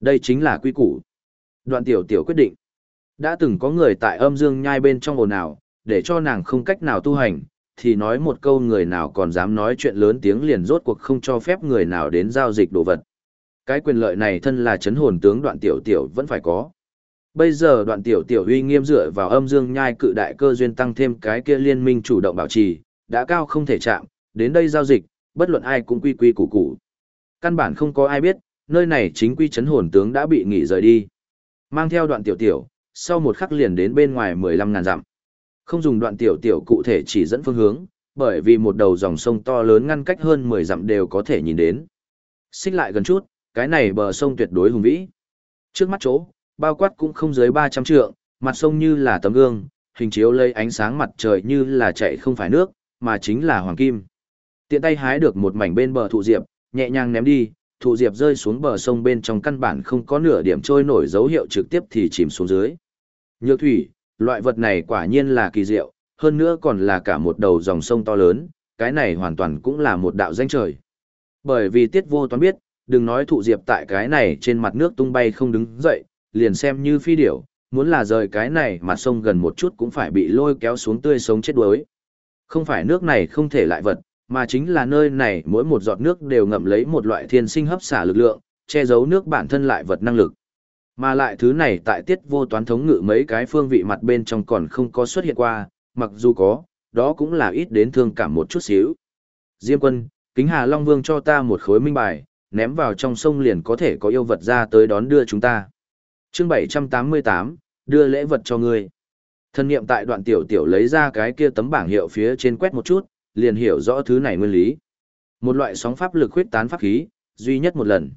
Đây chính là quy củ. Đoạn tiểu tiểu quyết định. Đã từng có người tại âm dương nhai bên trong ồn ào, để cho nàng không cách nào tu hành, thì nói một câu người nào còn dám nói chuyện lớn tiếng liền rốt cuộc không cho phép người nào đến giao dịch đồ vật. Cái quyền lợi này thân là chấn hồn tướng đoạn tiểu tiểu vẫn phải có. Bây giờ đoạn tiểu tiểu uy nghiêm dựa vào âm dương nhai cự đại cơ duyên tăng thêm cái kia liên minh chủ động bảo trì, đã cao không thể chạm, đến đây giao dịch, bất luận ai cũng quy quy củ củ. Căn bản không có ai biết, nơi này chính quy chấn hồn tướng đã bị nghỉ rời đi. Mang theo đoạn tiểu tiểu, sau một khắc liền đến bên ngoài 15 ngàn dặm. Không dùng đoạn tiểu tiểu cụ thể chỉ dẫn phương hướng, bởi vì một đầu dòng sông to lớn ngăn cách hơn 10 dặm đều có thể nhìn đến. Xích lại gần chút, cái này bờ sông tuyệt đối hùng vĩ. Trước mắt chỗ, bao quát cũng không dưới 300 trượng, mặt sông như là tấm gương, hình chiếu lấy ánh sáng mặt trời như là chạy không phải nước, mà chính là hoàng kim. Tiện tay hái được một mảnh bên bờ thụ diệp, nhẹ nhàng ném đi, thụ diệp rơi xuống bờ sông bên trong căn bản không có nửa điểm trôi nổi dấu hiệu trực tiếp thì chìm xuống dưới. Nhược thủy, loại vật này quả nhiên là kỳ diệu, hơn nữa còn là cả một đầu dòng sông to lớn, cái này hoàn toàn cũng là một đạo danh trời. Bởi vì tiết vô toán biết, đừng nói thụ diệp tại cái này trên mặt nước tung bay không đứng dậy, liền xem như phi điểu, muốn là rời cái này mà sông gần một chút cũng phải bị lôi kéo xuống tươi sống chết đuối. Không phải nước này không thể lại vật, mà chính là nơi này mỗi một giọt nước đều ngậm lấy một loại thiên sinh hấp xả lực lượng, che giấu nước bản thân lại vật năng lực. Mà lại thứ này tại tiết vô toán thống ngự mấy cái phương vị mặt bên trong còn không có xuất hiện qua, mặc dù có, đó cũng là ít đến thương cảm một chút xíu. Diêm quân, kính Hà Long Vương cho ta một khối minh bài, ném vào trong sông liền có thể có yêu vật ra tới đón đưa chúng ta. chương 788, đưa lễ vật cho ngươi. Thân niệm tại đoạn tiểu tiểu lấy ra cái kia tấm bảng hiệu phía trên quét một chút, liền hiểu rõ thứ này nguyên lý. Một loại sóng pháp lực huyết tán pháp khí, duy nhất một lần.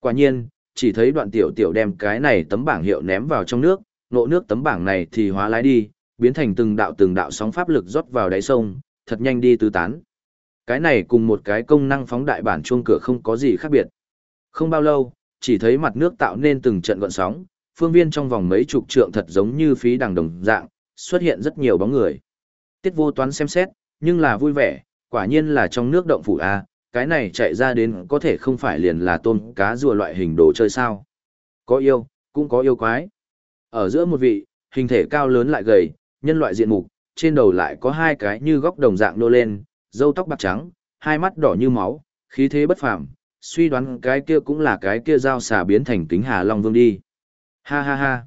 Quả nhiên, chỉ thấy đoạn tiểu tiểu đem cái này tấm bảng hiệu ném vào trong nước, nộ nước tấm bảng này thì hóa lái đi, biến thành từng đạo từng đạo sóng pháp lực rót vào đáy sông, thật nhanh đi tứ tán. Cái này cùng một cái công năng phóng đại bản chuông cửa không có gì khác biệt. Không bao lâu, chỉ thấy mặt nước tạo nên từng trận gọn sóng, phương viên trong vòng mấy chục trượng thật giống như phí đằng đồng dạng, xuất hiện rất nhiều bóng người. Tiết vô toán xem xét, nhưng là vui vẻ, quả nhiên là trong nước động phủ A, cái này chạy ra đến có thể không phải liền là tôm cá rùa loại hình đồ chơi sao. Có yêu, cũng có yêu quái. Ở giữa một vị, hình thể cao lớn lại gầy, nhân loại diện mục, trên đầu lại có hai cái như góc đồng dạng nô lên, râu tóc bạc trắng, hai mắt đỏ như máu, khí thế bất phàm, suy đoán cái kia cũng là cái kia giao xà biến thành kính Hà Long Vương đi. Ha ha ha.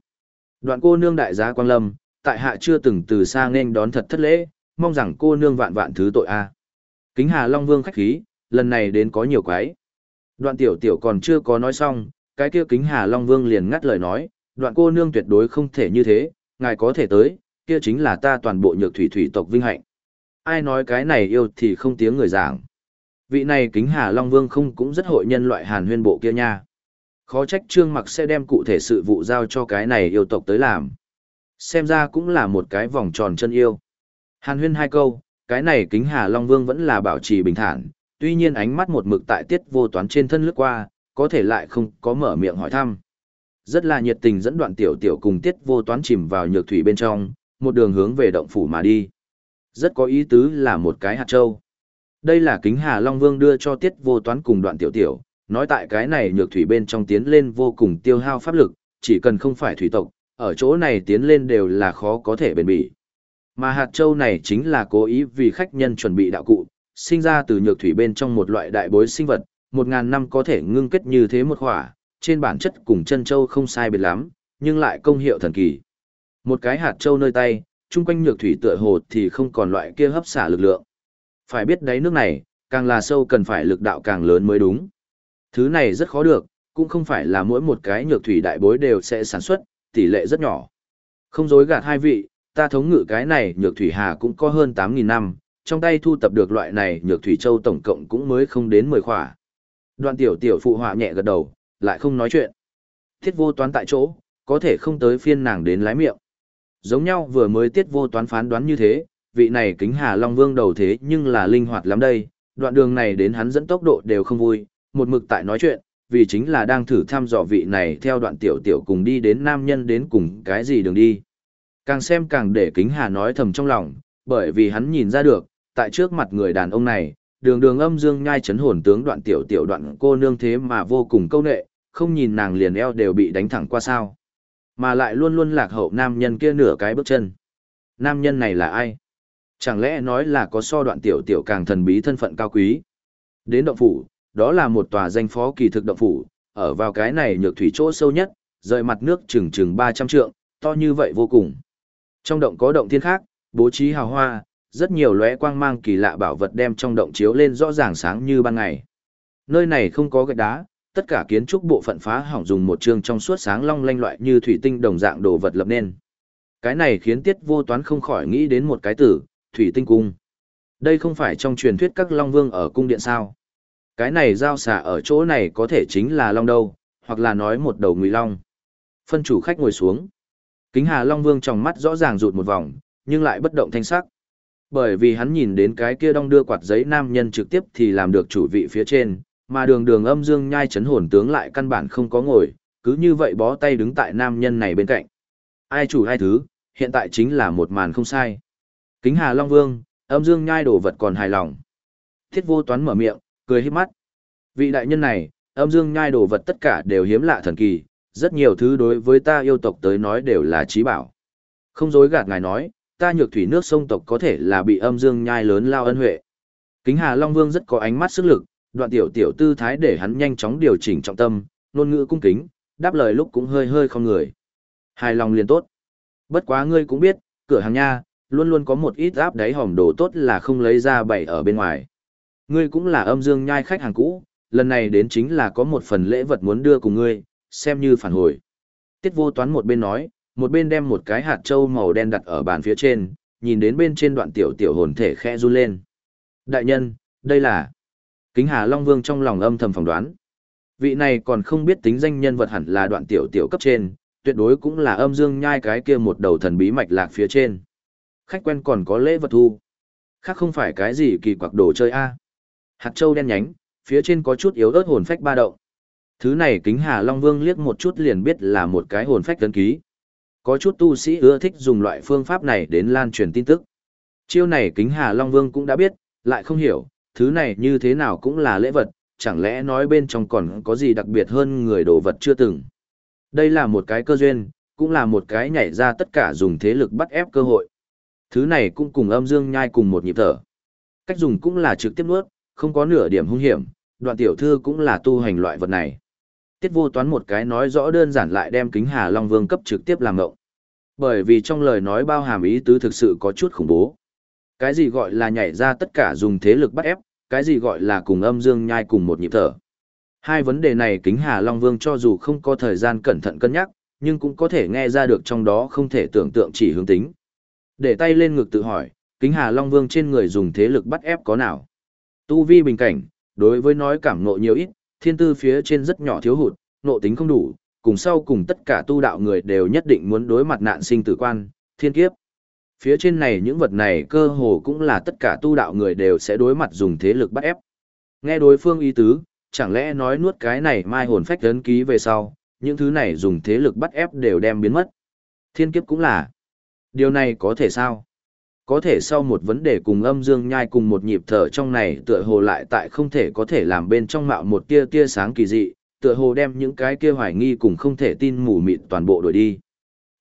Đoạn cô nương đại giá Quang Lâm, tại hạ chưa từng từ xa nên đón thật thất lễ, mong rằng cô nương vạn vạn thứ tội a. Kính Hà Long Vương khách khí, lần này đến có nhiều quái. Đoạn tiểu tiểu còn chưa có nói xong, cái kia kính Hà Long Vương liền ngắt lời nói, đoạn cô nương tuyệt đối không thể như thế, ngài có thể tới, kia chính là ta toàn bộ nhược thủy thủy tộc vinh hạnh. Ai nói cái này yêu thì không tiếng người giảng. Vị này kính Hà Long Vương không cũng rất hội nhân loại hàn huyên bộ kia nha. Khó trách trương mặc sẽ đem cụ thể sự vụ giao cho cái này yêu tộc tới làm. Xem ra cũng là một cái vòng tròn chân yêu. Hàn huyên hai câu, cái này kính Hà Long Vương vẫn là bảo trì bình thản, tuy nhiên ánh mắt một mực tại tiết vô toán trên thân lướt qua, có thể lại không có mở miệng hỏi thăm. Rất là nhiệt tình dẫn đoạn tiểu tiểu cùng tiết vô toán chìm vào nhược thủy bên trong, một đường hướng về động phủ mà đi. Rất có ý tứ là một cái hạt châu. Đây là kính Hà Long Vương đưa cho tiết vô toán cùng đoạn tiểu tiểu, nói tại cái này nhược thủy bên trong tiến lên vô cùng tiêu hao pháp lực, chỉ cần không phải thủy tộc, ở chỗ này tiến lên đều là khó có thể bền bỉ. Mà hạt châu này chính là cố ý vì khách nhân chuẩn bị đạo cụ, sinh ra từ nhược thủy bên trong một loại đại bối sinh vật, một ngàn năm có thể ngưng kết như thế một hỏa, trên bản chất cùng chân châu không sai biệt lắm, nhưng lại công hiệu thần kỳ. Một cái hạt châu nơi tay, chung quanh nhược thủy tựa hồ thì không còn loại kia hấp xả lực lượng. Phải biết đáy nước này, càng là sâu cần phải lực đạo càng lớn mới đúng. Thứ này rất khó được, cũng không phải là mỗi một cái nhược thủy đại bối đều sẽ sản xuất, tỷ lệ rất nhỏ. Không dối gạt hai vị, ta thống ngự cái này nhược thủy hà cũng có hơn 8.000 năm, trong tay thu tập được loại này nhược thủy châu tổng cộng cũng mới không đến 10 khỏa. Đoạn tiểu tiểu phụ họa nhẹ gật đầu, lại không nói chuyện. Thiết vô toán tại chỗ, có thể không tới phiên nàng đến lái miệng. Giống nhau vừa mới tiết vô toán phán đoán như thế, vị này kính hà long vương đầu thế nhưng là linh hoạt lắm đây, đoạn đường này đến hắn dẫn tốc độ đều không vui, một mực tại nói chuyện, vì chính là đang thử thăm dò vị này theo đoạn tiểu tiểu cùng đi đến nam nhân đến cùng cái gì đường đi. Càng xem càng để kính hà nói thầm trong lòng, bởi vì hắn nhìn ra được, tại trước mặt người đàn ông này, đường đường âm dương nhai chấn hồn tướng đoạn tiểu tiểu đoạn cô nương thế mà vô cùng câu nệ, không nhìn nàng liền eo đều bị đánh thẳng qua sao. Mà lại luôn luôn lạc hậu nam nhân kia nửa cái bước chân. Nam nhân này là ai? Chẳng lẽ nói là có so đoạn tiểu tiểu càng thần bí thân phận cao quý? Đến động phủ, đó là một tòa danh phó kỳ thực động phủ, ở vào cái này nhược thủy chỗ sâu nhất, rời mặt nước chừng chừng 300 trượng, to như vậy vô cùng. Trong động có động thiên khác, bố trí hào hoa, rất nhiều lóe quang mang kỳ lạ bảo vật đem trong động chiếu lên rõ ràng sáng như ban ngày. Nơi này không có gạch đá, tất cả kiến trúc bộ phận phá hỏng dùng một chương trong suốt sáng long lanh loại như thủy tinh đồng dạng đồ vật lập nên. Cái này khiến Tiết Vô Toán không khỏi nghĩ đến một cái tử, thủy tinh cung. Đây không phải trong truyền thuyết các long vương ở cung điện sao? Cái này giao xả ở chỗ này có thể chính là long đâu, hoặc là nói một đầu ngụy long. Phân chủ khách ngồi xuống. Kính Hà Long Vương trong mắt rõ ràng rụt một vòng, nhưng lại bất động thanh sắc. Bởi vì hắn nhìn đến cái kia đong đưa quạt giấy nam nhân trực tiếp thì làm được chủ vị phía trên, mà đường đường âm dương nhai chấn hồn tướng lại căn bản không có ngồi, cứ như vậy bó tay đứng tại nam nhân này bên cạnh. Ai chủ ai thứ, hiện tại chính là một màn không sai. Kính Hà Long Vương, âm dương nhai đổ vật còn hài lòng. Thiết vô toán mở miệng, cười hít mắt. Vị đại nhân này, âm dương nhai đổ vật tất cả đều hiếm lạ thần kỳ, rất nhiều thứ đối với ta yêu tộc tới nói đều là trí bảo. Không dối gạt ngài nói, ta nhược thủy nước sông tộc có thể là bị âm dương nhai lớn lao ân huệ. Kính Hà Long Vương rất có ánh mắt sức lực, đoạn tiểu tiểu tư thái để hắn nhanh chóng điều chỉnh trọng tâm, ngôn ngữ cung kính, đáp lời lúc cũng hơi hơi không người. Hài lòng liền tốt. Bất quá ngươi cũng biết, cửa hàng nha, luôn luôn có một ít áp đáy hòm đồ tốt là không lấy ra bày ở bên ngoài. Ngươi cũng là âm dương nhai khách hàng cũ, lần này đến chính là có một phần lễ vật muốn đưa cùng ngươi, xem như phản hồi. Tiết vô toán một bên nói, một bên đem một cái hạt trâu màu đen đặt ở bàn phía trên, nhìn đến bên trên đoạn tiểu tiểu hồn thể khẽ run lên. Đại nhân, đây là... Kính Hà Long Vương trong lòng âm thầm phỏng đoán. Vị này còn không biết tính danh nhân vật hẳn là đoạn tiểu tiểu cấp trên, tuyệt đối cũng là âm dương nhai cái kia một đầu thần bí mạch lạc phía trên. Khách quen còn có lễ vật thu. Khác không phải cái gì kỳ quặc đồ chơi a. Hạt châu đen nhánh, phía trên có chút yếu ớt hồn phách ba động. Thứ này kính Hà Long Vương liếc một chút liền biết là một cái hồn phách tấn ký. Có chút tu sĩ ưa thích dùng loại phương pháp này đến lan truyền tin tức. Chiêu này kính Hà Long Vương cũng đã biết, lại không hiểu, thứ này như thế nào cũng là lễ vật, chẳng lẽ nói bên trong còn có gì đặc biệt hơn người đồ vật chưa từng. Đây là một cái cơ duyên, cũng là một cái nhảy ra tất cả dùng thế lực bắt ép cơ hội. Thứ này cũng cùng âm dương nhai cùng một nhịp thở. Cách dùng cũng là trực tiếp nuốt, không có nửa điểm hung hiểm, đoạn tiểu thư cũng là tu hành loại vật này. Tiết vô toán một cái nói rõ đơn giản lại đem kính Hà Long Vương cấp trực tiếp làm ngộng. Bởi vì trong lời nói bao hàm ý tứ thực sự có chút khủng bố. Cái gì gọi là nhảy ra tất cả dùng thế lực bắt ép, cái gì gọi là cùng âm dương nhai cùng một nhịp thở. Hai vấn đề này kính Hà Long Vương cho dù không có thời gian cẩn thận cân nhắc, nhưng cũng có thể nghe ra được trong đó không thể tưởng tượng chỉ hướng tính. Để tay lên ngực tự hỏi, kính Hà Long Vương trên người dùng thế lực bắt ép có nào? Tu vi bình cảnh, đối với nói cảm nộ nhiều ít, thiên tư phía trên rất nhỏ thiếu hụt, nộ tính không đủ, cùng sau cùng tất cả tu đạo người đều nhất định muốn đối mặt nạn sinh tử quan, thiên kiếp. Phía trên này những vật này cơ hồ cũng là tất cả tu đạo người đều sẽ đối mặt dùng thế lực bắt ép. Nghe đối phương ý tứ, chẳng lẽ nói nuốt cái này mai hồn phách ấn ký về sau, những thứ này dùng thế lực bắt ép đều đem biến mất. Thiên kiếp cũng là. Điều này có thể sao? Có thể sau một vấn đề cùng âm dương nhai cùng một nhịp thở trong này tựa hồ lại tại không thể có thể làm bên trong mạo một tia tia sáng kỳ dị, tựa hồ đem những cái kia hoài nghi cùng không thể tin mù mịt toàn bộ đổi đi.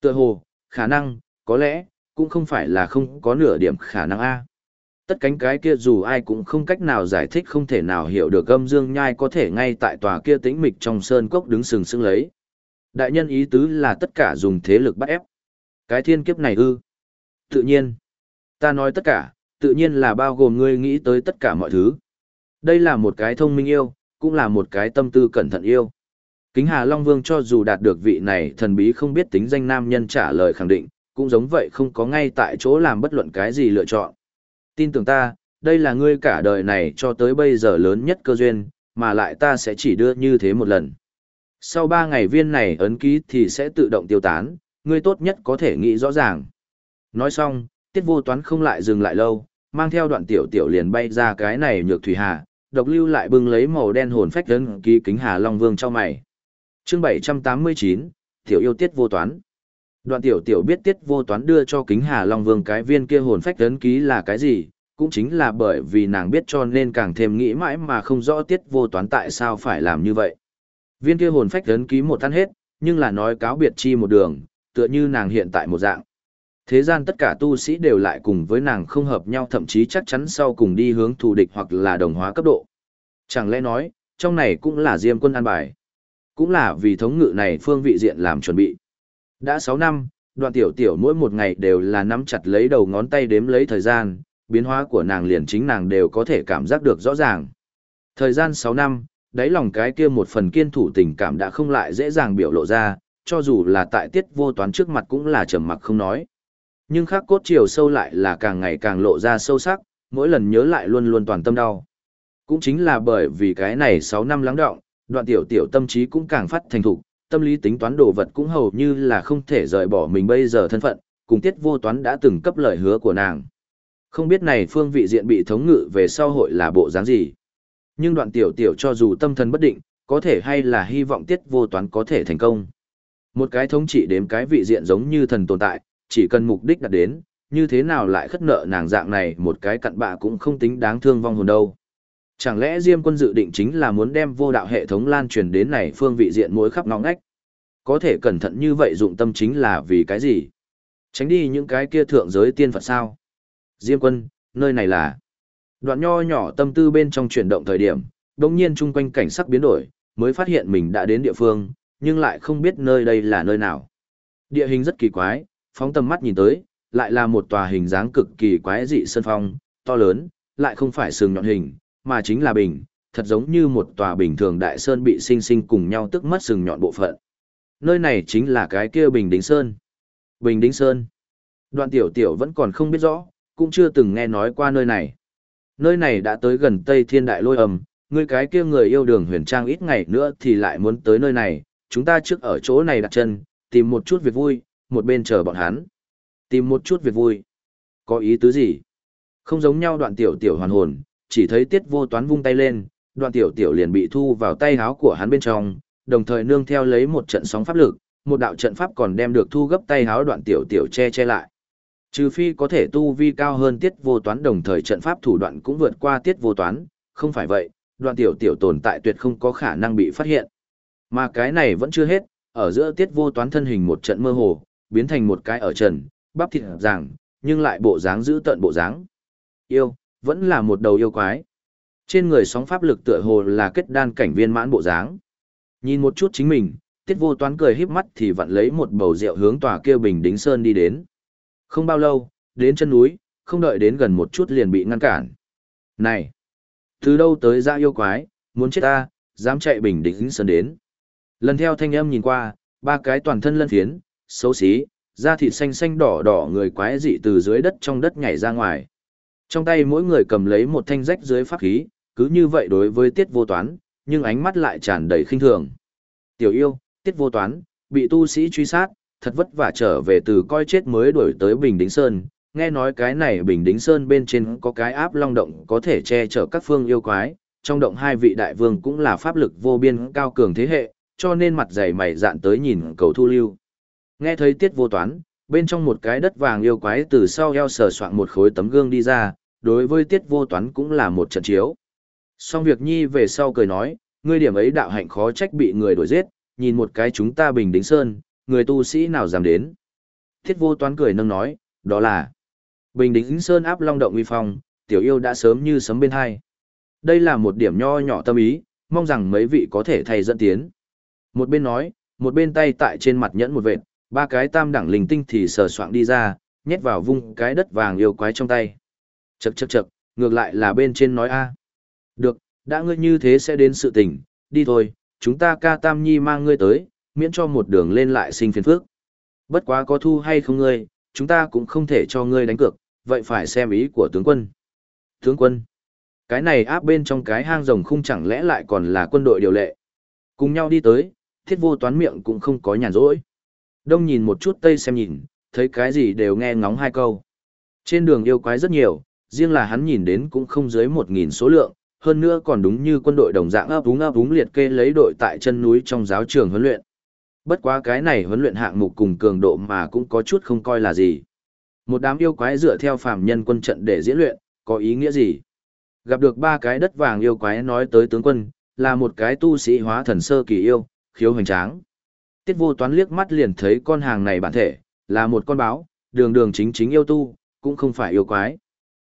Tựa hồ, khả năng, có lẽ, cũng không phải là không có nửa điểm khả năng A. Tất cánh cái kia dù ai cũng không cách nào giải thích không thể nào hiểu được âm dương nhai có thể ngay tại tòa kia tĩnh mịch trong sơn cốc đứng sừng sững lấy. Đại nhân ý tứ là tất cả dùng thế lực bắt ép. Cái thiên kiếp này ư. Tự nhiên. Ta nói tất cả, tự nhiên là bao gồm ngươi nghĩ tới tất cả mọi thứ. Đây là một cái thông minh yêu, cũng là một cái tâm tư cẩn thận yêu. Kính Hà Long Vương cho dù đạt được vị này thần bí không biết tính danh nam nhân trả lời khẳng định, cũng giống vậy không có ngay tại chỗ làm bất luận cái gì lựa chọn. Tin tưởng ta, đây là ngươi cả đời này cho tới bây giờ lớn nhất cơ duyên, mà lại ta sẽ chỉ đưa như thế một lần. Sau ba ngày viên này ấn ký thì sẽ tự động tiêu tán, ngươi tốt nhất có thể nghĩ rõ ràng. Nói xong, tiết vô toán không lại dừng lại lâu, mang theo đoạn tiểu tiểu liền bay ra cái này nhược thủy hà, độc lưu lại bưng lấy màu đen hồn phách lớn ký kính hà long vương cho mày. Chương 789, tiểu yêu tiết vô toán. Đoạn tiểu tiểu biết tiết vô toán đưa cho kính hà long vương cái viên kia hồn phách lớn ký là cái gì, cũng chính là bởi vì nàng biết cho nên càng thêm nghĩ mãi mà không rõ tiết vô toán tại sao phải làm như vậy. Viên kia hồn phách ấn ký một tan hết, nhưng là nói cáo biệt chi một đường, tựa như nàng hiện tại một dạng. Thế gian tất cả tu sĩ đều lại cùng với nàng không hợp nhau thậm chí chắc chắn sau cùng đi hướng thù địch hoặc là đồng hóa cấp độ. Chẳng lẽ nói, trong này cũng là diêm quân an bài. Cũng là vì thống ngự này phương vị diện làm chuẩn bị. Đã 6 năm, đoạn tiểu tiểu mỗi một ngày đều là nắm chặt lấy đầu ngón tay đếm lấy thời gian, biến hóa của nàng liền chính nàng đều có thể cảm giác được rõ ràng. Thời gian 6 năm, đáy lòng cái kia một phần kiên thủ tình cảm đã không lại dễ dàng biểu lộ ra, cho dù là tại tiết vô toán trước mặt cũng là trầm mặc không nói. Nhưng khắc cốt chiều sâu lại là càng ngày càng lộ ra sâu sắc, mỗi lần nhớ lại luôn luôn toàn tâm đau. Cũng chính là bởi vì cái này 6 năm lắng đọng, đoạn tiểu tiểu tâm trí cũng càng phát thành thục, tâm lý tính toán đồ vật cũng hầu như là không thể rời bỏ mình bây giờ thân phận, cùng tiết vô toán đã từng cấp lời hứa của nàng. Không biết này phương vị diện bị thống ngự về sau hội là bộ dáng gì. Nhưng đoạn tiểu tiểu cho dù tâm thần bất định, có thể hay là hy vọng tiết vô toán có thể thành công. Một cái thống trị đếm cái vị diện giống như thần tồn tại, chỉ cần mục đích đạt đến, như thế nào lại khất nợ nàng dạng này một cái cặn bạ cũng không tính đáng thương vong hồn đâu. Chẳng lẽ Diêm quân dự định chính là muốn đem vô đạo hệ thống lan truyền đến này phương vị diện mỗi khắp ngõ ngách? Có thể cẩn thận như vậy dụng tâm chính là vì cái gì? Tránh đi những cái kia thượng giới tiên Phật sao? Diêm quân, nơi này là... Đoạn nho nhỏ tâm tư bên trong chuyển động thời điểm, đồng nhiên chung quanh cảnh sắc biến đổi, mới phát hiện mình đã đến địa phương, nhưng lại không biết nơi đây là nơi nào. Địa hình rất kỳ quái, phóng tầm mắt nhìn tới, lại là một tòa hình dáng cực kỳ quái dị sân phong, to lớn, lại không phải sừng nhọn hình, mà chính là bình, thật giống như một tòa bình thường đại sơn bị sinh sinh cùng nhau tức mất sừng nhọn bộ phận. Nơi này chính là cái kia Bình Đính Sơn. Bình Đính Sơn. Đoạn tiểu tiểu vẫn còn không biết rõ, cũng chưa từng nghe nói qua nơi này. Nơi này đã tới gần Tây Thiên Đại Lôi Ầm, người cái kia người yêu đường huyền trang ít ngày nữa thì lại muốn tới nơi này, chúng ta trước ở chỗ này đặt chân, tìm một chút việc vui, một bên chờ bọn hắn. Tìm một chút việc vui. Có ý tứ gì? Không giống nhau đoạn tiểu tiểu hoàn hồn, chỉ thấy tiết vô toán vung tay lên, đoạn tiểu tiểu liền bị thu vào tay háo của hắn bên trong, đồng thời nương theo lấy một trận sóng pháp lực, một đạo trận pháp còn đem được thu gấp tay háo đoạn tiểu tiểu che che lại. Trừ phi có thể tu vi cao hơn tiết vô toán đồng thời trận pháp thủ đoạn cũng vượt qua tiết vô toán, không phải vậy, đoạn tiểu tiểu tồn tại tuyệt không có khả năng bị phát hiện. Mà cái này vẫn chưa hết, ở giữa tiết vô toán thân hình một trận mơ hồ, biến thành một cái ở trần, bắp thịt ràng, nhưng lại bộ dáng giữ tận bộ dáng. Yêu, vẫn là một đầu yêu quái. Trên người sóng pháp lực tựa hồ là kết đan cảnh viên mãn bộ dáng. Nhìn một chút chính mình, tiết vô toán cười híp mắt thì vặn lấy một bầu rượu hướng tòa kêu bình đính sơn đi đến. Không bao lâu, đến chân núi, không đợi đến gần một chút liền bị ngăn cản. Này! Từ đâu tới ra yêu quái, muốn chết ta, dám chạy bình đính sơn đến. Lần theo thanh âm nhìn qua, ba cái toàn thân lân thiến xấu xí, da thịt xanh xanh đỏ đỏ người quái dị từ dưới đất trong đất nhảy ra ngoài. Trong tay mỗi người cầm lấy một thanh rách dưới pháp khí, cứ như vậy đối với tiết vô toán, nhưng ánh mắt lại tràn đầy khinh thường. Tiểu yêu, tiết vô toán, bị tu sĩ truy sát, thật vất vả trở về từ coi chết mới đuổi tới Bình Đính Sơn. Nghe nói cái này Bình Đính Sơn bên trên có cái áp long động có thể che chở các phương yêu quái, trong động hai vị đại vương cũng là pháp lực vô biên cao cường thế hệ, cho nên mặt dày mày dạn tới nhìn cầu thu lưu. Nghe thấy tiết vô toán, bên trong một cái đất vàng yêu quái từ sau eo sờ soạn một khối tấm gương đi ra, đối với tiết vô toán cũng là một trận chiếu. Xong việc nhi về sau cười nói, ngươi điểm ấy đạo hạnh khó trách bị người đuổi giết, nhìn một cái chúng ta bình đính sơn, người tu sĩ nào dám đến. Tiết vô toán cười nâng nói, đó là Bình đính sơn áp long động uy phong, tiểu yêu đã sớm như sấm bên hai. Đây là một điểm nho nhỏ tâm ý, mong rằng mấy vị có thể thay dẫn tiến. Một bên nói, một bên tay tại trên mặt nhẫn một vệt, ba cái tam đẳng linh tinh thì sờ soạng đi ra, nhét vào vung cái đất vàng yêu quái trong tay. Chậc chậc chậc, ngược lại là bên trên nói a. Được, đã ngươi như thế sẽ đến sự tình, đi thôi, chúng ta ca tam nhi mang ngươi tới, miễn cho một đường lên lại sinh phiền phước. Bất quá có thu hay không ngươi, chúng ta cũng không thể cho ngươi đánh cược, vậy phải xem ý của tướng quân. Tướng quân, cái này áp bên trong cái hang rồng không chẳng lẽ lại còn là quân đội điều lệ. Cùng nhau đi tới, thiết vô toán miệng cũng không có nhàn rỗi. Đông nhìn một chút tây xem nhìn, thấy cái gì đều nghe ngóng hai câu. Trên đường yêu quái rất nhiều, riêng là hắn nhìn đến cũng không dưới một nghìn số lượng, hơn nữa còn đúng như quân đội đồng dạng ấp úng ấp úng liệt kê lấy đội tại chân núi trong giáo trường huấn luyện. Bất quá cái này huấn luyện hạng mục cùng cường độ mà cũng có chút không coi là gì. Một đám yêu quái dựa theo phàm nhân quân trận để diễn luyện, có ý nghĩa gì? Gặp được ba cái đất vàng yêu quái nói tới tướng quân, là một cái tu sĩ hóa thần sơ kỳ yêu, khiếu hoành tráng. Tiết vô toán liếc mắt liền thấy con hàng này bản thể, là một con báo, đường đường chính chính yêu tu, cũng không phải yêu quái.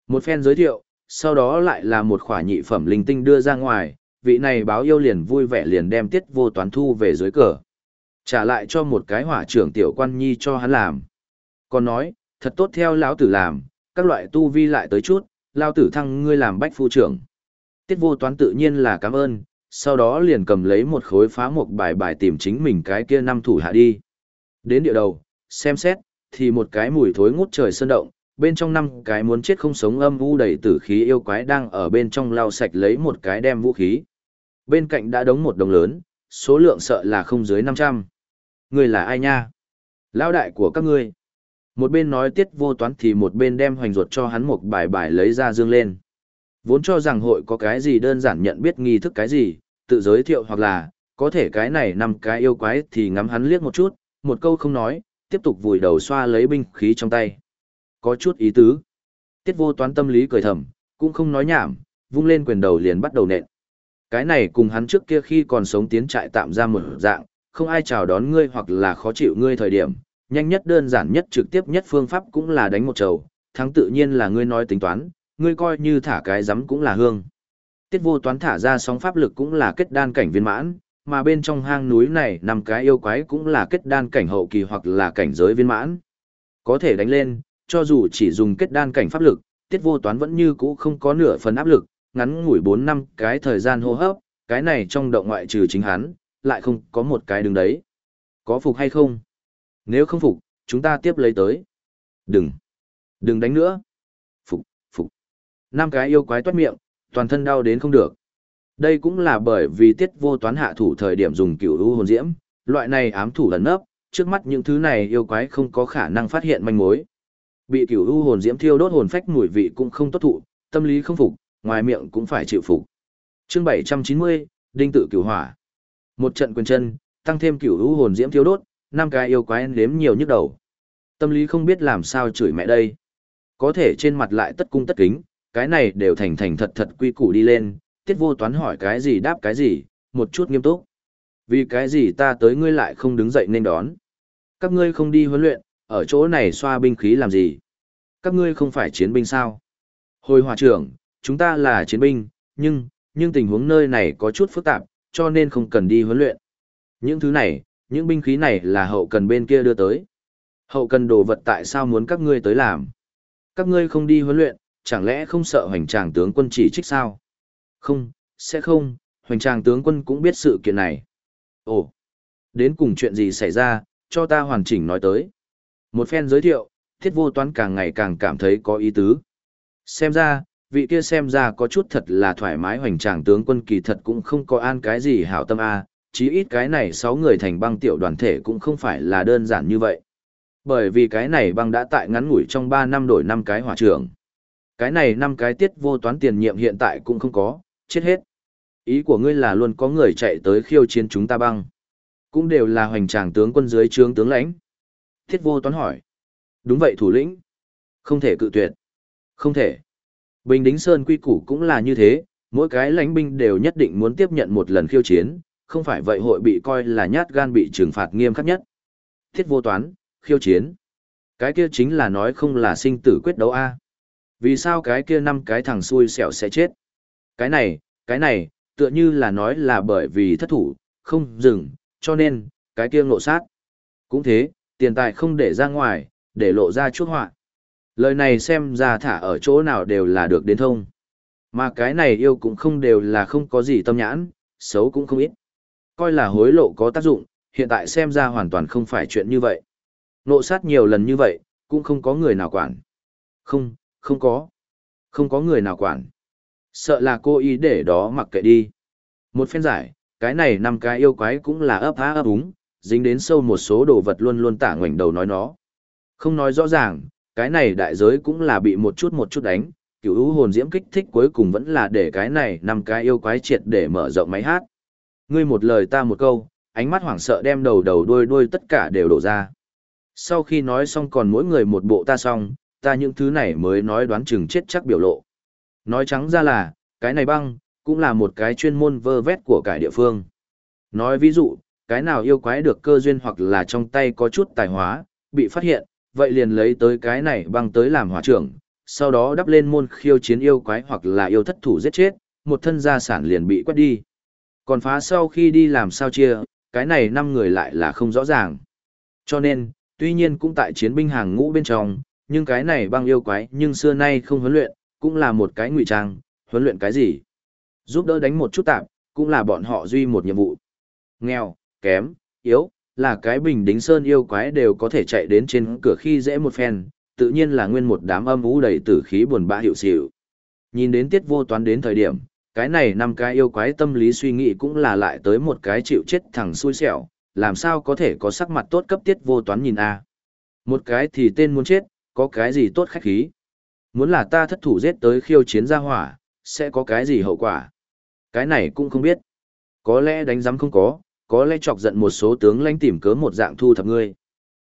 Một phen giới thiệu, sau đó lại là một khỏa nhị phẩm linh tinh đưa ra ngoài, vị này báo yêu liền vui vẻ liền đem tiết vô toán thu về dưới cờ. Trả lại cho một cái hỏa trưởng tiểu quan nhi cho hắn làm. Còn nói, thật tốt theo lão tử làm, các loại tu vi lại tới chút, lao tử thăng ngươi làm bách phu trưởng. Tiết vô toán tự nhiên là cảm ơn, sau đó liền cầm lấy một khối phá một bài bài tìm chính mình cái kia năm thủ hạ đi. Đến địa đầu, xem xét, thì một cái mùi thối ngút trời sơn động, bên trong năm cái muốn chết không sống âm u đầy tử khí yêu quái đang ở bên trong lau sạch lấy một cái đem vũ khí. Bên cạnh đã đống một đồng lớn, số lượng sợ là không dưới 500. Người là ai nha? Lao đại của các ngươi. Một bên nói tiết vô toán thì một bên đem hoành ruột cho hắn một bài bài lấy ra dương lên. Vốn cho rằng hội có cái gì đơn giản nhận biết nghi thức cái gì, tự giới thiệu hoặc là, có thể cái này năm cái yêu quái thì ngắm hắn liếc một chút, một câu không nói, tiếp tục vùi đầu xoa lấy binh khí trong tay. Có chút ý tứ. Tiết vô toán tâm lý cười thầm, cũng không nói nhảm, vung lên quyền đầu liền bắt đầu nện. Cái này cùng hắn trước kia khi còn sống tiến trại tạm ra một dạng, không ai chào đón ngươi hoặc là khó chịu ngươi thời điểm, nhanh nhất đơn giản nhất trực tiếp nhất phương pháp cũng là đánh một trầu, thắng tự nhiên là ngươi nói tính toán, ngươi coi như thả cái rắm cũng là hương. Tiết vô toán thả ra sóng pháp lực cũng là kết đan cảnh viên mãn, mà bên trong hang núi này nằm cái yêu quái cũng là kết đan cảnh hậu kỳ hoặc là cảnh giới viên mãn. Có thể đánh lên, cho dù chỉ dùng kết đan cảnh pháp lực, tiết vô toán vẫn như cũ không có nửa phần áp lực, ngắn ngủi 4 năm cái thời gian hô hấp, cái này trong động ngoại trừ chính hắn, lại không có một cái đứng đấy. Có phục hay không? Nếu không phục, chúng ta tiếp lấy tới. Đừng. Đừng đánh nữa. Năm cái yêu quái toát miệng, toàn thân đau đến không được. Đây cũng là bởi vì tiết vô toán hạ thủ thời điểm dùng cửu u hồn diễm, loại này ám thủ lần nấp, trước mắt những thứ này yêu quái không có khả năng phát hiện manh mối. Bị cửu u hồn diễm thiêu đốt hồn phách mùi vị cũng không tốt thụ, tâm lý không phục, ngoài miệng cũng phải chịu phục. Chương 790, Đinh tự cửu hỏa. Một trận quyền chân, tăng thêm cửu u hồn diễm thiêu đốt, năm cái yêu quái nếm nhiều nhức đầu. Tâm lý không biết làm sao chửi mẹ đây. Có thể trên mặt lại tất cung tất kính, cái này đều thành thành thật thật quy củ đi lên, tiết vô toán hỏi cái gì đáp cái gì, một chút nghiêm túc. Vì cái gì ta tới ngươi lại không đứng dậy nên đón. Các ngươi không đi huấn luyện, ở chỗ này xoa binh khí làm gì? Các ngươi không phải chiến binh sao? Hồi hòa trưởng, chúng ta là chiến binh, nhưng, nhưng tình huống nơi này có chút phức tạp, cho nên không cần đi huấn luyện. Những thứ này, những binh khí này là hậu cần bên kia đưa tới. Hậu cần đồ vật tại sao muốn các ngươi tới làm? Các ngươi không đi huấn luyện, chẳng lẽ không sợ hoành tràng tướng quân chỉ trích sao? Không, sẽ không, hoành tràng tướng quân cũng biết sự kiện này. Ồ, đến cùng chuyện gì xảy ra, cho ta hoàn chỉnh nói tới. Một phen giới thiệu, thiết vô toán càng ngày càng cảm thấy có ý tứ. Xem ra, vị kia xem ra có chút thật là thoải mái hoành tràng tướng quân kỳ thật cũng không có an cái gì hảo tâm a chí ít cái này sáu người thành băng tiểu đoàn thể cũng không phải là đơn giản như vậy. Bởi vì cái này băng đã tại ngắn ngủi trong ba năm đổi năm cái hỏa trưởng. Cái này năm cái tiết vô toán tiền nhiệm hiện tại cũng không có, chết hết. Ý của ngươi là luôn có người chạy tới khiêu chiến chúng ta băng. Cũng đều là hoành tràng tướng quân dưới trướng tướng lãnh. Thiết vô toán hỏi. Đúng vậy thủ lĩnh. Không thể cự tuyệt. Không thể. Bình Đính Sơn quy củ cũng là như thế, mỗi cái lãnh binh đều nhất định muốn tiếp nhận một lần khiêu chiến, không phải vậy hội bị coi là nhát gan bị trừng phạt nghiêm khắc nhất. Thiết vô toán, khiêu chiến. Cái kia chính là nói không là sinh tử quyết đấu A. Vì sao cái kia năm cái thằng xui xẻo sẽ chết? Cái này, cái này, tựa như là nói là bởi vì thất thủ, không dừng, cho nên, cái kia ngộ sát. Cũng thế, tiền tài không để ra ngoài, để lộ ra chút họa. Lời này xem ra thả ở chỗ nào đều là được đến thông. Mà cái này yêu cũng không đều là không có gì tâm nhãn, xấu cũng không ít. Coi là hối lộ có tác dụng, hiện tại xem ra hoàn toàn không phải chuyện như vậy. Nộ sát nhiều lần như vậy, cũng không có người nào quản. Không, không có. Không có người nào quản. Sợ là cô ý để đó mặc kệ đi. Một phen giải, cái này năm cái yêu quái cũng là ấp há ấp úng, dính đến sâu một số đồ vật luôn luôn tả ngoảnh đầu nói nó. Không nói rõ ràng, cái này đại giới cũng là bị một chút một chút đánh, cửu u hồn diễm kích thích cuối cùng vẫn là để cái này năm cái yêu quái triệt để mở rộng máy hát. Ngươi một lời ta một câu, ánh mắt hoảng sợ đem đầu đầu đuôi đuôi tất cả đều đổ ra. Sau khi nói xong còn mỗi người một bộ ta xong, ta những thứ này mới nói đoán chừng chết chắc biểu lộ. Nói trắng ra là, cái này băng, cũng là một cái chuyên môn vơ vét của cải địa phương. Nói ví dụ, cái nào yêu quái được cơ duyên hoặc là trong tay có chút tài hóa, bị phát hiện, vậy liền lấy tới cái này băng tới làm hỏa trưởng, sau đó đắp lên môn khiêu chiến yêu quái hoặc là yêu thất thủ giết chết, một thân gia sản liền bị quét đi. Còn phá sau khi đi làm sao chia, cái này năm người lại là không rõ ràng. Cho nên, tuy nhiên cũng tại chiến binh hàng ngũ bên trong, nhưng cái này băng yêu quái nhưng xưa nay không huấn luyện, cũng là một cái ngụy trang, huấn luyện cái gì? Giúp đỡ đánh một chút tạm, cũng là bọn họ duy một nhiệm vụ. Nghèo, kém, yếu, là cái bình đính sơn yêu quái đều có thể chạy đến trên cửa khi dễ một phen, tự nhiên là nguyên một đám âm u đầy tử khí buồn bã hiệu xỉu. Nhìn đến tiết vô toán đến thời điểm, cái này năm cái yêu quái tâm lý suy nghĩ cũng là lại tới một cái chịu chết thẳng xui xẻo, làm sao có thể có sắc mặt tốt cấp tiết vô toán nhìn a Một cái thì tên muốn chết, có cái gì tốt khách khí. Muốn là ta thất thủ giết tới khiêu chiến gia hỏa, sẽ có cái gì hậu quả. Cái này cũng không biết. Có lẽ đánh giám không có, có lẽ chọc giận một số tướng lãnh tìm cớ một dạng thu thập ngươi.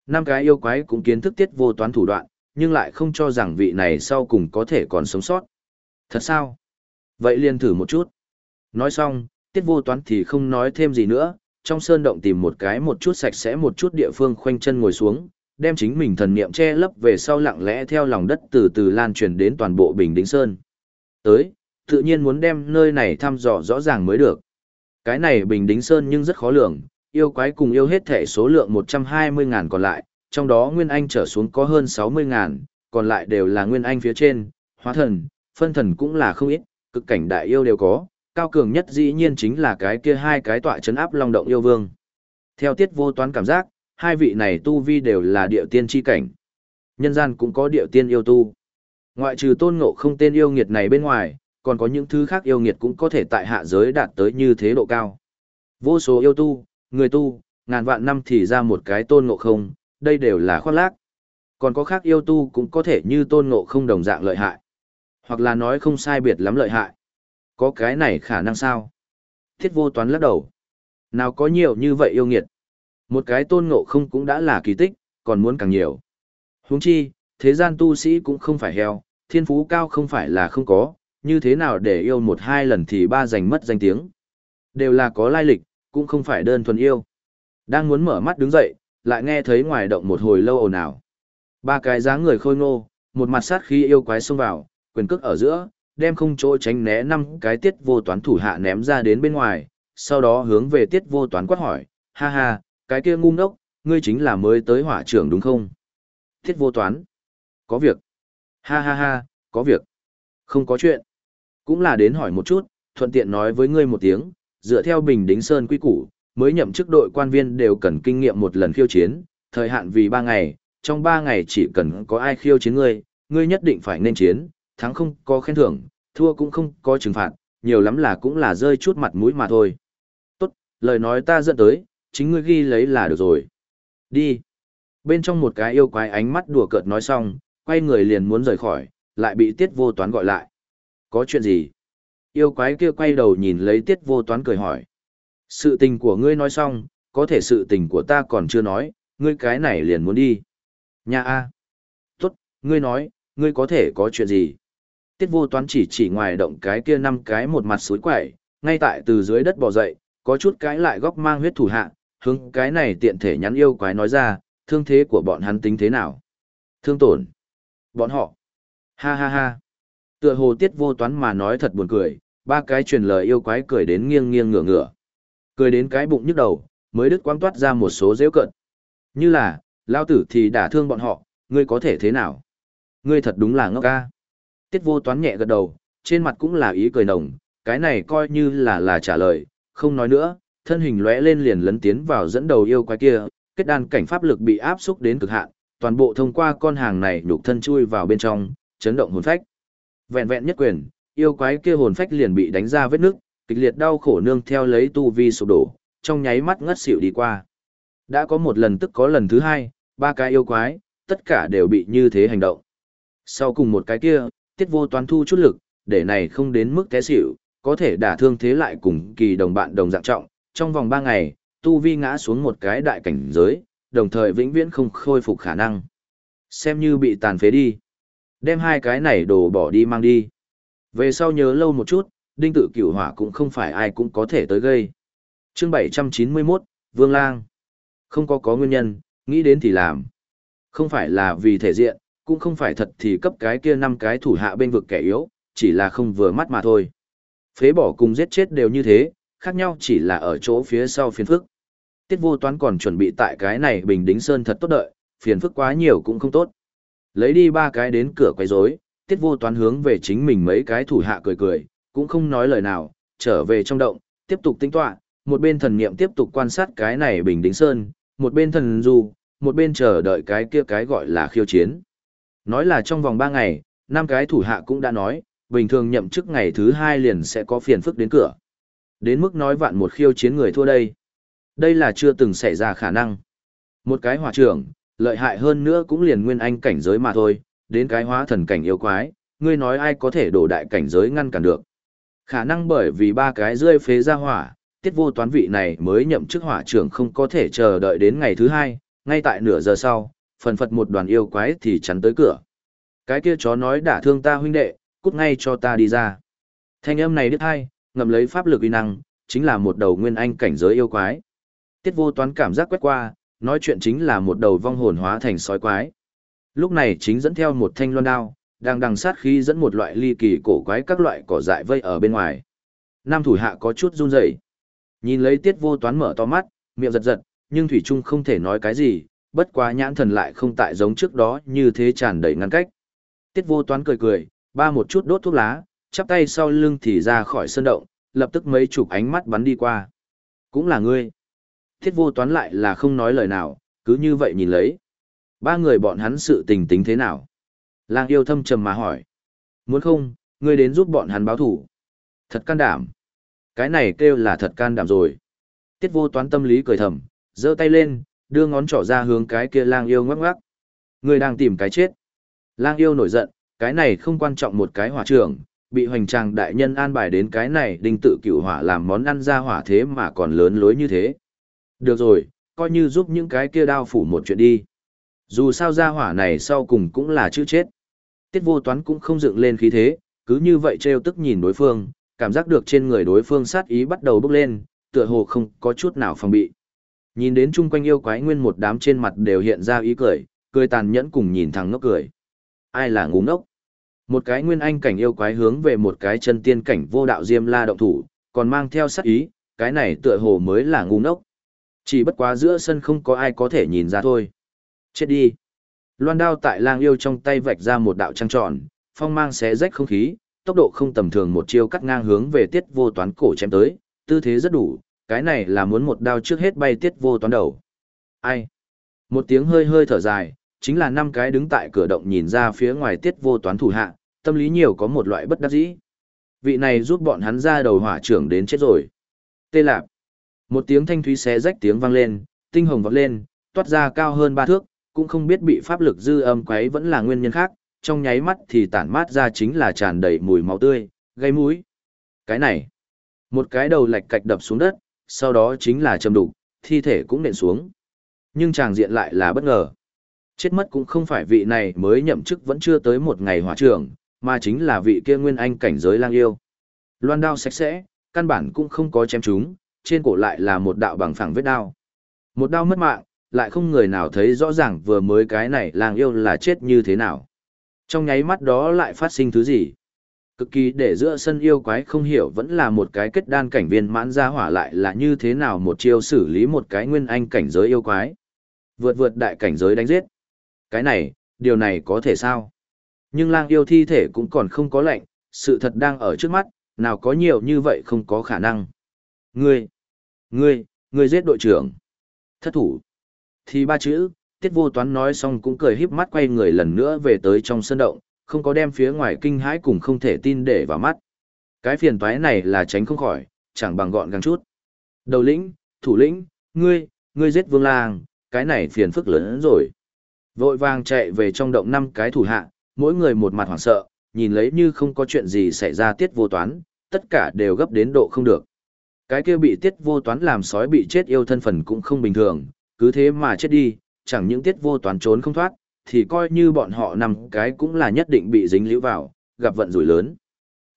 Năm cái yêu quái cũng kiến thức tiết vô toán thủ đoạn, nhưng lại không cho rằng vị này sau cùng có thể còn sống sót. Thật sao? Vậy liền thử một chút. Nói xong, tiết vô toán thì không nói thêm gì nữa, trong sơn động tìm một cái một chút sạch sẽ một chút địa phương khoanh chân ngồi xuống, đem chính mình thần niệm che lấp về sau lặng lẽ theo lòng đất từ từ lan truyền đến toàn bộ Bình Đính Sơn. Tới, tự nhiên muốn đem nơi này thăm dò rõ ràng mới được. Cái này Bình Đính Sơn nhưng rất khó lường, yêu quái cùng yêu hết thể số lượng 120.000 còn lại, trong đó Nguyên Anh trở xuống có hơn 60.000, còn lại đều là Nguyên Anh phía trên, hóa thần, phân thần cũng là không ít, cực cảnh đại yêu đều có, cao cường nhất dĩ nhiên chính là cái kia hai cái tọa chấn áp long động yêu vương. Theo tiết vô toán cảm giác, hai vị này tu vi đều là địa tiên chi cảnh. Nhân gian cũng có địa tiên yêu tu. Ngoại trừ tôn ngộ không tên yêu nghiệt này bên ngoài, còn có những thứ khác yêu nghiệt cũng có thể tại hạ giới đạt tới như thế độ cao. Vô số yêu tu, người tu, ngàn vạn năm thì ra một cái tôn ngộ không, đây đều là khoác lác. Còn có khác yêu tu cũng có thể như tôn ngộ không đồng dạng lợi hại. Hoặc là nói không sai biệt lắm lợi hại. Có cái này khả năng sao? Thiết vô toán lắc đầu. Nào có nhiều như vậy yêu nghiệt. Một cái tôn ngộ không cũng đã là kỳ tích, còn muốn càng nhiều. huống chi, thế gian tu sĩ cũng không phải heo, thiên phú cao không phải là không có, như thế nào để yêu một hai lần thì ba giành mất danh tiếng. Đều là có lai lịch, cũng không phải đơn thuần yêu. Đang muốn mở mắt đứng dậy, lại nghe thấy ngoài động một hồi lâu ồn ào. Ba cái dáng người khôi ngô, một mặt sát khí yêu quái xông vào, quyền cước ở giữa, đem không chỗ tránh né năm cái tiết vô toán thủ hạ ném ra đến bên ngoài, sau đó hướng về tiết vô toán quát hỏi, ha ha, cái kia ngu ngốc, ngươi chính là mới tới hỏa trưởng đúng không? thiết vô toán. Có việc. Ha ha ha, có việc. Không có chuyện. Cũng là đến hỏi một chút, thuận tiện nói với ngươi một tiếng, dựa theo Bình Đính Sơn quy củ, mới nhậm chức đội quan viên đều cần kinh nghiệm một lần khiêu chiến, thời hạn vì ba ngày, trong ba ngày chỉ cần có ai khiêu chiến ngươi, ngươi nhất định phải nên chiến, thắng không có khen thưởng, thua cũng không có trừng phạt, nhiều lắm là cũng là rơi chút mặt mũi mà thôi. Tốt, lời nói ta dẫn tới, chính ngươi ghi lấy là được rồi. Đi. Bên trong một cái yêu quái ánh mắt đùa cợt nói xong, quay người liền muốn rời khỏi, lại bị tiết vô toán gọi lại. Có chuyện gì? Yêu quái kia quay đầu nhìn lấy tiết vô toán cười hỏi. Sự tình của ngươi nói xong, có thể sự tình của ta còn chưa nói, ngươi cái này liền muốn đi. Nhà A. Tốt, ngươi nói, ngươi có thể có chuyện gì? Tiết vô toán chỉ chỉ ngoài động cái kia năm cái một mặt suối quẩy, ngay tại từ dưới đất bò dậy, có chút cái lại góc mang huyết thủ hạ, hướng cái này tiện thể nhắn yêu quái nói ra, thương thế của bọn hắn tính thế nào? Thương tổn. Bọn họ. Ha ha ha. Tựa hồ tiết vô toán mà nói thật buồn cười, ba cái truyền lời yêu quái cười đến nghiêng nghiêng ngửa ngửa. Cười đến cái bụng nhức đầu, mới đứt quang toát ra một số dễ cận. Như là, lao tử thì đả thương bọn họ, ngươi có thể thế nào? Ngươi thật đúng là ngốc ca. Tiết vô toán nhẹ gật đầu, trên mặt cũng là ý cười nồng, cái này coi như là là trả lời, không nói nữa, thân hình lóe lên liền lấn tiến vào dẫn đầu yêu quái kia, kết đan cảnh pháp lực bị áp xúc đến cực hạn, toàn bộ thông qua con hàng này nhục thân chui vào bên trong, chấn động hồn phách. Vẹn vẹn nhất quyền, yêu quái kia hồn phách liền bị đánh ra vết nước, kịch liệt đau khổ nương theo lấy tu vi sụp đổ, trong nháy mắt ngất xỉu đi qua. Đã có một lần tức có lần thứ hai, ba cái yêu quái, tất cả đều bị như thế hành động. Sau cùng một cái kia, tiết vô toán thu chút lực, để này không đến mức té xỉu, có thể đả thương thế lại cùng kỳ đồng bạn đồng dạng trọng, trong vòng 3 ngày, tu vi ngã xuống một cái đại cảnh giới, đồng thời vĩnh viễn không khôi phục khả năng. Xem như bị tàn phế đi. Đem hai cái này đồ bỏ đi mang đi. Về sau nhớ lâu một chút, đinh tự cửu hỏa cũng không phải ai cũng có thể tới gây. chương 791, Vương Lang. Không có có nguyên nhân, nghĩ đến thì làm. Không phải là vì thể diện, cũng không phải thật thì cấp cái kia năm cái thủ hạ bên vực kẻ yếu, chỉ là không vừa mắt mà thôi. Phế bỏ cùng giết chết đều như thế, khác nhau chỉ là ở chỗ phía sau phiền phức. Tiết vô toán còn chuẩn bị tại cái này bình đính sơn thật tốt đợi, phiền phức quá nhiều cũng không tốt. Lấy đi ba cái đến cửa quấy rối, tiết vô toán hướng về chính mình mấy cái thủ hạ cười cười, cũng không nói lời nào, trở về trong động, tiếp tục tính tọa, một bên thần niệm tiếp tục quan sát cái này bình đính sơn, một bên thần du, một bên chờ đợi cái kia cái gọi là khiêu chiến. Nói là trong vòng ba ngày, năm cái thủ hạ cũng đã nói, bình thường nhậm chức ngày thứ hai liền sẽ có phiền phức đến cửa. Đến mức nói vạn một khiêu chiến người thua đây. Đây là chưa từng xảy ra khả năng. Một cái hỏa trưởng, lợi hại hơn nữa cũng liền nguyên anh cảnh giới mà thôi, đến cái hóa thần cảnh yêu quái, ngươi nói ai có thể đổ đại cảnh giới ngăn cản được. Khả năng bởi vì ba cái rơi phế ra hỏa, tiết vô toán vị này mới nhậm chức hỏa trưởng không có thể chờ đợi đến ngày thứ hai, ngay tại nửa giờ sau, phần phật một đoàn yêu quái thì chắn tới cửa. Cái kia chó nói đả thương ta huynh đệ, cút ngay cho ta đi ra. Thanh âm này đứt hai, ngậm lấy pháp lực uy năng, chính là một đầu nguyên anh cảnh giới yêu quái. Tiết vô toán cảm giác quét qua, nói chuyện chính là một đầu vong hồn hóa thành sói quái. Lúc này chính dẫn theo một thanh loan đao, đang đằng sát khí dẫn một loại ly kỳ cổ quái các loại cỏ dại vây ở bên ngoài. Nam thủ hạ có chút run rẩy. Nhìn lấy tiết vô toán mở to mắt, miệng giật giật, nhưng Thủy Trung không thể nói cái gì, bất quá nhãn thần lại không tại giống trước đó như thế tràn đầy ngăn cách. Tiết vô toán cười cười, ba một chút đốt thuốc lá, chắp tay sau lưng thì ra khỏi sân động, lập tức mấy chục ánh mắt bắn đi qua. Cũng là ngươi. Tiết vô toán lại là không nói lời nào, cứ như vậy nhìn lấy. Ba người bọn hắn sự tình tính thế nào? Lang yêu thâm trầm mà hỏi. Muốn không, ngươi đến giúp bọn hắn báo thủ. Thật can đảm. Cái này kêu là thật can đảm rồi. Tiết vô toán tâm lý cười thầm, giơ tay lên, đưa ngón trỏ ra hướng cái kia lang yêu ngoắc ngoắc. Ngươi đang tìm cái chết. Lang yêu nổi giận, cái này không quan trọng một cái hỏa trưởng, bị hoành tràng đại nhân an bài đến cái này đinh tự cửu hỏa làm món ăn ra hỏa thế mà còn lớn lối như thế. Được rồi, coi như giúp những cái kia đao phủ một chuyện đi. Dù sao ra hỏa này sau cùng cũng là chữ chết. Tiết vô toán cũng không dựng lên khí thế, cứ như vậy trêu tức nhìn đối phương, cảm giác được trên người đối phương sát ý bắt đầu bốc lên, tựa hồ không có chút nào phòng bị. Nhìn đến chung quanh yêu quái nguyên một đám trên mặt đều hiện ra ý cười, cười tàn nhẫn cùng nhìn thằng ngốc cười. Ai là ngu ngốc? Một cái nguyên anh cảnh yêu quái hướng về một cái chân tiên cảnh vô đạo diêm la động thủ, còn mang theo sát ý, cái này tựa hồ mới là ngu ngốc. Chỉ bất quá giữa sân không có ai có thể nhìn ra thôi. Chết đi. Loan đao tại lang yêu trong tay vạch ra một đạo trăng tròn, phong mang xé rách không khí, tốc độ không tầm thường một chiêu cắt ngang hướng về tiết vô toán cổ chém tới, tư thế rất đủ, cái này là muốn một đao trước hết bay tiết vô toán đầu. Ai? Một tiếng hơi hơi thở dài, chính là năm cái đứng tại cửa động nhìn ra phía ngoài tiết vô toán thủ hạ, tâm lý nhiều có một loại bất đắc dĩ. Vị này giúp bọn hắn ra đầu hỏa trưởng đến chết rồi. Tê lạp. Một tiếng thanh thúy xé rách tiếng vang lên, tinh hồng vọt lên, toát ra cao hơn ba thước, cũng không biết bị pháp lực dư âm quấy vẫn là nguyên nhân khác, trong nháy mắt thì tản mát ra chính là tràn đầy mùi máu tươi, gây mũi. Cái này, một cái đầu lạch cạch đập xuống đất, sau đó chính là châm đục, thi thể cũng nện xuống. Nhưng chàng diện lại là bất ngờ. Chết mất cũng không phải vị này mới nhậm chức vẫn chưa tới một ngày hỏa trưởng, mà chính là vị kia nguyên anh cảnh giới lang yêu. Loan đao sạch sẽ, căn bản cũng không có chém chúng, trên cổ lại là một đạo bằng phẳng vết đao. Một đao mất mạng, lại không người nào thấy rõ ràng vừa mới cái này lang yêu là chết như thế nào. Trong nháy mắt đó lại phát sinh thứ gì? Cực kỳ để giữa sân yêu quái không hiểu vẫn là một cái kết đan cảnh viên mãn ra hỏa lại là như thế nào một chiêu xử lý một cái nguyên anh cảnh giới yêu quái. Vượt vượt đại cảnh giới đánh giết. Cái này, điều này có thể sao? Nhưng lang yêu thi thể cũng còn không có lệnh, sự thật đang ở trước mắt, nào có nhiều như vậy không có khả năng. Ngươi, ngươi, ngươi giết đội trưởng. Thất thủ. Thì ba chữ, tiết vô toán nói xong cũng cười híp mắt quay người lần nữa về tới trong sân động, không có đem phía ngoài kinh hãi cùng không thể tin để vào mắt. Cái phiền toái này là tránh không khỏi, chẳng bằng gọn gàng chút. Đầu lĩnh, thủ lĩnh, ngươi, ngươi giết vương lang, cái này phiền phức lớn hơn rồi. Vội vàng chạy về trong động năm cái thủ hạ, mỗi người một mặt hoảng sợ, nhìn lấy như không có chuyện gì xảy ra tiết vô toán, tất cả đều gấp đến độ không được. Cái kia bị tiết vô toán làm sói bị chết yêu thân phần cũng không bình thường, cứ thế mà chết đi, chẳng những tiết vô toán trốn không thoát, thì coi như bọn họ nằm cái cũng là nhất định bị dính liễu vào, gặp vận rủi lớn.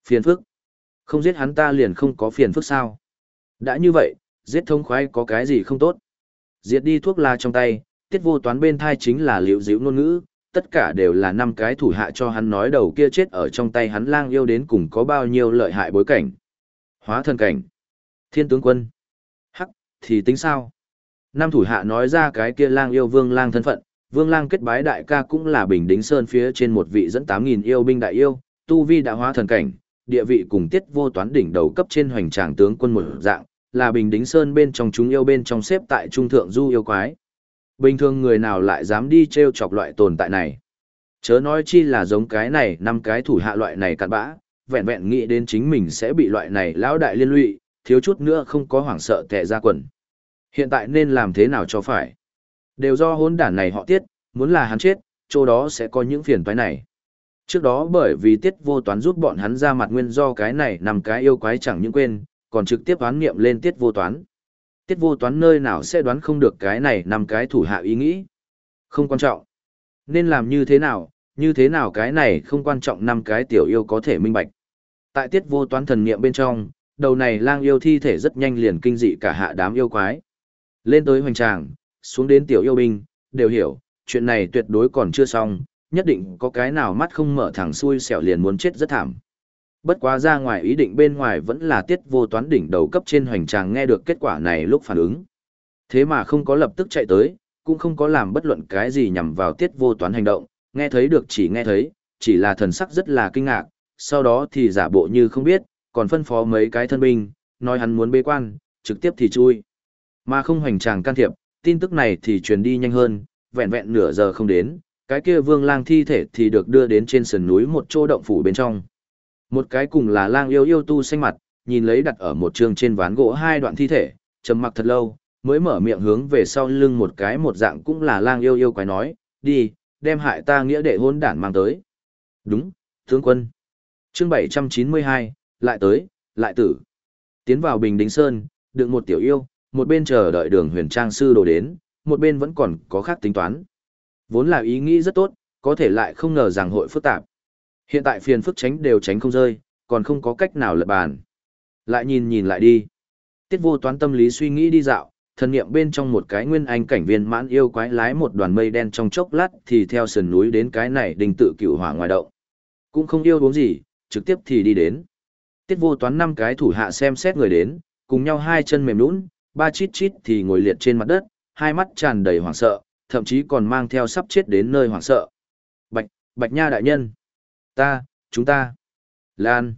Phiền phức. Không giết hắn ta liền không có phiền phức sao. Đã như vậy, giết thông khoái có cái gì không tốt. Diệt đi thuốc la trong tay, tiết vô toán bên thai chính là liễu diễu ngôn ngữ, tất cả đều là năm cái thủ hạ cho hắn nói đầu kia chết ở trong tay hắn lang yêu đến cùng có bao nhiêu lợi hại bối cảnh. Hóa thân cảnh. Thiên tướng quân. Hắc, thì tính sao? Năm thủ hạ nói ra cái kia lang yêu vương lang thân phận, vương lang kết bái đại ca cũng là bình đính sơn phía trên một vị dẫn 8.000 yêu binh đại yêu, tu vi đã hóa thần cảnh, địa vị cùng tiết vô toán đỉnh đầu cấp trên hoành tràng tướng quân một dạng, là bình đính sơn bên trong chúng yêu bên trong xếp tại trung thượng du yêu quái. Bình thường người nào lại dám đi treo chọc loại tồn tại này. Chớ nói chi là giống cái này, năm cái thủ hạ loại này cặn bã, vẹn vẹn nghĩ đến chính mình sẽ bị loại này lão đại liên lụy, thiếu chút nữa không có hoảng sợ tệ ra quần. Hiện tại nên làm thế nào cho phải? Đều do hôn đản này họ tiết, muốn là hắn chết, chỗ đó sẽ có những phiền toái này. Trước đó bởi vì tiết vô toán giúp bọn hắn ra mặt nguyên do cái này nằm cái yêu quái chẳng những quên, còn trực tiếp oán nghiệm lên tiết vô toán. Tiết vô toán nơi nào sẽ đoán không được cái này nằm cái thủ hạ ý nghĩ. Không quan trọng. Nên làm như thế nào, như thế nào cái này không quan trọng năm cái tiểu yêu có thể minh bạch. Tại tiết vô toán thần nghiệm bên trong, đầu này lang yêu thi thể rất nhanh liền kinh dị cả hạ đám yêu quái. Lên tới hoành tràng, xuống đến tiểu yêu binh, đều hiểu, chuyện này tuyệt đối còn chưa xong, nhất định có cái nào mắt không mở thẳng xuôi xẻo liền muốn chết rất thảm. Bất quá ra ngoài ý định bên ngoài vẫn là tiết vô toán đỉnh đầu cấp trên hoành tràng nghe được kết quả này lúc phản ứng. Thế mà không có lập tức chạy tới, cũng không có làm bất luận cái gì nhằm vào tiết vô toán hành động, nghe thấy được chỉ nghe thấy, chỉ là thần sắc rất là kinh ngạc, sau đó thì giả bộ như không biết, còn phân phó mấy cái thân binh, nói hắn muốn bế quan, trực tiếp thì chui. Mà không hoành tràng can thiệp, tin tức này thì truyền đi nhanh hơn, vẹn vẹn nửa giờ không đến, cái kia vương lang thi thể thì được đưa đến trên sườn núi một chỗ động phủ bên trong. Một cái cùng là lang yêu yêu tu xanh mặt, nhìn lấy đặt ở một trường trên ván gỗ hai đoạn thi thể, trầm mặc thật lâu, mới mở miệng hướng về sau lưng một cái một dạng cũng là lang yêu yêu quái nói, đi, đem hại ta nghĩa đệ hôn đản mang tới. Đúng, tướng quân. chương 792, lại tới, lại tử. Tiến vào Bình Đính Sơn, đựng một tiểu yêu, một bên chờ đợi đường huyền trang sư đồ đến, một bên vẫn còn có khác tính toán. Vốn là ý nghĩ rất tốt, có thể lại không ngờ rằng hội phức tạp. Hiện tại phiền phức tránh đều tránh không rơi, còn không có cách nào lật bàn. Lại nhìn nhìn lại đi. Tiết vô toán tâm lý suy nghĩ đi dạo, thần niệm bên trong một cái nguyên anh cảnh viên mãn yêu quái lái một đoàn mây đen trong chốc lát thì theo sườn núi đến cái này đình tự cựu hỏa ngoài động. Cũng không yêu uống gì, trực tiếp thì đi đến. Tiết vô toán năm cái thủ hạ xem xét người đến, cùng nhau hai chân mềm nũng, ba chít chít thì ngồi liệt trên mặt đất, hai mắt tràn đầy hoảng sợ, thậm chí còn mang theo sắp chết đến nơi hoảng sợ. Bạch, Bạch Nha đại nhân. Ta, chúng ta. Lan.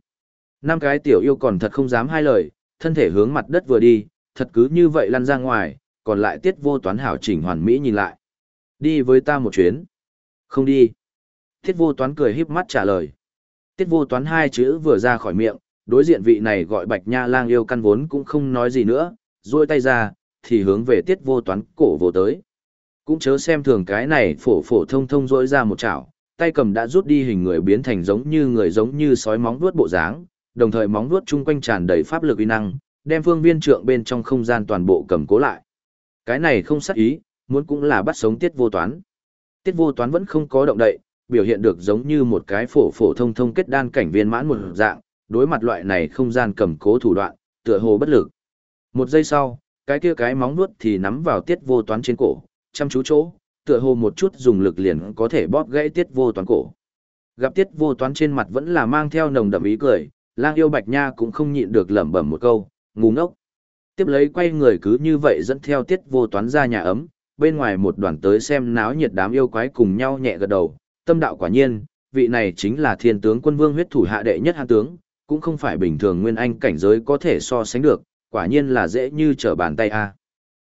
Năm cái tiểu yêu còn thật không dám hai lời, thân thể hướng mặt đất vừa đi, thật cứ như vậy lăn ra ngoài, còn lại tiết vô toán hảo chỉnh hoàn mỹ nhìn lại. Đi với ta một chuyến. Không đi. Tiết vô toán cười híp mắt trả lời. Tiết vô toán hai chữ vừa ra khỏi miệng, đối diện vị này gọi bạch nha lang yêu căn vốn cũng không nói gì nữa, duỗi tay ra, thì hướng về tiết vô toán cổ vô tới. Cũng chớ xem thường cái này phổ phổ thông thông duỗi ra một chảo, tay cầm đã rút đi hình người biến thành giống như người giống như sói móng vuốt bộ dáng, đồng thời móng vuốt chung quanh tràn đầy pháp lực uy năng, đem phương viên trượng bên trong không gian toàn bộ cầm cố lại. Cái này không sát ý, muốn cũng là bắt sống tiết vô toán. Tiết vô toán vẫn không có động đậy, biểu hiện được giống như một cái phổ phổ thông thông kết đan cảnh viên mãn một dạng, đối mặt loại này không gian cầm cố thủ đoạn, tựa hồ bất lực. Một giây sau, cái kia cái móng vuốt thì nắm vào tiết vô toán trên cổ, chăm chú chỗ, tựa hồ một chút dùng lực liền có thể bóp gãy tiết vô toán cổ. Gặp tiết vô toán trên mặt vẫn là mang theo nồng đậm ý cười, lang yêu bạch nha cũng không nhịn được lẩm bẩm một câu, ngu ngốc. Tiếp lấy quay người cứ như vậy dẫn theo tiết vô toán ra nhà ấm, bên ngoài một đoàn tới xem náo nhiệt đám yêu quái cùng nhau nhẹ gật đầu, tâm đạo quả nhiên, vị này chính là thiên tướng quân vương huyết thủ hạ đệ nhất hạ tướng, cũng không phải bình thường nguyên anh cảnh giới có thể so sánh được, quả nhiên là dễ như trở bàn tay a.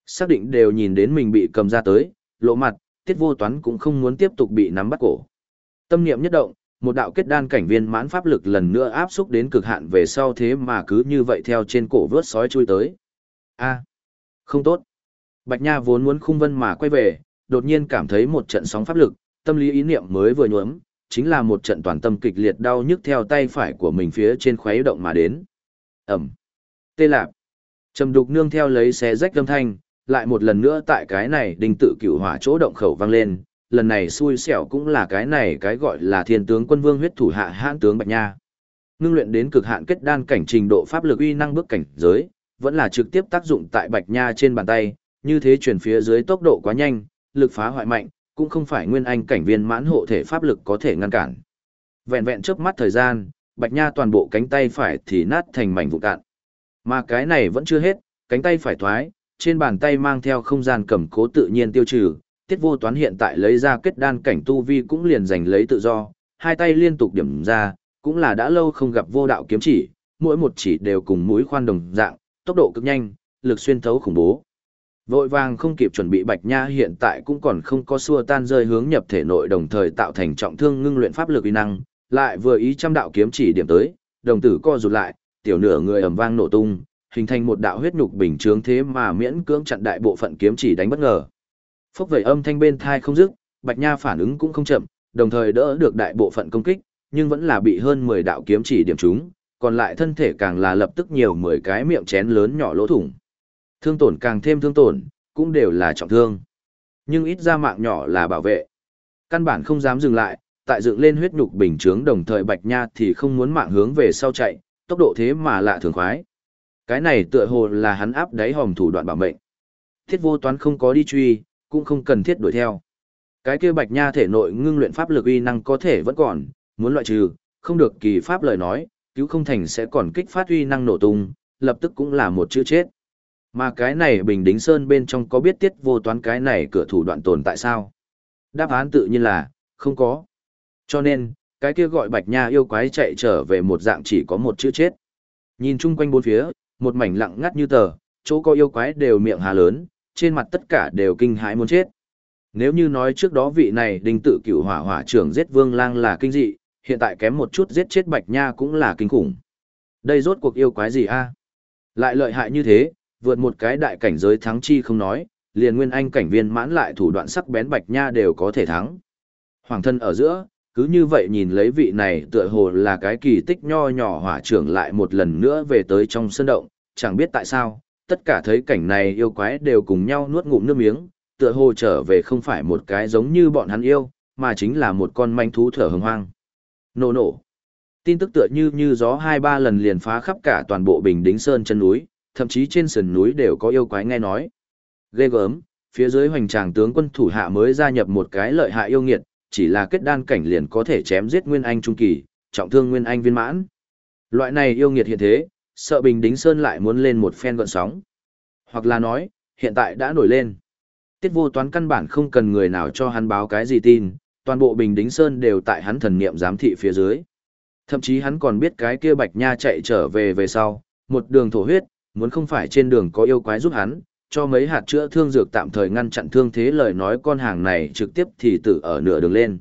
Xác định đều nhìn đến mình bị cầm ra tới, lộ mặt, tiết vô toán cũng không muốn tiếp tục bị nắm bắt cổ. Tâm niệm nhất động, một đạo kết đan cảnh viên mãn pháp lực lần nữa áp xúc đến cực hạn về sau thế mà cứ như vậy theo trên cổ vớt sói chui tới. A, không tốt. Bạch Nha vốn muốn khung vân mà quay về, đột nhiên cảm thấy một trận sóng pháp lực, tâm lý ý niệm mới vừa nhuốm, chính là một trận toàn tâm kịch liệt đau nhức theo tay phải của mình phía trên khuấy động mà đến. Ẩm. Tê lạp. Trầm đục nương theo lấy xé rách âm thanh, lại một lần nữa tại cái này đinh tự cửu hỏa chỗ động khẩu vang lên, lần này xui xẻo cũng là cái này cái gọi là thiên tướng quân vương huyết thủ hạ hãn tướng Bạch Nha. Ngưng luyện đến cực hạn kết đan cảnh trình độ pháp lực uy năng bước cảnh giới, vẫn là trực tiếp tác dụng tại Bạch Nha trên bàn tay, như thế chuyển phía dưới tốc độ quá nhanh, lực phá hoại mạnh, cũng không phải nguyên anh cảnh viên mãn hộ thể pháp lực có thể ngăn cản. Vẹn vẹn trước mắt thời gian, Bạch Nha toàn bộ cánh tay phải thì nát thành mảnh vụn cạn. Mà cái này vẫn chưa hết, cánh tay phải thoái, trên bàn tay mang theo không gian cầm cố tự nhiên tiêu trừ, tiết vô toán hiện tại lấy ra kết đan cảnh tu vi cũng liền giành lấy tự do, hai tay liên tục điểm ra, cũng là đã lâu không gặp vô đạo kiếm chỉ, mỗi một chỉ đều cùng mũi khoan đồng dạng, tốc độ cực nhanh, lực xuyên thấu khủng bố. Vội vàng không kịp chuẩn bị Bạch Nha hiện tại cũng còn không có xua tan rơi hướng nhập thể nội đồng thời tạo thành trọng thương ngưng luyện pháp lực uy năng, lại vừa ý trăm đạo kiếm chỉ điểm tới, đồng tử co rụt lại, tiểu nửa người ầm vang nổ tung, hình thành một đạo huyết nhục bình chướng thế mà miễn cưỡng chặn đại bộ phận kiếm chỉ đánh bất ngờ. Phốc vậy âm thanh bên thai không dứt, Bạch Nha phản ứng cũng không chậm, đồng thời đỡ được đại bộ phận công kích, nhưng vẫn là bị hơn 10 đạo kiếm chỉ điểm trúng, còn lại thân thể càng là lập tức nhiều 10 cái miệng chén lớn nhỏ lỗ thủng. Thương tổn càng thêm thương tổn, cũng đều là trọng thương. Nhưng ít ra mạng nhỏ là bảo vệ. Căn bản không dám dừng lại, tại dựng lên huyết nhục bình chướng đồng thời Bạch Nha thì không muốn mạng hướng về sau chạy, tốc độ thế mà lạ thường khoái. Cái này tựa hồ là hắn áp đáy hòm thủ đoạn bảo mệnh. Thiết vô toán không có đi truy, cũng không cần thiết đuổi theo. Cái kia Bạch Nha thể nội ngưng luyện pháp lực uy năng có thể vẫn còn, muốn loại trừ, không được kỳ pháp lời nói, cứu không thành sẽ còn kích phát uy năng nổ tung, lập tức cũng là một chữ chết. Mà cái này Bình Đính Sơn bên trong có biết tiết vô toán cái này cửa thủ đoạn tồn tại sao? Đáp án tự nhiên là, không có. Cho nên, cái kia gọi Bạch Nha yêu quái chạy trở về một dạng chỉ có một chữ chết. Nhìn chung quanh bốn phía, một mảnh lặng ngắt như tờ, chỗ có yêu quái đều miệng hà lớn, trên mặt tất cả đều kinh hãi muốn chết. Nếu như nói trước đó vị này đinh tự cửu hỏa hỏa trưởng giết vương lang là kinh dị, hiện tại kém một chút giết chết bạch nha cũng là kinh khủng. Đây rốt cuộc yêu quái gì a? Lại lợi hại như thế, vượt một cái đại cảnh giới thắng chi không nói, liền nguyên anh cảnh viên mãn lại thủ đoạn sắc bén bạch nha đều có thể thắng. Hoàng thân ở giữa, cứ như vậy nhìn lấy vị này tựa hồ là cái kỳ tích nho nhỏ hỏa trưởng lại một lần nữa về tới trong sân động, chẳng biết tại sao, tất cả thấy cảnh này yêu quái đều cùng nhau nuốt ngụm nước miếng, tựa hồ trở về không phải một cái giống như bọn hắn yêu, mà chính là một con manh thú thở hừng hoang. Nổ nổ. Tin tức tựa như như gió hai ba lần liền phá khắp cả toàn bộ Bình Đính Sơn chân núi, thậm chí trên sườn núi đều có yêu quái nghe nói. Ghê gớm, phía dưới hoành tràng tướng quân thủ hạ mới gia nhập một cái lợi hại yêu nghiệt, chỉ là kết đan cảnh liền có thể chém giết Nguyên Anh trung kỳ, trọng thương Nguyên Anh viên mãn. Loại này yêu nghiệt hiện thế, sợ Bình Đính Sơn lại muốn lên một phen gọn sóng. Hoặc là nói, hiện tại đã nổi lên. Tiết vô toán căn bản không cần người nào cho hắn báo cái gì tin, toàn bộ Bình Đính Sơn đều tại hắn thần niệm giám thị phía dưới. Thậm chí hắn còn biết cái kia Bạch Nha chạy trở về về sau, một đường thổ huyết, muốn không phải trên đường có yêu quái giúp hắn, cho mấy hạt chữa thương dược tạm thời ngăn chặn thương thế lời nói con hàng này trực tiếp thì tử ở nửa đường lên.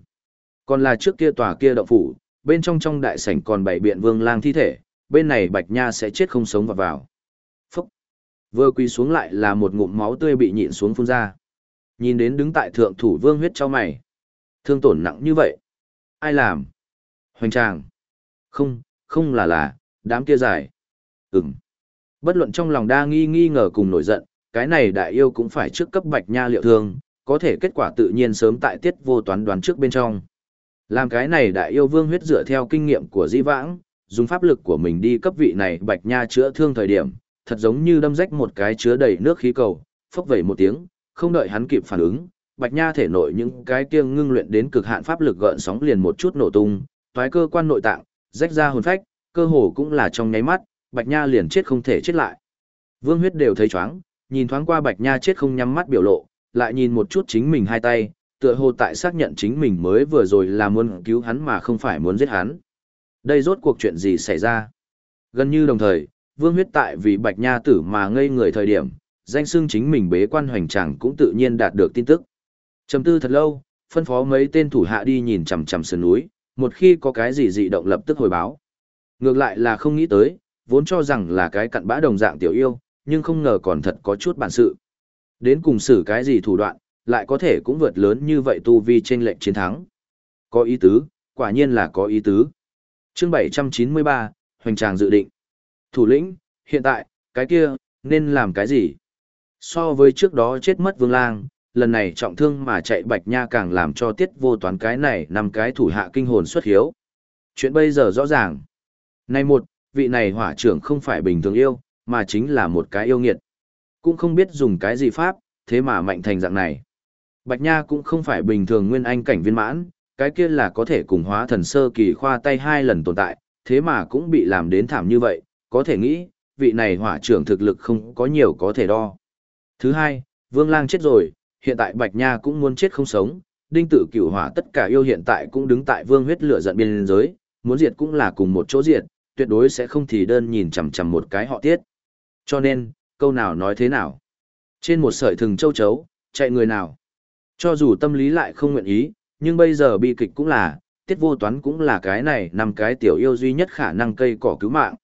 Còn là trước kia tòa kia động phủ, bên trong trong đại sảnh còn bảy biện vương lang thi thể, bên này Bạch Nha sẽ chết không sống vào vào. Phúc! Vừa quỳ xuống lại là một ngụm máu tươi bị nhịn xuống phun ra. Nhìn đến đứng tại thượng thủ vương huyết cho mày. Thương tổn nặng như vậy. Ai làm? Hoành tràng. Không, không là là, đám kia dài. Ừm. Bất luận trong lòng đa nghi nghi ngờ cùng nổi giận, cái này đại yêu cũng phải trước cấp bạch nha liệu thương, có thể kết quả tự nhiên sớm tại tiết vô toán đoán trước bên trong. Làm cái này đại yêu vương huyết dựa theo kinh nghiệm của di vãng, dùng pháp lực của mình đi cấp vị này bạch nha chữa thương thời điểm, thật giống như đâm rách một cái chứa đầy nước khí cầu, phốc vẩy một tiếng, không đợi hắn kịp phản ứng, bạch nha thể nội những cái kia ngưng luyện đến cực hạn pháp lực gợn sóng liền một chút nổ tung, toái cơ quan nội tạng, rách ra hồn phách, cơ hồ cũng là trong nháy mắt, bạch nha liền chết không thể chết lại. Vương huyết đều thấy chóng, nhìn thoáng qua bạch nha chết không nhắm mắt biểu lộ, lại nhìn một chút chính mình hai tay, tựa hồ tại xác nhận chính mình mới vừa rồi là muốn cứu hắn mà không phải muốn giết hắn. Đây rốt cuộc chuyện gì xảy ra? Gần như đồng thời, vương huyết tại vì bạch nha tử mà ngây người thời điểm, danh xưng chính mình bế quan hoành tràng cũng tự nhiên đạt được tin tức. Trầm tư thật lâu, phân phó mấy tên thủ hạ đi nhìn chằm chằm sườn núi, một khi có cái gì dị động lập tức hồi báo. Ngược lại là không nghĩ tới, vốn cho rằng là cái cặn bã đồng dạng tiểu yêu, nhưng không ngờ còn thật có chút bản sự. Đến cùng xử cái gì thủ đoạn, lại có thể cũng vượt lớn như vậy tu vi trên lệnh chiến thắng. Có ý tứ, quả nhiên là có ý tứ. Chương 793, Hoành Tràng dự định. Thủ lĩnh, hiện tại, cái kia, nên làm cái gì? So với trước đó chết mất vương lang, lần này trọng thương mà chạy bạch nha càng làm cho tiết vô toán cái này nằm cái thủ hạ kinh hồn xuất hiếu. Chuyện bây giờ rõ ràng. Này một, vị này hỏa trưởng không phải bình thường yêu, mà chính là một cái yêu nghiệt. Cũng không biết dùng cái gì pháp, thế mà mạnh thành dạng này. Bạch Nha cũng không phải bình thường nguyên anh cảnh viên mãn, cái kia là có thể cùng hóa thần sơ kỳ khoa tay hai lần tồn tại, thế mà cũng bị làm đến thảm như vậy, có thể nghĩ, vị này hỏa trưởng thực lực không có nhiều có thể đo. Thứ hai, Vương Lang chết rồi, hiện tại Bạch Nha cũng muốn chết không sống, đinh tử cửu hỏa tất cả yêu hiện tại cũng đứng tại vương huyết lửa giận biên giới, muốn diệt cũng là cùng một chỗ diệt, tuyệt đối sẽ không thì đơn nhìn chằm chằm một cái họ tiết. Cho nên, câu nào nói thế nào? Trên một sợi thừng châu chấu, chạy người nào? Cho dù tâm lý lại không nguyện ý, nhưng bây giờ bi kịch cũng là, tiết vô toán cũng là cái này nằm cái tiểu yêu duy nhất khả năng cây cỏ cứu mạng.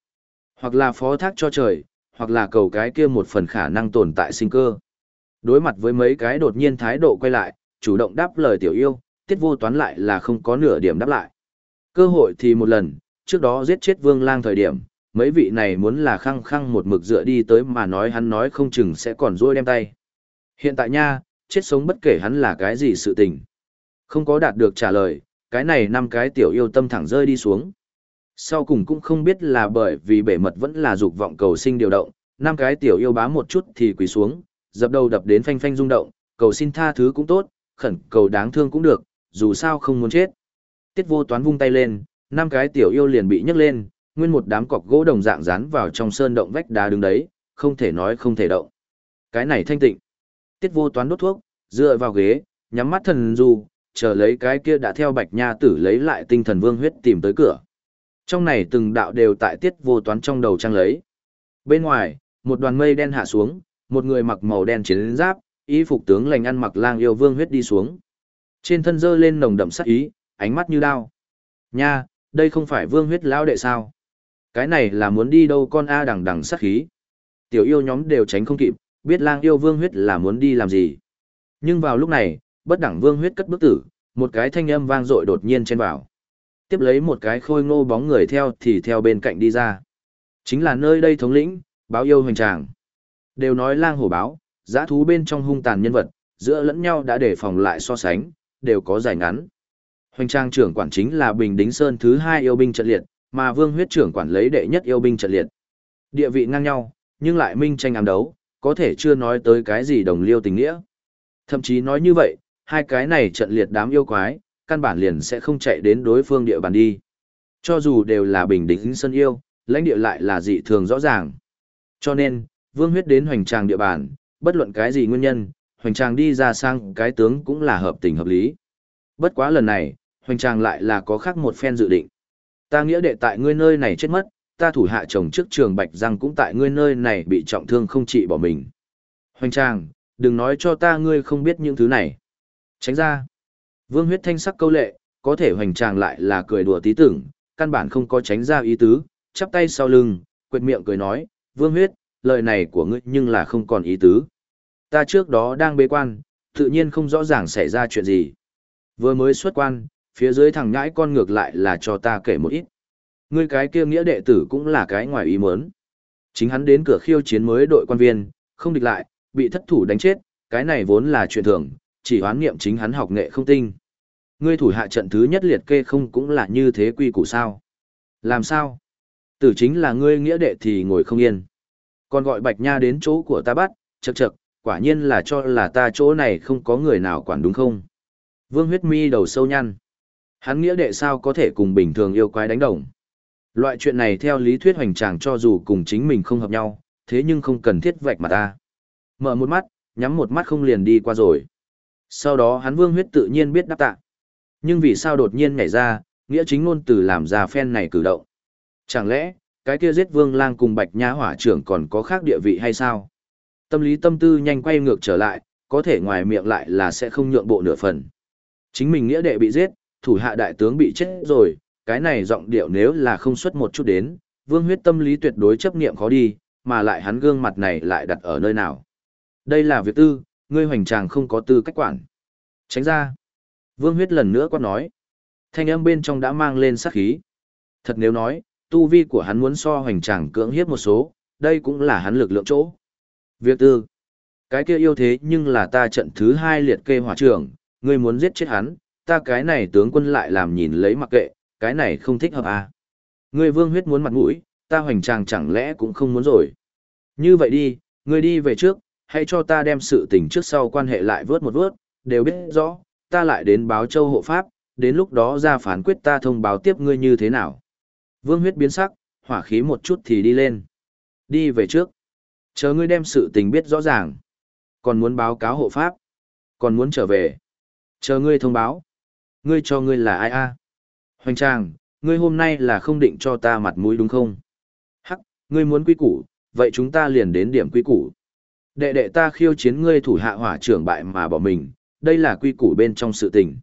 Hoặc là phó thác cho trời, hoặc là cầu cái kia một phần khả năng tồn tại sinh cơ. Đối mặt với mấy cái đột nhiên thái độ quay lại, chủ động đáp lời tiểu yêu, tiết vô toán lại là không có nửa điểm đáp lại. Cơ hội thì một lần, trước đó giết chết vương lang thời điểm, mấy vị này muốn là khăng khăng một mực dựa đi tới mà nói hắn nói không chừng sẽ còn rôi đem tay. Hiện tại nha, chết sống bất kể hắn là cái gì sự tình. Không có đạt được trả lời, cái này năm cái tiểu yêu tâm thẳng rơi đi xuống. Sau cùng cũng không biết là bởi vì bể mật vẫn là dục vọng cầu sinh điều động, năm cái tiểu yêu bám một chút thì quỳ xuống, dập đầu đập đến phanh phanh rung động, cầu xin tha thứ cũng tốt, khẩn cầu đáng thương cũng được, dù sao không muốn chết. Tiết vô toán vung tay lên, năm cái tiểu yêu liền bị nhấc lên, nguyên một đám cọc gỗ đồng dạng dán vào trong sơn động vách đá đứng đấy, không thể nói không thể động. Cái này thanh tịnh. Tiết vô toán đốt thuốc, dựa vào ghế, nhắm mắt thần du, chờ lấy cái kia đã theo bạch nha tử lấy lại tinh thần vương huyết tìm tới cửa. Trong này từng đạo đều tại tiết vô toán trong đầu trang lấy. Bên ngoài, một đoàn mây đen hạ xuống, một người mặc màu đen chiến giáp, y phục tướng lành ăn mặc lang yêu vương huyết đi xuống. Trên thân dơ lên nồng đậm sắc ý, ánh mắt như đao. Nha, đây không phải vương huyết lão đệ sao? Cái này là muốn đi đâu con A đằng đằng sát khí. Tiểu yêu nhóm đều tránh không kịp, biết lang yêu vương huyết là muốn đi làm gì. Nhưng vào lúc này, bất đẳng vương huyết cất bức tử, một cái thanh âm vang dội đột nhiên trên vào. Tiếp lấy một cái khôi ngô bóng người theo thì theo bên cạnh đi ra. Chính là nơi đây thống lĩnh, báo yêu hoành tràng. Đều nói lang hổ báo, giã thú bên trong hung tàn nhân vật, giữa lẫn nhau đã để phòng lại so sánh, đều có giải ngắn. Hoành trang trưởng quản chính là Bình Đính Sơn thứ hai yêu binh trận liệt, mà Vương huyết trưởng quản lấy đệ nhất yêu binh trận liệt. Địa vị ngang nhau, nhưng lại minh tranh ám đấu, có thể chưa nói tới cái gì đồng liêu tình nghĩa. Thậm chí nói như vậy, hai cái này trận liệt đám yêu quái, căn bản liền sẽ không chạy đến đối phương địa bàn đi. Cho dù đều là Bình Đính sân yêu, lãnh địa lại là dị thường rõ ràng. Cho nên, Vương huyết đến hoành tràng địa bàn, bất luận cái gì nguyên nhân, hoành tràng đi ra sang cái tướng cũng là hợp tình hợp lý. Bất quá lần này, hoành tràng lại là có khác một phen dự định. Ta nghĩa đệ tại ngươi nơi này chết mất, ta thủ hạ chồng trước trường bạch răng cũng tại ngươi nơi này bị trọng thương không trị bỏ mình. Hoành tràng, đừng nói cho ta ngươi không biết những thứ này. Tránh ra. Vương huyết thanh sắc câu lệ, có thể hoành tràng lại là cười đùa tí tưởng, căn bản không có tránh ra ý tứ, chắp tay sau lưng, quệt miệng cười nói, vương huyết, lời này của ngươi nhưng là không còn ý tứ. Ta trước đó đang bế quan, tự nhiên không rõ ràng xảy ra chuyện gì. Vừa mới xuất quan, phía dưới thằng nhãi con ngược lại là cho ta kể một ít. Ngươi cái kia nghĩa đệ tử cũng là cái ngoài ý muốn. Chính hắn đến cửa khiêu chiến mới đội quan viên, không địch lại, bị thất thủ đánh chết, cái này vốn là chuyện thường, chỉ hoán nghiệm chính hắn học nghệ không tinh. Ngươi thủ hạ trận thứ nhất liệt kê không cũng là như thế quy củ sao? Làm sao? Tử chính là ngươi nghĩa đệ thì ngồi không yên. Còn gọi Bạch Nha đến chỗ của ta bắt, chậc chậc, quả nhiên là cho là ta chỗ này không có người nào quản đúng không? Vương huyết mi đầu sâu nhăn. Hắn nghĩa đệ sao có thể cùng bình thường yêu quái đánh đồng. Loại chuyện này theo lý thuyết hoành tràng cho dù cùng chính mình không hợp nhau, thế nhưng không cần thiết vạch mà ta. Mở một mắt, nhắm một mắt không liền đi qua rồi. Sau đó hắn vương huyết tự nhiên biết đáp tạ. Nhưng vì sao đột nhiên nhảy ra, nghĩa chính ngôn từ làm ra phen này cử động. Chẳng lẽ, cái kia giết vương lang cùng bạch nha hỏa trưởng còn có khác địa vị hay sao? Tâm lý tâm tư nhanh quay ngược trở lại, có thể ngoài miệng lại là sẽ không nhượng bộ nửa phần. Chính mình nghĩa đệ bị giết, thủ hạ đại tướng bị chết rồi, cái này giọng điệu nếu là không xuất một chút đến, vương huyết tâm lý tuyệt đối chấp niệm khó đi, mà lại hắn gương mặt này lại đặt ở nơi nào. Đây là việc tư, ngươi hoành tràng không có tư cách quản. Tránh ra. Vương huyết lần nữa quát nói. Thanh âm bên trong đã mang lên sát khí. Thật nếu nói, tu vi của hắn muốn so hoành tràng cưỡng hiếp một số, đây cũng là hắn lực lượng chỗ. Việc tư. Cái kia yêu thế nhưng là ta trận thứ hai liệt kê hỏa trưởng, ngươi muốn giết chết hắn, ta cái này tướng quân lại làm nhìn lấy mặc kệ, cái này không thích hợp à. Ngươi vương huyết muốn mặt mũi, ta hoành tràng chẳng lẽ cũng không muốn rồi. Như vậy đi, ngươi đi về trước, hãy cho ta đem sự tình trước sau quan hệ lại vớt một vớt, đều biết rõ, ta lại đến báo châu hộ pháp, đến lúc đó ra phán quyết ta thông báo tiếp ngươi như thế nào. Vương huyết biến sắc, hỏa khí một chút thì đi lên. Đi về trước. Chờ ngươi đem sự tình biết rõ ràng. Còn muốn báo cáo hộ pháp. Còn muốn trở về. Chờ ngươi thông báo. Ngươi cho ngươi là ai a? Hoành trang, ngươi hôm nay là không định cho ta mặt mũi đúng không? Hắc, ngươi muốn quy củ, vậy chúng ta liền đến điểm quy củ. Đệ đệ ta khiêu chiến ngươi thủ hạ hỏa trưởng bại mà bỏ mình, đây là quy củ bên trong sự tình.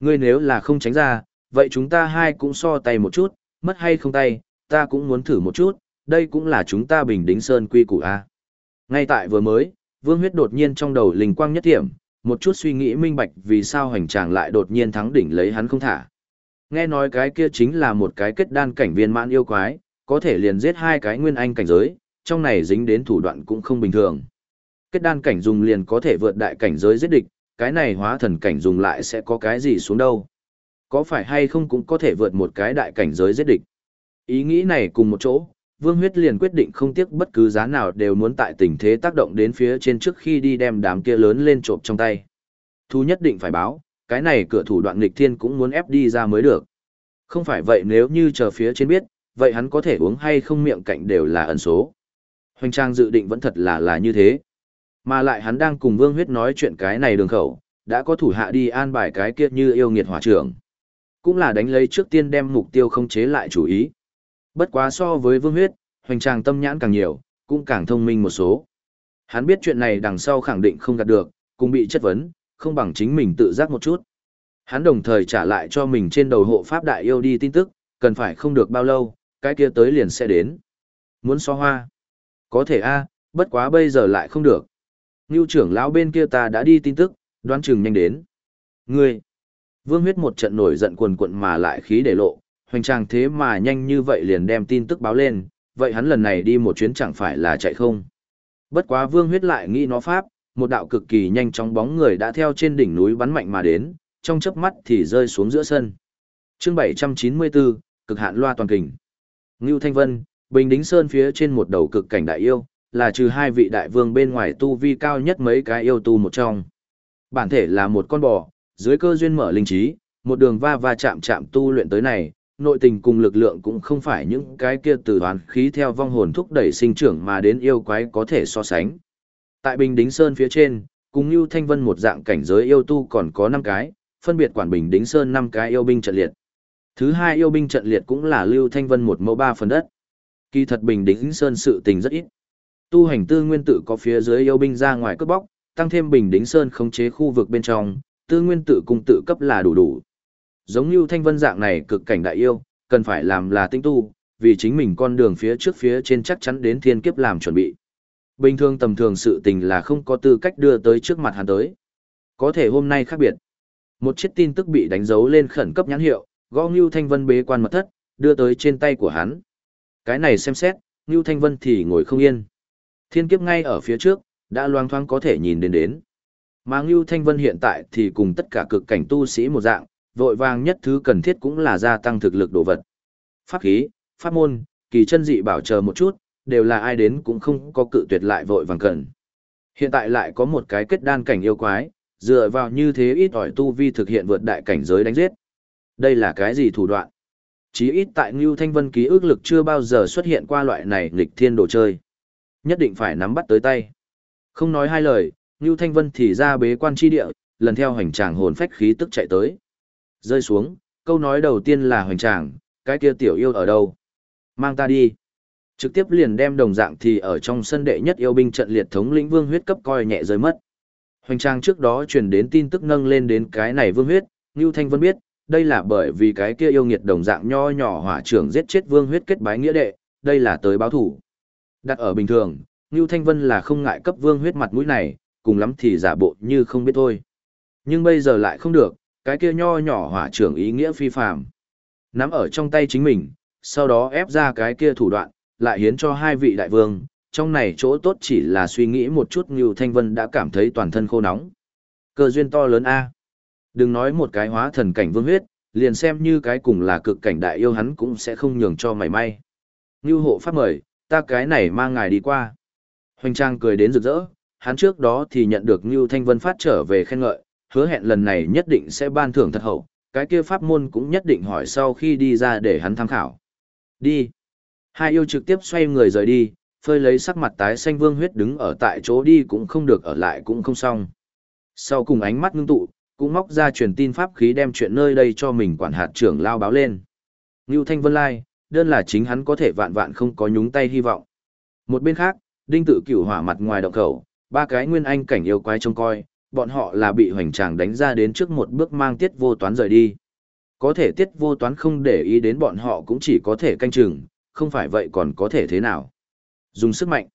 Ngươi nếu là không tránh ra, vậy chúng ta hai cũng so tay một chút, mất hay không tay, ta cũng muốn thử một chút, đây cũng là chúng ta bình đính sơn quy củ A. Ngay tại vừa mới, vương huyết đột nhiên trong đầu linh quang nhất điểm, một chút suy nghĩ minh bạch vì sao hành tràng lại đột nhiên thắng đỉnh lấy hắn không thả. Nghe nói cái kia chính là một cái kết đan cảnh viên mãn yêu quái, có thể liền giết hai cái nguyên anh cảnh giới, trong này dính đến thủ đoạn cũng không bình thường. Kết đan cảnh dùng liền có thể vượt đại cảnh giới giết địch, cái này hóa thần cảnh dùng lại sẽ có cái gì xuống đâu. Có phải hay không cũng có thể vượt một cái đại cảnh giới giết địch. Ý nghĩ này cùng một chỗ, Vương Huyết liền quyết định không tiếc bất cứ giá nào đều muốn tại tình thế tác động đến phía trên trước khi đi đem đám kia lớn lên trộm trong tay. Thu nhất định phải báo, cái này cửa thủ đoạn nghịch thiên cũng muốn ép đi ra mới được. Không phải vậy nếu như chờ phía trên biết, vậy hắn có thể uống hay không miệng cạnh đều là ẩn số. Hoành Trang dự định vẫn thật là là như thế. Mà lại hắn đang cùng Vương Huyết nói chuyện cái này đường khẩu, đã có thủ hạ đi an bài cái kia như yêu nghiệt hỏa trưởng. Cũng là đánh lấy trước tiên đem mục tiêu không chế lại chủ ý. Bất quá so với Vương Huyết, Hoành Trang tâm nhãn càng nhiều, cũng càng thông minh một số. Hắn biết chuyện này đằng sau khẳng định không gạt được, cũng bị chất vấn, không bằng chính mình tự giác một chút. Hắn đồng thời trả lại cho mình trên đầu hộ pháp đại yêu đi tin tức, cần phải không được bao lâu, cái kia tới liền sẽ đến. Muốn so hoa? Có thể a, bất quá bây giờ lại không được. Ngưu trưởng lão bên kia ta đã đi tin tức, đoán chừng nhanh đến. Ngươi! Vương huyết một trận nổi giận quần quận mà lại khí để lộ, hoành tràng thế mà nhanh như vậy liền đem tin tức báo lên, vậy hắn lần này đi một chuyến chẳng phải là chạy không. Bất quá vương huyết lại nghĩ nó pháp, một đạo cực kỳ nhanh chóng bóng người đã theo trên đỉnh núi bắn mạnh mà đến, trong chớp mắt thì rơi xuống giữa sân. chương 794, cực hạn loa toàn kình. Ngưu Thanh Vân, Bình Đính Sơn phía trên một đầu cực cảnh đại yêu, là trừ hai vị đại vương bên ngoài tu vi cao nhất mấy cái yêu tu một trong. Bản thể là một con bò, dưới cơ duyên mở linh trí, một đường va va chạm chạm tu luyện tới này, nội tình cùng lực lượng cũng không phải những cái kia từ hoàn khí theo vong hồn thúc đẩy sinh trưởng mà đến yêu quái có thể so sánh. Tại Bình Đính Sơn phía trên, cùng như Thanh Vân một dạng cảnh giới yêu tu còn có 5 cái, phân biệt quản Bình Đính Sơn 5 cái yêu binh trận liệt. Thứ hai yêu binh trận liệt cũng là Lưu Thanh Vân một mẫu ba phần đất. Kỳ thật Bình Đính Sơn sự tình rất ít. Tu hành tư nguyên tự có phía dưới yêu binh ra ngoài cướp bóc, tăng thêm Bình Đính Sơn khống chế khu vực bên trong, tư nguyên tự cung tự cấp là đủ đủ. Giống như Thanh Vân dạng này cực cảnh đại yêu, cần phải làm là tinh tu, vì chính mình con đường phía trước phía trên chắc chắn đến thiên kiếp làm chuẩn bị. Bình thường tầm thường sự tình là không có tư cách đưa tới trước mặt hắn tới. Có thể hôm nay khác biệt. Một chiếc tin tức bị đánh dấu lên khẩn cấp nhãn hiệu, gõ Ngưu Thanh Vân bế quan mật thất, đưa tới trên tay của hắn. Cái này xem xét, Ngưu Thanh Vân thì ngồi không yên. Thiên kiếp ngay ở phía trước, đã loang thoáng có thể nhìn đến đến. Mà Ngưu Thanh Vân hiện tại thì cùng tất cả cực cảnh tu sĩ một dạng, vội vàng nhất thứ cần thiết cũng là gia tăng thực lực đồ vật. Pháp khí, pháp môn, kỳ chân dị bảo chờ một chút, đều là ai đến cũng không có cự tuyệt lại vội vàng cần. Hiện tại lại có một cái kết đan cảnh yêu quái, dựa vào như thế ít ỏi tu vi thực hiện vượt đại cảnh giới đánh giết. Đây là cái gì thủ đoạn? Chí ít tại Ngưu Thanh Vân ký ức lực chưa bao giờ xuất hiện qua loại này nghịch thiên đồ chơi. Nhất định phải nắm bắt tới tay. Không nói hai lời, Ngưu Thanh Vân thì ra bế quan chi địa, lần theo hành tràng hồn phách khí tức chạy tới. Rơi xuống, câu nói đầu tiên là hoành tràng, cái kia tiểu yêu ở đâu? Mang ta đi. Trực tiếp liền đem đồng dạng thì ở trong sân đệ nhất yêu binh trận liệt thống lĩnh vương huyết cấp coi nhẹ rơi mất. Hoành trang trước đó truyền đến tin tức nâng lên đến cái này vương huyết, Ngưu Thanh Vân biết, đây là bởi vì cái kia yêu nghiệt đồng dạng nho nhỏ hỏa trưởng giết chết vương huyết kết bái nghĩa đệ, đây là tới báo thủ. Đặt ở bình thường, Ngưu Thanh Vân là không ngại cấp vương huyết mặt mũi này, cùng lắm thì giả bộ như không biết thôi. Nhưng bây giờ lại không được, cái kia nho nhỏ hỏa trưởng ý nghĩa phi phàm. Nắm ở trong tay chính mình, sau đó ép ra cái kia thủ đoạn, lại hiến cho hai vị đại vương, trong này chỗ tốt chỉ là suy nghĩ một chút Ngưu Thanh Vân đã cảm thấy toàn thân khô nóng. Cơ duyên to lớn A. Đừng nói một cái hóa thần cảnh vương huyết, liền xem như cái cùng là cực cảnh đại yêu hắn cũng sẽ không nhường cho mảy may. Ngưu hộ pháp mời, ta cái này mang ngài đi qua. Hoành Trang cười đến rực rỡ, hắn trước đó thì nhận được Ngưu Thanh Vân phát trở về khen ngợi, hứa hẹn lần này nhất định sẽ ban thưởng thật hậu, cái kia pháp môn cũng nhất định hỏi sau khi đi ra để hắn tham khảo. Đi. Hai yêu trực tiếp xoay người rời đi, phơi lấy sắc mặt tái xanh vương huyết đứng ở tại chỗ đi cũng không được ở lại cũng không xong. Sau cùng ánh mắt ngưng tụ, cũng móc ra truyền tin pháp khí đem chuyện nơi đây cho mình quản hạt trưởng lao báo lên. Ngưu Thanh Vân Lai, đơn là chính hắn có thể vạn vạn không có nhúng tay hy vọng. Một bên khác, đinh tự cửu hỏa mặt ngoài động khẩu, ba cái nguyên anh cảnh yêu quái trông coi, bọn họ là bị hoành tràng đánh ra đến trước một bước mang tiết vô toán rời đi. Có thể tiết vô toán không để ý đến bọn họ cũng chỉ có thể canh chừng, không phải vậy còn có thể thế nào. Dùng sức mạnh.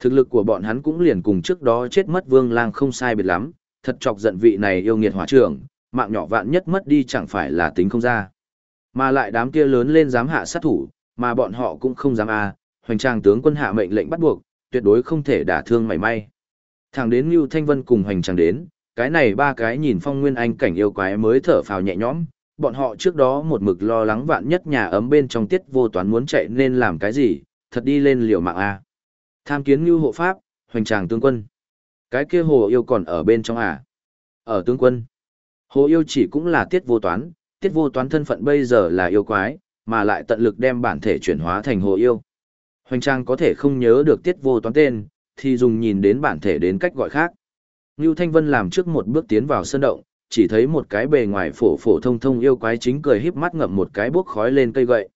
Thực lực của bọn hắn cũng liền cùng trước đó chết mất vương lang không sai biệt lắm, thật chọc giận vị này yêu nghiệt hỏa trưởng, mạng nhỏ vạn nhất mất đi chẳng phải là tính không ra. Mà lại đám kia lớn lên dám hạ sát thủ, mà bọn họ cũng không dám a, à, hoành trang tướng quân hạ mệnh lệnh bắt buộc, tuyệt đối không thể đả thương mảy may. Thẳng đến Ngưu Thanh Vân cùng hoành trang đến, cái này ba cái nhìn phong nguyên anh cảnh yêu quái mới thở phào nhẹ nhõm, bọn họ trước đó một mực lo lắng vạn nhất nhà ấm bên trong tiết vô toán muốn chạy nên làm cái gì, thật đi lên liều mạng a. Tham kiến Ngưu hộ pháp, hoành tràng tướng quân. Cái kia hồ yêu còn ở bên trong à? Ở tướng quân. Hồ yêu chỉ cũng là tiết vô toán, tiết vô toán thân phận bây giờ là yêu quái, mà lại tận lực đem bản thể chuyển hóa thành hồ yêu. Hoành trang có thể không nhớ được tiết vô toán tên, thì dùng nhìn đến bản thể đến cách gọi khác. Ngưu Thanh Vân làm trước một bước tiến vào sân động, chỉ thấy một cái bề ngoài phổ phổ thông thông yêu quái chính cười híp mắt ngậm một cái bốc khói lên cây gậy.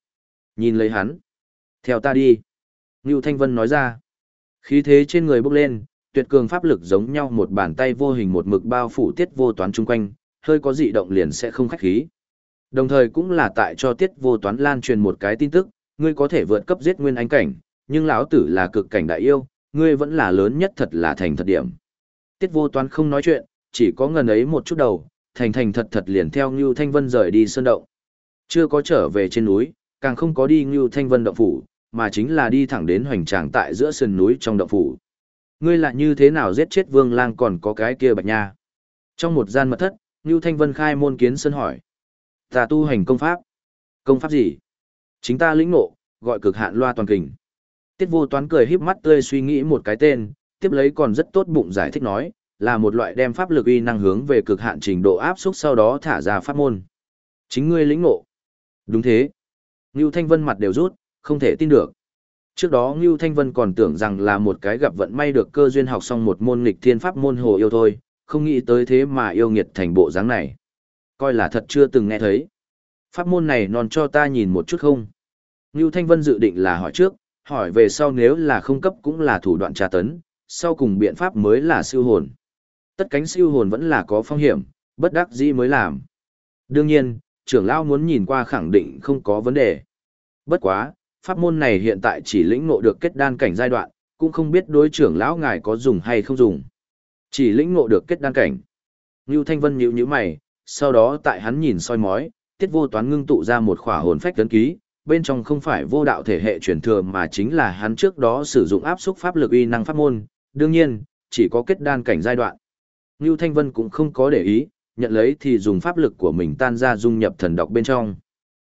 Nhìn lấy hắn. Theo ta đi. Ngưu Thanh Vân nói ra. Khí thế trên người bốc lên, tuyệt cường pháp lực giống nhau một bàn tay vô hình một mực bao phủ tiết vô toán chung quanh, hơi có dị động liền sẽ không khách khí. Đồng thời cũng là tại cho tiết vô toán lan truyền một cái tin tức, ngươi có thể vượt cấp giết nguyên anh cảnh, nhưng lão tử là cực cảnh đại yêu, ngươi vẫn là lớn nhất thật là thành thật điểm. Tiết vô toán không nói chuyện, chỉ có ngần ấy một chút đầu, thành thành thật thật liền theo Ngưu Thanh Vân rời đi sơn động. Chưa có trở về trên núi, càng không có đi Ngưu Thanh Vân động phủ, mà chính là đi thẳng đến hoành tràng tại giữa sườn núi trong động phủ. Ngươi lại như thế nào giết chết Vương Lang còn có cái kia bạch nha? Trong một gian mật thất, Ngưu Thanh Vân khai môn kiến sơn hỏi. Ta tu hành công pháp. Công pháp gì? Chính ta lĩnh ngộ, gọi cực hạn loa toàn kình. Tiết vô toán cười híp mắt tươi suy nghĩ một cái tên, tiếp lấy còn rất tốt bụng giải thích nói, là một loại đem pháp lực uy năng hướng về cực hạn trình độ áp suất sau đó thả ra pháp môn. Chính ngươi lĩnh ngộ. Đúng thế. Ngưu Thanh Vân mặt đều rút, không thể tin được. Trước đó Ngưu Thanh Vân còn tưởng rằng là một cái gặp vận may được cơ duyên học xong một môn nghịch thiên pháp môn hồ yêu thôi, không nghĩ tới thế mà yêu nghiệt thành bộ dáng này. Coi là thật chưa từng nghe thấy. Pháp môn này non cho ta nhìn một chút không? Ngưu Thanh Vân dự định là hỏi trước, hỏi về sau nếu là không cấp cũng là thủ đoạn tra tấn, sau cùng biện pháp mới là siêu hồn. Tất cánh siêu hồn vẫn là có phong hiểm, bất đắc dĩ mới làm. Đương nhiên, trưởng lão muốn nhìn qua khẳng định không có vấn đề. Bất quá, pháp môn này hiện tại chỉ lĩnh ngộ được kết đan cảnh giai đoạn, cũng không biết đối trưởng lão ngài có dùng hay không dùng. Chỉ lĩnh ngộ được kết đan cảnh. Ngưu Thanh Vân nhíu nhíu mày, sau đó tại hắn nhìn soi mói, tiết vô toán ngưng tụ ra một khỏa hồn phách tấn ký, bên trong không phải vô đạo thể hệ truyền thừa mà chính là hắn trước đó sử dụng áp xúc pháp lực uy năng pháp môn, đương nhiên, chỉ có kết đan cảnh giai đoạn. Ngưu Thanh Vân cũng không có để ý, nhận lấy thì dùng pháp lực của mình tan ra dung nhập thần độc bên trong.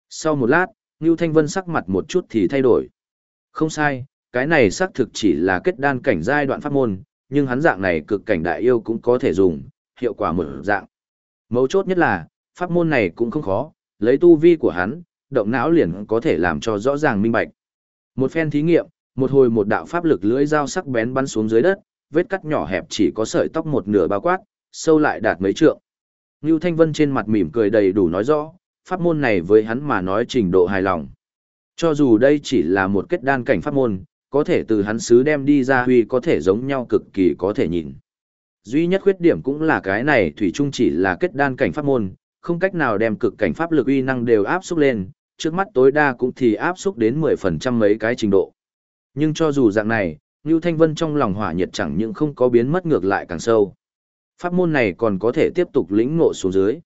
Sau một lát, Ngưu Thanh Vân sắc mặt một chút thì thay đổi. Không sai, cái này xác thực chỉ là kết đan cảnh giai đoạn pháp môn, nhưng hắn dạng này cực cảnh đại yêu cũng có thể dùng, hiệu quả một dạng. Mấu chốt nhất là, pháp môn này cũng không khó, lấy tu vi của hắn, động não liền có thể làm cho rõ ràng minh bạch. Một phen thí nghiệm, một hồi một đạo pháp lực lưỡi dao sắc bén bắn xuống dưới đất, vết cắt nhỏ hẹp chỉ có sợi tóc một nửa bao quát, sâu lại đạt mấy trượng. Lưu Thanh Vân trên mặt mỉm cười đầy đủ nói rõ, pháp môn này với hắn mà nói trình độ hài lòng. Cho dù đây chỉ là một kết đan cảnh pháp môn, có thể từ hắn sứ đem đi ra huy có thể giống nhau cực kỳ có thể nhìn. Duy nhất khuyết điểm cũng là cái này thủy chung chỉ là kết đan cảnh pháp môn, không cách nào đem cực cảnh pháp lực uy năng đều áp xúc lên, trước mắt tối đa cũng thì áp xúc đến 10% mấy cái trình độ. Nhưng cho dù dạng này, Ngưu Thanh Vân trong lòng hỏa nhiệt chẳng những không có biến mất ngược lại càng sâu. Pháp môn này còn có thể tiếp tục lĩnh ngộ xuống dưới.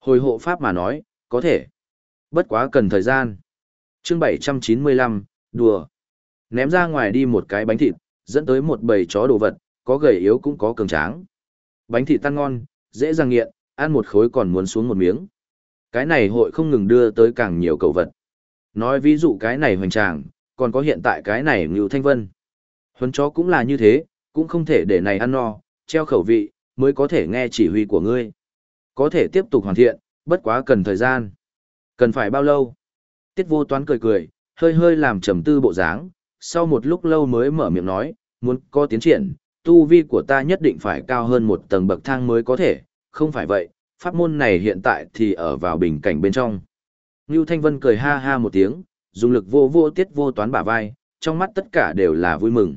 Hồi hộ pháp mà nói, có thể. Bất quá cần thời gian. chương 795, đùa. Ném ra ngoài đi một cái bánh thịt, dẫn tới một bầy chó đồ vật, có gầy yếu cũng có cường tráng. Bánh thịt tan ngon, dễ dàng nghiện, ăn một khối còn muốn xuống một miếng. Cái này hội không ngừng đưa tới càng nhiều cầu vật. Nói ví dụ cái này hoành tràng, còn có hiện tại cái này Ngưu Thanh Vân. Huấn chó cũng là như thế, cũng không thể để này ăn no, treo khẩu vị, mới có thể nghe chỉ huy của ngươi. Có thể tiếp tục hoàn thiện, bất quá cần thời gian. Cần phải bao lâu? Tiết vô toán cười cười, hơi hơi làm trầm tư bộ dáng, sau một lúc lâu mới mở miệng nói, muốn có tiến triển, tu vi của ta nhất định phải cao hơn một tầng bậc thang mới có thể, không phải vậy, pháp môn này hiện tại thì ở vào bình cảnh bên trong. Ngưu Thanh Vân cười ha ha một tiếng, dùng lực vô vô tiết vô toán bả vai, trong mắt tất cả đều là vui mừng.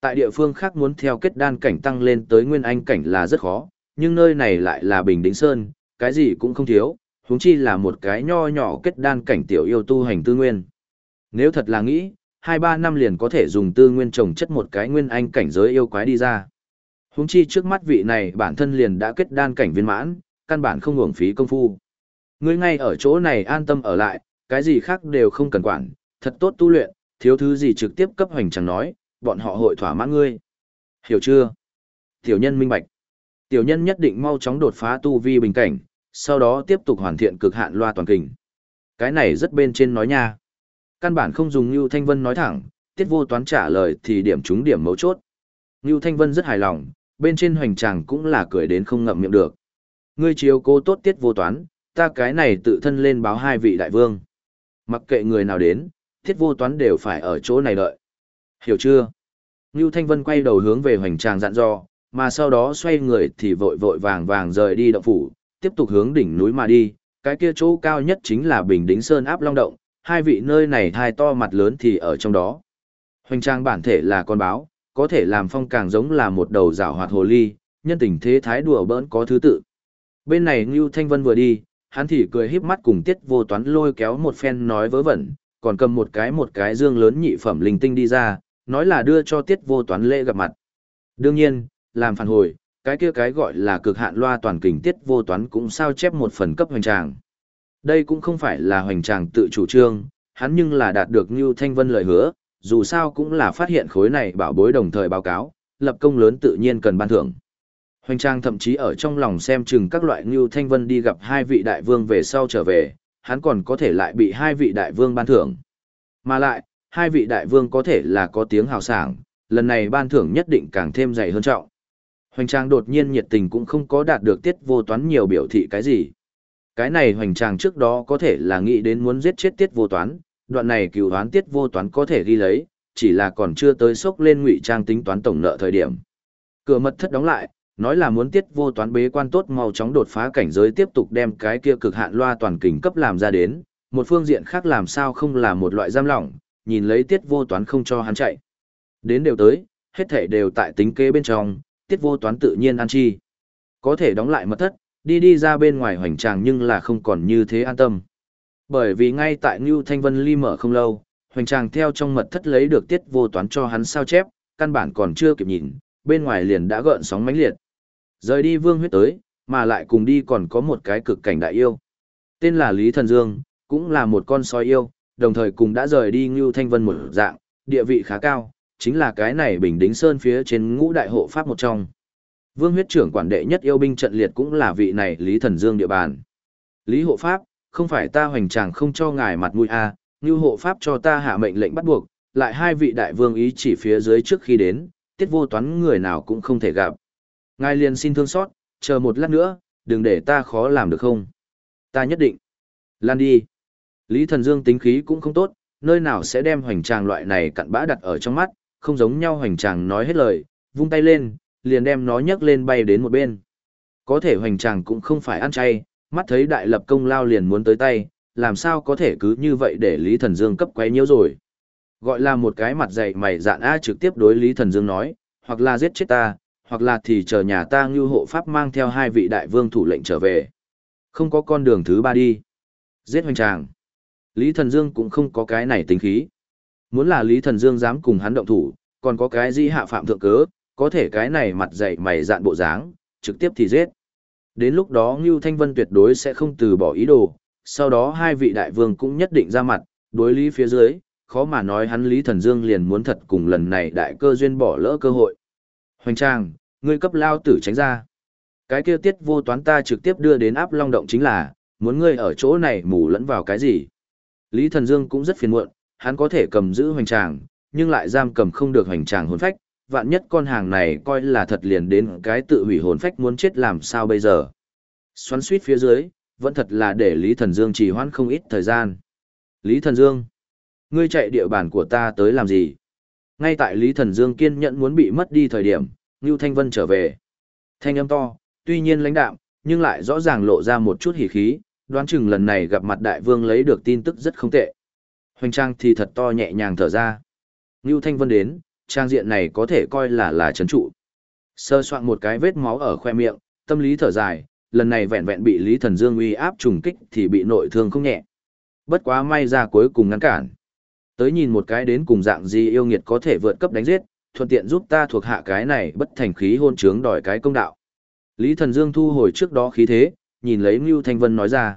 Tại địa phương khác muốn theo kết đan cảnh tăng lên tới nguyên anh cảnh là rất khó, nhưng nơi này lại là Bình Đỉnh Sơn, cái gì cũng không thiếu, huống chi là một cái nho nhỏ kết đan cảnh tiểu yêu tu hành tư nguyên. Nếu thật là nghĩ, 2-3 năm liền có thể dùng tư nguyên trồng chất một cái nguyên anh cảnh giới yêu quái đi ra. Huống chi trước mắt vị này bản thân liền đã kết đan cảnh viên mãn, căn bản không uổng phí công phu. Ngươi ngay ở chỗ này an tâm ở lại, cái gì khác đều không cần quản, thật tốt tu luyện, thiếu thứ gì trực tiếp cấp hoành chẳng nói, bọn họ hội thỏa mãn ngươi. Hiểu chưa? Tiểu nhân minh bạch. Tiểu nhân nhất định mau chóng đột phá tu vi bình cảnh, sau đó tiếp tục hoàn thiện cực hạn loa toàn kình. Cái này rất bên trên nói nha. Căn bản không dùng Nưu Thanh Vân nói thẳng, tiết vô toán trả lời thì điểm trúng điểm mấu chốt. Nưu Thanh Vân rất hài lòng, bên trên hoành tràng cũng là cười đến không ngậm miệng được. Ngươi chiếu cố tốt tiết vô toán, ta cái này tự thân lên báo hai vị đại vương. Mặc kệ người nào đến, tiết vô toán đều phải ở chỗ này đợi. Hiểu chưa? Ngưu Thanh Vân quay đầu hướng về hoành tràng dặn dò, mà sau đó xoay người thì vội vội vàng vàng rời đi động phủ, tiếp tục hướng đỉnh núi mà đi, cái kia chỗ cao nhất chính là Bình Đính Sơn áp long động, hai vị nơi này thai to mặt lớn thì ở trong đó. Hoành trang bản thể là con báo, có thể làm phong càng giống là một đầu rảo hoạt hồ ly, nhân tình thế thái đùa bỡn có thứ tự. Bên này Ngưu Thanh Vân vừa đi, hắn thì cười híp mắt cùng tiết vô toán lôi kéo một phen nói vớ vẩn, còn cầm một cái một cái dương lớn nhị phẩm linh tinh đi ra, nói là đưa cho tiết vô toán lễ gặp mặt. Đương nhiên, làm phản hồi, cái kia cái gọi là cực hạn loa toàn kình tiết vô toán cũng sao chép một phần cấp hoành tràng. Đây cũng không phải là hoành tràng tự chủ trương, hắn nhưng là đạt được Ngưu thanh vân lời hứa, dù sao cũng là phát hiện khối này bảo bối đồng thời báo cáo, lập công lớn tự nhiên cần ban thưởng. Hoành trang thậm chí ở trong lòng xem chừng các loại Ngưu thanh vân đi gặp hai vị đại vương về sau trở về, hắn còn có thể lại bị hai vị đại vương ban thưởng. Mà lại, hai vị đại vương có thể là có tiếng hào sảng, lần này ban thưởng nhất định càng thêm dày hơn trọng. Hoành Trang đột nhiên nhiệt tình cũng không có đạt được tiết vô toán nhiều biểu thị cái gì. Cái này Hoành Trang trước đó có thể là nghĩ đến muốn giết chết tiết vô toán, đoạn này cựu toán tiết vô toán có thể ghi lấy, chỉ là còn chưa tới sốc lên ngụy trang tính toán tổng nợ thời điểm. Cửa mật thất đóng lại, nói là muốn tiết vô toán bế quan tốt mau chóng đột phá cảnh giới tiếp tục đem cái kia cực hạn loa toàn kình cấp làm ra đến, một phương diện khác làm sao không là một loại giam lỏng, nhìn lấy tiết vô toán không cho hắn chạy. Đến đều tới, hết thể đều tại tính kế bên trong, tiết vô toán tự nhiên an chi. Có thể đóng lại mật thất, đi đi ra bên ngoài hoành tràng nhưng là không còn như thế an tâm. Bởi vì ngay tại Ngưu Thanh Vân ly mở không lâu, hoành tràng theo trong mật thất lấy được tiết vô toán cho hắn sao chép, căn bản còn chưa kịp nhìn, bên ngoài liền đã gợn sóng mãnh liệt. Rời đi vương huyết tới, mà lại cùng đi còn có một cái cực cảnh đại yêu. Tên là Lý Thần Dương, cũng là một con sói yêu, đồng thời cùng đã rời đi Ngưu Thanh Vân một dạng, địa vị khá cao, chính là cái này bình đính sơn phía trên ngũ đại hộ pháp một trong. Vương huyết trưởng quản đệ nhất yêu binh trận liệt cũng là vị này Lý Thần Dương địa bàn. Lý hộ pháp, không phải ta hoành tràng không cho ngài mặt mũi a, à, như hộ pháp cho ta hạ mệnh lệnh bắt buộc, lại hai vị đại vương ý chỉ phía dưới trước khi đến, tiết vô toán người nào cũng không thể gặp. Ngài liền xin thương xót, chờ một lát nữa, đừng để ta khó làm được không? Ta nhất định. Lan đi. Lý Thần Dương tính khí cũng không tốt, nơi nào sẽ đem hoành tràng loại này cặn bã đặt ở trong mắt, không giống nhau hoành tràng nói hết lời, vung tay lên, liền đem nó nhấc lên bay đến một bên. Có thể hoành tràng cũng không phải ăn chay, mắt thấy đại lập công lao liền muốn tới tay, làm sao có thể cứ như vậy để Lý Thần Dương cấp quấy nhiễu rồi. Gọi là một cái mặt dày mày dạn A trực tiếp đối Lý Thần Dương nói, hoặc là giết chết ta, hoặc là thì chờ nhà ta ngưu hộ pháp mang theo hai vị đại vương thủ lệnh trở về. Không có con đường thứ ba đi. Giết hoành tràng. Lý Thần Dương cũng không có cái này tính khí. Muốn là Lý Thần Dương dám cùng hắn động thủ, còn có cái gì hạ phạm thượng cớ, có thể cái này mặt dày mày dạn bộ dáng, trực tiếp thì giết. Đến lúc đó Ngưu Thanh Vân tuyệt đối sẽ không từ bỏ ý đồ, sau đó hai vị đại vương cũng nhất định ra mặt, đối lý phía dưới, khó mà nói hắn Lý Thần Dương liền muốn thật cùng lần này đại cơ duyên bỏ lỡ cơ hội. Hoành Trang, ngươi cấp lao tử tránh ra. Cái kia tiết vô toán ta trực tiếp đưa đến áp long động chính là, muốn ngươi ở chỗ này mù lẫn vào cái gì. Lý Thần Dương cũng rất phiền muộn, hắn có thể cầm giữ hoành tràng, nhưng lại giam cầm không được hoành tràng hồn phách, vạn nhất con hàng này coi là thật liền đến cái tự hủy hồn phách muốn chết làm sao bây giờ. Xoắn suýt phía dưới, vẫn thật là để Lý Thần Dương trì hoãn không ít thời gian. Lý Thần Dương, ngươi chạy địa bàn của ta tới làm gì? Ngay tại Lý Thần Dương kiên nhẫn muốn bị mất đi thời điểm, Ngưu Thanh Vân trở về. Thanh âm to, tuy nhiên lãnh đạm, nhưng lại rõ ràng lộ ra một chút hỉ khí, đoán chừng lần này gặp mặt đại vương lấy được tin tức rất không tệ. Hoành trang thì thật to nhẹ nhàng thở ra. Ngưu Thanh Vân đến, trang diện này có thể coi là là chấn trụ. Sơ soạn một cái vết máu ở khoe miệng, tâm lý thở dài, lần này vẹn vẹn bị Lý Thần Dương uy áp trùng kích thì bị nội thương không nhẹ. Bất quá may ra cuối cùng ngăn cản. Tới nhìn một cái đến cùng dạng gì yêu nghiệt có thể vượt cấp đánh giết, thuận tiện giúp ta thuộc hạ cái này bất thành khí hôn trướng đòi cái công đạo. Lý Thần Dương thu hồi trước đó khí thế, nhìn lấy Ngưu Thanh Vân nói ra.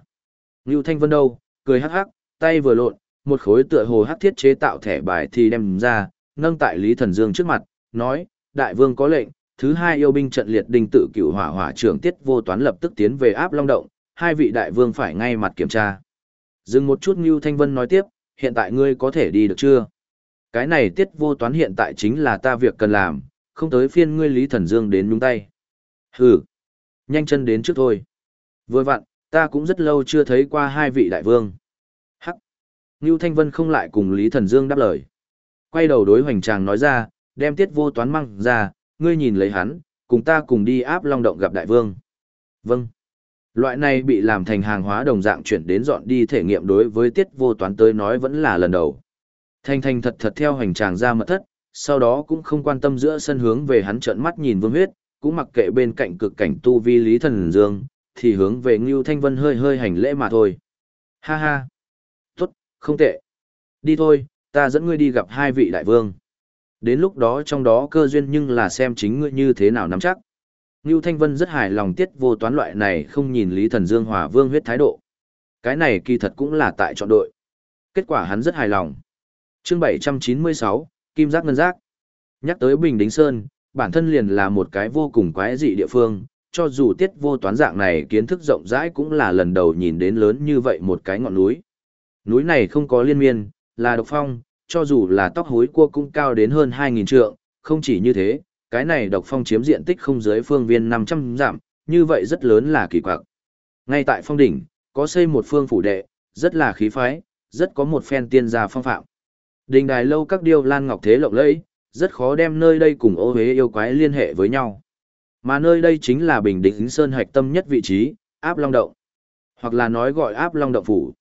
Ngưu Thanh Vân đâu, cười hắc hắc, tay vừa lộn, một khối tựa hồ hắc thiết chế tạo thẻ bài thì đem ra, nâng tại Lý Thần Dương trước mặt, nói, đại vương có lệnh, thứ hai yêu binh trận liệt đình tự cửu hỏa hỏa trưởng tiết vô toán lập tức tiến về áp long động, hai vị đại vương phải ngay mặt kiểm tra. Dừng một chút Ngưu Thanh Vân nói tiếp, hiện tại ngươi có thể đi được chưa? Cái này tiết vô toán hiện tại chính là ta việc cần làm, không tới phiên ngươi Lý Thần Dương đến nhúng tay. Hừ, nhanh chân đến trước thôi. Vừa vặn, ta cũng rất lâu chưa thấy qua hai vị đại vương. Hắc. Ngưu Thanh Vân không lại cùng Lý Thần Dương đáp lời. Quay đầu đối hoành tràng nói ra, đem tiết vô toán măng ra, ngươi nhìn lấy hắn, cùng ta cùng đi áp long động gặp đại vương. Vâng. Loại này bị làm thành hàng hóa đồng dạng chuyển đến dọn đi thể nghiệm đối với tiết vô toán tới nói vẫn là lần đầu. Thanh thanh thật thật theo hành tràng ra mật thất, sau đó cũng không quan tâm giữa sân hướng về hắn trợn mắt nhìn vương huyết, cũng mặc kệ bên cạnh cực cảnh tu vi lý thần dương, thì hướng về Ngưu Thanh Vân hơi hơi hành lễ mà thôi. Ha ha. Tốt, không tệ. Đi thôi, ta dẫn ngươi đi gặp hai vị đại vương. Đến lúc đó trong đó cơ duyên nhưng là xem chính ngươi như thế nào nắm chắc. Ngưu Thanh Vân rất hài lòng tiết vô toán loại này không nhìn Lý Thần Dương hòa vương huyết thái độ. Cái này kỳ thật cũng là tại chọn đội. Kết quả hắn rất hài lòng chương 796, Kim Giác Ngân Giác. Nhắc tới Bình Đính Sơn, bản thân liền là một cái vô cùng quái dị địa phương, cho dù tiết vô toán dạng này kiến thức rộng rãi cũng là lần đầu nhìn đến lớn như vậy một cái ngọn núi. Núi này không có liên miên, là độc phong, cho dù là tóc hối cua cũng cao đến hơn 2.000 trượng, không chỉ như thế, cái này độc phong chiếm diện tích không dưới phương viên 500 giảm, như vậy rất lớn là kỳ quặc. Ngay tại phong đỉnh, có xây một phương phủ đệ, rất là khí phái, rất có một phen tiên gia phong phạm. Đình đài lâu các điêu lan ngọc thế lộng lẫy, rất khó đem nơi đây cùng ô hế yêu quái liên hệ với nhau. Mà nơi đây chính là Bình Định Sơn hạch tâm nhất vị trí, áp long động. Hoặc là nói gọi áp long động phủ.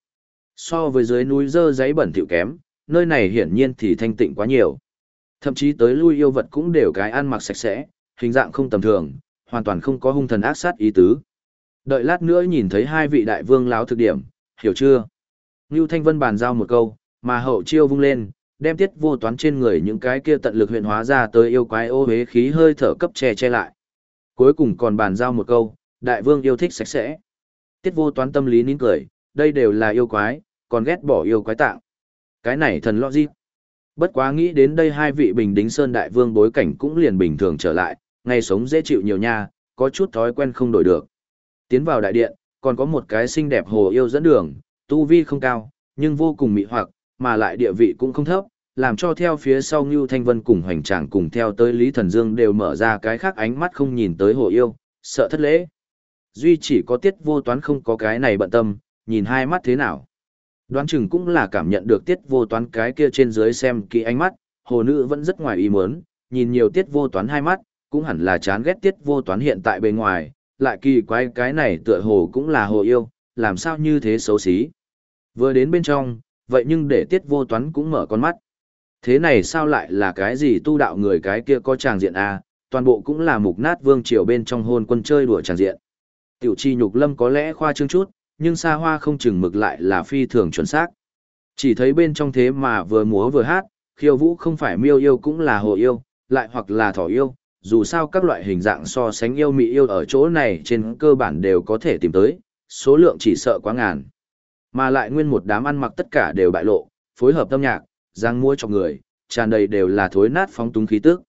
So với dưới núi dơ giấy bẩn thỉu kém, nơi này hiển nhiên thì thanh tịnh quá nhiều. Thậm chí tới lui yêu vật cũng đều cái ăn mặc sạch sẽ, hình dạng không tầm thường, hoàn toàn không có hung thần ác sát ý tứ. Đợi lát nữa nhìn thấy hai vị đại vương láo thực điểm, hiểu chưa? Ngưu Thanh Vân bàn giao một câu, mà hậu chiêu vung lên, đem tiết vô toán trên người những cái kia tận lực huyện hóa ra tới yêu quái ô hế khí hơi thở cấp che che lại. Cuối cùng còn bàn giao một câu, đại vương yêu thích sạch sẽ. Tiết vô toán tâm lý nín cười, đây đều là yêu quái, còn ghét bỏ yêu quái tạng. Cái này thần lo gì? Bất quá nghĩ đến đây hai vị bình đính sơn đại vương bối cảnh cũng liền bình thường trở lại, ngày sống dễ chịu nhiều nha, có chút thói quen không đổi được. Tiến vào đại điện, còn có một cái xinh đẹp hồ yêu dẫn đường, tu vi không cao, nhưng vô cùng mị hoặc, mà lại địa vị cũng không thấp, làm cho theo phía sau Ngưu Thanh Vân cùng hoành tràng cùng theo tới Lý Thần Dương đều mở ra cái khác ánh mắt không nhìn tới hồ yêu, sợ thất lễ. Duy chỉ có tiết vô toán không có cái này bận tâm, nhìn hai mắt thế nào. Đoán chừng cũng là cảm nhận được tiết vô toán cái kia trên dưới xem kỹ ánh mắt, hồ nữ vẫn rất ngoài ý muốn, nhìn nhiều tiết vô toán hai mắt, cũng hẳn là chán ghét tiết vô toán hiện tại bên ngoài, lại kỳ quái cái này tựa hồ cũng là hồ yêu, làm sao như thế xấu xí. Vừa đến bên trong, vậy nhưng để tiết vô toán cũng mở con mắt. Thế này sao lại là cái gì tu đạo người cái kia có tràng diện A, toàn bộ cũng là mục nát vương triều bên trong hôn quân chơi đùa tràng diện. Tiểu chi nhục lâm có lẽ khoa trương chút, nhưng xa hoa không chừng mực lại là phi thường chuẩn xác. Chỉ thấy bên trong thế mà vừa múa vừa hát, khiêu vũ không phải miêu yêu cũng là hồ yêu, lại hoặc là thỏ yêu, dù sao các loại hình dạng so sánh yêu mị yêu ở chỗ này trên cơ bản đều có thể tìm tới, số lượng chỉ sợ quá ngàn. Mà lại nguyên một đám ăn mặc tất cả đều bại lộ, phối hợp âm nhạc, giang mua cho người, tràn đầy đều là thối nát phóng túng khí tức.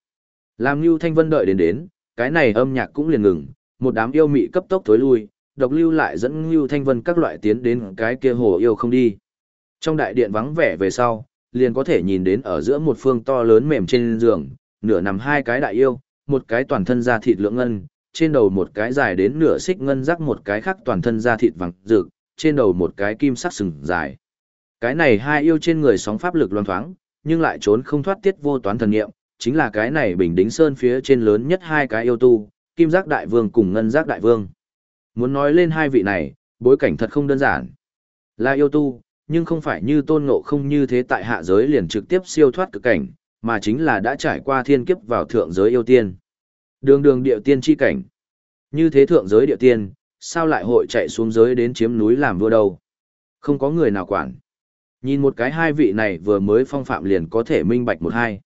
Làm Nưu Thanh Vân đợi đến đến, cái này âm nhạc cũng liền ngừng, một đám yêu mị cấp tốc thối lui, độc lưu lại dẫn Nưu Thanh Vân các loại tiến đến cái kia hồ yêu không đi. Trong đại điện vắng vẻ về sau, liền có thể nhìn đến ở giữa một phương to lớn mềm trên giường, nửa nằm hai cái đại yêu, một cái toàn thân da thịt lượng ngân, trên đầu một cái dài đến nửa xích ngân rắc một cái khác toàn thân da thịt vàng rực, trên đầu một cái kim sắc sừng dài. Cái này hai yêu trên người sóng pháp lực loan thoáng, nhưng lại trốn không thoát tiết vô toán thần nghiệm, chính là cái này bình đính sơn phía trên lớn nhất hai cái yêu tu, kim giác đại vương cùng ngân giác đại vương. Muốn nói lên hai vị này, bối cảnh thật không đơn giản. Là yêu tu, nhưng không phải như tôn ngộ không như thế tại hạ giới liền trực tiếp siêu thoát cực cảnh, mà chính là đã trải qua thiên kiếp vào thượng giới yêu tiên. Đường đường địa tiên chi cảnh. Như thế thượng giới địa tiên, sao lại hội chạy xuống giới đến chiếm núi làm vua đâu? Không có người nào quản. Nhìn một cái hai vị này vừa mới phong phạm liền có thể minh bạch một hai.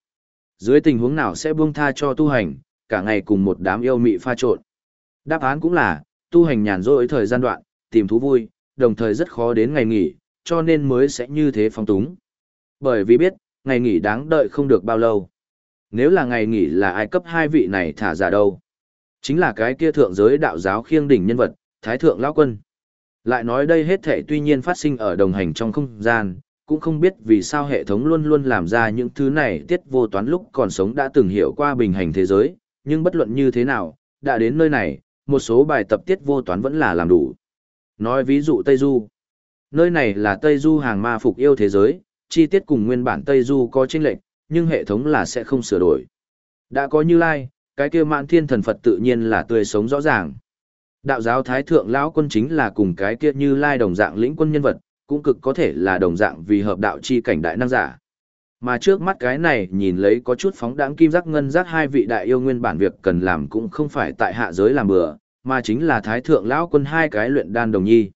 Dưới tình huống nào sẽ buông tha cho tu hành, cả ngày cùng một đám yêu mị pha trộn. Đáp án cũng là, tu hành nhàn rỗi thời gian đoạn, tìm thú vui, đồng thời rất khó đến ngày nghỉ, cho nên mới sẽ như thế phong túng. Bởi vì biết, ngày nghỉ đáng đợi không được bao lâu. Nếu là ngày nghỉ là ai cấp hai vị này thả giả đâu? Chính là cái kia thượng giới đạo giáo khiêng đỉnh nhân vật, Thái Thượng Lão Quân. Lại nói đây hết thể tuy nhiên phát sinh ở đồng hành trong không gian, cũng không biết vì sao hệ thống luôn luôn làm ra những thứ này tiết vô toán lúc còn sống đã từng hiểu qua bình hành thế giới, nhưng bất luận như thế nào, đã đến nơi này, một số bài tập tiết vô toán vẫn là làm đủ. Nói ví dụ Tây Du. Nơi này là Tây Du hàng ma phục yêu thế giới, chi tiết cùng nguyên bản Tây Du có chênh lệch, nhưng hệ thống là sẽ không sửa đổi. Đã có Như Lai, cái kia mạn thiên thần Phật tự nhiên là tươi sống rõ ràng. Đạo giáo Thái Thượng lão quân chính là cùng cái kia Như Lai đồng dạng lĩnh quân nhân vật, cũng cực có thể là đồng dạng vì hợp đạo chi cảnh đại năng giả. Mà trước mắt cái này nhìn lấy có chút phóng đãng kim giác ngân giác hai vị đại yêu nguyên bản việc cần làm cũng không phải tại hạ giới làm bừa, mà chính là thái thượng lão quân hai cái luyện đan đồng nhi.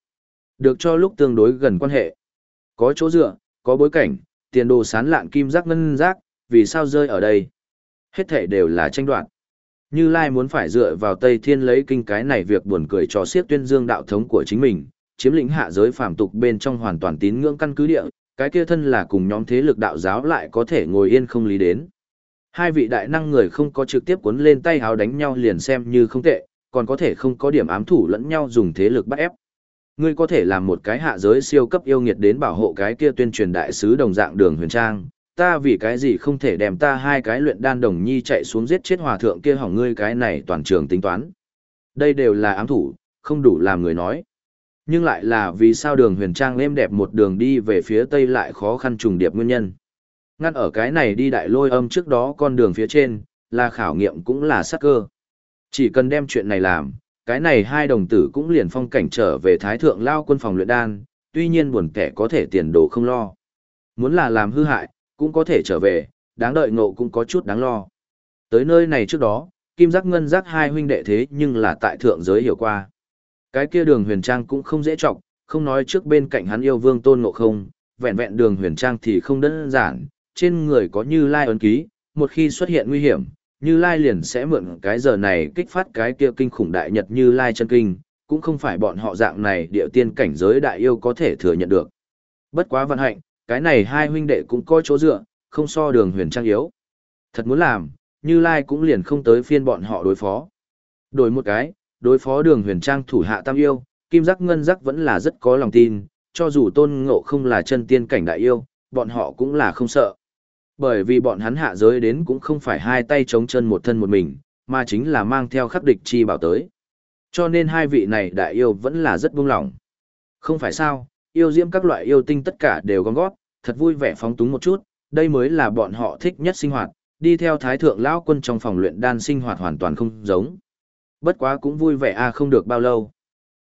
Được cho lúc tương đối gần quan hệ. Có chỗ dựa, có bối cảnh, tiền đồ sán lạn kim giác ngân giác, vì sao rơi ở đây? Hết thể đều là tranh đoạt. Như Lai muốn phải dựa vào Tây Thiên lấy kinh cái này việc buồn cười cho siết tuyên dương đạo thống của chính mình, chiếm lĩnh hạ giới phàm tục bên trong hoàn toàn tín ngưỡng căn cứ địa, cái kia thân là cùng nhóm thế lực đạo giáo lại có thể ngồi yên không lý đến. Hai vị đại năng người không có trực tiếp cuốn lên tay háo đánh nhau liền xem như không tệ, còn có thể không có điểm ám thủ lẫn nhau dùng thế lực bắt ép. Ngươi có thể làm một cái hạ giới siêu cấp yêu nghiệt đến bảo hộ cái kia tuyên truyền đại sứ đồng dạng đường huyền trang, ta vì cái gì không thể đem ta hai cái luyện đan đồng nhi chạy xuống giết chết hòa thượng kia hỏng ngươi cái này toàn trường tính toán. Đây đều là ám thủ, không đủ làm người nói. Nhưng lại là vì sao đường huyền trang êm đẹp một đường đi về phía tây lại khó khăn trùng điệp nguyên nhân. Ngăn ở cái này đi đại lôi âm trước đó con đường phía trên, là khảo nghiệm cũng là sắc cơ. Chỉ cần đem chuyện này làm, cái này hai đồng tử cũng liền phong cảnh trở về thái thượng lao quân phòng luyện đan, tuy nhiên buồn kẻ có thể tiền đồ không lo. Muốn là làm hư hại, cũng có thể trở về, đáng đợi ngộ cũng có chút đáng lo. Tới nơi này trước đó, kim giác ngân giác hai huynh đệ thế nhưng là tại thượng giới hiểu qua. Cái kia đường huyền trang cũng không dễ trọng, không nói trước bên cạnh hắn yêu vương tôn ngộ không, vẹn vẹn đường huyền trang thì không đơn giản, trên người có như lai ấn ký, một khi xuất hiện nguy hiểm, như lai liền sẽ mượn cái giờ này kích phát cái kia kinh khủng đại nhật như lai chân kinh, cũng không phải bọn họ dạng này địa tiên cảnh giới đại yêu có thể thừa nhận được. Bất quá vận hạnh, cái này hai huynh đệ cũng có chỗ dựa, không so đường huyền trang yếu. Thật muốn làm, như lai cũng liền không tới phiên bọn họ đối phó. Đổi một cái, đối phó đường huyền trang thủ hạ tam yêu, kim giác ngân giác vẫn là rất có lòng tin, cho dù tôn ngộ không là chân tiên cảnh đại yêu, bọn họ cũng là không sợ. Bởi vì bọn hắn hạ giới đến cũng không phải hai tay chống chân một thân một mình, mà chính là mang theo khắc địch chi bảo tới. Cho nên hai vị này đại yêu vẫn là rất buông lỏng. Không phải sao, yêu diễm các loại yêu tinh tất cả đều gom gót, thật vui vẻ phóng túng một chút, đây mới là bọn họ thích nhất sinh hoạt, đi theo thái thượng lão quân trong phòng luyện đan sinh hoạt hoàn toàn không giống. Bất quá cũng vui vẻ a không được bao lâu.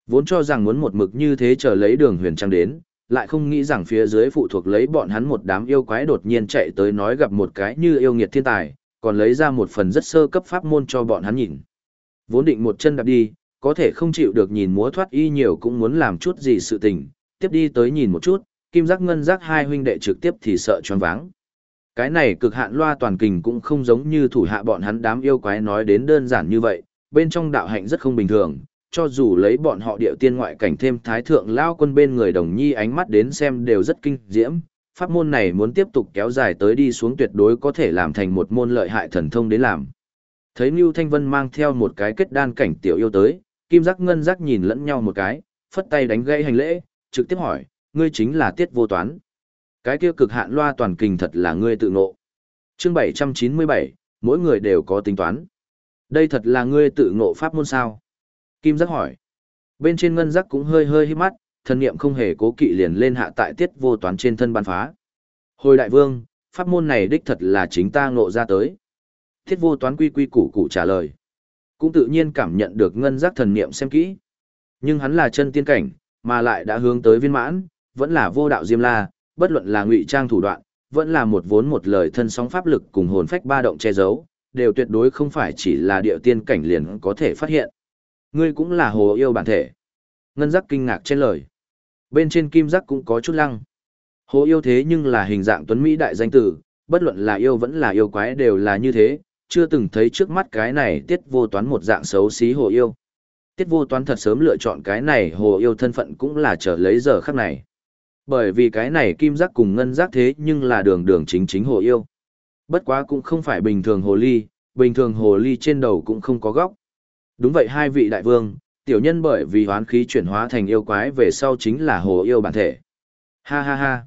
Vốn cho rằng muốn một mực như thế chờ lấy đường huyền trang đến, lại không nghĩ rằng phía dưới phụ thuộc lấy bọn hắn một đám yêu quái đột nhiên chạy tới nói gặp một cái như yêu nghiệt thiên tài, còn lấy ra một phần rất sơ cấp pháp môn cho bọn hắn nhìn. Vốn định một chân đạp đi, có thể không chịu được nhìn múa thoát y nhiều cũng muốn làm chút gì sự tình, tiếp đi tới nhìn một chút, kim giác ngân giác hai huynh đệ trực tiếp thì sợ choáng váng. Cái này cực hạn loa toàn kình cũng không giống như thủ hạ bọn hắn đám yêu quái nói đến đơn giản như vậy, bên trong đạo hạnh rất không bình thường, cho dù lấy bọn họ điệu tiên ngoại cảnh thêm thái thượng lao quân bên người đồng nhi ánh mắt đến xem đều rất kinh diễm, pháp môn này muốn tiếp tục kéo dài tới đi xuống tuyệt đối có thể làm thành một môn lợi hại thần thông đến làm. Thấy Ngưu Thanh Vân mang theo một cái kết đan cảnh tiểu yêu tới, Kim Giác Ngân Giác nhìn lẫn nhau một cái, phất tay đánh gãy hành lễ, trực tiếp hỏi, ngươi chính là Tiết Vô Toán. Cái kia cực hạn loa toàn kình thật là ngươi tự ngộ. Chương 797, mỗi người đều có tính toán. Đây thật là ngươi tự ngộ pháp môn sao? Kim giác hỏi. Bên trên ngân giác cũng hơi hơi hít mắt, thần niệm không hề cố kỵ liền lên hạ tại tiết vô toán trên thân ban phá. Hồi đại vương, pháp môn này đích thật là chính ta ngộ ra tới. Tiết vô toán quy quy củ củ trả lời. Cũng tự nhiên cảm nhận được ngân giác thần niệm xem kỹ. Nhưng hắn là chân tiên cảnh, mà lại đã hướng tới viên mãn, vẫn là vô đạo diêm la, bất luận là ngụy trang thủ đoạn, vẫn là một vốn một lời thân sóng pháp lực cùng hồn phách ba động che giấu, đều tuyệt đối không phải chỉ là địa tiên cảnh liền có thể phát hiện. Ngươi cũng là hồ yêu bản thể. Ngân giác kinh ngạc trên lời. Bên trên kim giác cũng có chút lăng. Hồ yêu thế nhưng là hình dạng tuấn Mỹ đại danh tử, bất luận là yêu vẫn là yêu quái đều là như thế, chưa từng thấy trước mắt cái này tiết vô toán một dạng xấu xí hồ yêu. Tiết vô toán thật sớm lựa chọn cái này hồ yêu thân phận cũng là chờ lấy giờ khắc này. Bởi vì cái này kim giác cùng ngân giác thế nhưng là đường đường chính chính hồ yêu. Bất quá cũng không phải bình thường hồ ly, bình thường hồ ly trên đầu cũng không có góc. Đúng vậy hai vị đại vương, tiểu nhân bởi vì hoán khí chuyển hóa thành yêu quái về sau chính là hồ yêu bản thể. Ha ha ha.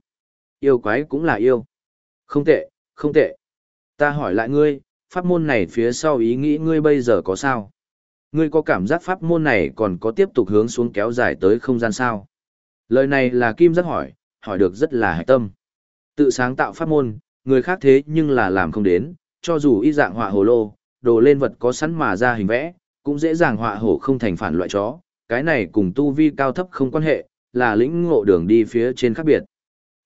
Yêu quái cũng là yêu. Không tệ, không tệ. Ta hỏi lại ngươi, pháp môn này phía sau ý nghĩ ngươi bây giờ có sao? Ngươi có cảm giác pháp môn này còn có tiếp tục hướng xuống kéo dài tới không gian sao? Lời này là Kim rất hỏi, hỏi được rất là hạch tâm. Tự sáng tạo pháp môn, người khác thế nhưng là làm không đến, cho dù y dạng họa hồ lô, đồ lên vật có sẵn mà ra hình vẽ, cũng dễ dàng họa hổ không thành phản loại chó, cái này cùng tu vi cao thấp không quan hệ, là lĩnh ngộ đường đi phía trên khác biệt.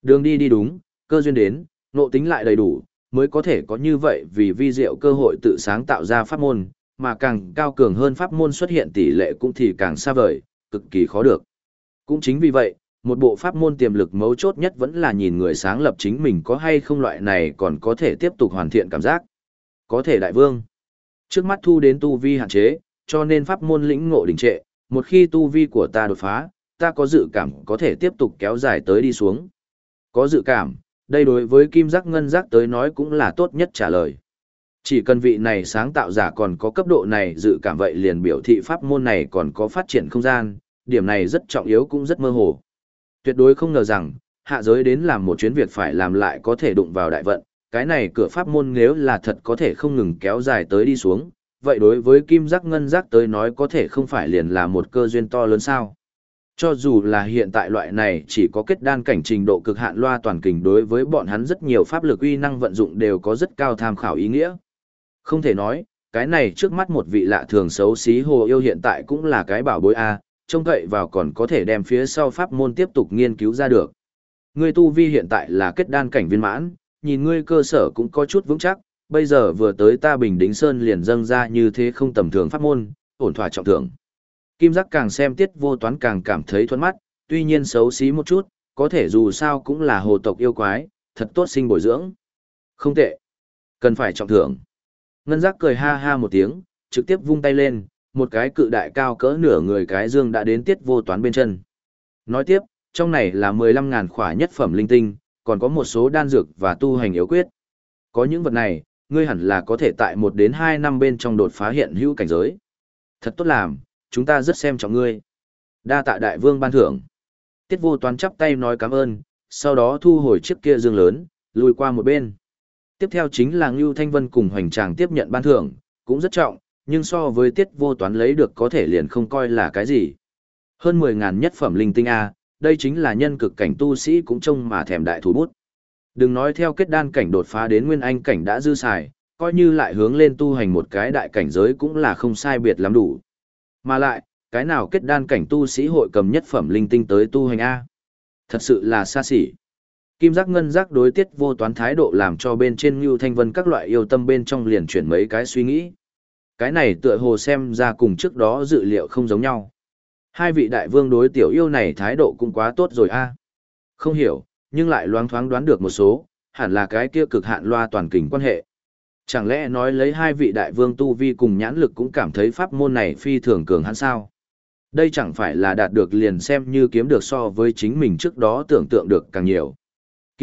Đường đi đi đúng, cơ duyên đến, ngộ tính lại đầy đủ, mới có thể có như vậy vì vi diệu cơ hội tự sáng tạo ra pháp môn, mà càng cao cường hơn pháp môn xuất hiện tỷ lệ cũng thì càng xa vời, cực kỳ khó được. Cũng chính vì vậy, một bộ pháp môn tiềm lực mấu chốt nhất vẫn là nhìn người sáng lập chính mình có hay không loại này còn có thể tiếp tục hoàn thiện cảm giác. Có thể đại vương. Trước mắt thu đến tu vi hạn chế, cho nên pháp môn lĩnh ngộ đình trệ, một khi tu vi của ta đột phá, ta có dự cảm có thể tiếp tục kéo dài tới đi xuống. Có dự cảm, đây đối với kim giác ngân giác tới nói cũng là tốt nhất trả lời. Chỉ cần vị này sáng tạo giả còn có cấp độ này dự cảm vậy liền biểu thị pháp môn này còn có phát triển không gian, điểm này rất trọng yếu cũng rất mơ hồ. Tuyệt đối không ngờ rằng, hạ giới đến làm một chuyến việc phải làm lại có thể đụng vào đại vận, cái này cửa pháp môn nếu là thật có thể không ngừng kéo dài tới đi xuống, vậy đối với kim giác ngân giác tới nói có thể không phải liền là một cơ duyên to lớn sao. Cho dù là hiện tại loại này chỉ có kết đan cảnh trình độ cực hạn loa toàn kình đối với bọn hắn rất nhiều pháp lực uy năng vận dụng đều có rất cao tham khảo ý nghĩa. Không thể nói, cái này trước mắt một vị lạ thường xấu xí hồ yêu hiện tại cũng là cái bảo bối A, trông cậy vào còn có thể đem phía sau pháp môn tiếp tục nghiên cứu ra được. Ngươi tu vi hiện tại là kết đan cảnh viên mãn, nhìn ngươi cơ sở cũng có chút vững chắc, bây giờ vừa tới ta Bình Đính Sơn liền dâng ra như thế không tầm thường pháp môn, ổn thỏa trọng thưởng. Kim giác càng xem tiết vô toán càng cảm thấy thuẫn mắt, tuy nhiên xấu xí một chút, có thể dù sao cũng là hồ tộc yêu quái, thật tốt sinh bồi dưỡng. Không tệ. Cần phải trọng thưởng. Ngân giác cười ha ha một tiếng, trực tiếp vung tay lên, một cái cự đại cao cỡ nửa người cái dương đã đến tiết vô toán bên chân. Nói tiếp, trong này là 15.000 khỏa nhất phẩm linh tinh, còn có một số đan dược và tu hành yếu quyết. Có những vật này, ngươi hẳn là có thể tại một đến hai năm bên trong đột phá hiện hữu cảnh giới. Thật tốt làm, chúng ta rất xem trọng ngươi. Đa tạ đại vương ban thưởng. Tiết vô toán chắp tay nói cảm ơn, sau đó thu hồi chiếc kia dương lớn, lùi qua một bên. Tiếp theo chính là Ngưu Thanh Vân cùng hoành tràng tiếp nhận ban thưởng, cũng rất trọng, nhưng so với tiết vô toán lấy được có thể liền không coi là cái gì. Hơn 10.000 nhất phẩm linh tinh A, đây chính là nhân cực cảnh tu sĩ cũng trông mà thèm đại thủ bút. Đừng nói theo kết đan cảnh đột phá đến nguyên anh cảnh đã dư xài, coi như lại hướng lên tu hành một cái đại cảnh giới cũng là không sai biệt lắm đủ. Mà lại, cái nào kết đan cảnh tu sĩ hội cầm nhất phẩm linh tinh tới tu hành A. Thật sự là xa xỉ. Kim giác ngân giác đối tiết vô toán thái độ làm cho bên trên Ngưu Thanh Vân các loại yêu tâm bên trong liền chuyển mấy cái suy nghĩ. Cái này tựa hồ xem ra cùng trước đó dự liệu không giống nhau. Hai vị đại vương đối tiểu yêu này thái độ cũng quá tốt rồi a. À. Không hiểu, nhưng lại loáng thoáng đoán được một số, hẳn là cái kia cực hạn loa toàn kình quan hệ. Chẳng lẽ nói lấy hai vị đại vương tu vi cùng nhãn lực cũng cảm thấy pháp môn này phi thường cường hãn sao? Đây chẳng phải là đạt được liền xem như kiếm được so với chính mình trước đó tưởng tượng được càng nhiều.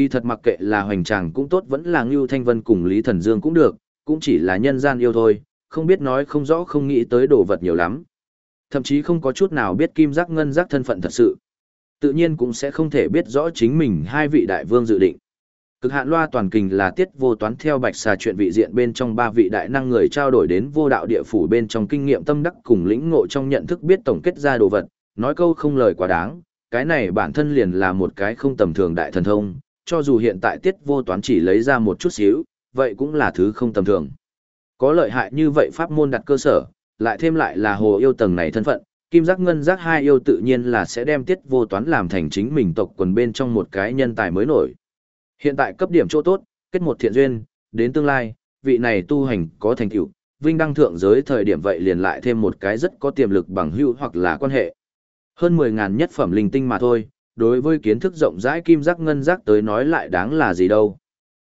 Kỳ thật mặc kệ là hoành tràng cũng tốt vẫn là Ngưu Thanh Vân cùng Lý Thần Dương cũng được, cũng chỉ là nhân gian yêu thôi, không biết nói không rõ không nghĩ tới đồ vật nhiều lắm. Thậm chí không có chút nào biết kim giác ngân giác thân phận thật sự. Tự nhiên cũng sẽ không thể biết rõ chính mình hai vị đại vương dự định. Cực hạn loa toàn kình là tiết vô toán theo bạch xà chuyện vị diện bên trong ba vị đại năng người trao đổi đến vô đạo địa phủ bên trong kinh nghiệm tâm đắc cùng lĩnh ngộ trong nhận thức biết tổng kết ra đồ vật, nói câu không lời quá đáng, cái này bản thân liền là một cái không tầm thường đại thần thông, cho dù hiện tại tiết vô toán chỉ lấy ra một chút xíu, vậy cũng là thứ không tầm thường. Có lợi hại như vậy pháp môn đặt cơ sở, lại thêm lại là hồ yêu tầng này thân phận, kim giác ngân giác hai yêu tự nhiên là sẽ đem tiết vô toán làm thành chính mình tộc quần bên trong một cái nhân tài mới nổi. Hiện tại cấp điểm chỗ tốt, kết một thiện duyên, đến tương lai, vị này tu hành có thành tựu, vinh đăng thượng giới thời điểm vậy liền lại thêm một cái rất có tiềm lực bằng hữu hoặc là quan hệ. Hơn 10.000 nhất phẩm linh tinh mà thôi, đối với kiến thức rộng rãi kim giác ngân giác tới nói lại đáng là gì đâu.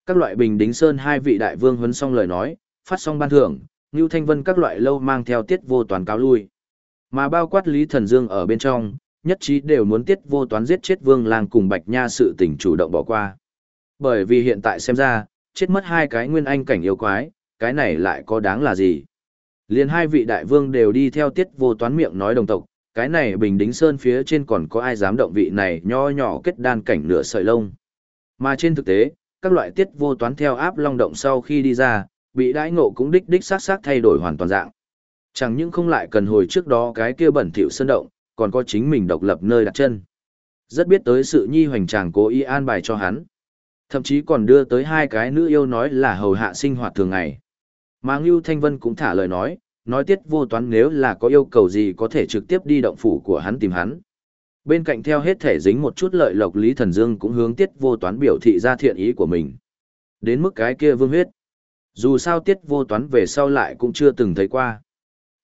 Các loại bình đính sơn hai vị đại vương huấn xong lời nói, phát xong ban thưởng, Ngưu Thanh Vân các loại lâu mang theo tiết vô toàn cáo lui. Mà bao quát Lý Thần Dương ở bên trong, nhất trí đều muốn tiết vô toán giết chết Vương Lang cùng Bạch Nha sự tình chủ động bỏ qua. Bởi vì hiện tại xem ra, chết mất hai cái nguyên anh cảnh yêu quái, cái này lại có đáng là gì? Liên hai vị đại vương đều đi theo tiết vô toán miệng nói đồng tộc, cái này bình đính sơn phía trên còn có ai dám động vị này nho nhỏ kết đan cảnh nửa sợi lông. Mà trên thực tế, các loại tiết vô toán theo áp long động sau khi đi ra, bị đãi ngộ cũng đích đích sát sát thay đổi hoàn toàn dạng. Chẳng những không lại cần hồi trước đó cái kia bẩn thỉu sơn động, còn có chính mình độc lập nơi đặt chân. Rất biết tới sự nhi hoành tràng cố ý an bài cho hắn. Thậm chí còn đưa tới hai cái nữ yêu nói là hầu hạ sinh hoạt thường ngày. Mà Ngưu Thanh Vân cũng thả lời nói, nói tiết vô toán nếu là có yêu cầu gì có thể trực tiếp đi động phủ của hắn tìm hắn. Bên cạnh theo hết thể dính một chút lợi lộc Lý Thần Dương cũng hướng tiết vô toán biểu thị ra thiện ý của mình. Đến mức cái kia vương huyết. Dù sao tiết vô toán về sau lại cũng chưa từng thấy qua.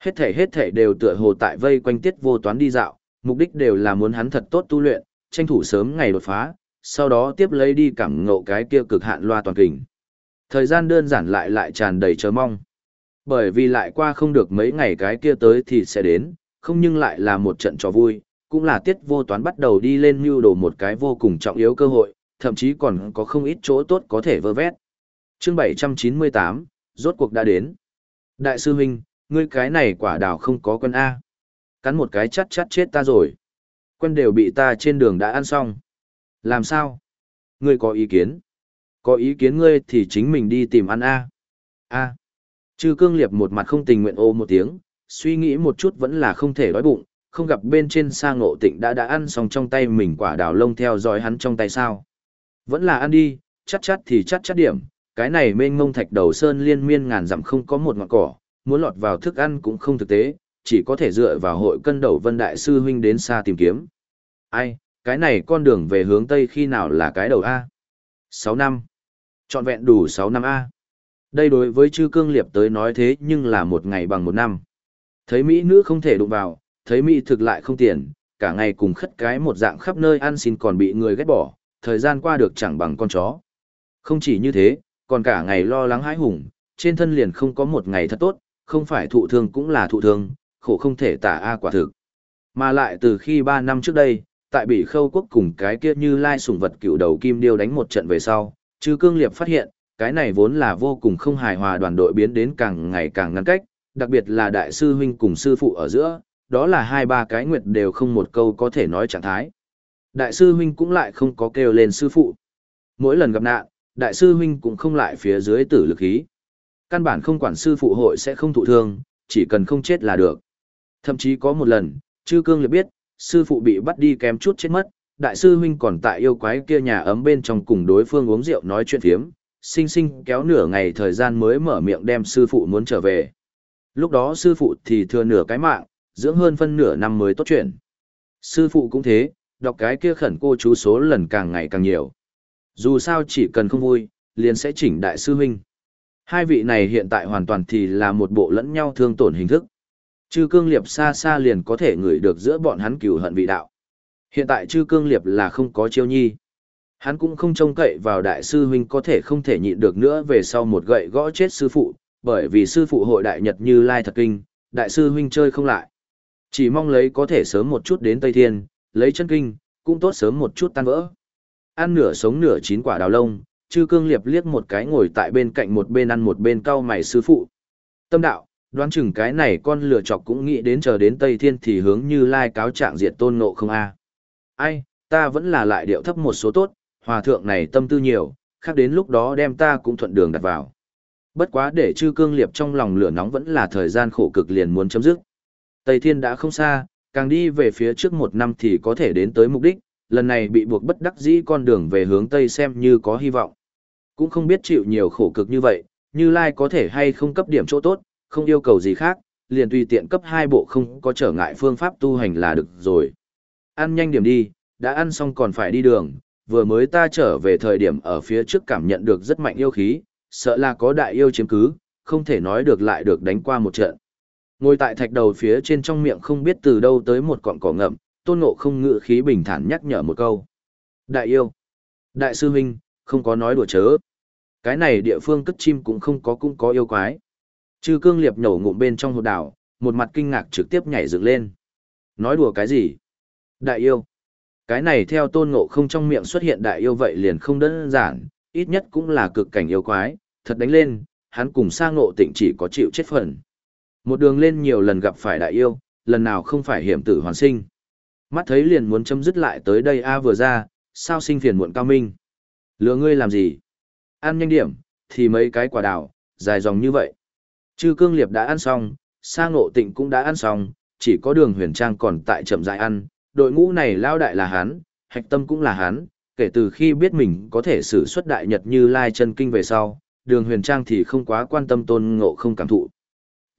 Hết thể hết thể đều tựa hồ tại vây quanh tiết vô toán đi dạo, mục đích đều là muốn hắn thật tốt tu luyện, tranh thủ sớm ngày đột phá, sau đó tiếp lấy đi cảm ngộ cái kia cực hạn loa toàn kình. Thời gian đơn giản lại lại tràn đầy chờ mong. Bởi vì lại qua không được mấy ngày cái kia tới thì sẽ đến, không nhưng lại là một trận trò vui, cũng là tiết vô toán bắt đầu đi lên mưu đồ một cái vô cùng trọng yếu cơ hội, thậm chí còn có không ít chỗ tốt có thể vơ vét. chương 798, rốt cuộc đã đến. Đại sư huynh, ngươi cái này quả đào không có quân A. Cắn một cái chắt chắt chết ta rồi. Quân đều bị ta trên đường đã ăn xong. Làm sao? Ngươi có ý kiến? Có ý kiến ngươi thì chính mình đi tìm ăn A. A. Trừ cương liệp một mặt không tình nguyện ô một tiếng, suy nghĩ một chút vẫn là không thể đói bụng, không gặp bên trên sa ngộ tịnh đã đã ăn xong trong tay mình quả đào lông theo dõi hắn trong tay sao. Vẫn là ăn đi, chắc chắc thì chắc chắc điểm, cái này mênh mông thạch đầu sơn liên miên ngàn dặm không có một ngọn cỏ, muốn lọt vào thức ăn cũng không thực tế, chỉ có thể dựa vào hội cân đầu vân đại sư huynh đến xa tìm kiếm. Ai, cái này con đường về hướng Tây khi nào là cái đầu A? 6 năm. Chọn vẹn đủ 6 năm A. Đây đối với chư cương liệp tới nói thế nhưng là một ngày bằng một năm. Thấy Mỹ nữ không thể đụng vào, thấy Mỹ thực lại không tiền, cả ngày cùng khất cái một dạng khắp nơi ăn xin còn bị người ghét bỏ, thời gian qua được chẳng bằng con chó. Không chỉ như thế, còn cả ngày lo lắng hãi hùng, trên thân liền không có một ngày thật tốt, không phải thụ thương cũng là thụ thương, khổ không thể tả A quả thực. Mà lại từ khi 3 năm trước đây, tại bị khâu quốc cùng cái kia như lai sủng vật cựu đầu kim điêu đánh một trận về sau, chư cương liệp phát hiện, cái này vốn là vô cùng không hài hòa đoàn đội biến đến càng ngày càng ngăn cách, đặc biệt là đại sư huynh cùng sư phụ ở giữa, đó là hai ba cái nguyệt đều không một câu có thể nói trạng thái. Đại sư huynh cũng lại không có kêu lên sư phụ. Mỗi lần gặp nạn, đại sư huynh cũng không lại phía dưới tử lực khí. Căn bản không quản sư phụ hội sẽ không thụ thương, chỉ cần không chết là được. Thậm chí có một lần, chư cương liệt biết, sư phụ bị bắt đi kém chút chết mất, đại sư huynh còn tại yêu quái kia nhà ấm bên trong cùng đối phương uống rượu nói chuyện phiếm, sinh sinh kéo nửa ngày thời gian mới mở miệng đem sư phụ muốn trở về. Lúc đó sư phụ thì thừa nửa cái mạng, dưỡng hơn phân nửa năm mới tốt chuyện. Sư phụ cũng thế, đọc cái kia khẩn cô chú số lần càng ngày càng nhiều. Dù sao chỉ cần không vui, liền sẽ chỉnh đại sư huynh. Hai vị này hiện tại hoàn toàn thì là một bộ lẫn nhau thương tổn hình thức. Chư cương liệp xa xa liền có thể ngửi được giữa bọn hắn cửu hận vị đạo. Hiện tại chư cương liệp là không có chiêu nhi. Hắn cũng không trông cậy vào đại sư huynh có thể không thể nhịn được nữa về sau một gậy gõ chết sư phụ, bởi vì sư phụ hội đại nhật như lai thật kinh, đại sư huynh chơi không lại. Chỉ mong lấy có thể sớm một chút đến Tây Thiên, lấy chân kinh, cũng tốt sớm một chút tan vỡ. Ăn nửa sống nửa chín quả đào lông, chư cương liệp liếc một cái ngồi tại bên cạnh một bên ăn một bên cau mày sư phụ. Tâm đạo, đoán chừng cái này con lửa chọc cũng nghĩ đến chờ đến Tây Thiên thì hướng như lai cáo trạng diệt tôn ngộ không a. Ai, ta vẫn là lại điệu thấp một số tốt, hòa thượng này tâm tư nhiều, khác đến lúc đó đem ta cũng thuận đường đặt vào. Bất quá để chư cương liệp trong lòng lửa nóng vẫn là thời gian khổ cực liền muốn chấm dứt. Tây Thiên đã không xa, càng đi về phía trước một năm thì có thể đến tới mục đích, lần này bị buộc bất đắc dĩ con đường về hướng Tây xem như có hy vọng. Cũng không biết chịu nhiều khổ cực như vậy, như Lai có thể hay không cấp điểm chỗ tốt, không yêu cầu gì khác, liền tùy tiện cấp hai bộ không có trở ngại phương pháp tu hành là được rồi. Ăn nhanh điểm đi, đã ăn xong còn phải đi đường, vừa mới ta trở về thời điểm ở phía trước cảm nhận được rất mạnh yêu khí, sợ là có đại yêu chiếm cứ, không thể nói được lại được đánh qua một trận. Ngồi tại thạch đầu phía trên trong miệng không biết từ đâu tới một cọng cỏ ngậm, tôn ngộ không ngự khí bình thản nhắc nhở một câu. Đại yêu! Đại sư huynh, không có nói đùa chớ. Cái này địa phương cất chim cũng không có cũng có yêu quái. Chư cương liệp nhổ ngụm bên trong hột đảo, một mặt kinh ngạc trực tiếp nhảy dựng lên. Nói đùa cái gì? Đại yêu! Cái này theo tôn ngộ không trong miệng xuất hiện đại yêu vậy liền không đơn giản, ít nhất cũng là cực cảnh yêu quái, thật đánh lên, hắn cùng sang ngộ tịnh chỉ có chịu chết phần. Một đường lên nhiều lần gặp phải đại yêu, lần nào không phải hiểm tử hoàn sinh. Mắt thấy liền muốn chấm dứt lại tới đây a vừa ra, sao sinh phiền muộn cao minh. Lừa ngươi làm gì? Ăn nhanh điểm, thì mấy cái quả đào, dài dòng như vậy. Chư cương liệp đã ăn xong, sang ngộ tịnh cũng đã ăn xong, chỉ có đường huyền trang còn tại chậm dài ăn, đội ngũ này lao đại là hắn, hạch tâm cũng là hắn, kể từ khi biết mình có thể sử xuất đại nhật như lai chân kinh về sau, đường huyền trang thì không quá quan tâm tôn ngộ không cảm thụ.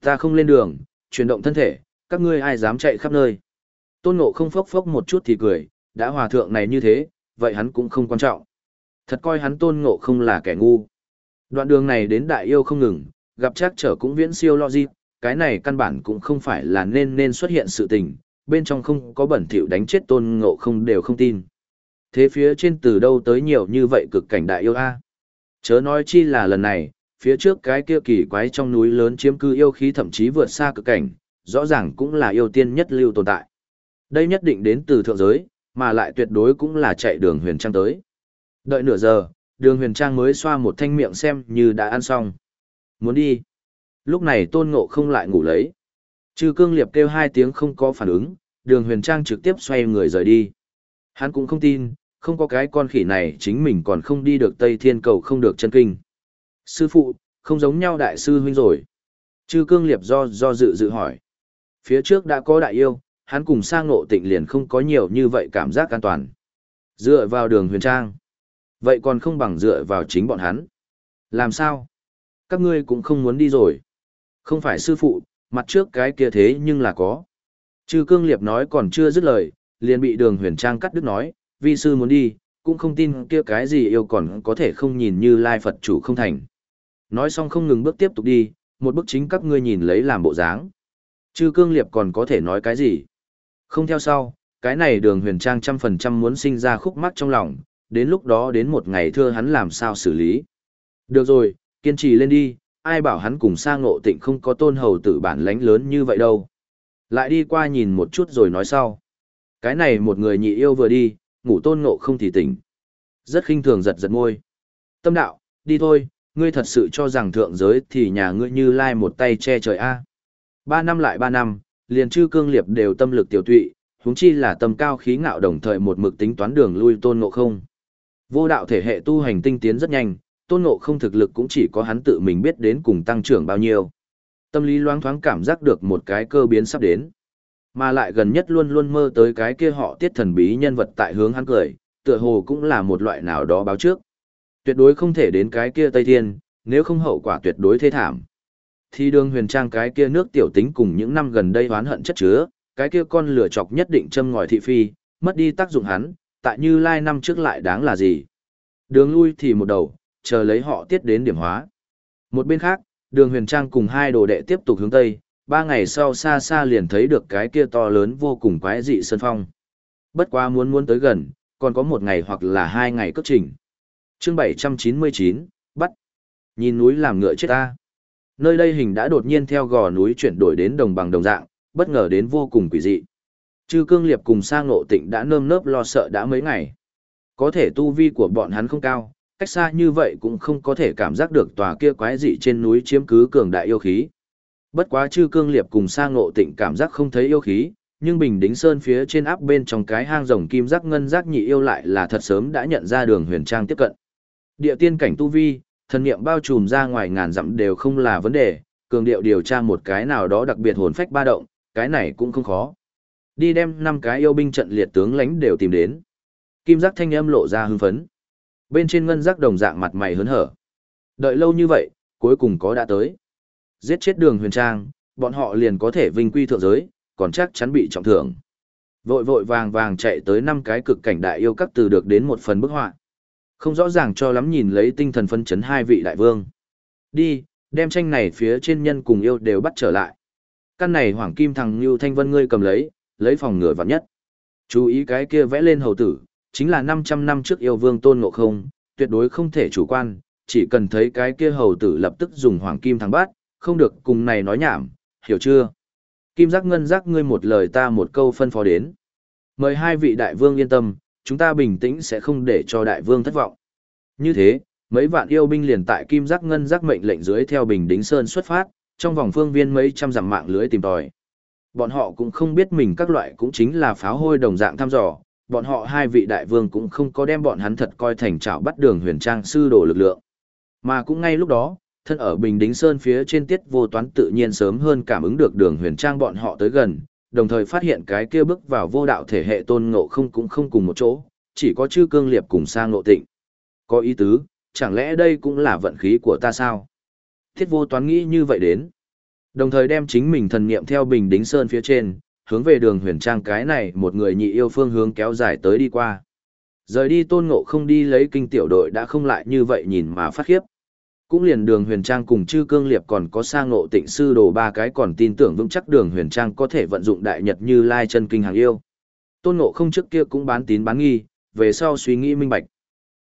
Ta không lên đường, chuyển động thân thể, các ngươi ai dám chạy khắp nơi. Tôn ngộ không phốc phốc một chút thì cười, đã hòa thượng này như thế, vậy hắn cũng không quan trọng. Thật coi hắn tôn ngộ không là kẻ ngu. Đoạn đường này đến đại yêu không ngừng, gặp chắc trở cũng viễn siêu lo gì, cái này căn bản cũng không phải là nên nên xuất hiện sự tình, bên trong không có bẩn thỉu đánh chết tôn ngộ không đều không tin. Thế phía trên từ đâu tới nhiều như vậy cực cảnh đại yêu a? Chớ nói chi là lần này, phía trước cái kia kỳ quái trong núi lớn chiếm cư yêu khí thậm chí vượt xa cực cảnh, rõ ràng cũng là yêu tiên nhất lưu tồn tại. Đây nhất định đến từ thượng giới, mà lại tuyệt đối cũng là chạy đường huyền trang tới. Đợi nửa giờ, đường huyền trang mới xoa một thanh miệng xem như đã ăn xong. Muốn đi. Lúc này tôn ngộ không lại ngủ lấy. Chư cương liệp kêu hai tiếng không có phản ứng, đường huyền trang trực tiếp xoay người rời đi. Hắn cũng không tin, không có cái con khỉ này chính mình còn không đi được Tây Thiên cầu không được chân kinh. Sư phụ, không giống nhau đại sư huynh rồi. Chư cương liệp do do dự dự hỏi. Phía trước đã có đại yêu, hắn cùng sang ngộ tịnh liền không có nhiều như vậy cảm giác an toàn. Dựa vào đường huyền trang. Vậy còn không bằng dựa vào chính bọn hắn. Làm sao? Các ngươi cũng không muốn đi rồi. Không phải sư phụ, mặt trước cái kia thế nhưng là có. Chư cương liệp nói còn chưa dứt lời, liền bị đường huyền trang cắt đứt nói, vi sư muốn đi, cũng không tin kia cái gì yêu còn có thể không nhìn như lai Phật chủ không thành. Nói xong không ngừng bước tiếp tục đi, một bước chính các ngươi nhìn lấy làm bộ dáng. Chư cương liệp còn có thể nói cái gì? Không theo sau, cái này đường huyền trang trăm phần trăm muốn sinh ra khúc mắc trong lòng, đến lúc đó đến một ngày thưa hắn làm sao xử lý. Được rồi, kiên trì lên đi, ai bảo hắn cùng sang ngộ tịnh không có tôn hầu tử bản lánh lớn như vậy đâu. Lại đi qua nhìn một chút rồi nói sau. Cái này một người nhị yêu vừa đi, ngủ tôn ngộ không thì tỉnh. Rất khinh thường giật giật môi. Tâm đạo, đi thôi, ngươi thật sự cho rằng thượng giới thì nhà ngươi như lai một tay che trời a. Ba năm lại ba năm, liền chư cương liệp đều tâm lực tiểu tụy, huống chi là tâm cao khí ngạo đồng thời một mực tính toán đường lui tôn ngộ không. Vô đạo thể hệ tu hành tinh tiến rất nhanh, tôn ngộ không thực lực cũng chỉ có hắn tự mình biết đến cùng tăng trưởng bao nhiêu. Tâm lý loáng thoáng cảm giác được một cái cơ biến sắp đến. Mà lại gần nhất luôn luôn mơ tới cái kia họ tiết thần bí nhân vật tại hướng hắn cười, tựa hồ cũng là một loại nào đó báo trước. Tuyệt đối không thể đến cái kia Tây Thiên, nếu không hậu quả tuyệt đối thê thảm. Thì đường huyền trang cái kia nước tiểu tính cùng những năm gần đây oán hận chất chứa, cái kia con lửa chọc nhất định châm ngòi thị phi, mất đi tác dụng hắn, tại như lai năm trước lại đáng là gì. Đường lui thì một đầu, chờ lấy họ tiết đến điểm hóa. Một bên khác, đường huyền trang cùng hai đồ đệ tiếp tục hướng Tây, ba ngày sau xa xa liền thấy được cái kia to lớn vô cùng quái dị sơn phong. Bất quá muốn muốn tới gần, còn có một ngày hoặc là hai ngày cất trình. chương 799, bắt. Nhìn núi làm ngựa chết ta. Nơi đây hình đã đột nhiên theo gò núi chuyển đổi đến đồng bằng đồng dạng, bất ngờ đến vô cùng quỷ dị. Chư cương liệp cùng sang ngộ tịnh đã nơm nớp lo sợ đã mấy ngày. Có thể tu vi của bọn hắn không cao, cách xa như vậy cũng không có thể cảm giác được tòa kia quái dị trên núi chiếm cứ cường đại yêu khí. Bất quá chư cương liệp cùng sa ngộ tịnh cảm giác không thấy yêu khí, nhưng Bình Đính Sơn phía trên áp bên trong cái hang rồng kim giác ngân giác nhị yêu lại là thật sớm đã nhận ra đường huyền trang tiếp cận. Địa tiên cảnh tu vi, thần niệm bao trùm ra ngoài ngàn dặm đều không là vấn đề, cường điệu điều tra một cái nào đó đặc biệt hồn phách ba động, cái này cũng không khó. Đi đem năm cái yêu binh trận liệt tướng lãnh đều tìm đến. Kim giác thanh âm lộ ra hưng phấn. Bên trên ngân giác đồng dạng mặt mày hớn hở. Đợi lâu như vậy, cuối cùng có đã tới. Giết chết đường huyền trang, bọn họ liền có thể vinh quy thượng giới, còn chắc chắn bị trọng thưởng. Vội vội vàng vàng chạy tới năm cái cực cảnh đại yêu các từ được đến một phần bức họa. Không rõ ràng cho lắm nhìn lấy tinh thần phân chấn hai vị đại vương. Đi, đem tranh này phía trên nhân cùng yêu đều bắt trở lại. Căn này hoàng kim thằng Nưu Thanh Vân ngươi cầm lấy, lấy phòng ngừa vạn nhất. Chú ý cái kia vẽ lên hầu tử, chính là 500 năm trước yêu vương tôn ngộ không, tuyệt đối không thể chủ quan, chỉ cần thấy cái kia hầu tử lập tức dùng hoàng kim thằng bát, không được cùng này nói nhảm, hiểu chưa? Kim giác ngân giác ngươi một lời ta một câu phân phó đến. Mời hai vị đại vương yên tâm, chúng ta bình tĩnh sẽ không để cho đại vương thất vọng. Như thế, mấy vạn yêu binh liền tại kim giác ngân giác mệnh lệnh dưới theo bình đính sơn xuất phát, trong vòng phương viên mấy trăm dặm mạng lưới tìm tòi. Bọn họ cũng không biết mình các loại cũng chính là pháo hôi đồng dạng thăm dò, bọn họ hai vị đại vương cũng không có đem bọn hắn thật coi thành trảo bắt đường huyền trang sư đổ lực lượng. Mà cũng ngay lúc đó, thân ở Bình Đính Sơn phía trên tiết vô toán tự nhiên sớm hơn cảm ứng được đường huyền trang bọn họ tới gần, đồng thời phát hiện cái kia bước vào vô đạo thể hệ tôn ngộ không cũng không cùng một chỗ, chỉ có chư cương liệp cùng sang ngộ tịnh. Có ý tứ, chẳng lẽ đây cũng là vận khí của ta sao? Thiết vô toán nghĩ như vậy đến. Đồng thời đem chính mình thần niệm theo Bình Đính Sơn phía trên, hướng về đường huyền trang cái này một người nhị yêu phương hướng kéo dài tới đi qua. Rời đi tôn ngộ không đi lấy kinh tiểu đội đã không lại như vậy nhìn mà phát khiếp. Cũng liền đường huyền trang cùng chư cương liệp còn có sang ngộ tịnh sư đồ ba cái còn tin tưởng vững chắc đường huyền trang có thể vận dụng đại nhật như lai chân kinh hàng yêu. Tôn ngộ không trước kia cũng bán tín bán nghi, về sau suy nghĩ minh bạch.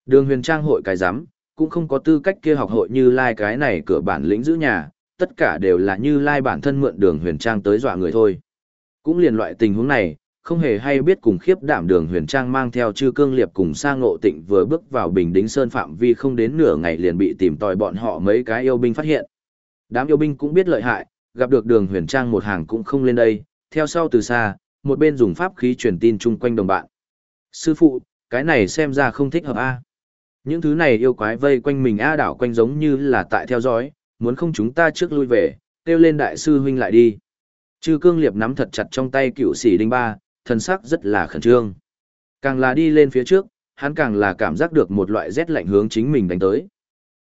Đường huyền trang hội cái giám, cũng không có tư cách kia học hội như lai cái này cửa bản lĩnh giữ nhà, tất cả đều là như lai bản thân mượn đường huyền trang tới dọa người thôi. Cũng liền loại tình huống này, không hề hay biết cùng khiếp đảm đường huyền trang mang theo chư cương liệp cùng sang ngộ tịnh vừa bước vào bình đính sơn phạm vi không đến nửa ngày liền bị tìm tòi bọn họ mấy cái yêu binh phát hiện. Đám yêu binh cũng biết lợi hại, gặp được đường huyền trang một hàng cũng không lên đây, theo sau từ xa, một bên dùng pháp khí truyền tin chung quanh đồng bạn. Sư phụ, cái này xem ra không thích hợp a. Những thứ này yêu quái vây quanh mình a đảo quanh giống như là tại theo dõi, muốn không chúng ta trước lui về, kêu lên đại sư huynh lại đi. Chư cương liệp nắm thật chặt trong tay cựu sĩ đinh ba, thân sắc rất là khẩn trương. Càng là đi lên phía trước, hắn càng là cảm giác được một loại rét lạnh hướng chính mình đánh tới.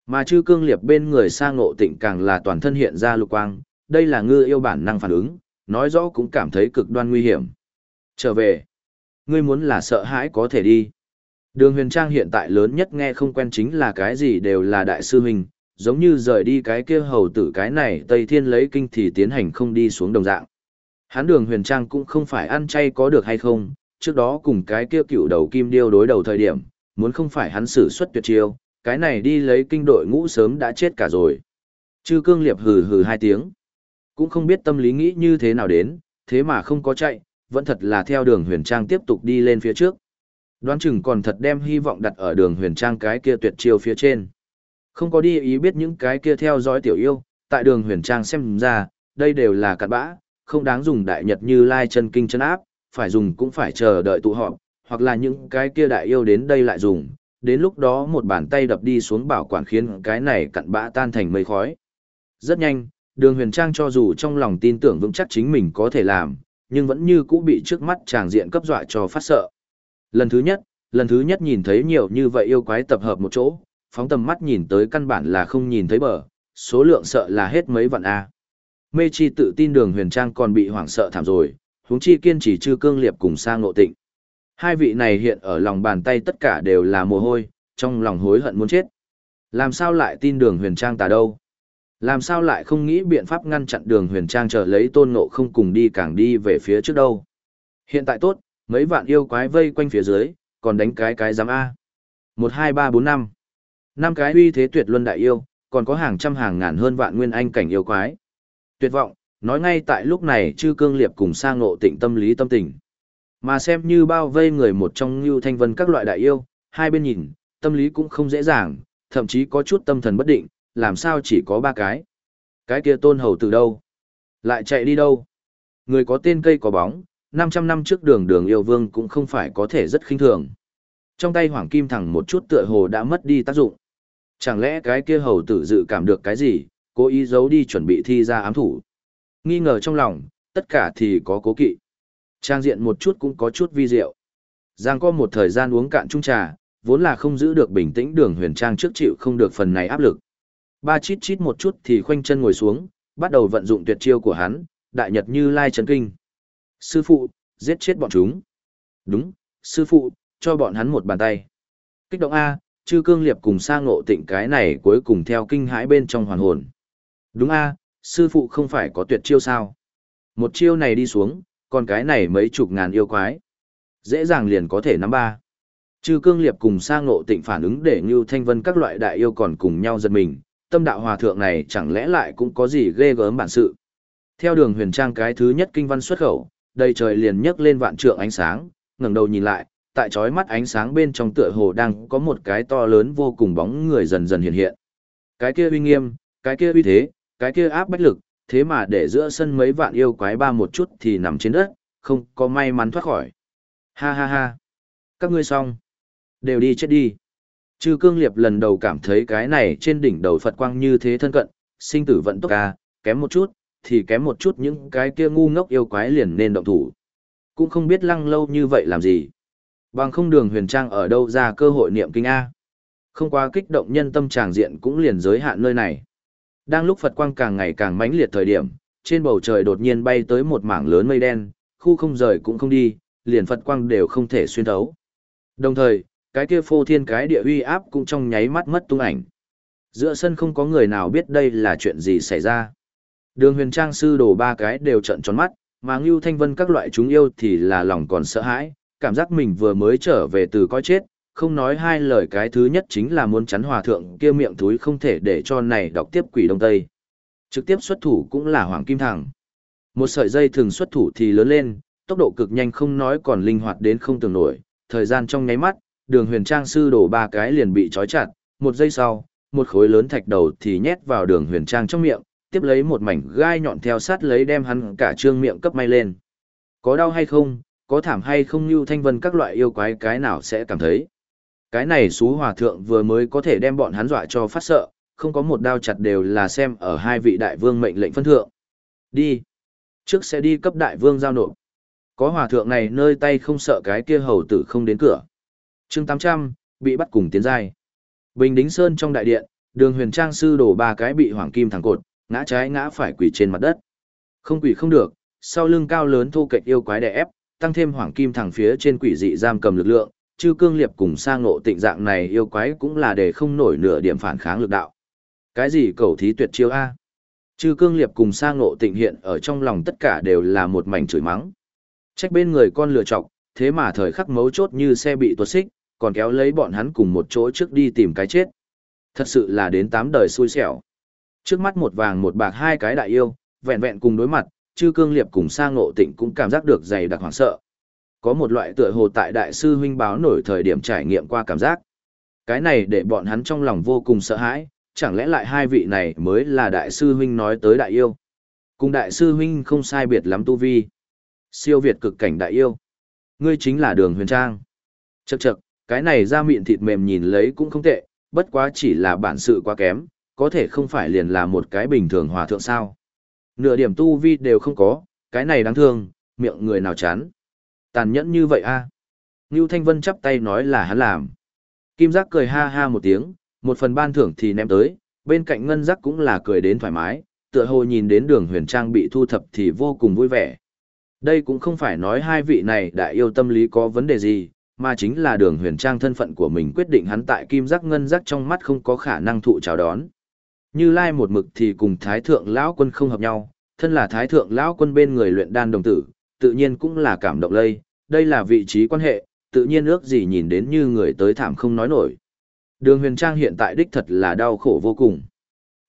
Mà chư cương liệp bên người sang ngộ tịnh càng là toàn thân hiện ra lục quang, đây là ngư yêu bản năng phản ứng, nói rõ cũng cảm thấy cực đoan nguy hiểm. Trở về, ngươi muốn là sợ hãi có thể đi. Đường huyền trang hiện tại lớn nhất nghe không quen chính là cái gì đều là đại sư huynh, giống như rời đi cái kia hầu tử cái này Tây Thiên lấy kinh thì tiến hành không đi xuống đồng dạng. Hắn đường huyền trang cũng không phải ăn chay có được hay không, trước đó cùng cái kia cựu đầu kim điêu đối đầu thời điểm, muốn không phải hắn sử xuất tuyệt chiêu, cái này đi lấy kinh đội ngũ sớm đã chết cả rồi. Chư cương liệp hừ hừ hai tiếng. Cũng không biết tâm lý nghĩ như thế nào đến, thế mà không có chạy, vẫn thật là theo đường huyền trang tiếp tục đi lên phía trước. Đoán chừng còn thật đem hy vọng đặt ở đường huyền trang cái kia tuyệt chiêu phía trên. Không có đi ý biết những cái kia theo dõi tiểu yêu, tại đường huyền trang xem ra, đây đều là cặn bã, không đáng dùng đại nhật như lai chân kinh chân áp, phải dùng cũng phải chờ đợi tụ họp, hoặc là những cái kia đại yêu đến đây lại dùng, đến lúc đó một bàn tay đập đi xuống bảo quản khiến cái này cặn bã tan thành mây khói. Rất nhanh, đường huyền trang cho dù trong lòng tin tưởng vững chắc chính mình có thể làm, nhưng vẫn như cũ bị trước mắt tràng diện cấp dọa cho phát sợ. Lần thứ nhất, lần thứ nhất nhìn thấy nhiều như vậy yêu quái tập hợp một chỗ, phóng tầm mắt nhìn tới căn bản là không nhìn thấy bờ, số lượng sợ là hết mấy vạn A. Mê chi tự tin đường huyền trang còn bị hoảng sợ thảm rồi, huống chi kiên trì chư cương liệp cùng sang ngộ tịnh. Hai vị này hiện ở lòng bàn tay tất cả đều là mồ hôi, trong lòng hối hận muốn chết. Làm sao lại tin đường huyền trang tà đâu? Làm sao lại không nghĩ biện pháp ngăn chặn đường huyền trang chờ lấy tôn ngộ không cùng đi càng đi về phía trước đâu? Hiện tại tốt, mấy vạn yêu quái vây quanh phía dưới, còn đánh cái cái giám A. một hai ba bốn năm năm cái uy thế tuyệt luân đại yêu, còn có hàng trăm hàng ngàn hơn vạn nguyên anh cảnh yêu quái. Tuyệt vọng, nói ngay tại lúc này chư cương liệp cùng sang ngộ tịnh tâm lý tâm tình. Mà xem như bao vây người một trong như thanh vân các loại đại yêu, hai bên nhìn, tâm lý cũng không dễ dàng, thậm chí có chút tâm thần bất định, làm sao chỉ có ba cái. Cái kia tôn hầu từ đâu? Lại chạy đi đâu? Người có tên cây có bóng, 500 năm trước đường đường yêu vương cũng không phải có thể rất khinh thường. Trong tay hoàng kim thẳng một chút tựa hồ đã mất đi tác dụng. Chẳng lẽ cái kia hầu tử dự cảm được cái gì, cố ý giấu đi chuẩn bị thi ra ám thủ. Nghi ngờ trong lòng, tất cả thì có cố kỵ. Trang diện một chút cũng có chút vi diệu. Giang có một thời gian uống cạn chung trà, vốn là không giữ được bình tĩnh đường huyền trang trước chịu không được phần này áp lực. Ba chít chít một chút thì khoanh chân ngồi xuống, bắt đầu vận dụng tuyệt chiêu của hắn, đại nhật như lai chấn kinh. Sư phụ, giết chết bọn chúng. Đúng, sư phụ, cho bọn hắn một bàn tay. Kích động A, chư cương liệp cùng sang ngộ tịnh cái này cuối cùng theo kinh hãi bên trong hoàn hồn. Đúng A, sư phụ không phải có tuyệt chiêu sao. Một chiêu này đi xuống, còn cái này mấy chục ngàn yêu quái. Dễ dàng liền có thể nắm ba. Chư cương liệp cùng sang ngộ tịnh phản ứng để như thanh vân các loại đại yêu còn cùng nhau giật mình, tâm đạo hòa thượng này chẳng lẽ lại cũng có gì ghê gớm bản sự. Theo đường huyền trang cái thứ nhất kinh văn xuất khẩu, đầy trời liền nhấc lên vạn trượng ánh sáng, ngẩng đầu nhìn lại, tại chói mắt ánh sáng bên trong tựa hồ đang có một cái to lớn vô cùng bóng người dần dần hiện hiện. Cái kia uy nghiêm, cái kia uy thế, cái kia áp bách lực, thế mà để giữa sân mấy vạn yêu quái ba một chút thì nằm trên đất, không có may mắn thoát khỏi. Ha ha ha. Các ngươi xong. Đều đi chết đi. Chư cương liệp lần đầu cảm thấy cái này trên đỉnh đầu Phật quang như thế thân cận, sinh tử vận tốc ca, kém một chút, thì kém một chút những cái kia ngu ngốc yêu quái liền nên động thủ. Cũng không biết lăng lâu như vậy làm gì. Bằng không đường huyền trang ở đâu ra cơ hội niệm kinh A. Không quá kích động nhân tâm tràng diện cũng liền giới hạn nơi này. Đang lúc Phật quang càng ngày càng mãnh liệt thời điểm, trên bầu trời đột nhiên bay tới một mảng lớn mây đen, khu không rời cũng không đi, liền Phật quang đều không thể xuyên thấu. Đồng thời, cái kia phô thiên cái địa uy áp cũng trong nháy mắt mất tung ảnh. Giữa sân không có người nào biết đây là chuyện gì xảy ra. Đường huyền trang sư đổ ba cái đều trận tròn mắt, mà Ngưu Thanh Vân các loại chúng yêu thì là lòng còn sợ hãi, cảm giác mình vừa mới trở về từ coi chết, không nói hai lời cái thứ nhất chính là muốn chắn hòa thượng kia miệng túi không thể để cho này đọc tiếp quỷ đông tây. Trực tiếp xuất thủ cũng là hoàng kim thẳng. Một sợi dây thường xuất thủ thì lớn lên, tốc độ cực nhanh không nói còn linh hoạt đến không tưởng nổi, thời gian trong nháy mắt, đường huyền trang sư đổ ba cái liền bị trói chặt, một giây sau, một khối lớn thạch đầu thì nhét vào đường huyền trang trong miệng, tiếp lấy một mảnh gai nhọn theo sát lấy đem hắn cả trương miệng cấp may lên. Có đau hay không, có thảm hay không như thanh vân các loại yêu quái cái nào sẽ cảm thấy. Cái này xú hòa thượng vừa mới có thể đem bọn hắn dọa cho phát sợ, không có một đao chặt đều là xem ở hai vị đại vương mệnh lệnh phân thượng. Đi. Trước sẽ đi cấp đại vương giao nộp. Có hòa thượng này nơi tay không sợ cái kia hầu tử không đến cửa. chương 800, bị bắt cùng tiến giai. Bình Đính Sơn trong đại điện, đường huyền trang sư đổ ba cái bị hoàng kim thẳng cột, ngã trái ngã phải quỳ trên mặt đất. Không quỳ không được, sau lưng cao lớn thu cạnh yêu quái đè ép, tăng thêm hoàng kim thẳng phía trên quỷ dị giam cầm lực lượng, chư cương liệp cùng sang ngộ tịnh dạng này yêu quái cũng là để không nổi nửa điểm phản kháng lực đạo. Cái gì cầu thí tuyệt chiêu A? Chư cương liệp cùng sang ngộ tịnh hiện ở trong lòng tất cả đều là một mảnh chửi mắng. Trách bên người con lựa chọc, thế mà thời khắc mấu chốt như xe bị tuột xích, còn kéo lấy bọn hắn cùng một chỗ trước đi tìm cái chết. Thật sự là đến tám đời xui xẻo. Trước mắt một vàng một bạc hai cái đại yêu, vẹn vẹn cùng đối mặt, chư cương liệp cùng sa ngộ tịnh cũng cảm giác được dày đặc hoảng sợ. Có một loại tựa hồ tại đại sư huynh báo nổi thời điểm trải nghiệm qua cảm giác. Cái này để bọn hắn trong lòng vô cùng sợ hãi, chẳng lẽ lại hai vị này mới là đại sư huynh nói tới đại yêu. Cùng đại sư huynh không sai biệt lắm tu vi. Siêu việt cực cảnh đại yêu. Ngươi chính là đường huyền trang. Chậc chậc, cái này ra miệng thịt mềm nhìn lấy cũng không tệ, bất quá chỉ là bản sự quá kém, có thể không phải liền là một cái bình thường hòa thượng sao. Nửa điểm tu vi đều không có, cái này đáng thương, miệng người nào chán. Tàn nhẫn như vậy a à? Ngưu Thanh Vân chắp tay nói là hắn làm. Kim Giác cười ha ha một tiếng, một phần ban thưởng thì ném tới, bên cạnh Ngân Giác cũng là cười đến thoải mái, tựa hồ nhìn đến đường huyền trang bị thu thập thì vô cùng vui vẻ. Đây cũng không phải nói hai vị này đại yêu tâm lý có vấn đề gì, mà chính là đường huyền trang thân phận của mình quyết định hắn tại Kim Giác Ngân Giác trong mắt không có khả năng thụ chào đón. Như Lai một mực thì cùng Thái Thượng Lão Quân không hợp nhau, thân là Thái Thượng Lão Quân bên người luyện đan đồng tử, tự nhiên cũng là cảm động lây, đây là vị trí quan hệ, tự nhiên ước gì nhìn đến như người tới thảm không nói nổi. Đường huyền trang hiện tại đích thật là đau khổ vô cùng.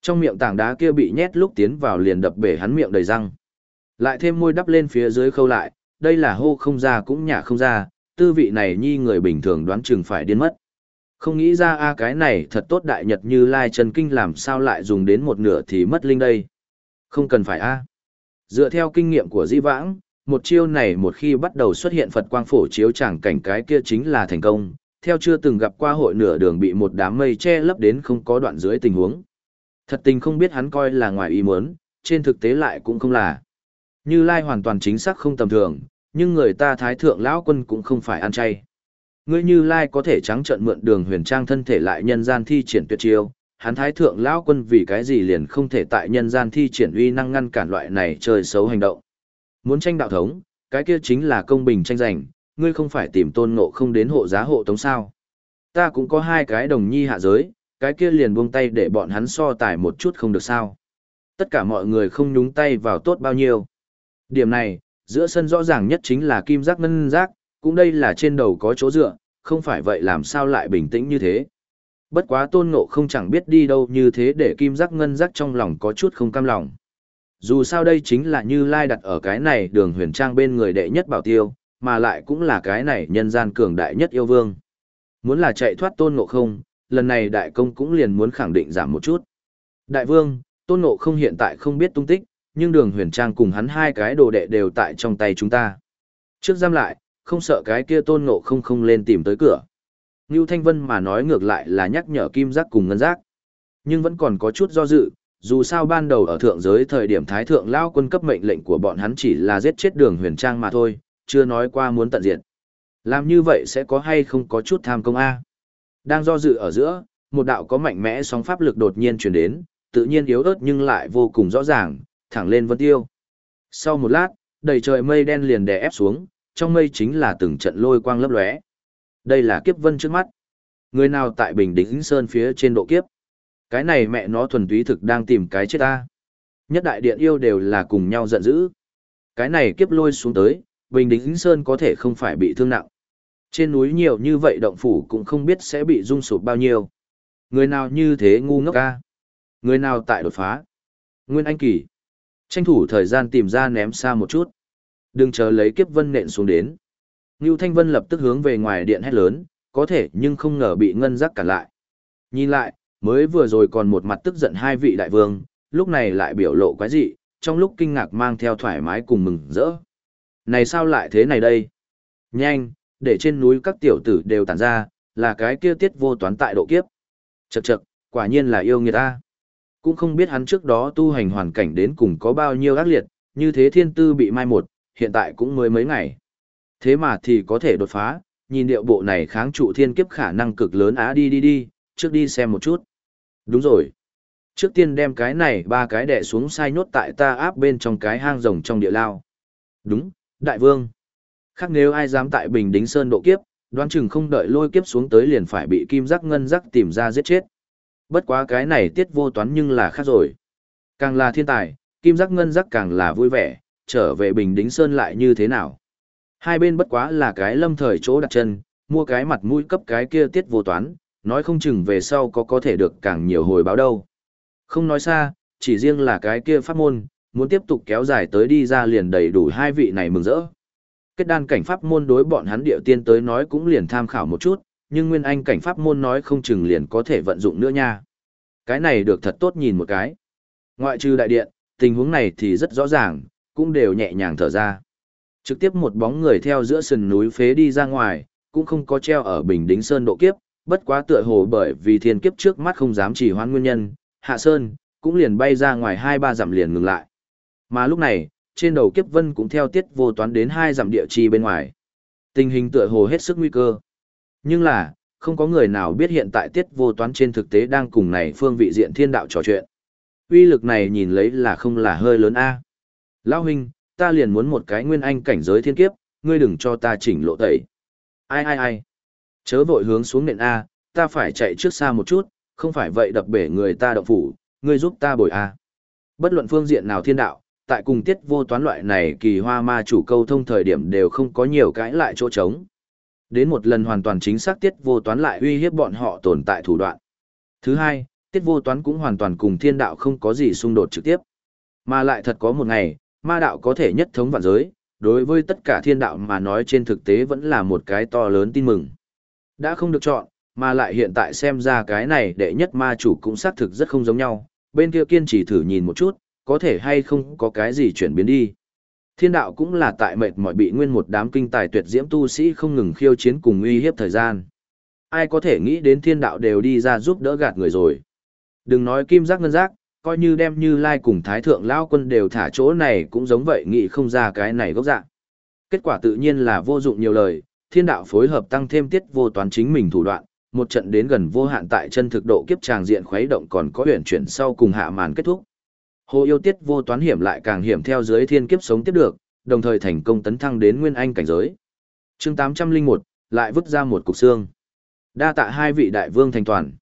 Trong miệng tảng đá kia bị nhét lúc tiến vào liền đập bể hắn miệng đầy răng. Lại thêm môi đắp lên phía dưới khâu lại, đây là hô không ra cũng nhả không ra, tư vị này nhi người bình thường đoán chừng phải điên mất. Không nghĩ ra a cái này thật tốt đại nhật như lai chân kinh làm sao lại dùng đến một nửa thì mất linh đây. Không cần phải a. Dựa theo kinh nghiệm của di vãng, một chiêu này một khi bắt đầu xuất hiện Phật quang phổ chiếu chẳng cảnh cái kia chính là thành công, theo chưa từng gặp qua hội nửa đường bị một đám mây che lấp đến không có đoạn dưới tình huống. Thật tình không biết hắn coi là ngoài ý muốn, trên thực tế lại cũng không là. Như Lai hoàn toàn chính xác không tầm thường, nhưng người ta thái thượng lão quân cũng không phải ăn chay. Ngươi Như Lai có thể trắng trợn mượn đường huyền trang thân thể lại nhân gian thi triển tuyệt chiêu, hắn thái thượng lão quân vì cái gì liền không thể tại nhân gian thi triển uy năng ngăn cản loại này chơi xấu hành động. Muốn tranh đạo thống, cái kia chính là công bình tranh giành, ngươi không phải tìm tôn ngộ không đến hộ giá hộ tống sao. Ta cũng có hai cái đồng nhi hạ giới, cái kia liền buông tay để bọn hắn so tài một chút không được sao. Tất cả mọi người không nhúng tay vào tốt bao nhiêu. Điểm này, giữa sân rõ ràng nhất chính là kim giác ngân giác, cũng đây là trên đầu có chỗ dựa, không phải vậy làm sao lại bình tĩnh như thế. Bất quá tôn ngộ không chẳng biết đi đâu như thế để kim giác ngân giác trong lòng có chút không cam lòng. Dù sao đây chính là như lai đặt ở cái này đường huyền trang bên người đệ nhất bảo tiêu, mà lại cũng là cái này nhân gian cường đại nhất yêu vương. Muốn là chạy thoát tôn ngộ không, lần này đại công cũng liền muốn khẳng định giảm một chút. Đại vương, tôn ngộ không hiện tại không biết tung tích, nhưng đường huyền trang cùng hắn hai cái đồ đệ đều tại trong tay chúng ta. Trước giam lại, không sợ cái kia tôn ngộ không không lên tìm tới cửa. Ngưu Thanh Vân mà nói ngược lại là nhắc nhở kim giác cùng ngân giác. Nhưng vẫn còn có chút do dự, dù sao ban đầu ở thượng giới thời điểm thái thượng lao quân cấp mệnh lệnh của bọn hắn chỉ là giết chết đường huyền trang mà thôi, chưa nói qua muốn tận diệt. Làm như vậy sẽ có hay không có chút tham công A. Đang do dự ở giữa, một đạo có mạnh mẽ sóng pháp lực đột nhiên chuyển đến, tự nhiên yếu ớt nhưng lại vô cùng rõ ràng, thẳng lên vân tiêu. Sau một lát, đầy trời mây đen liền đè ép xuống, trong mây chính là từng trận lôi quang lấp lóe. Đây là kiếp vân trước mắt. Người nào tại Bình Đỉnh Sơn phía trên độ kiếp? Cái này mẹ nó thuần túy thực đang tìm cái chết ta. Nhất đại điện yêu đều là cùng nhau giận dữ. Cái này kiếp lôi xuống tới, Bình Đỉnh Sơn có thể không phải bị thương nặng. Trên núi nhiều như vậy động phủ cũng không biết sẽ bị rung sụp bao nhiêu. Người nào như thế ngu ngốc ca? Người nào tại đột phá? Nguyên Anh Kỳ. Tranh thủ thời gian tìm ra ném xa một chút. Đừng chờ lấy kiếp vân nện xuống đến. Ngưu Thanh Vân lập tức hướng về ngoài điện hét lớn, có thể nhưng không ngờ bị ngân giác cản lại. Nhìn lại, mới vừa rồi còn một mặt tức giận hai vị đại vương, lúc này lại biểu lộ quái dị, trong lúc kinh ngạc mang theo thoải mái cùng mừng rỡ. Này sao lại thế này đây? Nhanh, để trên núi các tiểu tử đều tản ra, là cái kia tiết vô toán tại độ kiếp. Chậc chậc, quả nhiên là yêu người ta. Cũng không biết hắn trước đó tu hành hoàn cảnh đến cùng có bao nhiêu ác liệt, như thế thiên tư bị mai một, hiện tại cũng mới mấy ngày. Thế mà thì có thể đột phá, nhìn điệu bộ này kháng trụ thiên kiếp khả năng cực lớn á đi đi đi, trước đi xem một chút. Đúng rồi. Trước tiên đem cái này ba cái đẻ xuống sai nhốt tại ta áp bên trong cái hang rồng trong địa lao. Đúng, đại vương. Khác nếu ai dám tại Bình Đính Sơn độ kiếp, đoán chừng không đợi lôi kiếp xuống tới liền phải bị kim giác ngân giác tìm ra giết chết. Bất quá cái này tiết vô toán nhưng là khác rồi. Càng là thiên tài, kim giác ngân giác càng là vui vẻ, trở về Bình Đính Sơn lại như thế nào. Hai bên bất quá là cái lâm thời chỗ đặt chân, mua cái mặt mũi cấp cái kia tiết vô toán, nói không chừng về sau có có thể được càng nhiều hồi báo đâu. Không nói xa, chỉ riêng là cái kia pháp môn, muốn tiếp tục kéo dài tới đi ra liền đầy đủ hai vị này mừng rỡ. Kết đan cảnh pháp môn đối bọn hắn điệu tiên tới nói cũng liền tham khảo một chút, nhưng nguyên anh cảnh pháp môn nói không chừng liền có thể vận dụng nữa nha. Cái này được thật tốt nhìn một cái. Ngoại trừ đại điện, tình huống này thì rất rõ ràng, cũng đều nhẹ nhàng thở ra. Trực tiếp một bóng người theo giữa sườn núi phế đi ra ngoài, cũng không có treo ở Bình Đính Sơn độ kiếp, bất quá tựa hồ bởi vì thiên kiếp trước mắt không dám chỉ hoãn nguyên nhân, Hạ Sơn cũng liền bay ra ngoài hai ba dặm liền ngừng lại. Mà lúc này, trên đầu kiếp vân cũng theo tiết vô toán đến hai dặm địa chi bên ngoài. Tình hình tựa hồ hết sức nguy cơ. Nhưng là, không có người nào biết hiện tại tiết vô toán trên thực tế đang cùng này phương vị diện thiên đạo trò chuyện. Uy lực này nhìn lấy là không là hơi lớn a. Lão huynh, ta liền muốn một cái nguyên anh cảnh giới thiên kiếp, ngươi đừng cho ta chỉnh lộ tẩy. Ai ai ai. Chớ vội hướng xuống nền A, ta phải chạy trước xa một chút, không phải vậy đập bể người ta động phủ, ngươi giúp ta bồi A. Bất luận phương diện nào thiên đạo, tại cùng tiết vô toán loại này kỳ hoa ma chủ câu thông thời điểm đều không có nhiều cãi lại chỗ trống. Đến một lần hoàn toàn chính xác tiết vô toán lại uy hiếp bọn họ tồn tại thủ đoạn. Thứ hai, tiết vô toán cũng hoàn toàn cùng thiên đạo không có gì xung đột trực tiếp. Mà lại thật có một ngày, ma đạo có thể nhất thống vạn giới, đối với tất cả thiên đạo mà nói trên thực tế vẫn là một cái to lớn tin mừng. Đã không được chọn, mà lại hiện tại xem ra cái này đệ nhất ma chủ cũng xác thực rất không giống nhau, bên kia kiên trì thử nhìn một chút, có thể hay không có cái gì chuyển biến đi. Thiên đạo cũng là tại mệt mỏi bị nguyên một đám kinh tài tuyệt diễm tu sĩ không ngừng khiêu chiến cùng uy hiếp thời gian. Ai có thể nghĩ đến thiên đạo đều đi ra giúp đỡ gạt người rồi. Đừng nói kim giác ngân giác, coi như đem như lai cùng thái thượng lao quân đều thả chỗ này cũng giống vậy nghĩ không ra cái này gốc dạng. Kết quả tự nhiên là vô dụng nhiều lời, thiên đạo phối hợp tăng thêm tiết vô toán chính mình thủ đoạn, một trận đến gần vô hạn tại chân thực độ kiếp tràng diện khuấy động còn có huyền chuyển sau cùng hạ màn kết thúc. Hồ yêu tiết vô toán hiểm lại càng hiểm theo dưới thiên kiếp sống tiếp được, đồng thời thành công tấn thăng đến nguyên anh cảnh giới. chương 801, lại vứt ra một cục xương. Đa tạ hai vị đại vương thành toàn.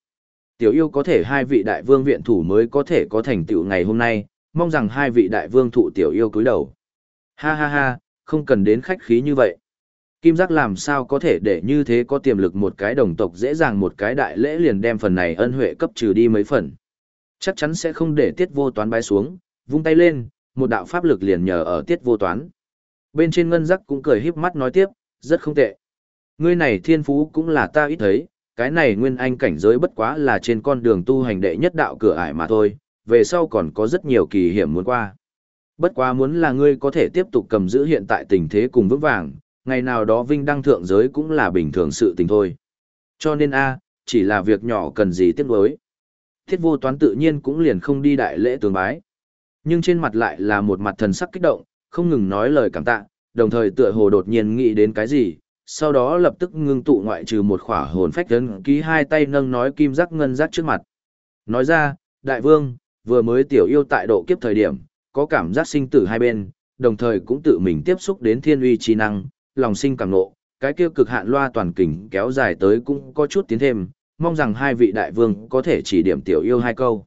Tiểu yêu có thể hai vị đại vương viện thủ mới có thể có thành tựu ngày hôm nay, mong rằng hai vị đại vương thụ tiểu yêu cúi đầu. Ha ha ha, không cần đến khách khí như vậy. Kim giác làm sao có thể để như thế có tiềm lực một cái đồng tộc dễ dàng một cái đại lễ liền đem phần này ân huệ cấp trừ đi mấy phần. Chắc chắn sẽ không để tiết vô toán bái xuống, vung tay lên, một đạo pháp lực liền nhờ ở tiết vô toán. Bên trên ngân giác cũng cười híp mắt nói tiếp, rất không tệ. Ngươi này thiên phú cũng là ta ít thấy, cái này nguyên anh cảnh giới bất quá là trên con đường tu hành đệ nhất đạo cửa ải mà thôi, về sau còn có rất nhiều kỳ hiểm muốn qua. Bất quá muốn là ngươi có thể tiếp tục cầm giữ hiện tại tình thế cùng vững vàng, ngày nào đó vinh đăng thượng giới cũng là bình thường sự tình thôi. Cho nên a, chỉ là việc nhỏ cần gì tiếc nuối. Thiết vô toán tự nhiên cũng liền không đi đại lễ tường bái. Nhưng trên mặt lại là một mặt thần sắc kích động, không ngừng nói lời cảm tạ, đồng thời tựa hồ đột nhiên nghĩ đến cái gì, sau đó lập tức ngưng tụ ngoại trừ một khỏa hồn phách tấn ký hai tay nâng nói kim giác ngân giác trước mặt. Nói ra, đại vương, vừa mới tiểu yêu tại độ kiếp thời điểm, có cảm giác sinh tử hai bên, đồng thời cũng tự mình tiếp xúc đến thiên uy chi năng, lòng sinh càng nộ, cái kia cực hạn loa toàn kình kéo dài tới cũng có chút tiến thêm, mong rằng hai vị đại vương có thể chỉ điểm tiểu yêu hai câu.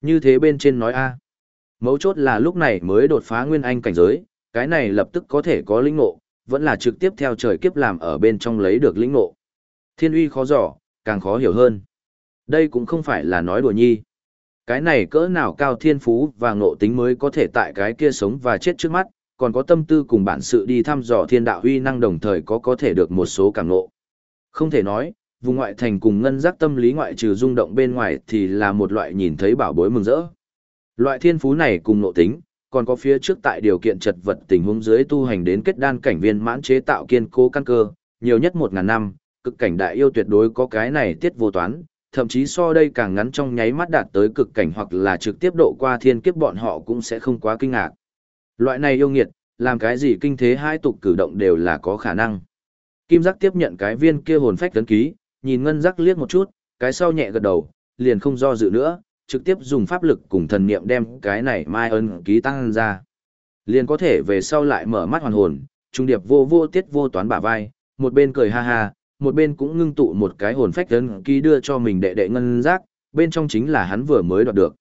Như thế bên trên nói a Mấu chốt là lúc này mới đột phá nguyên anh cảnh giới, cái này lập tức có thể có linh ngộ, vẫn là trực tiếp theo trời kiếp làm ở bên trong lấy được lĩnh ngộ. Thiên uy khó dò, càng khó hiểu hơn. Đây cũng không phải là nói đùa nhi. Cái này cỡ nào cao thiên phú và ngộ tính mới có thể tại cái kia sống và chết trước mắt, còn có tâm tư cùng bản sự đi thăm dò thiên đạo uy năng đồng thời có có thể được một số cảm ngộ. Không thể nói, vùng ngoại thành cùng ngân giác tâm lý ngoại trừ rung động bên ngoài thì là một loại nhìn thấy bảo bối mừng rỡ. Loại thiên phú này cùng ngộ tính, còn có phía trước tại điều kiện chật vật tình huống dưới tu hành đến kết đan cảnh viên mãn chế tạo kiên cố căn cơ, nhiều nhất một ngàn năm, cực cảnh đại yêu tuyệt đối có cái này tiết vô toán, thậm chí so đây càng ngắn trong nháy mắt đạt tới cực cảnh hoặc là trực tiếp độ qua thiên kiếp bọn họ cũng sẽ không quá kinh ngạc. Loại này yêu nghiệt, làm cái gì kinh thế hai tục cử động đều là có khả năng. Kim giác tiếp nhận cái viên kia hồn phách tấn ký, nhìn ngân giác liếc một chút, cái sau nhẹ gật đầu, liền không do dự nữa, trực tiếp dùng pháp lực cùng thần niệm đem cái này mai ân ký tăng ra. Liền có thể về sau lại mở mắt hoàn hồn, trung điệp vô vô tiết vô toán bả vai, một bên cười ha ha, một bên cũng ngưng tụ một cái hồn phách ân ký đưa cho mình đệ đệ ngân giác, bên trong chính là hắn vừa mới đoạt được.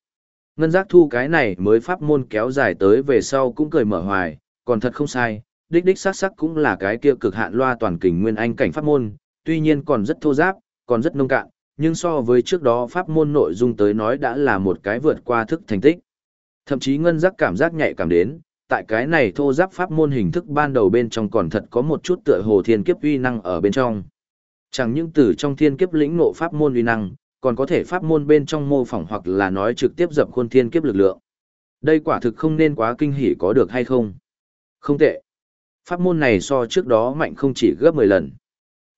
Ngân giác thu cái này mới pháp môn kéo dài tới về sau cũng cười mở hoài, còn thật không sai, đích đích sắc sắc cũng là cái kia cực hạn loa toàn kình nguyên anh cảnh pháp môn, tuy nhiên còn rất thô giáp, còn rất nông cạn, nhưng so với trước đó pháp môn nội dung tới nói đã là một cái vượt qua thức thành tích. Thậm chí ngân giác cảm giác nhạy cảm đến, tại cái này thô giáp pháp môn hình thức ban đầu bên trong còn thật có một chút tựa hồ thiên kiếp uy năng ở bên trong. Chẳng những từ trong thiên kiếp lĩnh ngộ pháp môn uy năng, còn có thể pháp môn bên trong mô phỏng hoặc là nói trực tiếp dập khuôn thiên kiếp lực lượng. Đây quả thực không nên quá kinh hỉ có được hay không? Không tệ. Pháp môn này so trước đó mạnh không chỉ gấp 10 lần.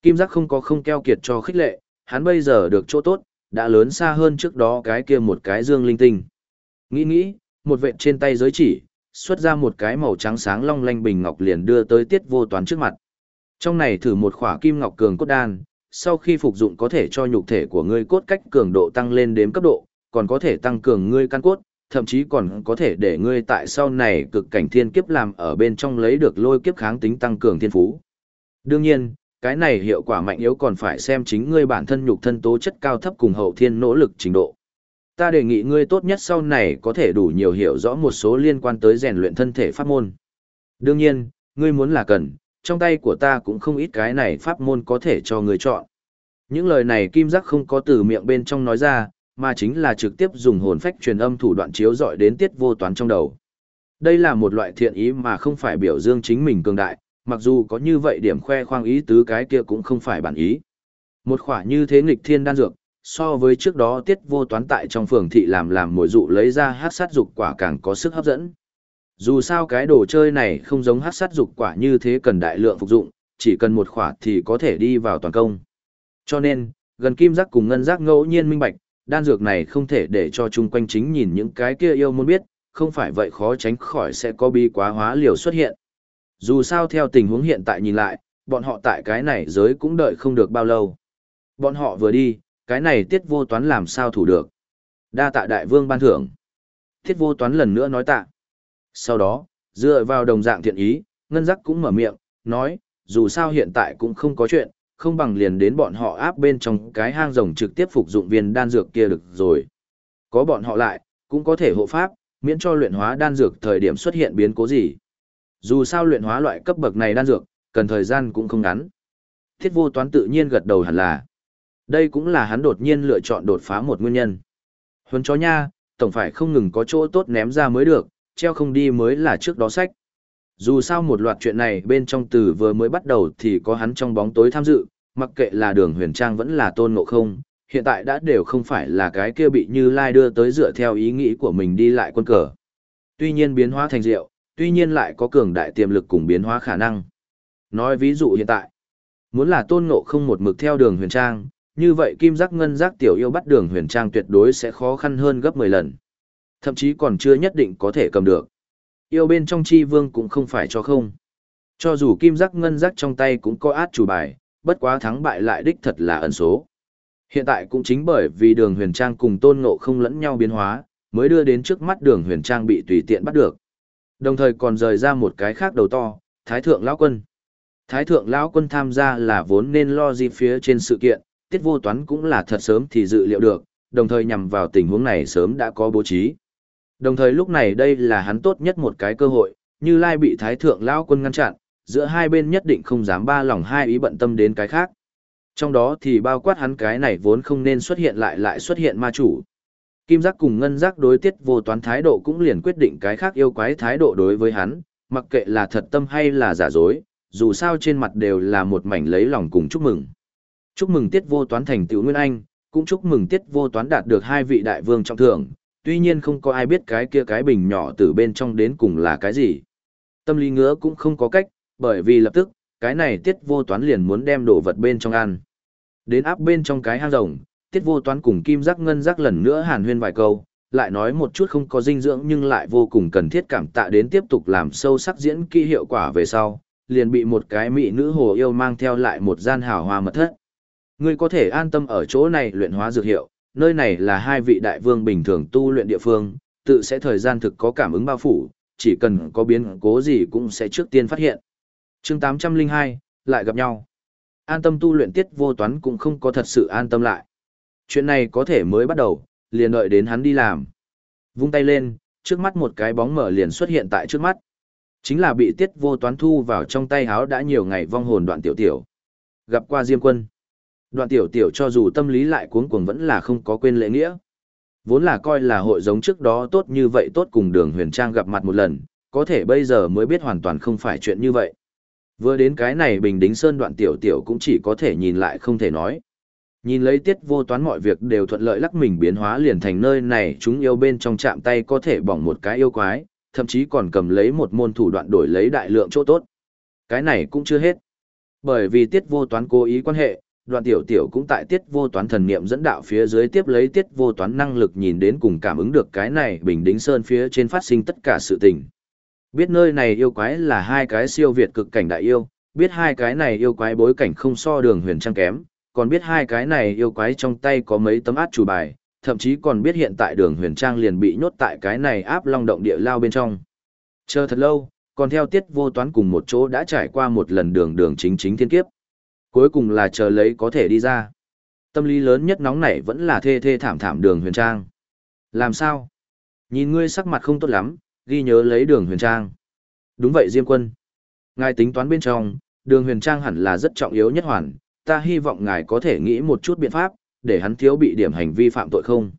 Kim giác không có không keo kiệt cho khích lệ, hắn bây giờ được chỗ tốt, đã lớn xa hơn trước đó cái kia một cái dương linh tinh. Nghĩ nghĩ, một vệt trên tay giới chỉ, xuất ra một cái màu trắng sáng long lanh bình ngọc liền đưa tới tiết vô toán trước mặt. Trong này thử một khỏa kim ngọc cường cốt đan, sau khi phục dụng có thể cho nhục thể của ngươi cốt cách cường độ tăng lên đến cấp độ, còn có thể tăng cường ngươi căn cốt, thậm chí còn có thể để ngươi tại sau này cực cảnh thiên kiếp làm ở bên trong lấy được lôi kiếp kháng tính tăng cường thiên phú. Đương nhiên, cái này hiệu quả mạnh yếu còn phải xem chính ngươi bản thân nhục thân tố chất cao thấp cùng hậu thiên nỗ lực trình độ. Ta đề nghị ngươi tốt nhất sau này có thể đủ nhiều hiểu rõ một số liên quan tới rèn luyện thân thể pháp môn. Đương nhiên, ngươi muốn là cần, trong tay của ta cũng không ít cái này pháp môn có thể cho ngươi chọn. Những lời này kim giác không có từ miệng bên trong nói ra, mà chính là trực tiếp dùng hồn phách truyền âm thủ đoạn chiếu dọi đến tiết vô toán trong đầu. Đây là một loại thiện ý mà không phải biểu dương chính mình cường đại, mặc dù có như vậy điểm khoe khoang ý tứ cái kia cũng không phải bản ý. Một khỏa như thế nghịch thiên đan dược, so với trước đó tiết vô toán tại trong phường thị làm làm mồi dụ lấy ra hát sát dục quả càng có sức hấp dẫn. Dù sao cái đồ chơi này không giống hát sát dục quả như thế cần đại lượng phục dụng, chỉ cần một khỏa thì có thể đi vào toàn công. Cho nên, gần kim giác cùng ngân giác ngẫu nhiên minh bạch, đan dược này không thể để cho chung quanh chính nhìn những cái kia yêu muốn biết, không phải vậy khó tránh khỏi sẽ có bi quá hóa liều xuất hiện. Dù sao theo tình huống hiện tại nhìn lại, bọn họ tại cái này giới cũng đợi không được bao lâu. Bọn họ vừa đi, cái này tiết vô toán làm sao thủ được. Đa tạ đại vương ban thưởng. Tiết vô toán lần nữa nói tạ. Sau đó, dựa vào đồng dạng thiện ý, ngân giác cũng mở miệng, nói, dù sao hiện tại cũng không có chuyện, không bằng liền đến bọn họ áp bên trong cái hang rồng trực tiếp phục dụng viên đan dược kia được rồi. Có bọn họ lại, cũng có thể hộ pháp, miễn cho luyện hóa đan dược thời điểm xuất hiện biến cố gì. Dù sao luyện hóa loại cấp bậc này đan dược, cần thời gian cũng không ngắn. Thiết vô toán tự nhiên gật đầu hẳn là. Đây cũng là hắn đột nhiên lựa chọn đột phá một nguyên nhân. Huấn chó nha, tổng phải không ngừng có chỗ tốt ném ra mới được, treo không đi mới là trước đó sách. Dù sao một loạt chuyện này bên trong từ vừa mới bắt đầu thì có hắn trong bóng tối tham dự, mặc kệ là đường huyền trang vẫn là tôn ngộ không, hiện tại đã đều không phải là cái kia bị như lai đưa tới dựa theo ý nghĩ của mình đi lại quân cờ. Tuy nhiên biến hóa thành rượu, tuy nhiên lại có cường đại tiềm lực cùng biến hóa khả năng. Nói ví dụ hiện tại, muốn là tôn ngộ không một mực theo đường huyền trang, như vậy kim giác ngân giác tiểu yêu bắt đường huyền trang tuyệt đối sẽ khó khăn hơn gấp 10 lần. Thậm chí còn chưa nhất định có thể cầm được. Yêu bên trong chi vương cũng không phải cho không. Cho dù kim giác ngân giác trong tay cũng có át chủ bài, bất quá thắng bại lại đích thật là ẩn số. Hiện tại cũng chính bởi vì đường huyền trang cùng tôn ngộ không lẫn nhau biến hóa, mới đưa đến trước mắt đường huyền trang bị tùy tiện bắt được. Đồng thời còn rời ra một cái khác đầu to, Thái Thượng Lão Quân. Thái Thượng Lão Quân tham gia là vốn nên lo gì phía trên sự kiện, tiết vô toán cũng là thật sớm thì dự liệu được, đồng thời nhằm vào tình huống này sớm đã có bố trí. Đồng thời lúc này đây là hắn tốt nhất một cái cơ hội, như Lai bị Thái Thượng Lão Quân ngăn chặn, giữa hai bên nhất định không dám ba lòng hai ý bận tâm đến cái khác. Trong đó thì bao quát hắn cái này vốn không nên xuất hiện lại lại xuất hiện ma chủ. Kim giác cùng ngân giác đối tiết vô toán thái độ cũng liền quyết định cái khác yêu quái thái độ đối với hắn, mặc kệ là thật tâm hay là giả dối, dù sao trên mặt đều là một mảnh lấy lòng cùng chúc mừng. Chúc mừng tiết vô toán thành tựu Nguyên Anh, cũng chúc mừng tiết vô toán đạt được hai vị đại vương trọng thưởng, tuy nhiên không có ai biết cái kia cái bình nhỏ từ bên trong đến cùng là cái gì. Tâm lý ngứa cũng không có cách, bởi vì lập tức, cái này tiết vô toán liền muốn đem đồ vật bên trong ăn. Đến áp bên trong cái hang rồng, tiết vô toán cùng kim giác ngân giác lần nữa hàn huyên vài câu, lại nói một chút không có dinh dưỡng nhưng lại vô cùng cần thiết cảm tạ đến tiếp tục làm sâu sắc diễn kỹ hiệu quả về sau, liền bị một cái mỹ nữ hồ yêu mang theo lại một gian hào hoa mật thất. Ngươi có thể an tâm ở chỗ này luyện hóa dược hiệu, nơi này là hai vị đại vương bình thường tu luyện địa phương, tự sẽ thời gian thực có cảm ứng bao phủ, chỉ cần có biến cố gì cũng sẽ trước tiên phát hiện. chương 802, lại gặp nhau. An tâm tu luyện tiết vô toán cũng không có thật sự an tâm lại. Chuyện này có thể mới bắt đầu, liền đợi đến hắn đi làm. Vung tay lên, trước mắt một cái bóng mở liền xuất hiện tại trước mắt. Chính là bị tiết vô toán thu vào trong tay háo đã nhiều ngày vong hồn đoạn tiểu tiểu. Gặp qua Diêm quân. Đoạn tiểu tiểu cho dù tâm lý lại cuống cuồng vẫn là không có quên lễ nghĩa. Vốn là coi là hội giống trước đó tốt như vậy tốt cùng đường huyền trang gặp mặt một lần, có thể bây giờ mới biết hoàn toàn không phải chuyện như vậy. Vừa đến cái này bình đính sơn đoạn tiểu tiểu cũng chỉ có thể nhìn lại không thể nói. Nhìn lấy tiết vô toán mọi việc đều thuận lợi lắc mình biến hóa liền thành nơi này chúng yêu bên trong chạm tay có thể bỏng một cái yêu quái, thậm chí còn cầm lấy một môn thủ đoạn đổi lấy đại lượng chỗ tốt. Cái này cũng chưa hết. Bởi vì tiết vô toán cố ý quan hệ, đoạn tiểu tiểu cũng tại tiết vô toán thần niệm dẫn đạo phía dưới tiếp lấy tiết vô toán năng lực nhìn đến cùng cảm ứng được cái này bình đính sơn phía trên phát sinh tất cả sự tình. Biết nơi này yêu quái là hai cái siêu việt cực cảnh đại yêu, biết hai cái này yêu quái bối cảnh không so đường huyền trang kém, còn biết hai cái này yêu quái trong tay có mấy tấm át chủ bài, thậm chí còn biết hiện tại đường huyền trang liền bị nhốt tại cái này áp long động địa lao bên trong. Chờ thật lâu, còn theo tiết vô toán cùng một chỗ đã trải qua một lần đường đường chính chính thiên kiếp. Cuối cùng là chờ lấy có thể đi ra. Tâm lý lớn nhất nóng nảy vẫn là thê thê thảm thảm đường huyền trang. Làm sao? Nhìn ngươi sắc mặt không tốt lắm, ghi nhớ lấy đường huyền trang. Đúng vậy Diêm quân. Ngài tính toán bên trong, đường huyền trang hẳn là rất trọng yếu nhất hoàn, ta hy vọng ngài có thể nghĩ một chút biện pháp, để hắn thiếu bị điểm hành vi phạm tội không.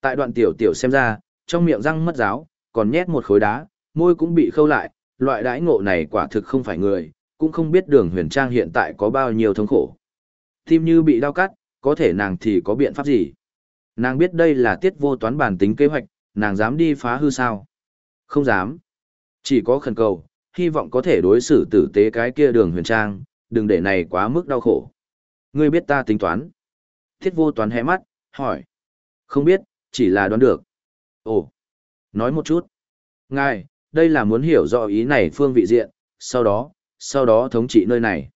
Tại đoạn tiểu tiểu xem ra, trong miệng răng mất giáo, còn nhét một khối đá, môi cũng bị khâu lại, loại đãi ngộ này quả thực không phải người, cũng không biết đường huyền trang hiện tại có bao nhiêu thống khổ. Tim như bị đau cắt, có thể nàng thì có biện pháp gì? Nàng biết đây là tiết vô toán bản tính kế hoạch, nàng dám đi phá hư sao? Không dám. Chỉ có khẩn cầu, hy vọng có thể đối xử tử tế cái kia đường huyền trang, đừng để này quá mức đau khổ. Ngươi biết ta tính toán. Thiết vô toán hé mắt, hỏi. Không biết, chỉ là đoán được. Ồ, nói một chút. Ngài, đây là muốn hiểu rõ ý này phương vị diện, sau đó, sau đó thống trị nơi này.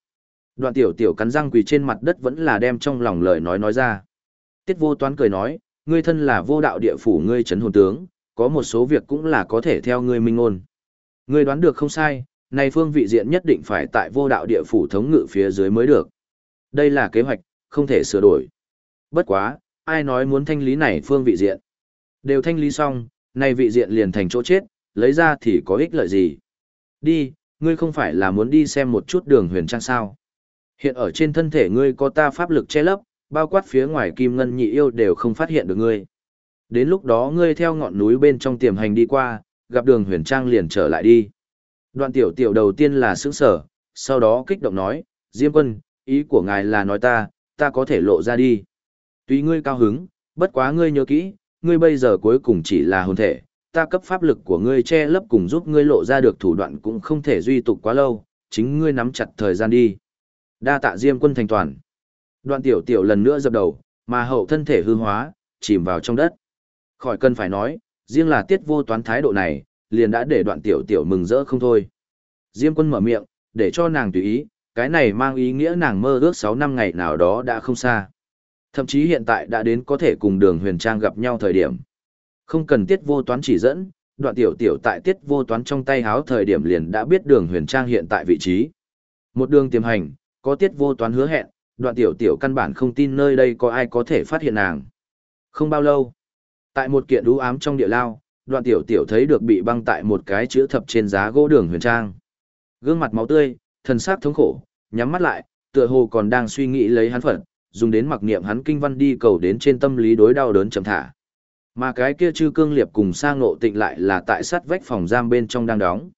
Đoạn tiểu tiểu cắn răng quỳ trên mặt đất vẫn là đem trong lòng lời nói nói ra. Tiết vô toán cười nói, ngươi thân là vô đạo địa phủ ngươi trấn hồn tướng, có một số việc cũng là có thể theo ngươi minh ngôn. Ngươi đoán được không sai, nay phương vị diện nhất định phải tại vô đạo địa phủ thống ngự phía dưới mới được. Đây là kế hoạch, không thể sửa đổi. Bất quá, ai nói muốn thanh lý này phương vị diện. Đều thanh lý xong, nay vị diện liền thành chỗ chết, lấy ra thì có ích lợi gì. Đi, ngươi không phải là muốn đi xem một chút đường huyền trang sao. Hiện ở trên thân thể ngươi có ta pháp lực che lấp, bao quát phía ngoài kim ngân nhị yêu đều không phát hiện được ngươi. Đến lúc đó ngươi theo ngọn núi bên trong tiềm hành đi qua, gặp đường huyền trang liền trở lại đi. Đoạn tiểu tiểu đầu tiên là sững sở, sau đó kích động nói, Diêm quân, ý của ngài là nói ta, ta có thể lộ ra đi. Tuy ngươi cao hứng, bất quá ngươi nhớ kỹ, ngươi bây giờ cuối cùng chỉ là hồn thể, ta cấp pháp lực của ngươi che lấp cùng giúp ngươi lộ ra được thủ đoạn cũng không thể duy tục quá lâu, chính ngươi nắm chặt thời gian đi. Đa tạ Diêm quân thành toàn. Đoạn tiểu tiểu lần nữa dập đầu, mà hậu thân thể hư hóa, chìm vào trong đất. Khỏi cần phải nói, riêng là tiết vô toán thái độ này, liền đã để đoạn tiểu tiểu mừng rỡ không thôi. Diêm quân mở miệng, để cho nàng tùy ý, cái này mang ý nghĩa nàng mơ ước 6 năm ngày nào đó đã không xa. Thậm chí hiện tại đã đến có thể cùng đường huyền trang gặp nhau thời điểm. Không cần tiết vô toán chỉ dẫn, đoạn tiểu tiểu tại tiết vô toán trong tay háo thời điểm liền đã biết đường huyền trang hiện tại vị trí. Một đường tiềm hành, có tiết vô toán hứa hẹn, đoạn tiểu tiểu căn bản không tin nơi đây có ai có thể phát hiện nàng. Không bao lâu, tại một kiện đú ám trong địa lao, đoạn tiểu tiểu thấy được bị băng tại một cái chữ thập trên giá gỗ đường huyền trang. Gương mặt máu tươi, thần sắc thống khổ, nhắm mắt lại, tựa hồ còn đang suy nghĩ lấy hắn phận, dùng đến mặc niệm hắn kinh văn đi cầu đến trên tâm lý đối đau đớn chậm thả. Mà cái kia chư cương liệp cùng sang ngộ tịnh lại là tại sát vách phòng giam bên trong đang đóng.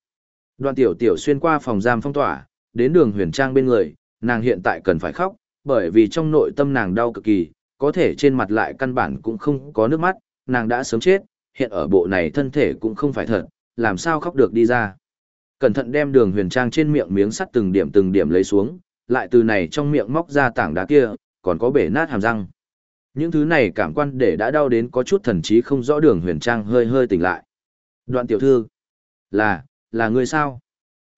Đoạn tiểu tiểu xuyên qua phòng giam phong tỏa, đến đường huyền trang bên người, nàng hiện tại cần phải khóc, bởi vì trong nội tâm nàng đau cực kỳ, có thể trên mặt lại căn bản cũng không có nước mắt, nàng đã sớm chết, hiện ở bộ này thân thể cũng không phải thật, làm sao khóc được đi ra. Cẩn thận đem đường huyền trang trên miệng miếng sắt từng điểm từng điểm lấy xuống, lại từ này trong miệng móc ra tảng đá kia, còn có bể nát hàm răng. Những thứ này cảm quan để đã đau đến có chút thần trí không rõ đường huyền trang hơi hơi tỉnh lại. Đoạn tiểu thư, là, là người sao?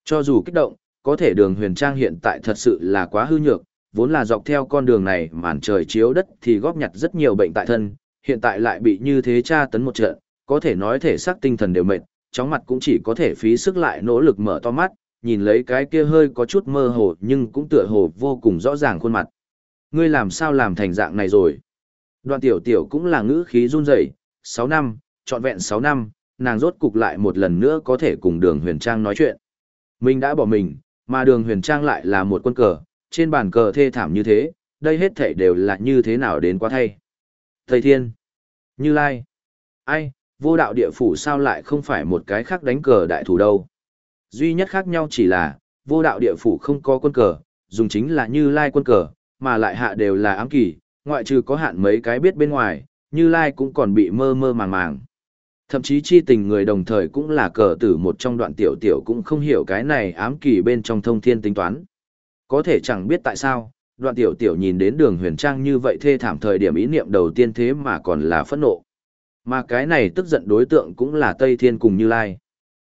Cho dù kích động, có thể đường huyền trang hiện tại thật sự là quá hư nhược, vốn là dọc theo con đường này màn trời chiếu đất thì góp nhặt rất nhiều bệnh tại thân, hiện tại lại bị như thế tra tấn một trận, có thể nói thể xác tinh thần đều mệt, chóng mặt cũng chỉ có thể phí sức lại nỗ lực mở to mắt, nhìn lấy cái kia hơi có chút mơ hồ nhưng cũng tựa hồ vô cùng rõ ràng khuôn mặt. Ngươi làm sao làm thành dạng này rồi? Đoàn tiểu tiểu cũng là ngữ khí run rẩy, 6 năm, trọn vẹn 6 năm, nàng rốt cục lại một lần nữa có thể cùng đường huyền trang nói chuyện. Mình đã bỏ mình, mà đường huyền trang lại là một quân cờ, trên bàn cờ thê thảm như thế, đây hết thảy đều là như thế nào đến quá thay. Thầy Thiên, Như Lai, ai, vô đạo địa phủ sao lại không phải một cái khác đánh cờ đại thủ đâu. Duy nhất khác nhau chỉ là, vô đạo địa phủ không có quân cờ, dùng chính là Như Lai quân cờ, mà lại hạ đều là ám kỳ, ngoại trừ có hạn mấy cái biết bên ngoài, Như Lai cũng còn bị mơ mơ màng màng. Thậm chí chi tình người đồng thời cũng là cờ tử một trong đoạn tiểu tiểu cũng không hiểu cái này ám kỳ bên trong thông thiên tính toán. Có thể chẳng biết tại sao, đoạn tiểu tiểu nhìn đến đường huyền trang như vậy thê thảm thời điểm ý niệm đầu tiên thế mà còn là phẫn nộ. Mà cái này tức giận đối tượng cũng là Tây Thiên cùng Như Lai.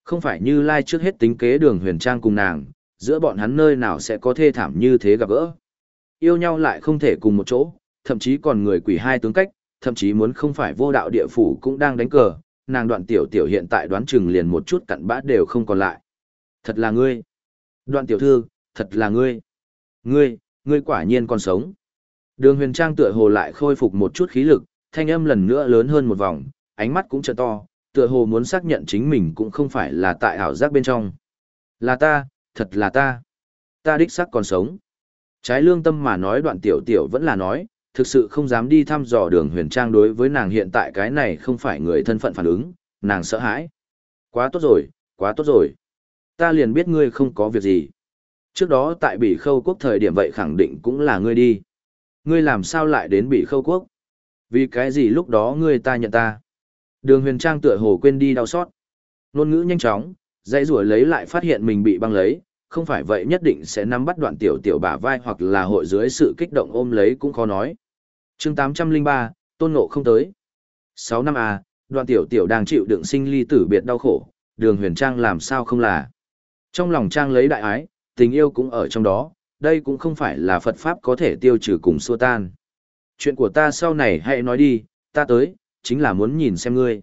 Không phải Như Lai trước hết tính kế đường huyền trang cùng nàng, giữa bọn hắn nơi nào sẽ có thê thảm như thế gặp gỡ. Yêu nhau lại không thể cùng một chỗ, thậm chí còn người quỷ hai tướng cách, thậm chí muốn không phải vô đạo địa phủ cũng đang đánh cờ, nàng đoạn tiểu tiểu hiện tại đoán chừng liền một chút cặn bã đều không còn lại. Thật là ngươi. Đoạn tiểu thư, thật là ngươi. Ngươi, ngươi quả nhiên còn sống. Đường huyền trang tựa hồ lại khôi phục một chút khí lực, thanh âm lần nữa lớn hơn một vòng, ánh mắt cũng trợ to, tựa hồ muốn xác nhận chính mình cũng không phải là tại ảo giác bên trong. Là ta, thật là ta. Ta đích xác còn sống. Trái lương tâm mà nói đoạn tiểu tiểu vẫn là nói, thực sự không dám đi thăm dò đường huyền trang đối với nàng hiện tại cái này không phải người thân phận phản ứng, nàng sợ hãi. Quá tốt rồi, quá tốt rồi. Ta liền biết ngươi không có việc gì. Trước đó tại Bỉ Khâu Quốc thời điểm vậy khẳng định cũng là ngươi đi. Ngươi làm sao lại đến Bỉ Khâu Quốc? Vì cái gì lúc đó ngươi ta nhận ta? Đường huyền trang tựa hồ quên đi đau xót. Nôn ngữ nhanh chóng, Dãy rùa lấy lại phát hiện mình bị băng lấy, không phải vậy nhất định sẽ nắm bắt đoạn tiểu tiểu bả vai hoặc là hội dưới sự kích động ôm lấy cũng khó nói. chương 803, tôn ngộ không tới. 6 năm A, đoạn tiểu tiểu đang chịu đựng sinh ly tử biệt đau khổ, đường huyền trang làm sao không là. Trong lòng trang lấy đại ái, tình yêu cũng ở trong đó, đây cũng không phải là Phật Pháp có thể tiêu trừ cùng xua tan. Chuyện của ta sau này hãy nói đi, ta tới, chính là muốn nhìn xem ngươi.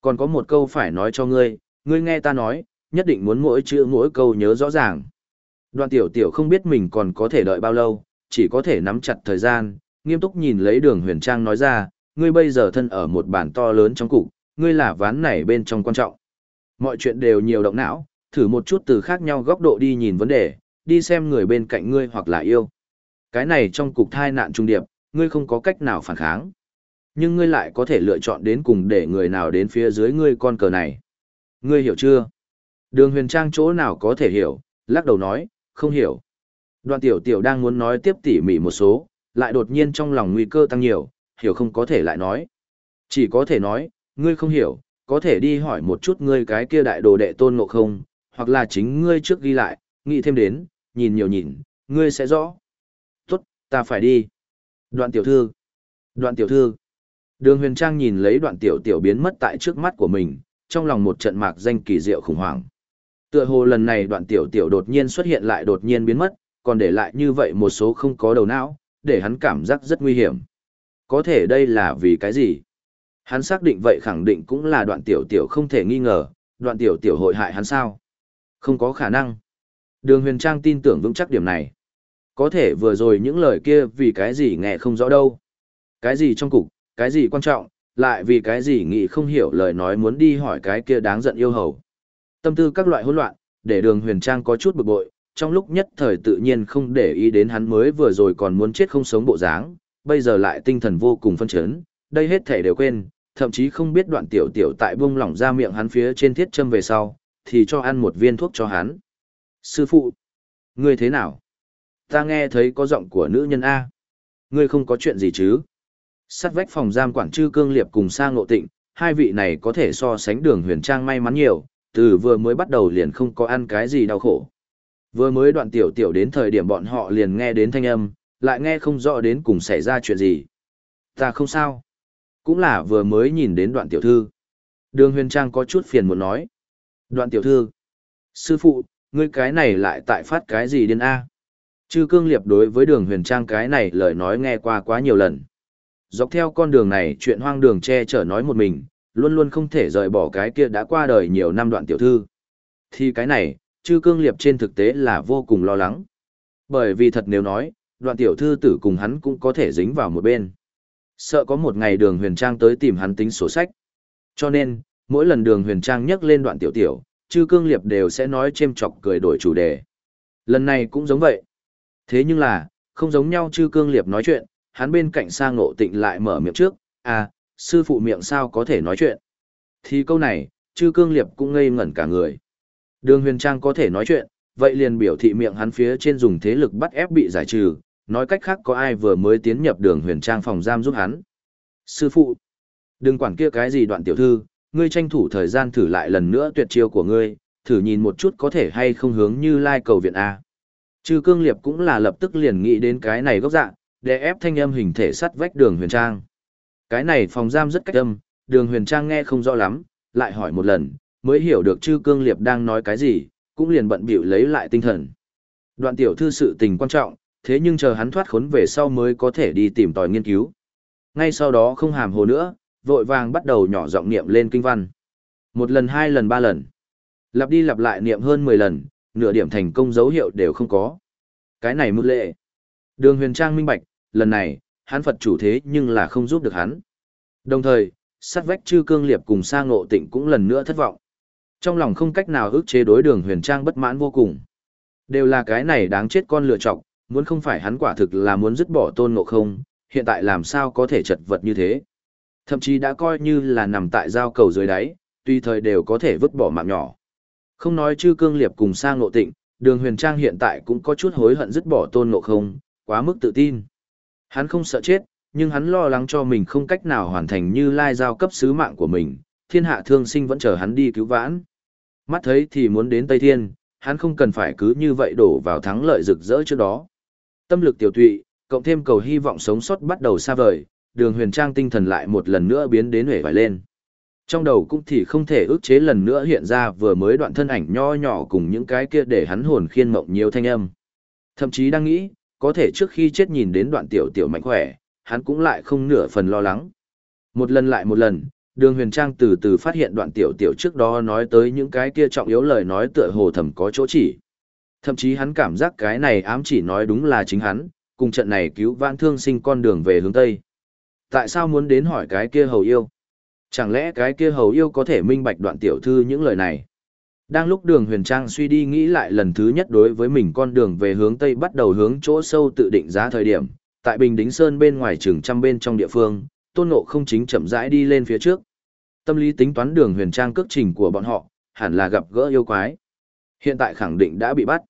Còn có một câu phải nói cho ngươi, ngươi nghe ta nói, nhất định muốn mỗi chữ mỗi câu nhớ rõ ràng. Đoàn tiểu tiểu không biết mình còn có thể đợi bao lâu, chỉ có thể nắm chặt thời gian, nghiêm túc nhìn lấy đường huyền trang nói ra, ngươi bây giờ thân ở một bản to lớn trong cục, ngươi là ván này bên trong quan trọng. Mọi chuyện đều nhiều động não, thử một chút từ khác nhau góc độ đi nhìn vấn đề, đi xem người bên cạnh ngươi hoặc là yêu. Cái này trong cục thai nạn trung điệp, ngươi không có cách nào phản kháng. Nhưng ngươi lại có thể lựa chọn đến cùng để người nào đến phía dưới ngươi con cờ này. Ngươi hiểu chưa? Đường huyền trang chỗ nào có thể hiểu, lắc đầu nói, không hiểu. Đoàn tiểu tiểu đang muốn nói tiếp tỉ mỉ một số, lại đột nhiên trong lòng nguy cơ tăng nhiều, hiểu không có thể lại nói. Chỉ có thể nói, ngươi không hiểu, có thể đi hỏi một chút ngươi cái kia đại đồ đệ tôn ngộ không, hoặc là chính ngươi trước ghi lại, nghĩ thêm đến, nhìn nhiều nhìn, ngươi sẽ rõ. Tốt, ta phải đi. Đoạn tiểu thư. Đoạn tiểu thư. Đường huyền trang nhìn lấy đoạn tiểu tiểu biến mất tại trước mắt của mình, trong lòng một trận mạc danh kỳ diệu khủng hoảng. Tựa hồ lần này đoạn tiểu tiểu đột nhiên xuất hiện lại đột nhiên biến mất, còn để lại như vậy một số không có đầu não, để hắn cảm giác rất nguy hiểm. Có thể đây là vì cái gì? Hắn xác định vậy khẳng định cũng là đoạn tiểu tiểu không thể nghi ngờ, đoạn tiểu tiểu hội hại hắn sao? Không có khả năng. Đường huyền trang tin tưởng vững chắc điểm này. Có thể vừa rồi những lời kia vì cái gì nghe không rõ đâu. Cái gì trong cục, cái gì quan trọng, lại vì cái gì nghĩ không hiểu lời nói muốn đi hỏi cái kia đáng giận yêu hầu. Tâm tư các loại hỗn loạn, để đường huyền trang có chút bực bội, trong lúc nhất thời tự nhiên không để ý đến hắn mới vừa rồi còn muốn chết không sống bộ dáng, bây giờ lại tinh thần vô cùng phân chấn, đây hết thể đều quên, thậm chí không biết đoạn tiểu tiểu tại buông lỏng ra miệng hắn phía trên thiết châm về sau, thì cho ăn một viên thuốc cho hắn. Sư phụ, ngươi thế nào? Ta nghe thấy có giọng của nữ nhân A. Ngươi không có chuyện gì chứ? Sát vách phòng giam quản trư cương liệp cùng sang ngộ tịnh, hai vị này có thể so sánh đường huyền trang may mắn nhiều, từ vừa mới bắt đầu liền không có ăn cái gì đau khổ. Vừa mới đoạn tiểu tiểu đến thời điểm bọn họ liền nghe đến thanh âm, lại nghe không rõ đến cùng xảy ra chuyện gì. Ta không sao. Cũng là vừa mới nhìn đến đoạn tiểu thư. Đường huyền trang có chút phiền muốn nói. Đoạn tiểu thư. Sư phụ, ngươi cái này lại tại phát cái gì điên A. Chư cương liệp đối với đường huyền trang cái này lời nói nghe qua quá nhiều lần. Dọc theo con đường này chuyện hoang đường che chở nói một mình, luôn luôn không thể rời bỏ cái kia đã qua đời nhiều năm đoạn tiểu thư. Thì cái này, chư cương liệp trên thực tế là vô cùng lo lắng. Bởi vì thật nếu nói, đoạn tiểu thư tử cùng hắn cũng có thể dính vào một bên. Sợ có một ngày đường huyền trang tới tìm hắn tính sổ sách. Cho nên, mỗi lần đường huyền trang nhắc lên đoạn tiểu tiểu, chư cương liệp đều sẽ nói chêm chọc cười đổi chủ đề. Lần này cũng giống vậy. Thế nhưng là, không giống nhau chư cương liệp nói chuyện, hắn bên cạnh sang ngộ tịnh lại mở miệng trước, à, sư phụ miệng sao có thể nói chuyện. Thì câu này, chư cương liệp cũng ngây ngẩn cả người. Đường huyền trang có thể nói chuyện, vậy liền biểu thị miệng hắn phía trên dùng thế lực bắt ép bị giải trừ, nói cách khác có ai vừa mới tiến nhập đường huyền trang phòng giam giúp hắn. Sư phụ, đừng quản kia cái gì đoạn tiểu thư, ngươi tranh thủ thời gian thử lại lần nữa tuyệt chiêu của ngươi, thử nhìn một chút có thể hay không hướng như lai cầu viện A. Trừ cương liệp cũng là lập tức liền nghĩ đến cái này gốc dạng, để ép thanh âm hình thể sắt vách đường huyền trang. Cái này phòng giam rất cách âm, đường huyền trang nghe không rõ lắm, lại hỏi một lần, mới hiểu được chư cương liệp đang nói cái gì, cũng liền bận bịu lấy lại tinh thần. Đoạn tiểu thư sự tình quan trọng, thế nhưng chờ hắn thoát khốn về sau mới có thể đi tìm tòi nghiên cứu. Ngay sau đó không hàm hồ nữa, vội vàng bắt đầu nhỏ giọng niệm lên kinh văn. Một lần hai lần ba lần. Lặp đi lặp lại niệm hơn 10 lần, nửa điểm thành công dấu hiệu đều không có. Cái này mức lệ. Đường huyền trang minh bạch, lần này, hắn Phật chủ thế nhưng là không giúp được hắn. Đồng thời, sát vách chư cương liệp cùng sa ngộ tịnh cũng lần nữa thất vọng. Trong lòng không cách nào ức chế đối đường huyền trang bất mãn vô cùng. Đều là cái này đáng chết con lựa chọc, muốn không phải hắn quả thực là muốn dứt bỏ tôn ngộ không, hiện tại làm sao có thể chật vật như thế. Thậm chí đã coi như là nằm tại giao cầu dưới đáy, tùy thời đều có thể vứt bỏ mạng nhỏ. Không nói chư cương liệp cùng sang ngộ tịnh, đường huyền trang hiện tại cũng có chút hối hận dứt bỏ tôn ngộ không, quá mức tự tin. Hắn không sợ chết, nhưng hắn lo lắng cho mình không cách nào hoàn thành như lai giao cấp sứ mạng của mình, thiên hạ thương sinh vẫn chờ hắn đi cứu vãn. Mắt thấy thì muốn đến Tây Thiên, hắn không cần phải cứ như vậy đổ vào thắng lợi rực rỡ trước đó. Tâm lực tiểu tụy, cộng thêm cầu hy vọng sống sót bắt đầu xa vời, đường huyền trang tinh thần lại một lần nữa biến đến hể vải lên. Trong đầu cũng thì không thể ức chế lần nữa hiện ra vừa mới đoạn thân ảnh nho nhỏ cùng những cái kia để hắn hồn khiên mộng nhiều thanh âm. Thậm chí đang nghĩ, có thể trước khi chết nhìn đến đoạn tiểu tiểu mạnh khỏe, hắn cũng lại không nửa phần lo lắng. Một lần lại một lần, đường huyền trang từ từ phát hiện đoạn tiểu tiểu trước đó nói tới những cái kia trọng yếu lời nói tựa hồ thầm có chỗ chỉ. Thậm chí hắn cảm giác cái này ám chỉ nói đúng là chính hắn, cùng trận này cứu vãn thương sinh con đường về hướng Tây. Tại sao muốn đến hỏi cái kia hầu yêu? Chẳng lẽ cái kia hầu yêu có thể minh bạch đoạn tiểu thư những lời này? Đang lúc đường huyền trang suy đi nghĩ lại lần thứ nhất đối với mình con đường về hướng Tây bắt đầu hướng chỗ sâu tự định giá thời điểm, tại Bình Đính Sơn bên ngoài trường trăm bên trong địa phương, tôn ngộ không chính chậm rãi đi lên phía trước. Tâm lý tính toán đường huyền trang cước trình của bọn họ, hẳn là gặp gỡ yêu quái. Hiện tại khẳng định đã bị bắt.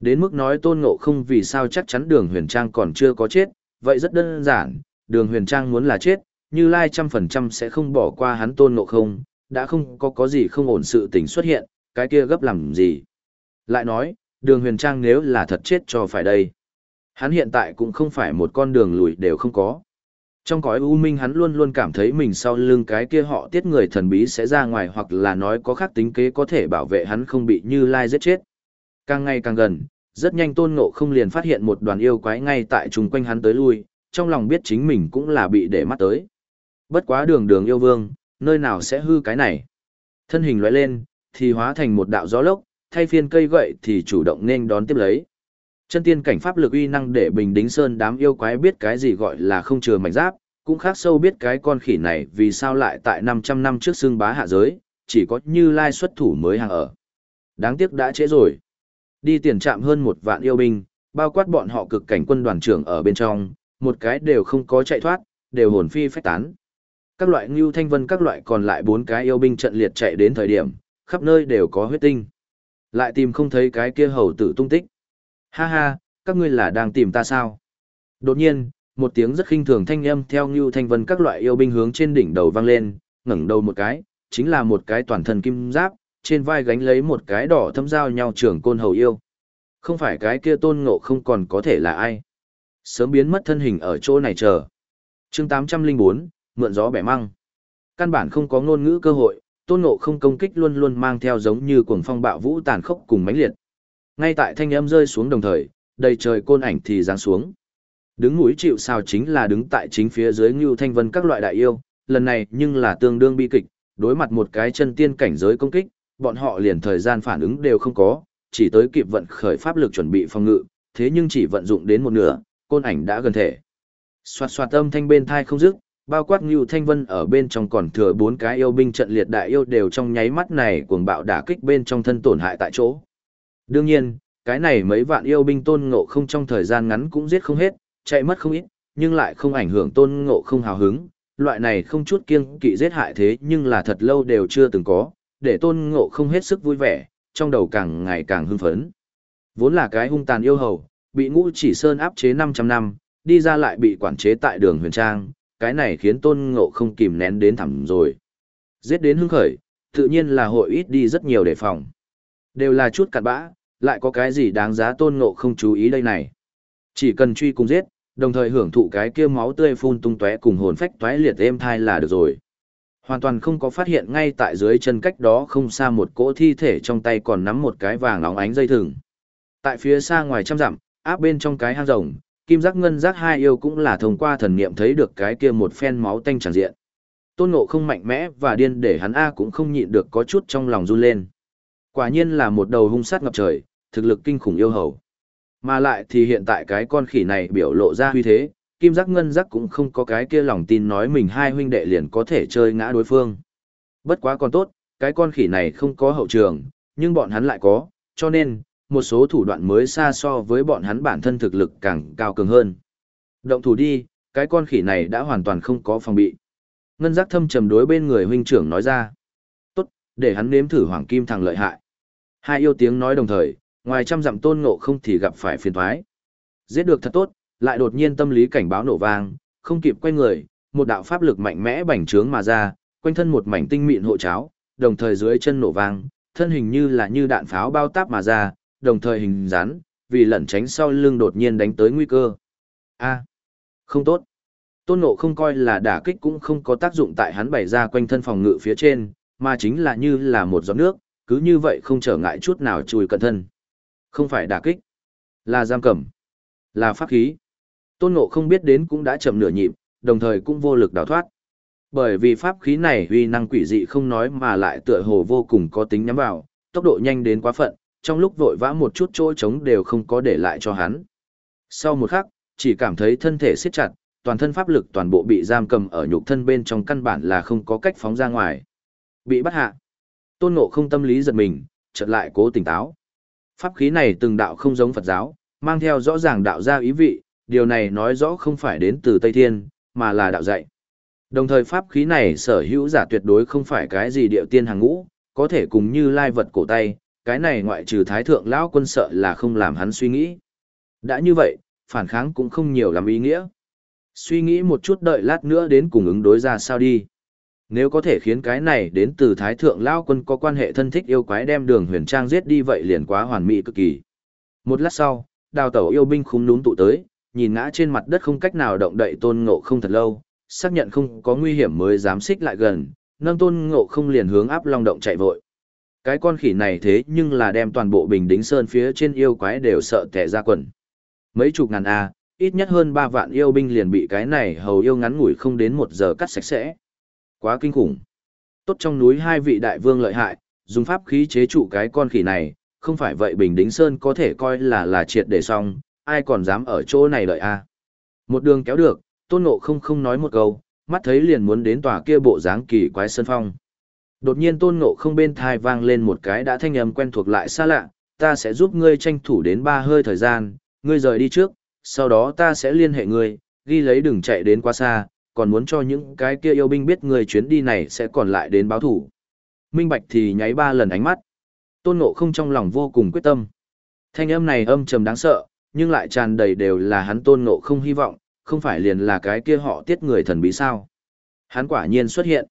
Đến mức nói tôn ngộ không vì sao chắc chắn đường huyền trang còn chưa có chết, vậy rất đơn giản, đường huyền trang muốn là chết, như lai trăm phần trăm sẽ không bỏ qua hắn tôn ngộ không, đã không có có gì không ổn sự tình xuất hiện, cái kia gấp làm gì. Lại nói, đường huyền trang nếu là thật chết cho phải đây. Hắn hiện tại cũng không phải một con đường lùi đều không có. Trong cõi u minh hắn luôn luôn cảm thấy mình sau lưng cái kia họ tiết người thần bí sẽ ra ngoài hoặc là nói có khác tính kế có thể bảo vệ hắn không bị như lai giết chết. Càng ngày càng gần, rất nhanh tôn ngộ không liền phát hiện một đoàn yêu quái ngay tại chung quanh hắn tới lui, trong lòng biết chính mình cũng là bị để mắt tới. Bất quá đường đường yêu vương, nơi nào sẽ hư cái này. Thân hình lóe lên, thì hóa thành một đạo gió lốc, thay phiên cây gậy thì chủ động nên đón tiếp lấy. Chân tiên cảnh pháp lực uy năng để bình đính sơn đám yêu quái biết cái gì gọi là không chừa mảnh giáp, cũng khác sâu biết cái con khỉ này vì sao lại tại 500 năm trước xương bá hạ giới, chỉ có như lai xuất thủ mới hàng ở. Đáng tiếc đã trễ rồi. Đi tiền trạm hơn một vạn yêu binh, bao quát bọn họ cực cảnh quân đoàn trưởng ở bên trong, một cái đều không có chạy thoát, đều hồn phi phách tán. Các loại ngưu thanh vân các loại còn lại bốn cái yêu binh trận liệt chạy đến thời điểm, khắp nơi đều có huyết tinh. Lại tìm không thấy cái kia hầu tử tung tích. Ha ha, các ngươi là đang tìm ta sao? Đột nhiên, một tiếng rất khinh thường thanh âm theo Ngưu Thanh Vân các loại yêu binh hướng trên đỉnh đầu vang lên, ngẩng đầu một cái, chính là một cái toàn thân kim giáp, trên vai gánh lấy một cái đỏ thâm giao nhau trưởng côn hầu yêu. Không phải cái kia tôn ngộ không còn có thể là ai. Sớm biến mất thân hình ở chỗ này chờ. chương 804, mượn gió bẻ măng. Căn bản không có ngôn ngữ cơ hội, tôn ngộ không công kích luôn luôn mang theo giống như cuồng phong bạo vũ tàn khốc cùng mãnh liệt. Ngay tại thanh âm rơi xuống đồng thời, đầy trời côn ảnh thì giáng xuống. Đứng mũi chịu sao chính là đứng tại chính phía dưới Ngưu Thanh Vân các loại đại yêu, lần này nhưng là tương đương bi kịch, đối mặt một cái chân tiên cảnh giới công kích, bọn họ liền thời gian phản ứng đều không có, chỉ tới kịp vận khởi pháp lực chuẩn bị phòng ngự, thế nhưng chỉ vận dụng đến một nửa, côn ảnh đã gần thể. Xoạt xoạt âm thanh bên thai không dứt, bao quát Ngưu Thanh Vân ở bên trong còn thừa bốn cái yêu binh trận liệt đại yêu đều trong nháy mắt này cuồng bạo đả kích bên trong thân tổn hại tại chỗ. Đương nhiên, cái này mấy vạn yêu binh tôn ngộ không trong thời gian ngắn cũng giết không hết, chạy mất không ít, nhưng lại không ảnh hưởng tôn ngộ không hào hứng. Loại này không chút kiêng kỵ giết hại thế nhưng là thật lâu đều chưa từng có, để tôn ngộ không hết sức vui vẻ, trong đầu càng ngày càng hưng phấn. Vốn là cái hung tàn yêu hầu, bị ngũ chỉ sơn áp chế 500 năm, đi ra lại bị quản chế tại đường huyền trang, cái này khiến tôn ngộ không kìm nén đến thẳm rồi. Giết đến hưng khởi, tự nhiên là hội ít đi rất nhiều đề phòng. Đều là chút cặn bã, lại có cái gì đáng giá tôn ngộ không chú ý đây này. Chỉ cần truy cùng giết, đồng thời hưởng thụ cái kia máu tươi phun tung tóe cùng hồn phách toái liệt êm thai là được rồi. Hoàn toàn không có phát hiện ngay tại dưới chân cách đó không xa một cỗ thi thể trong tay còn nắm một cái vàng óng ánh dây thừng. Tại phía xa ngoài trăm dặm, áp bên trong cái hang rồng, kim giác ngân giác hai yêu cũng là thông qua thần niệm thấy được cái kia một phen máu tanh tràn diện. Tôn ngộ không mạnh mẽ và điên để hắn A cũng không nhịn được có chút trong lòng run lên. Quả nhiên là một đầu hung sát ngập trời, thực lực kinh khủng yêu hầu. Mà lại thì hiện tại cái con khỉ này biểu lộ ra huy thế, kim giác ngân giác cũng không có cái kia lòng tin nói mình hai huynh đệ liền có thể chơi ngã đối phương. Bất quá còn tốt, cái con khỉ này không có hậu trường, nhưng bọn hắn lại có, cho nên, một số thủ đoạn mới xa so với bọn hắn bản thân thực lực càng cao cường hơn. Động thủ đi, cái con khỉ này đã hoàn toàn không có phòng bị. Ngân giác thâm trầm đối bên người huynh trưởng nói ra. Tốt, để hắn nếm thử hoàng kim thằng lợi hại. Hai yêu tiếng nói đồng thời, ngoài trăm dặm tôn ngộ không thì gặp phải phiền thoái. Giết được thật tốt, lại đột nhiên tâm lý cảnh báo nổ vang, không kịp quay người, một đạo pháp lực mạnh mẽ bành trướng mà ra, quanh thân một mảnh tinh mịn hộ cháo, đồng thời dưới chân nổ vang, thân hình như là như đạn pháo bao táp mà ra, đồng thời hình rán vì lẩn tránh sau lưng đột nhiên đánh tới nguy cơ. A, không tốt. Tôn Ngộ không coi là đả kích cũng không có tác dụng tại hắn bày ra quanh thân phòng ngự phía trên, mà chính là như là một giọt nước, cứ như vậy không trở ngại chút nào chui cận thân. Không phải đả kích, là giam cầm, là pháp khí. Tôn Ngộ không biết đến cũng đã chậm nửa nhịp, đồng thời cũng vô lực đào thoát. Bởi vì pháp khí này uy năng quỷ dị không nói mà lại tựa hồ vô cùng có tính nhắm vào, tốc độ nhanh đến quá phận, trong lúc vội vã một chút chỗ trống đều không có để lại cho hắn. Sau một khắc, chỉ cảm thấy thân thể siết chặt, toàn thân pháp lực toàn bộ bị giam cầm ở nhục thân bên trong căn bản là không có cách phóng ra ngoài. Bị bắt hạ. Tôn Ngộ không tâm lý giật mình, chợt lại cố tỉnh táo. Pháp khí này từng đạo không giống Phật giáo, mang theo rõ ràng đạo gia ý vị, điều này nói rõ không phải đến từ Tây Thiên, mà là đạo dạy. Đồng thời pháp khí này sở hữu giả tuyệt đối không phải cái gì điệu tiên hàng ngũ, có thể cùng như lai vật cổ tay, cái này ngoại trừ thái thượng lão quân sợ là không làm hắn suy nghĩ. Đã như vậy, phản kháng cũng không nhiều làm ý nghĩa. Suy nghĩ một chút đợi lát nữa đến cùng ứng đối ra sao đi. Nếu có thể khiến cái này đến từ thái thượng lão quân có quan hệ thân thích yêu quái đem đường huyền trang giết đi vậy liền quá hoàn mỹ cực kỳ. Một lát sau, đào tẩu yêu binh khúm núm tụ tới, nhìn ngã trên mặt đất không cách nào động đậy tôn ngộ không thật lâu, xác nhận không có nguy hiểm mới dám xích lại gần, nâng tôn ngộ không liền hướng áp long động chạy vội. Cái con khỉ này thế nhưng là đem toàn bộ bình đính sơn phía trên yêu quái đều sợ tẻ ra quần. Mấy chục ngàn A, ít nhất hơn ba vạn yêu binh liền bị cái này hầu yêu ngắn ngủi không đến một giờ cắt sạch sẽ. Quá kinh khủng. Tốt trong núi hai vị đại vương lợi hại, dùng pháp khí chế trụ cái con khỉ này, không phải vậy bình đính sơn có thể coi là là triệt để xong, ai còn dám ở chỗ này đợi a Một đường kéo được, tôn ngộ không không nói một câu, mắt thấy liền muốn đến tòa kia bộ dáng kỳ quái sơn phong. Đột nhiên tôn ngộ không bên thai vang lên một cái đã thanh âm quen thuộc lại xa lạ, ta sẽ giúp ngươi tranh thủ đến ba hơi thời gian, ngươi rời đi trước, sau đó ta sẽ liên hệ ngươi, ghi lấy đừng chạy đến quá xa, còn muốn cho những cái kia yêu binh biết ngươi chuyến đi này sẽ còn lại đến báo thủ. Minh Bạch thì nháy ba lần ánh mắt. Tôn ngộ không trong lòng vô cùng quyết tâm. Thanh âm này âm trầm đáng sợ, nhưng lại tràn đầy đều là hắn tôn ngộ không hy vọng, không phải liền là cái kia họ tiết người thần bí sao. Hắn quả nhiên xuất hiện.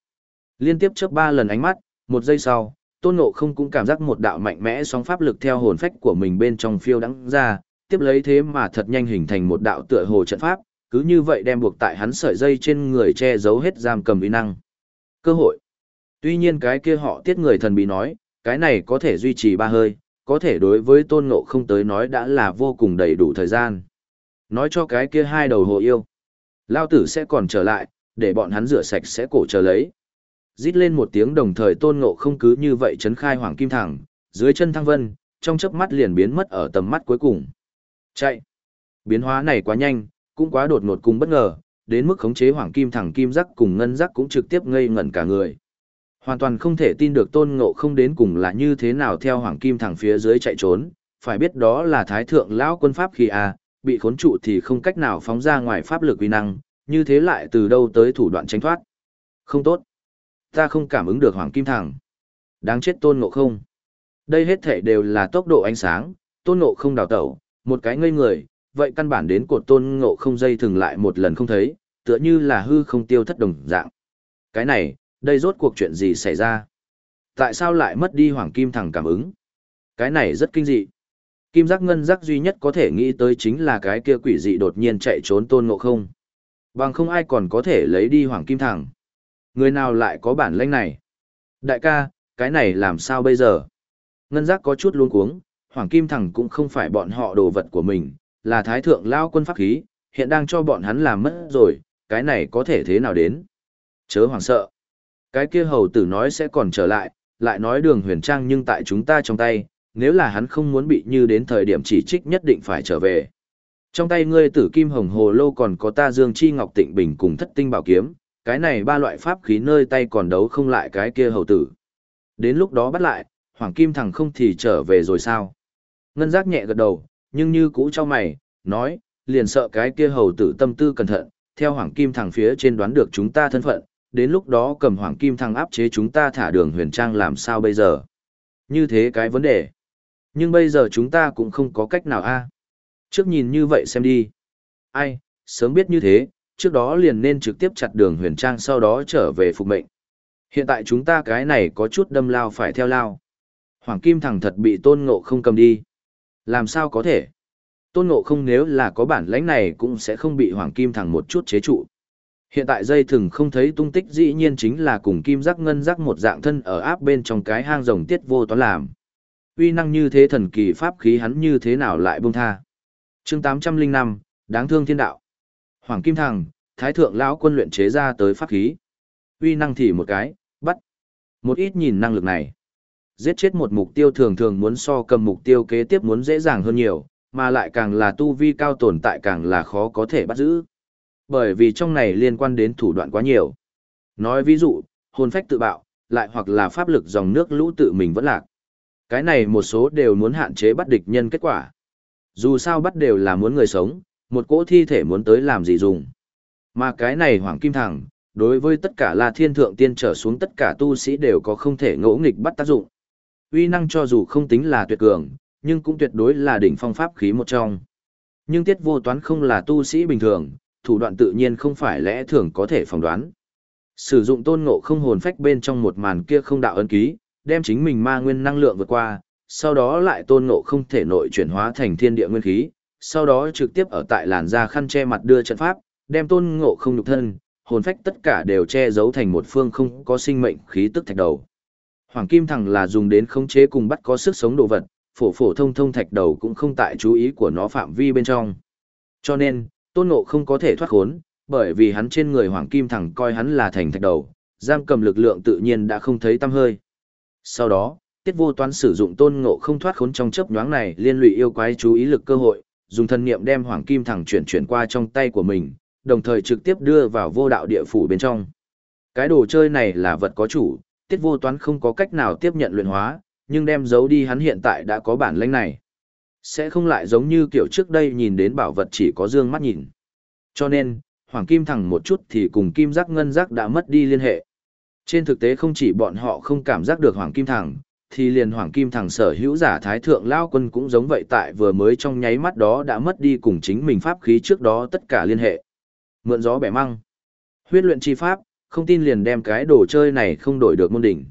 Liên tiếp trước ba lần ánh mắt, một giây sau, tôn ngộ không cũng cảm giác một đạo mạnh mẽ sóng pháp lực theo hồn phách của mình bên trong phiêu đắng ra, tiếp lấy thế mà thật nhanh hình thành một đạo tựa hồ trận pháp, cứ như vậy đem buộc tại hắn sợi dây trên người che giấu hết giam cầm uy năng. Cơ hội. Tuy nhiên cái kia họ tiết người thần bí nói, cái này có thể duy trì ba hơi, có thể đối với tôn ngộ không tới nói đã là vô cùng đầy đủ thời gian. Nói cho cái kia hai đầu hồ yêu. Lao tử sẽ còn trở lại, để bọn hắn rửa sạch sẽ cổ chờ lấy. Rít lên một tiếng đồng thời tôn ngộ không cứ như vậy chấn khai hoàng kim thẳng, dưới chân thăng vân, trong chớp mắt liền biến mất ở tầm mắt cuối cùng. Chạy! Biến hóa này quá nhanh, cũng quá đột ngột cùng bất ngờ, đến mức khống chế hoàng kim thẳng kim giác cùng ngân giác cũng trực tiếp ngây ngẩn cả người. Hoàn toàn không thể tin được tôn ngộ không đến cùng là như thế nào theo hoàng kim thẳng phía dưới chạy trốn, phải biết đó là thái thượng lão quân pháp khi a bị khốn trụ thì không cách nào phóng ra ngoài pháp lực uy năng, như thế lại từ đâu tới thủ đoạn tránh thoát. Không tốt. Ta không cảm ứng được hoàng kim thẳng. Đáng chết tôn ngộ không. Đây hết thể đều là tốc độ ánh sáng, tôn ngộ không đào tẩu, một cái ngây người, vậy căn bản đến cột tôn ngộ không dây thừng lại một lần không thấy, tựa như là hư không tiêu thất đồng dạng. Cái này, đây rốt cuộc chuyện gì xảy ra? Tại sao lại mất đi hoàng kim thẳng cảm ứng? Cái này rất kinh dị. Kim giác ngân giác duy nhất có thể nghĩ tới chính là cái kia quỷ dị đột nhiên chạy trốn tôn ngộ không. Bằng không ai còn có thể lấy đi hoàng kim thẳng. Người nào lại có bản lĩnh này? Đại ca, cái này làm sao bây giờ? Ngân giác có chút luống cuống, hoàng kim thẳng cũng không phải bọn họ đồ vật của mình, là thái thượng lao quân pháp khí, hiện đang cho bọn hắn làm mất rồi, cái này có thể thế nào đến? Chớ hoàng sợ. Cái kia hầu tử nói sẽ còn trở lại, lại nói đường huyền trang nhưng tại chúng ta trong tay, nếu là hắn không muốn bị như đến thời điểm chỉ trích nhất định phải trở về. Trong tay ngươi tử kim hồng hồ lô còn có ta dương chi ngọc tịnh bình cùng thất tinh bảo kiếm, cái này ba loại pháp khí nơi tay còn đấu không lại cái kia hầu tử. Đến lúc đó bắt lại, hoàng kim thằng không thì trở về rồi sao? Ngân giác nhẹ gật đầu, nhưng như cũ cho mày, nói, liền sợ cái kia hầu tử tâm tư cẩn thận, theo hoàng kim thằng phía trên đoán được chúng ta thân phận, đến lúc đó cầm hoàng kim thằng áp chế chúng ta thả đường huyền trang làm sao bây giờ? Như thế cái vấn đề. Nhưng bây giờ chúng ta cũng không có cách nào a. Trước nhìn như vậy xem đi. Ai, sớm biết như thế, trước đó liền nên trực tiếp chặt đường huyền trang sau đó trở về phục mệnh. Hiện tại chúng ta cái này có chút đâm lao phải theo lao. Hoàng Kim thẳng thật bị tôn ngộ không cầm đi. Làm sao có thể? Tôn ngộ không nếu là có bản lãnh này cũng sẽ không bị Hoàng Kim thẳng một chút chế trụ. Hiện tại dây thừng không thấy tung tích dĩ nhiên chính là cùng kim giác ngân giác một dạng thân ở áp bên trong cái hang rồng tiết vô toán làm. Uy năng như thế thần kỳ pháp khí hắn như thế nào lại buông tha. chương 805, đáng thương thiên đạo. Hoàng Kim Thằng, Thái Thượng lão quân luyện chế ra tới pháp khí. Uy năng thì một cái, bắt. Một ít nhìn năng lực này. Giết chết một mục tiêu thường thường muốn so cầm mục tiêu kế tiếp muốn dễ dàng hơn nhiều, mà lại càng là tu vi cao tồn tại càng là khó có thể bắt giữ. Bởi vì trong này liên quan đến thủ đoạn quá nhiều. Nói ví dụ, hồn phách tự bạo, lại hoặc là pháp lực dòng nước lũ tự mình vẫn lạc. Cái này một số đều muốn hạn chế bắt địch nhân kết quả. Dù sao bắt đều là muốn người sống, một cỗ thi thể muốn tới làm gì dùng. Mà cái này Hoàng Kim Thẳng, đối với tất cả là thiên thượng tiên trở xuống tất cả tu sĩ đều có không thể ngỗ nghịch bắt tác dụng. Uy năng cho dù không tính là tuyệt cường, nhưng cũng tuyệt đối là đỉnh phong pháp khí một trong. Nhưng tiết vô toán không là tu sĩ bình thường, thủ đoạn tự nhiên không phải lẽ thường có thể phỏng đoán. Sử dụng tôn ngộ không hồn phách bên trong một màn kia không đạo ân ký, đem chính mình ma nguyên năng lượng vượt qua, sau đó lại tôn ngộ không thể nội chuyển hóa thành thiên địa nguyên khí, sau đó trực tiếp ở tại làn da khăn che mặt đưa trận pháp, đem tôn ngộ không nhục thân, hồn phách tất cả đều che giấu thành một phương không có sinh mệnh khí tức thạch đầu. Hoàng kim thẳng là dùng đến khống chế cùng bắt có sức sống đồ vật, phổ phổ thông thông thạch đầu cũng không tại chú ý của nó phạm vi bên trong. Cho nên, tôn ngộ không có thể thoát khốn, bởi vì hắn trên người hoàng kim thẳng coi hắn là thành thạch đầu, giam cầm lực lượng tự nhiên đã không thấy tăm hơi. Sau đó, tiết vô toán sử dụng tôn ngộ không thoát khốn trong chớp nhoáng này liên lụy yêu quái chú ý lực cơ hội, dùng thân niệm đem hoàng kim thẳng chuyển chuyển qua trong tay của mình, đồng thời trực tiếp đưa vào vô đạo địa phủ bên trong. Cái đồ chơi này là vật có chủ, tiết vô toán không có cách nào tiếp nhận luyện hóa, nhưng đem giấu đi hắn hiện tại đã có bản lĩnh này. Sẽ không lại giống như kiểu trước đây nhìn đến bảo vật chỉ có dương mắt nhìn. Cho nên, Hoàng Kim Thẳng một chút thì cùng Kim Giác Ngân Giác đã mất đi liên hệ. Trên thực tế không chỉ bọn họ không cảm giác được Hoàng Kim Thẳng thì liền Hoàng Kim Thằng sở hữu giả Thái Thượng Lao Quân cũng giống vậy tại vừa mới trong nháy mắt đó đã mất đi cùng chính mình pháp khí trước đó tất cả liên hệ. Mượn gió bẻ măng. Huyết luyện chi pháp, không tin liền đem cái đồ chơi này không đổi được môn đỉnh.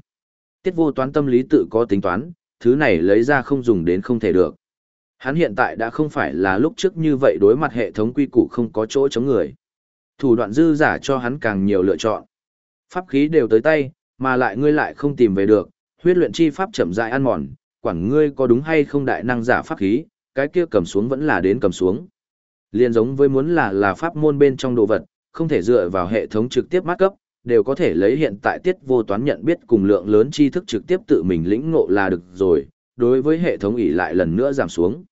Tiết vô toán tâm lý tự có tính toán, thứ này lấy ra không dùng đến không thể được. Hắn hiện tại đã không phải là lúc trước như vậy đối mặt hệ thống quy củ không có chỗ chống người. Thủ đoạn dư giả cho hắn càng nhiều lựa chọn. Pháp khí đều tới tay, mà lại ngươi lại không tìm về được, huyết luyện chi pháp chậm rãi ăn mòn, quản ngươi có đúng hay không đại năng giả pháp khí, cái kia cầm xuống vẫn là đến cầm xuống. Liên giống với muốn là là pháp môn bên trong đồ vật, không thể dựa vào hệ thống trực tiếp mát cấp, đều có thể lấy hiện tại tiết vô toán nhận biết cùng lượng lớn tri thức trực tiếp tự mình lĩnh ngộ là được rồi, đối với hệ thống ỉ lại lần nữa giảm xuống.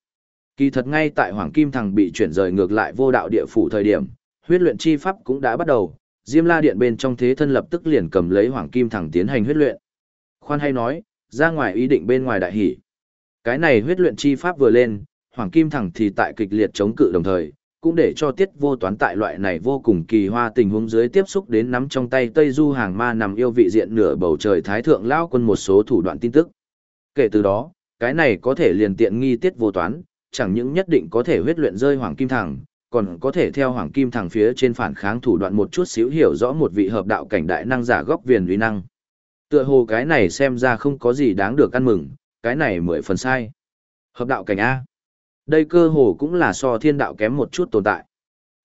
Kỳ thật ngay tại Hoàng Kim Thằng bị chuyển rời ngược lại vô đạo địa phủ thời điểm, huyết luyện chi pháp cũng đã bắt đầu, Diêm La Điện bên trong thế thân lập tức liền cầm lấy Hoàng Kim Thằng tiến hành huyết luyện. Khoan hay nói, ra ngoài ý định bên ngoài đại hỷ. Cái này huyết luyện chi pháp vừa lên, Hoàng Kim thẳng thì tại kịch liệt chống cự đồng thời, cũng để cho tiết vô toán tại loại này vô cùng kỳ hoa tình huống dưới tiếp xúc đến nắm trong tay Tây Du hàng ma nằm yêu vị diện nửa bầu trời thái thượng lao quân một số thủ đoạn tin tức. Kể từ đó, cái này có thể liền tiện nghi tiết vô toán, chẳng những nhất định có thể huyết luyện rơi hoàng kim thẳng, còn có thể theo hoàng kim thẳng phía trên phản kháng thủ đoạn một chút xíu hiểu rõ một vị hợp đạo cảnh đại năng giả góc viền uy năng. Tựa hồ cái này xem ra không có gì đáng được ăn mừng, cái này mười phần sai. Hợp đạo cảnh A. Đây cơ hồ cũng là so thiên đạo kém một chút tồn tại.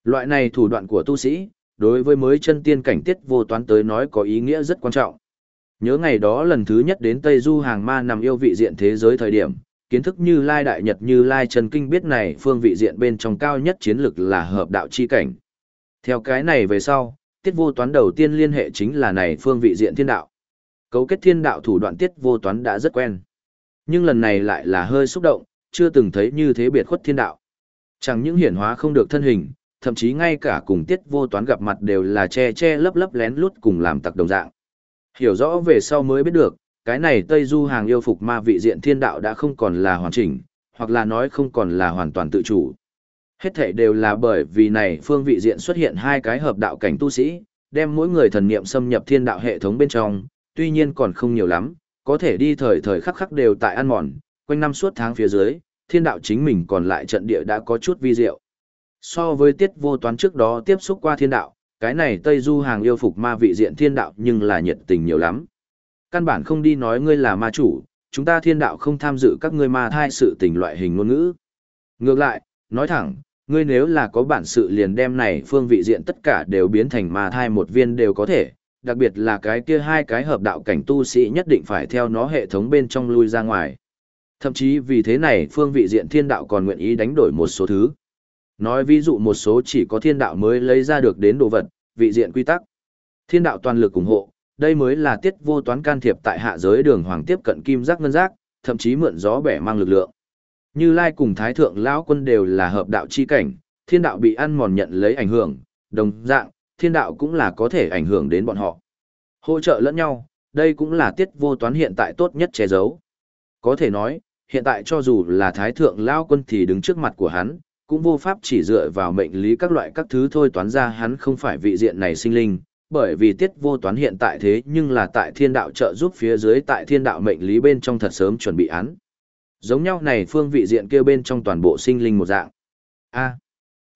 Loại này thủ đoạn của tu sĩ, đối với mới chân tiên cảnh tiết vô toán tới nói có ý nghĩa rất quan trọng. Nhớ ngày đó lần thứ nhất đến Tây Du hàng ma nằm yêu vị diện thế giới thời điểm, kiến thức như Lai Đại Nhật như Lai Trần Kinh biết này phương vị diện bên trong cao nhất chiến lực là hợp đạo chi cảnh. Theo cái này về sau, tiết vô toán đầu tiên liên hệ chính là này phương vị diện thiên đạo. Cấu kết thiên đạo thủ đoạn tiết vô toán đã rất quen. Nhưng lần này lại là hơi xúc động, chưa từng thấy như thế biệt khuất thiên đạo. Chẳng những hiển hóa không được thân hình, thậm chí ngay cả cùng tiết vô toán gặp mặt đều là che che lấp lấp lén lút cùng làm tặc đồng dạng. Hiểu rõ về sau mới biết được, cái này Tây Du hàng yêu phục ma vị diện thiên đạo đã không còn là hoàn chỉnh, hoặc là nói không còn là hoàn toàn tự chủ. Hết thể đều là bởi vì này phương vị diện xuất hiện hai cái hợp đạo cảnh tu sĩ, đem mỗi người thần niệm xâm nhập thiên đạo hệ thống bên trong, tuy nhiên còn không nhiều lắm, có thể đi thời thời khắc khắc đều tại ăn mòn, quanh năm suốt tháng phía dưới, thiên đạo chính mình còn lại trận địa đã có chút vi diệu. So với tiết vô toán trước đó tiếp xúc qua thiên đạo, cái này Tây Du hàng yêu phục ma vị diện thiên đạo nhưng là nhiệt tình nhiều lắm. Căn bản không đi nói ngươi là ma chủ, chúng ta thiên đạo không tham dự các ngươi ma thai sự tình loại hình ngôn ngữ. Ngược lại, nói thẳng, ngươi nếu là có bản sự liền đem này phương vị diện tất cả đều biến thành ma thai một viên đều có thể, đặc biệt là cái kia hai cái hợp đạo cảnh tu sĩ nhất định phải theo nó hệ thống bên trong lui ra ngoài. Thậm chí vì thế này phương vị diện thiên đạo còn nguyện ý đánh đổi một số thứ. Nói ví dụ một số chỉ có thiên đạo mới lấy ra được đến đồ vật, vị diện quy tắc. Thiên đạo toàn lực ủng hộ, đây mới là tiết vô toán can thiệp tại hạ giới đường hoàng tiếp cận kim giác ngân giác, thậm chí mượn gió bẻ mang lực lượng. Như Lai cùng Thái Thượng lão quân đều là hợp đạo chi cảnh, thiên đạo bị ăn mòn nhận lấy ảnh hưởng, đồng dạng, thiên đạo cũng là có thể ảnh hưởng đến bọn họ. Hỗ trợ lẫn nhau, đây cũng là tiết vô toán hiện tại tốt nhất che giấu. Có thể nói, hiện tại cho dù là Thái Thượng lão quân thì đứng trước mặt của hắn, cũng vô pháp chỉ dựa vào mệnh lý các loại các thứ thôi toán ra hắn không phải vị diện này sinh linh, bởi vì tiết vô toán hiện tại thế nhưng là tại thiên đạo trợ giúp phía dưới tại thiên đạo mệnh lý bên trong thật sớm chuẩn bị án. Giống nhau này phương vị diện kia bên trong toàn bộ sinh linh một dạng. A.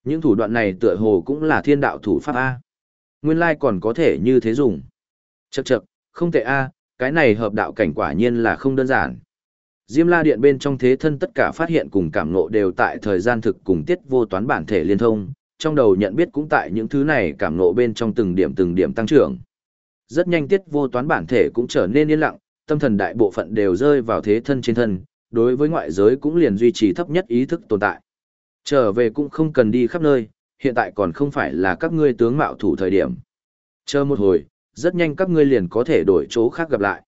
những thủ đoạn này tựa hồ cũng là thiên đạo thủ pháp A. Nguyên lai còn có thể như thế dùng. Chậc chậc, không tệ A, cái này hợp đạo cảnh quả nhiên là không đơn giản. Diêm la điện bên trong thế thân tất cả phát hiện cùng cảm ngộ đều tại thời gian thực cùng tiết vô toán bản thể liên thông, trong đầu nhận biết cũng tại những thứ này cảm ngộ bên trong từng điểm từng điểm tăng trưởng. Rất nhanh tiết vô toán bản thể cũng trở nên yên lặng, tâm thần đại bộ phận đều rơi vào thế thân trên thân, đối với ngoại giới cũng liền duy trì thấp nhất ý thức tồn tại. Trở về cũng không cần đi khắp nơi, hiện tại còn không phải là các ngươi tướng mạo thủ thời điểm. Chờ một hồi, rất nhanh các ngươi liền có thể đổi chỗ khác gặp lại.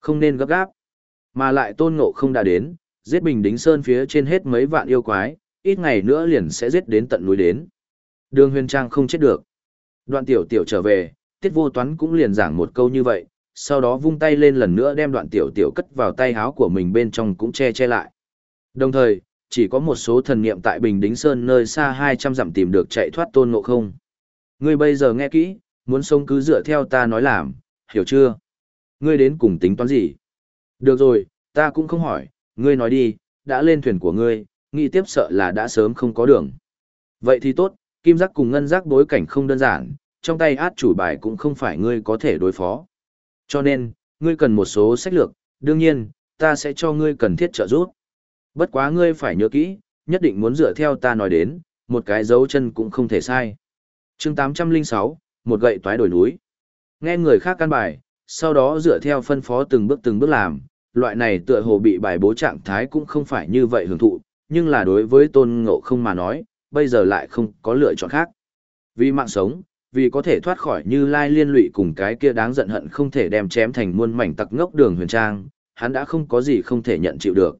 Không nên gấp gáp. Mà lại tôn ngộ không đã đến, giết bình đính sơn phía trên hết mấy vạn yêu quái, ít ngày nữa liền sẽ giết đến tận núi đến. Đường huyền trang không chết được. Đoạn tiểu tiểu trở về, tiết vô toán cũng liền giảng một câu như vậy, sau đó vung tay lên lần nữa đem đoạn tiểu tiểu cất vào tay háo của mình bên trong cũng che che lại. Đồng thời, chỉ có một số thần niệm tại Bình Đính Sơn nơi xa 200 dặm tìm được chạy thoát tôn ngộ không. Ngươi bây giờ nghe kỹ, muốn sống cứ dựa theo ta nói làm, hiểu chưa? Ngươi đến cùng tính toán gì? Được rồi, ta cũng không hỏi, ngươi nói đi, đã lên thuyền của ngươi, nghĩ tiếp sợ là đã sớm không có đường. Vậy thì tốt, kim giác cùng ngân giác bối cảnh không đơn giản, trong tay át chủ bài cũng không phải ngươi có thể đối phó. Cho nên, ngươi cần một số sách lược, đương nhiên, ta sẽ cho ngươi cần thiết trợ giúp. Bất quá ngươi phải nhớ kỹ, nhất định muốn dựa theo ta nói đến, một cái dấu chân cũng không thể sai. chương 806, một gậy toái đổi núi. Nghe người khác căn bài, sau đó dựa theo phân phó từng bước từng bước làm, loại này tựa hồ bị bài bố trạng thái cũng không phải như vậy hưởng thụ, nhưng là đối với tôn ngộ không mà nói, bây giờ lại không có lựa chọn khác. Vì mạng sống, vì có thể thoát khỏi như lai liên lụy cùng cái kia đáng giận hận không thể đem chém thành muôn mảnh tặc ngốc đường huyền trang, hắn đã không có gì không thể nhận chịu được.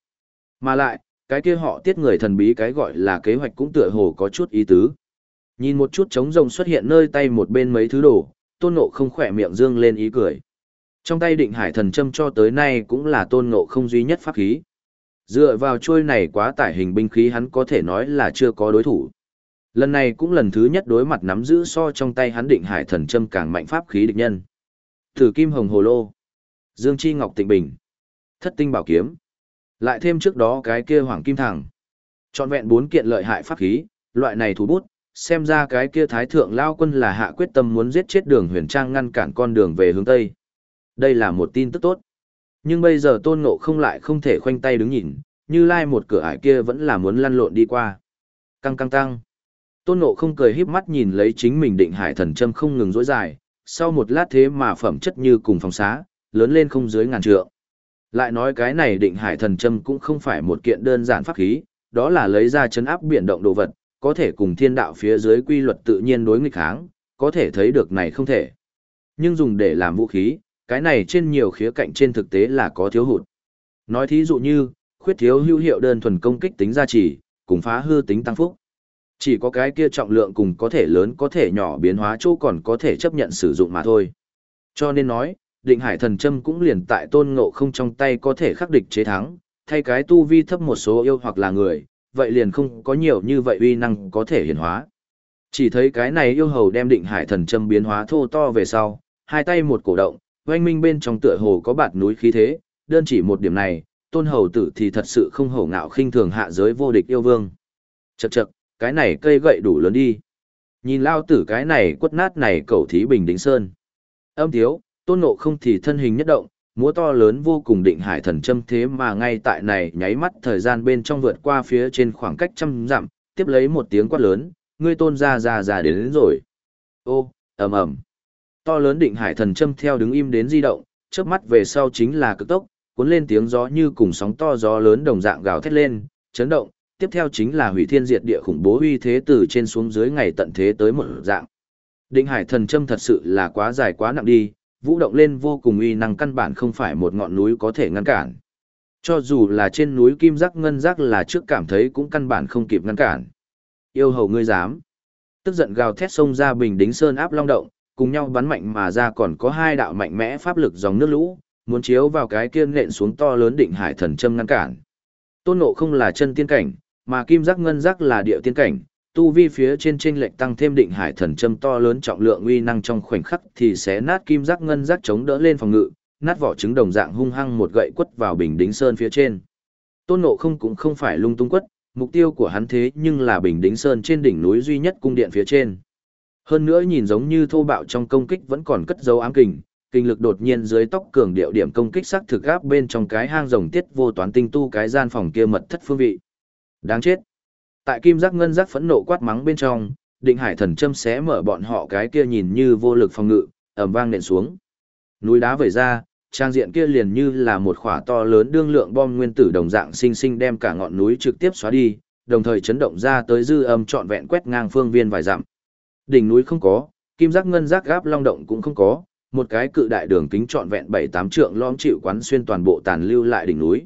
Mà lại, cái kia họ tiết người thần bí cái gọi là kế hoạch cũng tựa hồ có chút ý tứ. Nhìn một chút trống rồng xuất hiện nơi tay một bên mấy thứ đồ, tôn ngộ không khỏe miệng dương lên ý cười. Trong tay định hải thần châm cho tới nay cũng là tôn ngộ không duy nhất pháp khí. Dựa vào trôi này quá tải hình binh khí hắn có thể nói là chưa có đối thủ. Lần này cũng lần thứ nhất đối mặt nắm giữ so trong tay hắn định hải thần châm càng mạnh pháp khí địch nhân. Thử kim hồng hồ lô. Dương chi ngọc tịnh bình. Thất tinh bảo kiếm. Lại thêm trước đó cái kia hoàng kim thẳng. Chọn vẹn bốn kiện lợi hại pháp khí, loại này thủ bút, xem ra cái kia thái thượng lao quân là hạ quyết tâm muốn giết chết đường huyền trang ngăn cản con đường về hướng Tây. Đây là một tin tức tốt. Nhưng bây giờ tôn ngộ không lại không thể khoanh tay đứng nhìn, như lai một cửa ải kia vẫn là muốn lăn lộn đi qua. Căng căng căng. Tôn ngộ không cười híp mắt nhìn lấy chính mình định hải thần châm không ngừng dối dài, sau một lát thế mà phẩm chất như cùng phòng xá, lớn lên không dưới ngàn trượng. Lại nói cái này định hải thần châm cũng không phải một kiện đơn giản pháp khí, đó là lấy ra chấn áp biển động đồ vật, có thể cùng thiên đạo phía dưới quy luật tự nhiên đối nghịch kháng, có thể thấy được này không thể. Nhưng dùng để làm vũ khí, cái này trên nhiều khía cạnh trên thực tế là có thiếu hụt. Nói thí dụ như, khuyết thiếu hữu hiệu đơn thuần công kích tính gia trì, cùng phá hư tính tăng phúc. Chỉ có cái kia trọng lượng cùng có thể lớn có thể nhỏ biến hóa chỗ còn có thể chấp nhận sử dụng mà thôi. Cho nên nói, định hải thần châm cũng liền tại tôn ngộ không trong tay có thể khắc địch chế thắng, thay cái tu vi thấp một số yêu hoặc là người, vậy liền không có nhiều như vậy uy năng có thể hiển hóa. Chỉ thấy cái này yêu hầu đem định hải thần châm biến hóa thô to về sau, hai tay một cổ động, oanh minh bên trong tựa hồ có bạt núi khí thế, đơn chỉ một điểm này, tôn hầu tử thì thật sự không hổ ngạo khinh thường hạ giới vô địch yêu vương. Chậc chậc, cái này cây gậy đủ lớn đi. Nhìn lao tử cái này quất nát này cầu thí bình đính sơn. Âm thiếu, tôn nộ không thì thân hình nhất động, múa to lớn vô cùng định hải thần châm thế mà ngay tại này nháy mắt thời gian bên trong vượt qua phía trên khoảng cách trăm dặm, tiếp lấy một tiếng quát lớn, ngươi tôn ra ra ra đến, đến rồi. Ô, ầm ầm. To lớn định hải thần châm theo đứng im đến di động, chớp mắt về sau chính là cực tốc, cuốn lên tiếng gió như cùng sóng to gió lớn đồng dạng gào thét lên, chấn động, tiếp theo chính là hủy thiên diệt địa khủng bố uy thế từ trên xuống dưới ngày tận thế tới một dạng. Định hải thần châm thật sự là quá dài quá nặng đi, vũ động lên vô cùng uy năng căn bản không phải một ngọn núi có thể ngăn cản. Cho dù là trên núi kim giác ngân giác là trước cảm thấy cũng căn bản không kịp ngăn cản. Yêu hầu ngươi dám. Tức giận gào thét sông ra bình đính sơn áp long động, cùng nhau bắn mạnh mà ra còn có hai đạo mạnh mẽ pháp lực dòng nước lũ, muốn chiếu vào cái kia nện xuống to lớn định hải thần châm ngăn cản. Tôn nộ không là chân tiên cảnh, mà kim giác ngân giác là địa tiên cảnh, tu vi phía trên trên lệnh tăng thêm định hải thần châm to lớn trọng lượng uy năng trong khoảnh khắc thì sẽ nát kim giác ngân giác chống đỡ lên phòng ngự, nát vỏ trứng đồng dạng hung hăng một gậy quất vào bình đính sơn phía trên. Tôn nộ không cũng không phải lung tung quất, mục tiêu của hắn thế nhưng là bình đính sơn trên đỉnh núi duy nhất cung điện phía trên. Hơn nữa nhìn giống như thô bạo trong công kích vẫn còn cất dấu ám kình, kinh lực đột nhiên dưới tóc cường điệu điểm công kích sắc thực gáp bên trong cái hang rồng tiết vô toán tinh tu cái gian phòng kia mật thất phương vị. Đáng chết. Tại kim giác ngân giác phẫn nộ quát mắng bên trong, định hải thần châm xé mở bọn họ cái kia nhìn như vô lực phòng ngự, ầm vang nện xuống. Núi đá vẩy ra, trang diện kia liền như là một khỏa to lớn đương lượng bom nguyên tử đồng dạng sinh sinh đem cả ngọn núi trực tiếp xóa đi, đồng thời chấn động ra tới dư âm trọn vẹn quét ngang phương viên vài dặm. Đỉnh núi không có, kim giác ngân giác gáp long động cũng không có, một cái cự đại đường kính trọn vẹn bảy tám trượng lõm chịu quán xuyên toàn bộ tàn lưu lại đỉnh núi.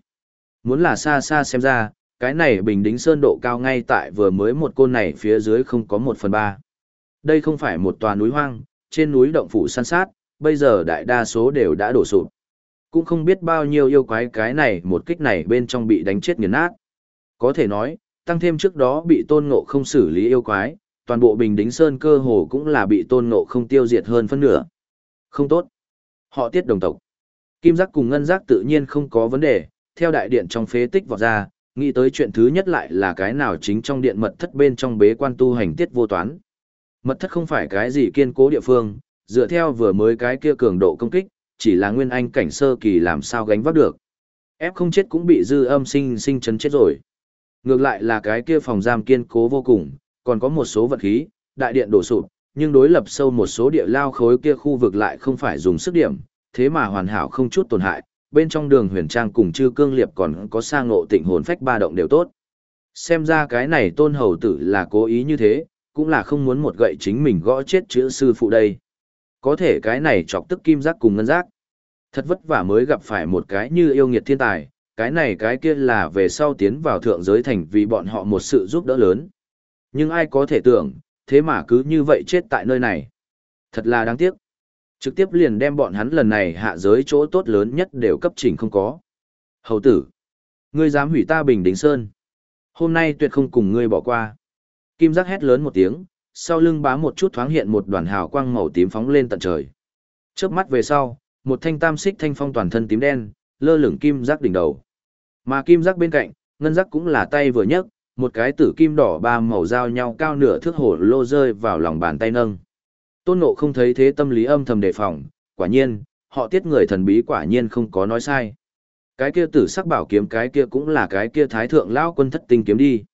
Muốn là xa xa xem ra, cái này bình đính sơn độ cao ngay tại vừa mới một côn này phía dưới không có một phần ba. Đây không phải một tòa núi hoang, trên núi động phủ san sát, bây giờ đại đa số đều đã đổ sụp. Cũng không biết bao nhiêu yêu quái cái này một kích này bên trong bị đánh chết nghiền nát. Có thể nói, tăng thêm trước đó bị tôn ngộ không xử lý yêu quái, toàn bộ bình đính sơn cơ hồ cũng là bị tôn ngộ không tiêu diệt hơn phân nửa. Không tốt. Họ tiết đồng tộc. Kim giác cùng ngân giác tự nhiên không có vấn đề, theo đại điện trong phế tích vọt ra, nghĩ tới chuyện thứ nhất lại là cái nào chính trong điện mật thất bên trong bế quan tu hành tiết vô toán. Mật thất không phải cái gì kiên cố địa phương, dựa theo vừa mới cái kia cường độ công kích, chỉ là nguyên anh cảnh sơ kỳ làm sao gánh vác được. Ép không chết cũng bị dư âm sinh sinh chấn chết rồi. Ngược lại là cái kia phòng giam kiên cố vô cùng, còn có một số vật khí, đại điện đổ sụp, nhưng đối lập sâu một số địa lao khối kia khu vực lại không phải dùng sức điểm, thế mà hoàn hảo không chút tổn hại, bên trong đường huyền trang cùng chư cương liệp còn có sang ngộ tịnh hồn phách ba động đều tốt. Xem ra cái này tôn hầu tử là cố ý như thế, cũng là không muốn một gậy chính mình gõ chết chữ sư phụ đây. Có thể cái này chọc tức kim giác cùng ngân giác. Thật vất vả mới gặp phải một cái như yêu nghiệt thiên tài, cái này cái kia là về sau tiến vào thượng giới thành vì bọn họ một sự giúp đỡ lớn. Nhưng ai có thể tưởng, thế mà cứ như vậy chết tại nơi này. Thật là đáng tiếc. Trực tiếp liền đem bọn hắn lần này hạ giới chỗ tốt lớn nhất đều cấp trình không có. Hầu tử, ngươi dám hủy ta bình đính sơn. Hôm nay tuyệt không cùng ngươi bỏ qua. Kim giác hét lớn một tiếng, sau lưng bá một chút thoáng hiện một đoàn hào quang màu tím phóng lên tận trời. Chớp mắt về sau, một thanh tam xích thanh phong toàn thân tím đen, lơ lửng kim giác đỉnh đầu. Mà kim giác bên cạnh, ngân giác cũng là tay vừa nhấc, một cái tử kim đỏ ba màu giao nhau cao nửa thước hổ lô rơi vào lòng bàn tay nâng. Tôn Ngộ không thấy thế tâm lý âm thầm đề phòng, quả nhiên, họ tiết người thần bí quả nhiên không có nói sai. Cái kia tử sắc bảo kiếm cái kia cũng là cái kia thái thượng lão quân thất tinh kiếm đi.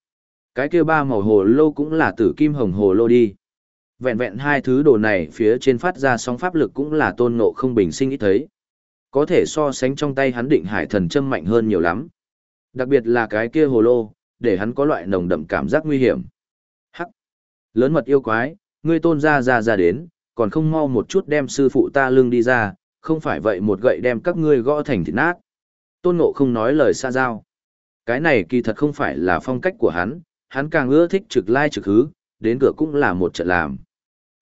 Cái kia ba màu hồ lô cũng là tử kim hồng hồ lô đi. Vẹn vẹn hai thứ đồ này phía trên phát ra sóng pháp lực cũng là tôn ngộ không bình sinh ít thấy. Có thể so sánh trong tay hắn định hải thần châm mạnh hơn nhiều lắm. Đặc biệt là cái kia hồ lô, để hắn có loại nồng đậm cảm giác nguy hiểm. Hắc! Lớn mật yêu quái, ngươi tôn ra ra ra đến, còn không mau một chút đem sư phụ ta lưng đi ra, không phải vậy một gậy đem các ngươi gõ thành thịt nát. Tôn ngộ không nói lời xa giao. Cái này kỳ thật không phải là phong cách của hắn, hắn càng ưa thích trực lai trực hứ, đến cửa cũng là một trận làm.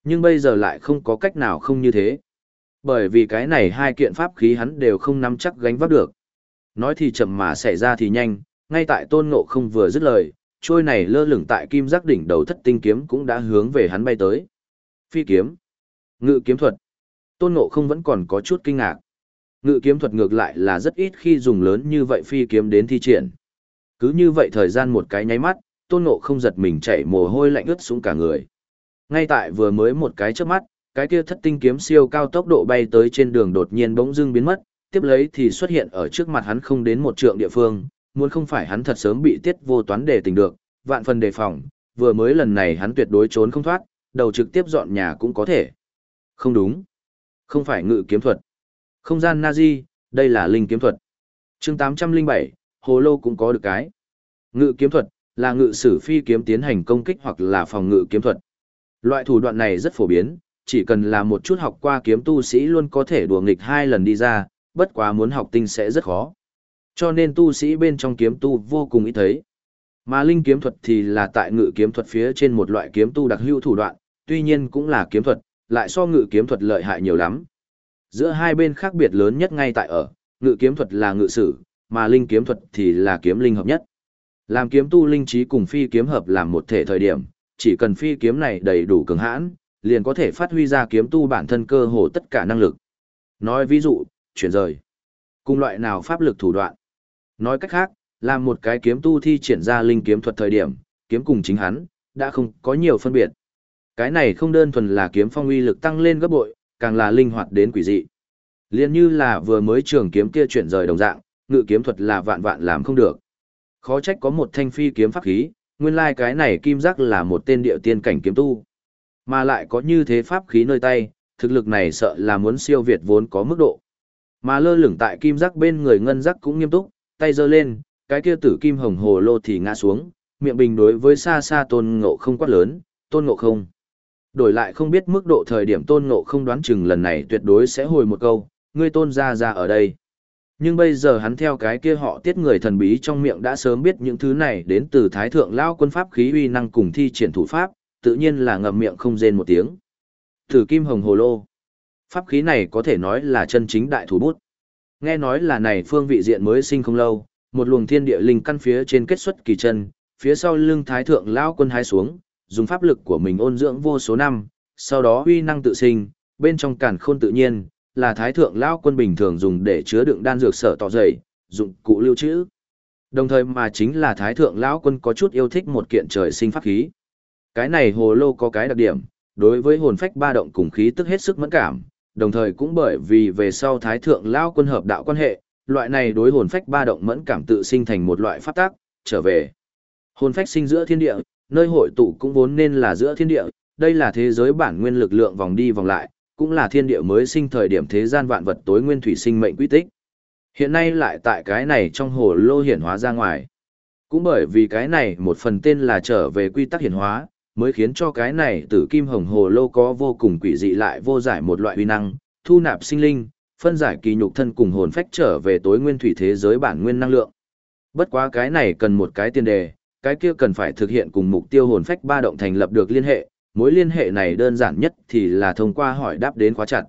Nhưng bây giờ lại không có cách nào không như thế. Bởi vì cái này hai kiện pháp khí hắn đều không nắm chắc gánh vác được. Nói thì chậm mà xảy ra thì nhanh, ngay tại tôn ngộ không vừa dứt lời, trôi này lơ lửng tại kim giác đỉnh đầu thất tinh kiếm cũng đã hướng về hắn bay tới. Phi kiếm, ngự kiếm thuật. Tôn ngộ không vẫn còn có chút kinh ngạc. Ngự kiếm thuật ngược lại là rất ít khi dùng lớn như vậy phi kiếm đến thi triển. Cứ như vậy thời gian một cái nháy mắt, tôn ngộ không giật mình chảy mồ hôi lạnh ướt xuống cả người. Ngay tại vừa mới một cái trước mắt, cái kia thất tinh kiếm siêu cao tốc độ bay tới trên đường đột nhiên bỗng dưng biến mất, tiếp lấy thì xuất hiện ở trước mặt hắn không đến một trượng địa phương, muốn không phải hắn thật sớm bị tiết vô toán để tình được, vạn phần đề phòng, vừa mới lần này hắn tuyệt đối trốn không thoát, đầu trực tiếp dọn nhà cũng có thể. Không đúng. Không phải ngự kiếm thuật. Không gian Nazi, đây là linh kiếm thuật. chương 807, Hồ Lô cũng có được cái. Ngự kiếm thuật, là ngự sử phi kiếm tiến hành công kích hoặc là phòng ngự kiếm thuật. Loại thủ đoạn này rất phổ biến, chỉ cần là một chút học qua kiếm tu sĩ luôn có thể đùa nghịch hai lần đi ra, bất quá muốn học tinh sẽ rất khó. Cho nên tu sĩ bên trong kiếm tu vô cùng ít thấy. Mà linh kiếm thuật thì là tại ngự kiếm thuật phía trên một loại kiếm tu đặc hữu thủ đoạn, tuy nhiên cũng là kiếm thuật, lại so ngự kiếm thuật lợi hại nhiều lắm. Giữa hai bên khác biệt lớn nhất ngay tại ở, ngự kiếm thuật là ngự sử, mà linh kiếm thuật thì là kiếm linh hợp nhất. Làm kiếm tu linh trí cùng phi kiếm hợp làm một thể thời điểm, chỉ cần phi kiếm này đầy đủ cường hãn, liền có thể phát huy ra kiếm tu bản thân cơ hồ tất cả năng lực. Nói ví dụ, chuyển rời, cùng loại nào pháp lực thủ đoạn. Nói cách khác, làm một cái kiếm tu thi triển ra linh kiếm thuật thời điểm, kiếm cùng chính hắn, đã không có nhiều phân biệt. Cái này không đơn thuần là kiếm phong uy lực tăng lên gấp bội, càng là linh hoạt đến quỷ dị. Liên như là vừa mới trường kiếm kia chuyển rời đồng dạng, ngự kiếm thuật là vạn vạn làm không được. Khó trách có một thanh phi kiếm pháp khí, nguyên lai cái này kim giác là một tên địa tiên cảnh kiếm tu. Mà lại có như thế pháp khí nơi tay, thực lực này sợ là muốn siêu việt vốn có mức độ. Mà lơ lửng tại kim giác bên người ngân giác cũng nghiêm túc, tay giơ lên, cái kia tử kim hồng hồ lô thì ngã xuống, miệng bình đối với xa xa tôn ngộ không quát lớn, tôn ngộ không. Đổi lại không biết mức độ thời điểm tôn ngộ không đoán chừng lần này tuyệt đối sẽ hồi một câu, ngươi tôn ra ra ở đây. Nhưng bây giờ hắn theo cái kia họ tiết người thần bí trong miệng đã sớm biết những thứ này đến từ thái thượng lao quân pháp khí uy năng cùng thi triển thủ pháp, tự nhiên là ngậm miệng không rên một tiếng. tử kim hồng hồ lô. Pháp khí này có thể nói là chân chính đại thủ bút. Nghe nói là này phương vị diện mới sinh không lâu, một luồng thiên địa linh căn phía trên kết xuất kỳ chân, phía sau lưng thái thượng lão quân hái xuống, dùng pháp lực của mình ôn dưỡng vô số năm, sau đó uy năng tự sinh, bên trong cản khôn tự nhiên, là thái thượng lão quân bình thường dùng để chứa đựng đan dược sở tỏ dày, dụng cụ lưu trữ. Đồng thời mà chính là thái thượng lão quân có chút yêu thích một kiện trời sinh pháp khí. Cái này hồ lô có cái đặc điểm, đối với hồn phách ba động cùng khí tức hết sức mẫn cảm, đồng thời cũng bởi vì về sau thái thượng lao quân hợp đạo quan hệ, loại này đối hồn phách ba động mẫn cảm tự sinh thành một loại pháp tác, trở về. Hồn phách sinh giữa thiên địa, nơi hội tụ cũng vốn nên là giữa thiên địa, đây là thế giới bản nguyên lực lượng vòng đi vòng lại, cũng là thiên địa mới sinh thời điểm thế gian vạn vật tối nguyên thủy sinh mệnh quy tích. Hiện nay lại tại cái này trong hồ lô hiển hóa ra ngoài. Cũng bởi vì cái này một phần tên là trở về quy tắc hiển hóa, mới khiến cho cái này tử kim hồng hồ lô có vô cùng quỷ dị lại vô giải một loại uy năng, thu nạp sinh linh, phân giải kỳ nhục thân cùng hồn phách trở về tối nguyên thủy thế giới bản nguyên năng lượng. Bất quá cái này cần một cái tiền đề, cái kia cần phải thực hiện cùng mục tiêu hồn phách ba động thành lập được liên hệ, mối liên hệ này đơn giản nhất thì là thông qua hỏi đáp đến khóa chặt.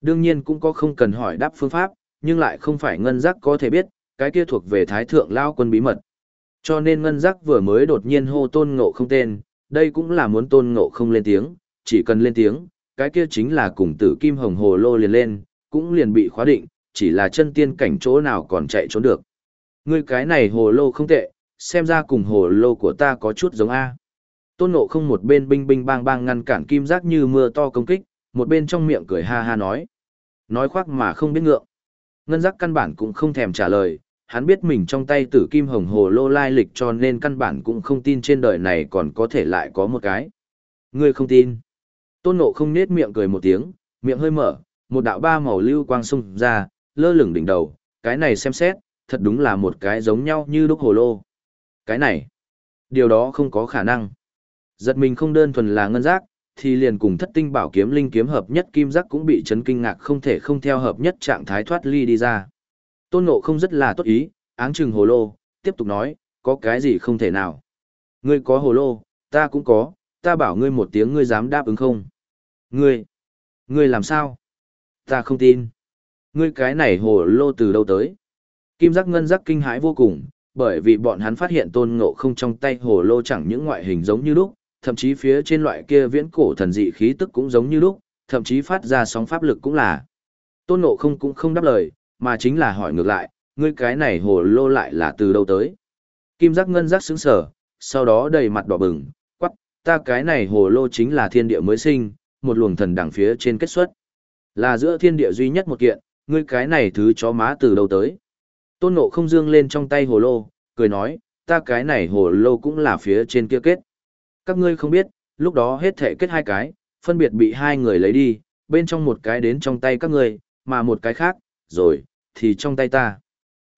Đương nhiên cũng có không cần hỏi đáp phương pháp, nhưng lại không phải ngân giác có thể biết, cái kia thuộc về thái thượng lao quân bí mật. Cho nên ngân giác vừa mới đột nhiên hô tôn ngộ không tên, đây cũng là muốn tôn ngộ không lên tiếng, chỉ cần lên tiếng, cái kia chính là cùng tử kim hồng hồ lô liền lên, cũng liền bị khóa định, chỉ là chân tiên cảnh chỗ nào còn chạy trốn được. Ngươi cái này hồ lô không tệ, xem ra cùng hồ lô của ta có chút giống A. Tôn Ngộ không một bên binh binh bang bang ngăn cản kim giác như mưa to công kích, một bên trong miệng cười ha ha nói. Nói khoác mà không biết ngượng. Ngân giác căn bản cũng không thèm trả lời, hắn biết mình trong tay tử kim hồng hồ lô lai lịch cho nên căn bản cũng không tin trên đời này còn có thể lại có một cái. Ngươi không tin. Tôn Nộ không nết miệng cười một tiếng, miệng hơi mở, một đạo ba màu lưu quang xung ra, lơ lửng đỉnh đầu, cái này xem xét, thật đúng là một cái giống nhau như đúc hồ lô. Cái này, điều đó không có khả năng. Giật mình không đơn thuần là ngân giác, thì liền cùng thất tinh bảo kiếm linh kiếm hợp nhất kim giác cũng bị chấn kinh ngạc không thể không theo hợp nhất trạng thái thoát ly đi ra. Tôn ngộ không rất là tốt ý, áng chừng hồ lô, tiếp tục nói, có cái gì không thể nào. Ngươi có hồ lô, ta cũng có, ta bảo ngươi một tiếng ngươi dám đáp ứng không? Ngươi, ngươi làm sao? Ta không tin. Ngươi cái này hồ lô từ đâu tới? Kim giác ngân giác kinh hãi vô cùng, bởi vì bọn hắn phát hiện tôn ngộ không trong tay hồ lô chẳng những ngoại hình giống như lúc, thậm chí phía trên loại kia viễn cổ thần dị khí tức cũng giống như lúc, thậm chí phát ra sóng pháp lực cũng là. Tôn Ngộ không cũng không đáp lời, mà chính là hỏi ngược lại, ngươi cái này hồ lô lại là từ đâu tới? Kim giác ngân giác sững sở, sau đó đầy mặt đỏ bừng, quắc, ta cái này hồ lô chính là thiên địa mới sinh, một luồng thần đẳng phía trên kết xuất. Là giữa thiên địa duy nhất một kiện, ngươi cái này thứ chó má từ đâu tới. Tôn ngộ không dương lên trong tay hồ lô, cười nói, ta cái này hồ lô cũng là phía trên kia kết. Các ngươi không biết, lúc đó hết thể kết hai cái, phân biệt bị hai người lấy đi, bên trong một cái đến trong tay các ngươi, mà một cái khác, rồi, thì trong tay ta.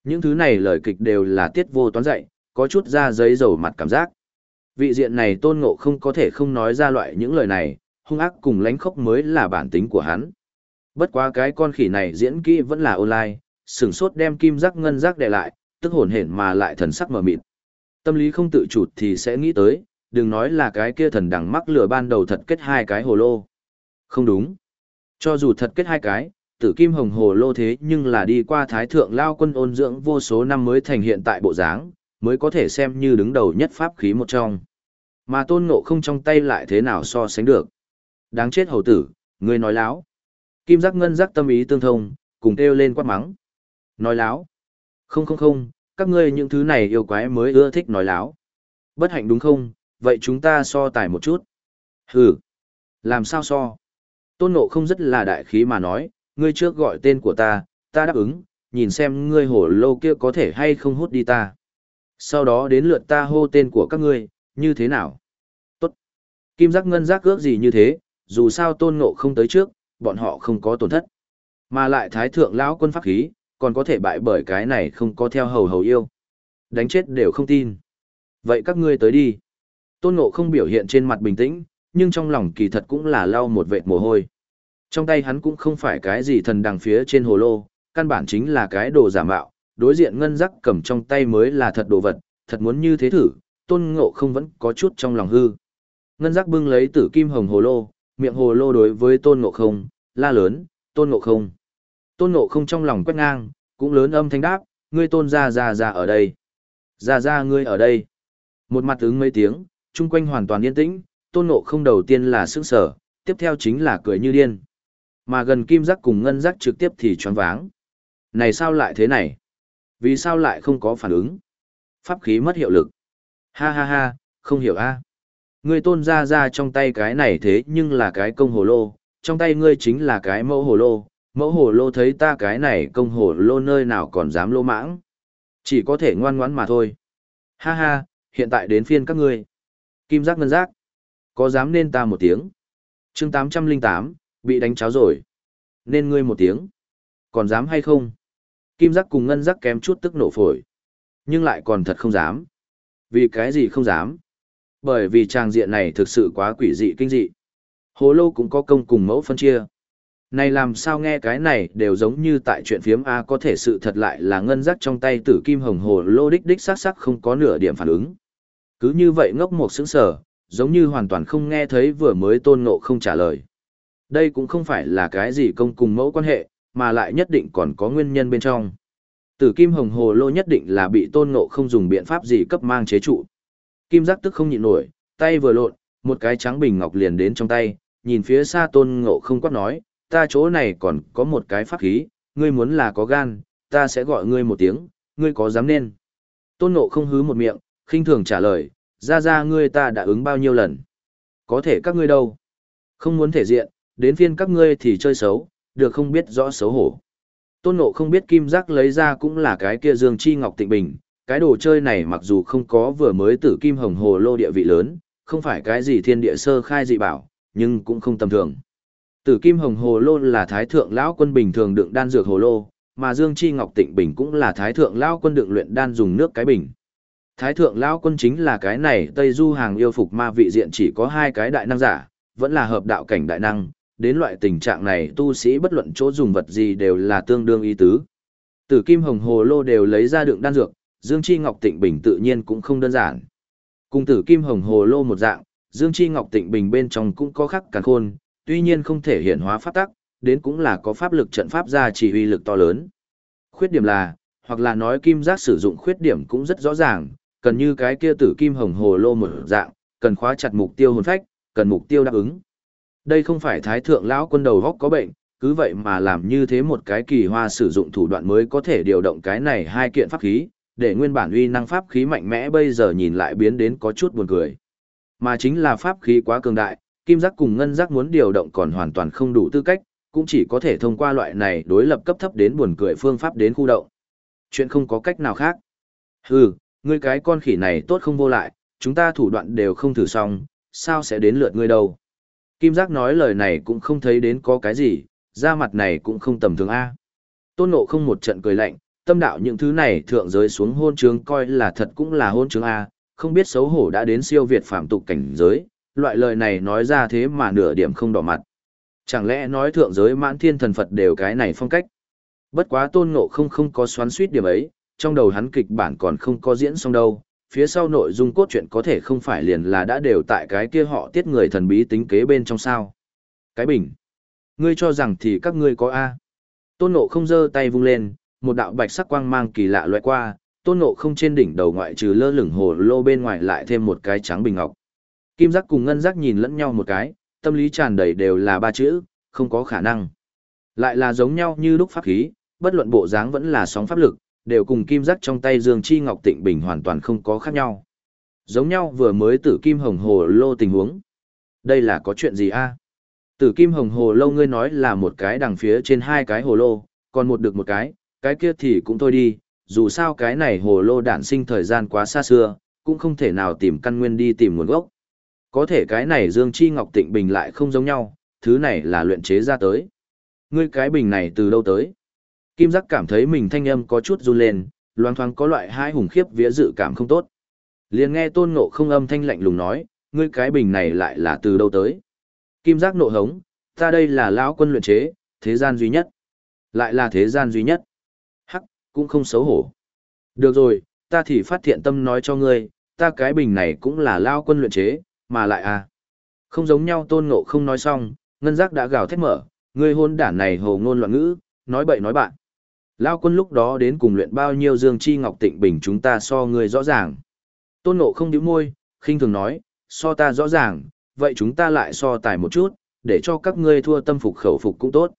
Những thứ này lời kịch đều là tiết vô toán dạy, có chút ra giấy dầu mặt cảm giác. Vị diện này tôn ngộ không có thể không nói ra loại những lời này, hung ác cùng lánh khốc mới là bản tính của hắn. Bất quá cái con khỉ này diễn kỹ vẫn là online, sửng sốt đem kim giác ngân giác để lại, tức hồn hển mà lại thần sắc mở mịt. Tâm lý không tự chủ thì sẽ nghĩ tới, đừng nói là cái kia thần đằng mắc lửa ban đầu thật kết hai cái hồ lô. Không đúng. Cho dù thật kết hai cái, tử kim hồng hồ lô thế nhưng là đi qua thái thượng lao quân ôn dưỡng vô số năm mới thành hiện tại bộ dáng, mới có thể xem như đứng đầu nhất pháp khí một trong. Mà tôn ngộ không trong tay lại thế nào so sánh được. Đáng chết hầu tử, ngươi nói láo. Kim giác ngân giác tâm ý tương thông, cùng kêu lên quát mắng. Nói láo. Không không không, các ngươi những thứ này yêu quái mới ưa thích nói láo. Bất hạnh đúng không, vậy chúng ta so tài một chút. Hừ. Làm sao so? Tôn ngộ không rất là đại khí mà nói, ngươi trước gọi tên của ta, ta đáp ứng, nhìn xem ngươi hổ lô kia có thể hay không hút đi ta. Sau đó đến lượt ta hô tên của các ngươi, như thế nào? Tốt. Kim giác ngân giác ước gì như thế, dù sao tôn ngộ không tới trước, bọn họ không có tổn thất. Mà lại thái thượng lão quân pháp khí, còn có thể bại bởi cái này không có theo hầu hầu yêu. Đánh chết đều không tin. Vậy các ngươi tới đi. Tôn ngộ không biểu hiện trên mặt bình tĩnh, nhưng trong lòng kỳ thật cũng là lau một vệt mồ hôi. Trong tay hắn cũng không phải cái gì thần đằng phía trên hồ lô, căn bản chính là cái đồ giả mạo, đối diện ngân giác cầm trong tay mới là thật đồ vật, thật muốn như thế thử, tôn ngộ không vẫn có chút trong lòng hư. Ngân giác bưng lấy tử kim hồng hồ lô, miệng hồ lô đối với tôn ngộ không, la lớn, tôn ngộ không. Tôn ngộ không trong lòng quét ngang, cũng lớn âm thanh đáp, ngươi tôn ra ra ra ở đây. Ra ra ngươi ở đây. Một mặt ứng mấy tiếng, chung quanh hoàn toàn yên tĩnh, tôn ngộ không đầu tiên là sững sở, tiếp theo chính là cười như điên. Mà gần kim giác cùng ngân giác trực tiếp thì choáng váng. Này sao lại thế này? Vì sao lại không có phản ứng? Pháp khí mất hiệu lực. Ha ha ha, không hiểu a. À. Ngươi tôn ra ra trong tay cái này thế nhưng là cái công hồ lô, trong tay ngươi chính là cái mẫu hồ lô, mẫu hồ lô thấy ta cái này công hồ lô nơi nào còn dám lô mãng. Chỉ có thể ngoan ngoãn mà thôi. Ha ha, hiện tại đến phiên các ngươi. Kim giác ngân giác. Có dám nên ta một tiếng. chương 808, bị đánh cháo rồi. Nên ngươi một tiếng. Còn dám hay không? Kim giác cùng ngân giác kém chút tức nổ phổi. Nhưng lại còn thật không dám. Vì cái gì không dám? Bởi vì trang diện này thực sự quá quỷ dị kinh dị. Hồ lô cũng có công cùng mẫu phân chia. Này làm sao nghe cái này đều giống như tại chuyện phiếm A có thể sự thật lại là ngân giác trong tay tử kim hồng hồ lô đích đích sắc sắc không có nửa điểm phản ứng. Cứ như vậy ngốc một sững sở, giống như hoàn toàn không nghe thấy vừa mới tôn ngộ không trả lời. Đây cũng không phải là cái gì công cùng mẫu quan hệ, mà lại nhất định còn có nguyên nhân bên trong. Tử kim hồng hồ lô nhất định là bị tôn ngộ không dùng biện pháp gì cấp mang chế trụ. Kim giác tức không nhịn nổi, tay vừa lộn, một cái trắng bình ngọc liền đến trong tay, nhìn phía xa tôn ngộ không quát nói, ta chỗ này còn có một cái pháp khí, ngươi muốn là có gan, ta sẽ gọi ngươi một tiếng, ngươi có dám nên. Tôn ngộ không hứ một miệng, khinh thường trả lời, ra ra ngươi ta đã ứng bao nhiêu lần. Có thể các ngươi đâu. Không muốn thể diện, đến phiên các ngươi thì chơi xấu, được không biết rõ xấu hổ. Tôn Ngộ không biết kim giác lấy ra cũng là cái kia Dương Chi Ngọc Tịnh Bình, cái đồ chơi này mặc dù không có vừa mới tử kim hồng hồ lô địa vị lớn, không phải cái gì thiên địa sơ khai dị bảo, nhưng cũng không tầm thường. Tử kim hồng hồ lô là thái thượng lão quân bình thường đựng đan dược hồ lô, mà Dương Chi Ngọc Tịnh Bình cũng là thái thượng lão quân đựng luyện đan dùng nước cái bình. Thái thượng lão quân chính là cái này Tây Du hàng yêu phục ma vị diện chỉ có hai cái đại năng giả, vẫn là hợp đạo cảnh đại năng, đến loại tình trạng này tu sĩ bất luận chỗ dùng vật gì đều là tương đương ý tứ. Tử kim hồng hồ lô đều lấy ra đựng đan dược, Dương Chi Ngọc Tịnh Bình tự nhiên cũng không đơn giản. Cùng tử kim hồng hồ lô một dạng, Dương Chi Ngọc Tịnh Bình bên trong cũng có khắc càn khôn, tuy nhiên không thể hiện hóa pháp tắc, đến cũng là có pháp lực trận pháp ra chỉ huy lực to lớn. Khuyết điểm là, hoặc là nói kim giác sử dụng khuyết điểm cũng rất rõ ràng, cần như cái kia tử kim hồng hồ lô một dạng, cần khóa chặt mục tiêu hồn phách, cần mục tiêu đáp ứng. Đây không phải thái thượng lão quân đầu góc có bệnh, cứ vậy mà làm như thế một cái kỳ hoa sử dụng thủ đoạn mới có thể điều động cái này hai kiện pháp khí, để nguyên bản uy năng pháp khí mạnh mẽ bây giờ nhìn lại biến đến có chút buồn cười. Mà chính là pháp khí quá cường đại, kim giác cùng ngân giác muốn điều động còn hoàn toàn không đủ tư cách, cũng chỉ có thể thông qua loại này đối lập cấp thấp đến buồn cười phương pháp đến khu động. Chuyện không có cách nào khác. Hừ, ngươi cái con khỉ này tốt không vô lại, chúng ta thủ đoạn đều không thử xong, sao sẽ đến lượt ngươi đâu. Kim Giác nói lời này cũng không thấy đến có cái gì, da mặt này cũng không tầm thường A. Tôn Ngộ không một trận cười lạnh, tâm đạo những thứ này thượng giới xuống hôn trướng coi là thật cũng là hôn trướng A, không biết xấu hổ đã đến siêu việt phạm tục cảnh giới, loại lời này nói ra thế mà nửa điểm không đỏ mặt. Chẳng lẽ nói thượng giới mãn thiên thần Phật đều cái này phong cách? Bất quá tôn ngộ không không có xoắn suýt điểm ấy, trong đầu hắn kịch bản còn không có diễn xong đâu, phía sau nội dung cốt truyện có thể không phải liền là đã đều tại cái kia họ tiết người thần bí tính kế bên trong sao. Cái bình. Ngươi cho rằng thì các ngươi có A. Tôn Nộ không giơ tay vung lên, một đạo bạch sắc quang mang kỳ lạ loại qua, tôn Nộ không trên đỉnh đầu ngoại trừ lơ lửng hồ lô bên ngoài lại thêm một cái trắng bình ngọc. Kim giác cùng ngân giác nhìn lẫn nhau một cái, tâm lý tràn đầy đều là ba chữ, không có khả năng. Lại là giống nhau như lúc pháp khí, bất luận bộ dáng vẫn là sóng pháp lực, đều cùng kim giác trong tay Dương Chi Ngọc Tịnh Bình hoàn toàn không có khác nhau. Giống nhau vừa mới tử kim hồng hồ lô tình huống. Đây là có chuyện gì a? Tử kim hồng hồ lô ngươi nói là một cái đằng phía trên hai cái hồ lô, còn một được một cái, cái kia thì cũng thôi đi, dù sao cái này hồ lô đản sinh thời gian quá xa xưa, cũng không thể nào tìm căn nguyên đi tìm nguồn gốc. Có thể cái này Dương Chi Ngọc Tịnh Bình lại không giống nhau, thứ này là luyện chế ra tới. Ngươi cái bình này từ đâu tới? Kim giác cảm thấy mình thanh âm có chút run lên, loang thoáng có loại hai hùng khiếp vía dự cảm không tốt. liền nghe tôn ngộ không âm thanh lạnh lùng nói, ngươi cái bình này lại là từ đâu tới? Kim giác nộ hống, ta đây là lão quân luyện chế, thế gian duy nhất. Lại là thế gian duy nhất. Hắc, cũng không xấu hổ. Được rồi, ta thì phát thiện tâm nói cho ngươi, ta cái bình này cũng là lão quân luyện chế, mà lại à. Không giống nhau tôn ngộ không nói xong, ngân giác đã gào thét mở, ngươi hôn đản này hồ ngôn loạn ngữ, nói bậy nói bạn. Lao quân lúc đó đến cùng luyện bao nhiêu dương chi ngọc tịnh bình chúng ta so ngươi rõ ràng. Tôn ngộ không điếu môi, khinh thường nói, so ta rõ ràng, vậy chúng ta lại so tài một chút, để cho các ngươi thua tâm phục khẩu phục cũng tốt.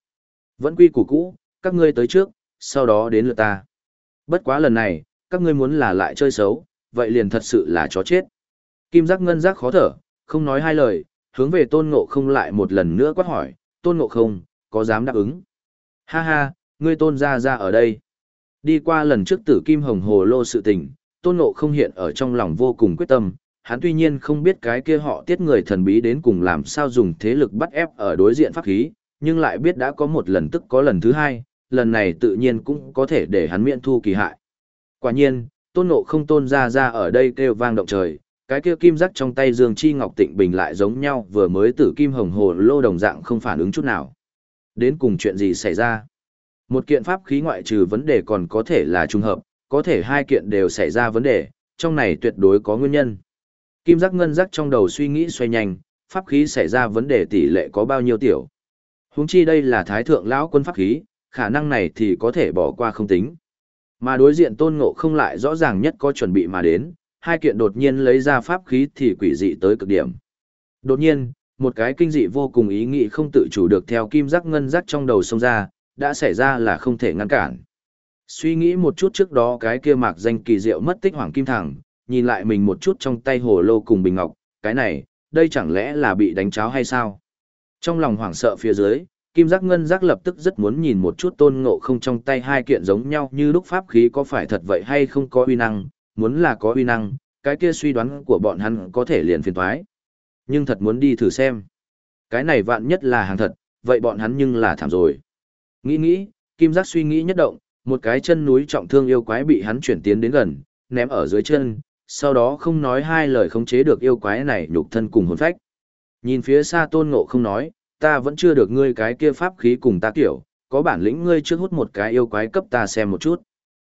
Vẫn quy củ cũ, các ngươi tới trước, sau đó đến lượt ta. Bất quá lần này, các ngươi muốn là lại chơi xấu, vậy liền thật sự là chó chết. Kim giác ngân giác khó thở, không nói hai lời, hướng về tôn ngộ không lại một lần nữa quát hỏi, tôn ngộ không, có dám đáp ứng? Ha ha, ngươi tôn ra ra ở đây. Đi qua lần trước tử kim hồng hồ lô sự tình, tôn ngộ không hiện ở trong lòng vô cùng quyết tâm, hắn tuy nhiên không biết cái kia họ tiết người thần bí đến cùng làm sao dùng thế lực bắt ép ở đối diện pháp khí, nhưng lại biết đã có một lần tức có lần thứ hai, lần này tự nhiên cũng có thể để hắn miễn thu kỳ hại. Quả nhiên, tôn ngộ không tôn ra ra ở đây kêu vang động trời, cái kia kim rắc trong tay Dương Chi Ngọc Tịnh Bình lại giống nhau vừa mới tử kim hồng hồ lô đồng dạng không phản ứng chút nào. Đến cùng chuyện gì xảy ra? Một kiện pháp khí ngoại trừ vấn đề còn có thể là trùng hợp, có thể hai kiện đều xảy ra vấn đề, trong này tuyệt đối có nguyên nhân. Kim giác ngân giác trong đầu suy nghĩ xoay nhanh, pháp khí xảy ra vấn đề tỷ lệ có bao nhiêu tiểu. Huống chi đây là thái thượng lão quân pháp khí, khả năng này thì có thể bỏ qua không tính. Mà đối diện tôn ngộ không lại rõ ràng nhất có chuẩn bị mà đến, hai kiện đột nhiên lấy ra pháp khí thì quỷ dị tới cực điểm. Đột nhiên, một cái kinh dị vô cùng ý nghĩ không tự chủ được theo kim giác ngân giác trong đầu xông ra, đã xảy ra là không thể ngăn cản. Suy nghĩ một chút trước đó cái kia mạc danh kỳ diệu mất tích hoàng kim thẳng, nhìn lại mình một chút trong tay hồ lô cùng bình ngọc, cái này, đây chẳng lẽ là bị đánh cháo hay sao? Trong lòng hoảng sợ phía dưới, kim giác ngân giác lập tức rất muốn nhìn một chút tôn ngộ không trong tay hai kiện giống nhau như lúc pháp khí có phải thật vậy hay không có uy năng, muốn là có uy năng, cái kia suy đoán của bọn hắn có thể liền phiền thoái. Nhưng thật muốn đi thử xem. Cái này vạn nhất là hàng thật, vậy bọn hắn nhưng là thảm rồi. Nghĩ nghĩ, kim giác suy nghĩ nhất động, một cái chân núi trọng thương yêu quái bị hắn chuyển tiến đến gần, ném ở dưới chân, sau đó không nói hai lời khống chế được yêu quái này nhục thân cùng hồn phách. Nhìn phía xa tôn ngộ không nói, ta vẫn chưa được ngươi cái kia pháp khí cùng ta kiểu, có bản lĩnh ngươi trước hút một cái yêu quái cấp ta xem một chút.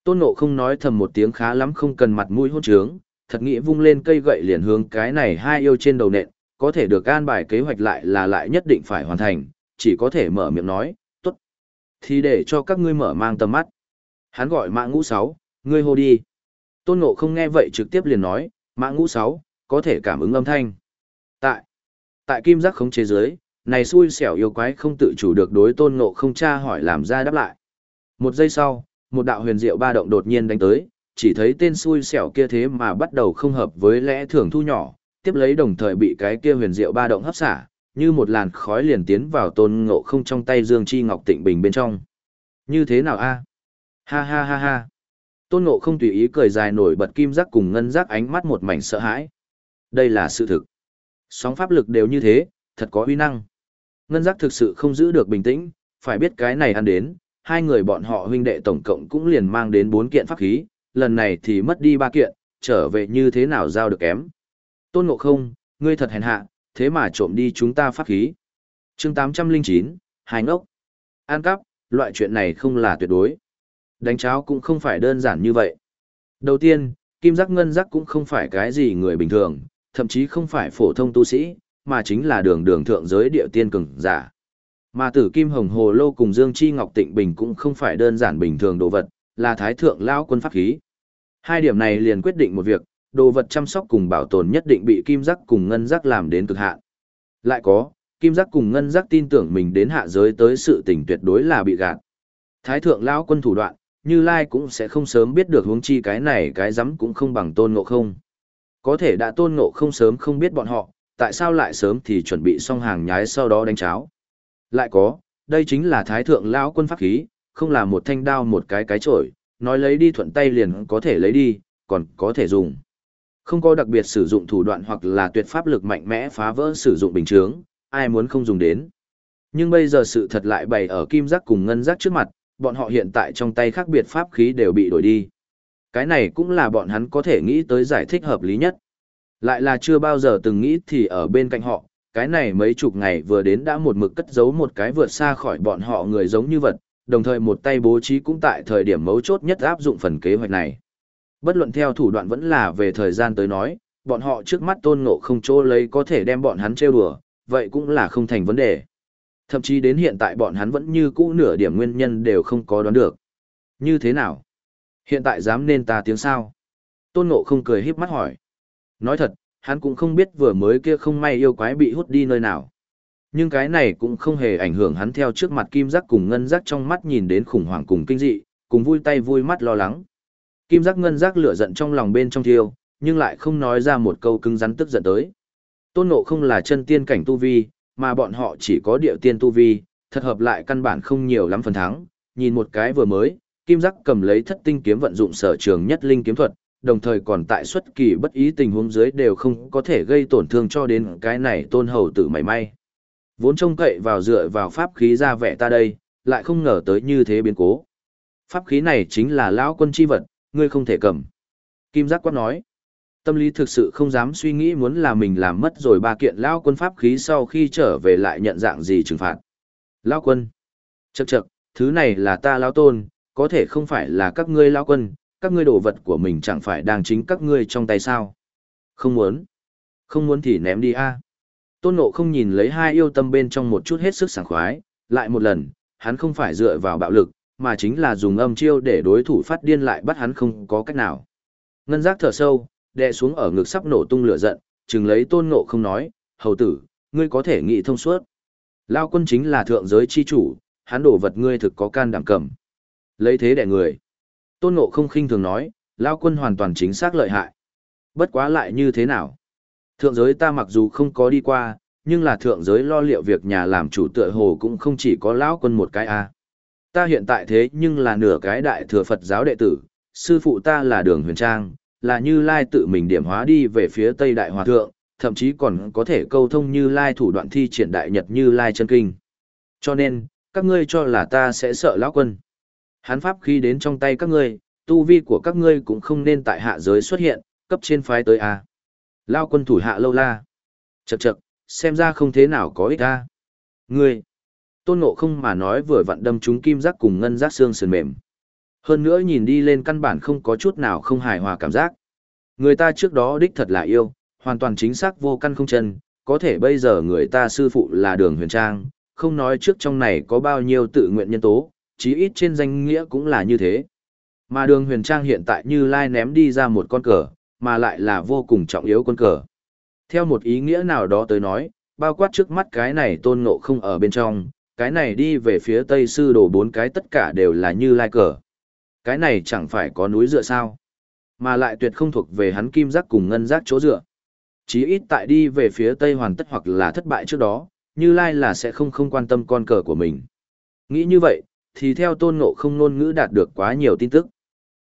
Tôn Ngộ không nói thầm một tiếng khá lắm không cần mặt mũi hôn trướng, thật nghĩ vung lên cây gậy liền hướng cái này hai yêu trên đầu nện, có thể được an bài kế hoạch lại là lại nhất định phải hoàn thành, chỉ có thể mở miệng nói. Thì để cho các ngươi mở mang tầm mắt. Hắn gọi mạng ngũ sáu, ngươi hô đi. Tôn Ngộ không nghe vậy trực tiếp liền nói, mạng ngũ sáu, có thể cảm ứng âm thanh. Tại, tại kim giác không chế giới, này xui xẻo yêu quái không tự chủ được đối Tôn Ngộ không tra hỏi làm ra đáp lại. Một giây sau, một đạo huyền diệu ba động đột nhiên đánh tới, chỉ thấy tên xui xẻo kia thế mà bắt đầu không hợp với lẽ thường thu nhỏ, tiếp lấy đồng thời bị cái kia huyền diệu ba động hấp xả, như một làn khói liền tiến vào tôn ngộ không trong tay Dương Chi Ngọc Tịnh Bình bên trong. Như thế nào a? Ha ha ha ha. Tôn ngộ không tùy ý cười dài nổi bật kim giác cùng ngân giác ánh mắt một mảnh sợ hãi. Đây là sự thực. Sóng pháp lực đều như thế, thật có uy năng. Ngân giác thực sự không giữ được bình tĩnh, phải biết cái này ăn đến, hai người bọn họ huynh đệ tổng cộng cũng liền mang đến bốn kiện pháp khí, lần này thì mất đi ba kiện, trở về như thế nào giao được kém. Tôn ngộ không, ngươi thật hèn hạ, thế mà trộm đi chúng ta pháp khí. chương 809, hai ngốc. An cắp, loại chuyện này không là tuyệt đối. Đánh cháo cũng không phải đơn giản như vậy. Đầu tiên, kim giác ngân giác cũng không phải cái gì người bình thường, thậm chí không phải phổ thông tu sĩ, mà chính là đường đường thượng giới địa tiên cường giả. Mà tử kim hồng hồ lô cùng Dương Chi Ngọc Tịnh Bình cũng không phải đơn giản bình thường đồ vật, là thái thượng lao quân pháp khí. Hai điểm này liền quyết định một việc, đồ vật chăm sóc cùng bảo tồn nhất định bị kim giác cùng ngân giác làm đến cực hạn. Lại có, kim giác cùng ngân giác tin tưởng mình đến hạ giới tới sự tình tuyệt đối là bị gạt. Thái thượng lão quân thủ đoạn, Như Lai cũng sẽ không sớm biết được huống chi cái này cái rắm cũng không bằng tôn ngộ không. Có thể đã tôn ngộ không sớm không biết bọn họ, tại sao lại sớm thì chuẩn bị xong hàng nhái sau đó đánh cháo. Lại có, đây chính là thái thượng lão quân pháp khí, không là một thanh đao một cái cái chổi, nói lấy đi thuận tay liền có thể lấy đi, còn có thể dùng. Không có đặc biệt sử dụng thủ đoạn hoặc là tuyệt pháp lực mạnh mẽ phá vỡ sử dụng bình chướng, ai muốn không dùng đến. Nhưng bây giờ sự thật lại bày ở kim giác cùng ngân giác trước mặt, bọn họ hiện tại trong tay khác biệt pháp khí đều bị đổi đi. Cái này cũng là bọn hắn có thể nghĩ tới giải thích hợp lý nhất. Lại là chưa bao giờ từng nghĩ thì ở bên cạnh họ, cái này mấy chục ngày vừa đến đã một mực cất giấu một cái vượt xa khỏi bọn họ người giống như vật, đồng thời một tay bố trí cũng tại thời điểm mấu chốt nhất áp dụng phần kế hoạch này. Bất luận theo thủ đoạn vẫn là về thời gian tới nói, bọn họ trước mắt tôn ngộ không chỗ lấy có thể đem bọn hắn trêu đùa, vậy cũng là không thành vấn đề. Thậm chí đến hiện tại bọn hắn vẫn như cũ nửa điểm nguyên nhân đều không có đoán được. Như thế nào? Hiện tại dám nên ta tiếng sao? Tôn ngộ không cười híp mắt hỏi. Nói thật, hắn cũng không biết vừa mới kia không may yêu quái bị hút đi nơi nào. Nhưng cái này cũng không hề ảnh hưởng hắn theo trước mặt kim giác cùng ngân giác trong mắt nhìn đến khủng hoảng cùng kinh dị, cùng vui tay vui mắt lo lắng. Kim giác ngân giác lửa giận trong lòng bên trong thiêu, nhưng lại không nói ra một câu cứng rắn tức giận tới. Tôn ngộ không là chân tiên cảnh tu vi, mà bọn họ chỉ có địa tiên tu vi, thật hợp lại căn bản không nhiều lắm phần thắng. Nhìn một cái vừa mới, kim giác cầm lấy thất tinh kiếm vận dụng sở trường nhất linh kiếm thuật, đồng thời còn tại xuất kỳ bất ý tình huống dưới đều không có thể gây tổn thương cho đến cái này tôn hầu tử mảy may. Vốn trông cậy vào dựa vào pháp khí ra vẻ ta đây, lại không ngờ tới như thế biến cố. Pháp khí này chính là lão quân chi vật, ngươi không thể cầm. Kim giác quát nói. Tâm lý thực sự không dám suy nghĩ muốn là mình làm mất rồi ba kiện lão quân pháp khí sau khi trở về lại nhận dạng gì trừng phạt. Lão quân. Chậc chậc, thứ này là ta lão tôn, có thể không phải là các ngươi lão quân, các ngươi đồ vật của mình chẳng phải đang chính các ngươi trong tay sao. Không muốn. Không muốn thì ném đi a. Tôn Nộ không nhìn lấy hai yêu tâm bên trong một chút hết sức sảng khoái, lại một lần, hắn không phải dựa vào bạo lực, mà chính là dùng âm chiêu để đối thủ phát điên lại bắt hắn không có cách nào. Ngân giác thở sâu, đè xuống ở ngực sắp nổ tung lửa giận, chừng lấy Tôn Ngộ không nói, hầu tử, ngươi có thể nghĩ thông suốt. Lao quân chính là thượng giới chi chủ, hắn đổ vật ngươi thực có can đảm cầm. Lấy thế đẻ người. Tôn Ngộ không khinh thường nói, Lao quân hoàn toàn chính xác lợi hại. Bất quá lại như thế nào? Thượng giới ta mặc dù không có đi qua, nhưng là thượng giới lo liệu việc nhà làm chủ tựa hồ cũng không chỉ có lão quân một cái a. Ta hiện tại thế nhưng là nửa cái đại thừa Phật giáo đệ tử, sư phụ ta là đường huyền trang, là như lai tự mình điểm hóa đi về phía Tây Đại Hòa Thượng, thậm chí còn có thể câu thông như lai thủ đoạn thi triển đại nhật như lai chân kinh. Cho nên, các ngươi cho là ta sẽ sợ lão quân. Hán pháp khi đến trong tay các ngươi, tu vi của các ngươi cũng không nên tại hạ giới xuất hiện, cấp trên phái tới a. Lao quân thủ hạ lâu la. Chậc chậc, xem ra không thế nào có ích ta. Ngươi, tôn ngộ không mà nói vừa vặn đâm chúng kim giác cùng ngân giác xương sườn mềm. Hơn nữa nhìn đi lên căn bản không có chút nào không hài hòa cảm giác. Người ta trước đó đích thật là yêu, hoàn toàn chính xác vô căn không chân, có thể bây giờ người ta sư phụ là đường huyền trang, không nói trước trong này có bao nhiêu tự nguyện nhân tố, chí ít trên danh nghĩa cũng là như thế. Mà đường huyền trang hiện tại như lai ném đi ra một con cờ, mà lại là vô cùng trọng yếu con cờ. Theo một ý nghĩa nào đó tới nói, bao quát trước mắt cái này tôn ngộ không ở bên trong, cái này đi về phía tây sư đồ bốn cái tất cả đều là như lai cờ. Cái này chẳng phải có núi dựa sao, mà lại tuyệt không thuộc về hắn kim giác cùng ngân giác chỗ dựa. Chí ít tại đi về phía tây hoàn tất hoặc là thất bại trước đó, Như Lai là sẽ không không quan tâm con cờ của mình. Nghĩ như vậy, thì theo tôn ngộ không ngôn ngữ đạt được quá nhiều tin tức.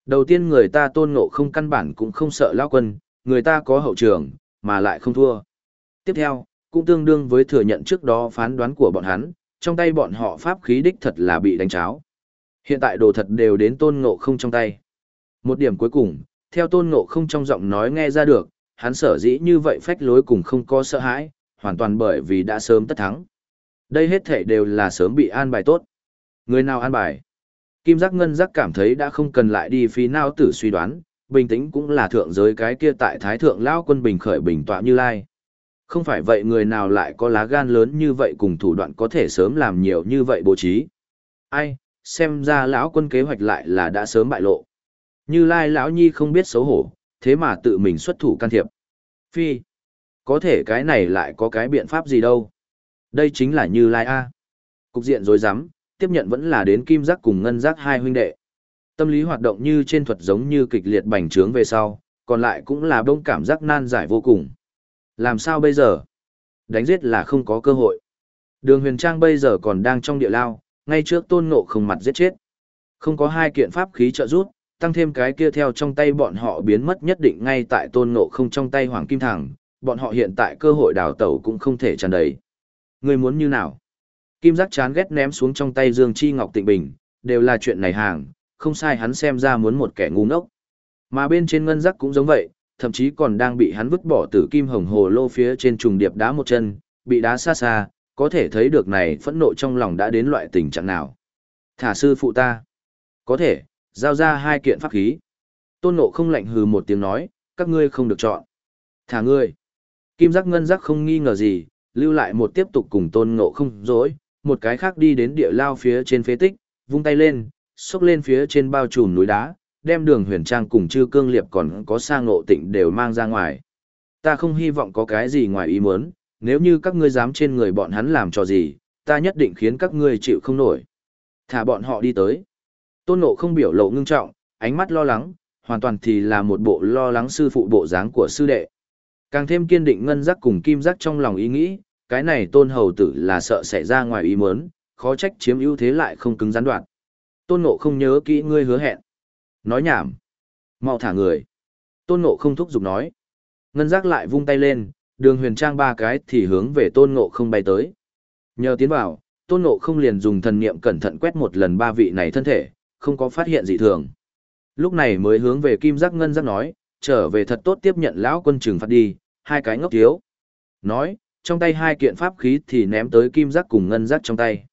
Đầu tiên người ta tôn ngộ không căn bản cũng không sợ lao quân, người ta có hậu trường, mà lại không thua. Tiếp theo, cũng tương đương với thừa nhận trước đó phán đoán của bọn hắn, trong tay bọn họ pháp khí đích thật là bị đánh cháo. Hiện tại đồ thật đều đến tôn ngộ không trong tay. Một điểm cuối cùng, theo tôn ngộ không trong giọng nói nghe ra được, hắn sở dĩ như vậy phách lối cùng không có sợ hãi, hoàn toàn bởi vì đã sớm tất thắng. Đây hết thể đều là sớm bị an bài tốt. Người nào an bài? Kim giác ngân giác cảm thấy đã không cần lại đi phí nào tử suy đoán, bình tĩnh cũng là thượng giới cái kia tại thái thượng lao quân bình khởi bình tọa như lai. Không phải vậy người nào lại có lá gan lớn như vậy cùng thủ đoạn có thể sớm làm nhiều như vậy bố trí. Ai, xem ra lão quân kế hoạch lại là đã sớm bại lộ. Như lai lão nhi không biết xấu hổ, thế mà tự mình xuất thủ can thiệp. Phi, có thể cái này lại có cái biện pháp gì đâu. Đây chính là như lai A. Cục diện rối rắm, tiếp nhận vẫn là đến kim giác cùng ngân giác hai huynh đệ. Tâm lý hoạt động như trên thuật giống như kịch liệt bành trướng về sau, còn lại cũng là đông cảm giác nan giải vô cùng. Làm sao bây giờ? Đánh giết là không có cơ hội. Đường huyền trang bây giờ còn đang trong địa lao, ngay trước tôn ngộ không mặt giết chết. Không có hai kiện pháp khí trợ giúp, tăng thêm cái kia theo trong tay bọn họ biến mất nhất định ngay tại tôn ngộ không trong tay hoàng kim thẳng, bọn họ hiện tại cơ hội đào tẩu cũng không thể tràn đầy. Người muốn như nào? Kim giác chán ghét ném xuống trong tay Dương Chi Ngọc Tịnh Bình, đều là chuyện này hàng, không sai hắn xem ra muốn một kẻ ngu ngốc. Mà bên trên ngân giác cũng giống vậy, thậm chí còn đang bị hắn vứt bỏ từ kim hồng hồ lô phía trên trùng điệp đá một chân, bị đá xa xa, có thể thấy được này phẫn nộ trong lòng đã đến loại tình trạng nào. Thả sư phụ ta. Có thể, giao ra hai kiện pháp khí. Tôn nộ không lạnh hừ một tiếng nói, các ngươi không được chọn. Thả ngươi. Kim giác ngân giác không nghi ngờ gì, lưu lại một tiếp tục cùng tôn ngộ không dối, một cái khác đi đến địa lao phía trên phế tích, vung tay lên, xốc lên phía trên bao trùm núi đá, đem đường huyền trang cùng chư cương liệp còn có sang ngộ tịnh đều mang ra ngoài. Ta không hy vọng có cái gì ngoài ý muốn, nếu như các ngươi dám trên người bọn hắn làm trò gì, ta nhất định khiến các ngươi chịu không nổi. Thả bọn họ đi tới. Tôn ngộ không biểu lộ ngưng trọng, ánh mắt lo lắng, hoàn toàn thì là một bộ lo lắng sư phụ bộ dáng của sư đệ. Càng thêm kiên định ngân giác cùng kim giác trong lòng ý nghĩ, cái này tôn hầu tử là sợ xảy ra ngoài ý muốn, khó trách chiếm ưu thế lại không cứng gián đoạn. Tôn ngộ không nhớ kỹ ngươi hứa hẹn. Nói nhảm. mau thả người. Tôn ngộ không thúc giục nói. Ngân giác lại vung tay lên, đường huyền trang ba cái thì hướng về tôn ngộ không bay tới. Nhờ tiến vào, tôn ngộ không liền dùng thần niệm cẩn thận quét một lần ba vị này thân thể, không có phát hiện gì thường. Lúc này mới hướng về kim giác ngân giác nói, trở về thật tốt tiếp nhận lão quân trừng phạt đi, hai cái ngốc thiếu. Nói, trong tay hai kiện pháp khí thì ném tới kim giác cùng ngân giác trong tay.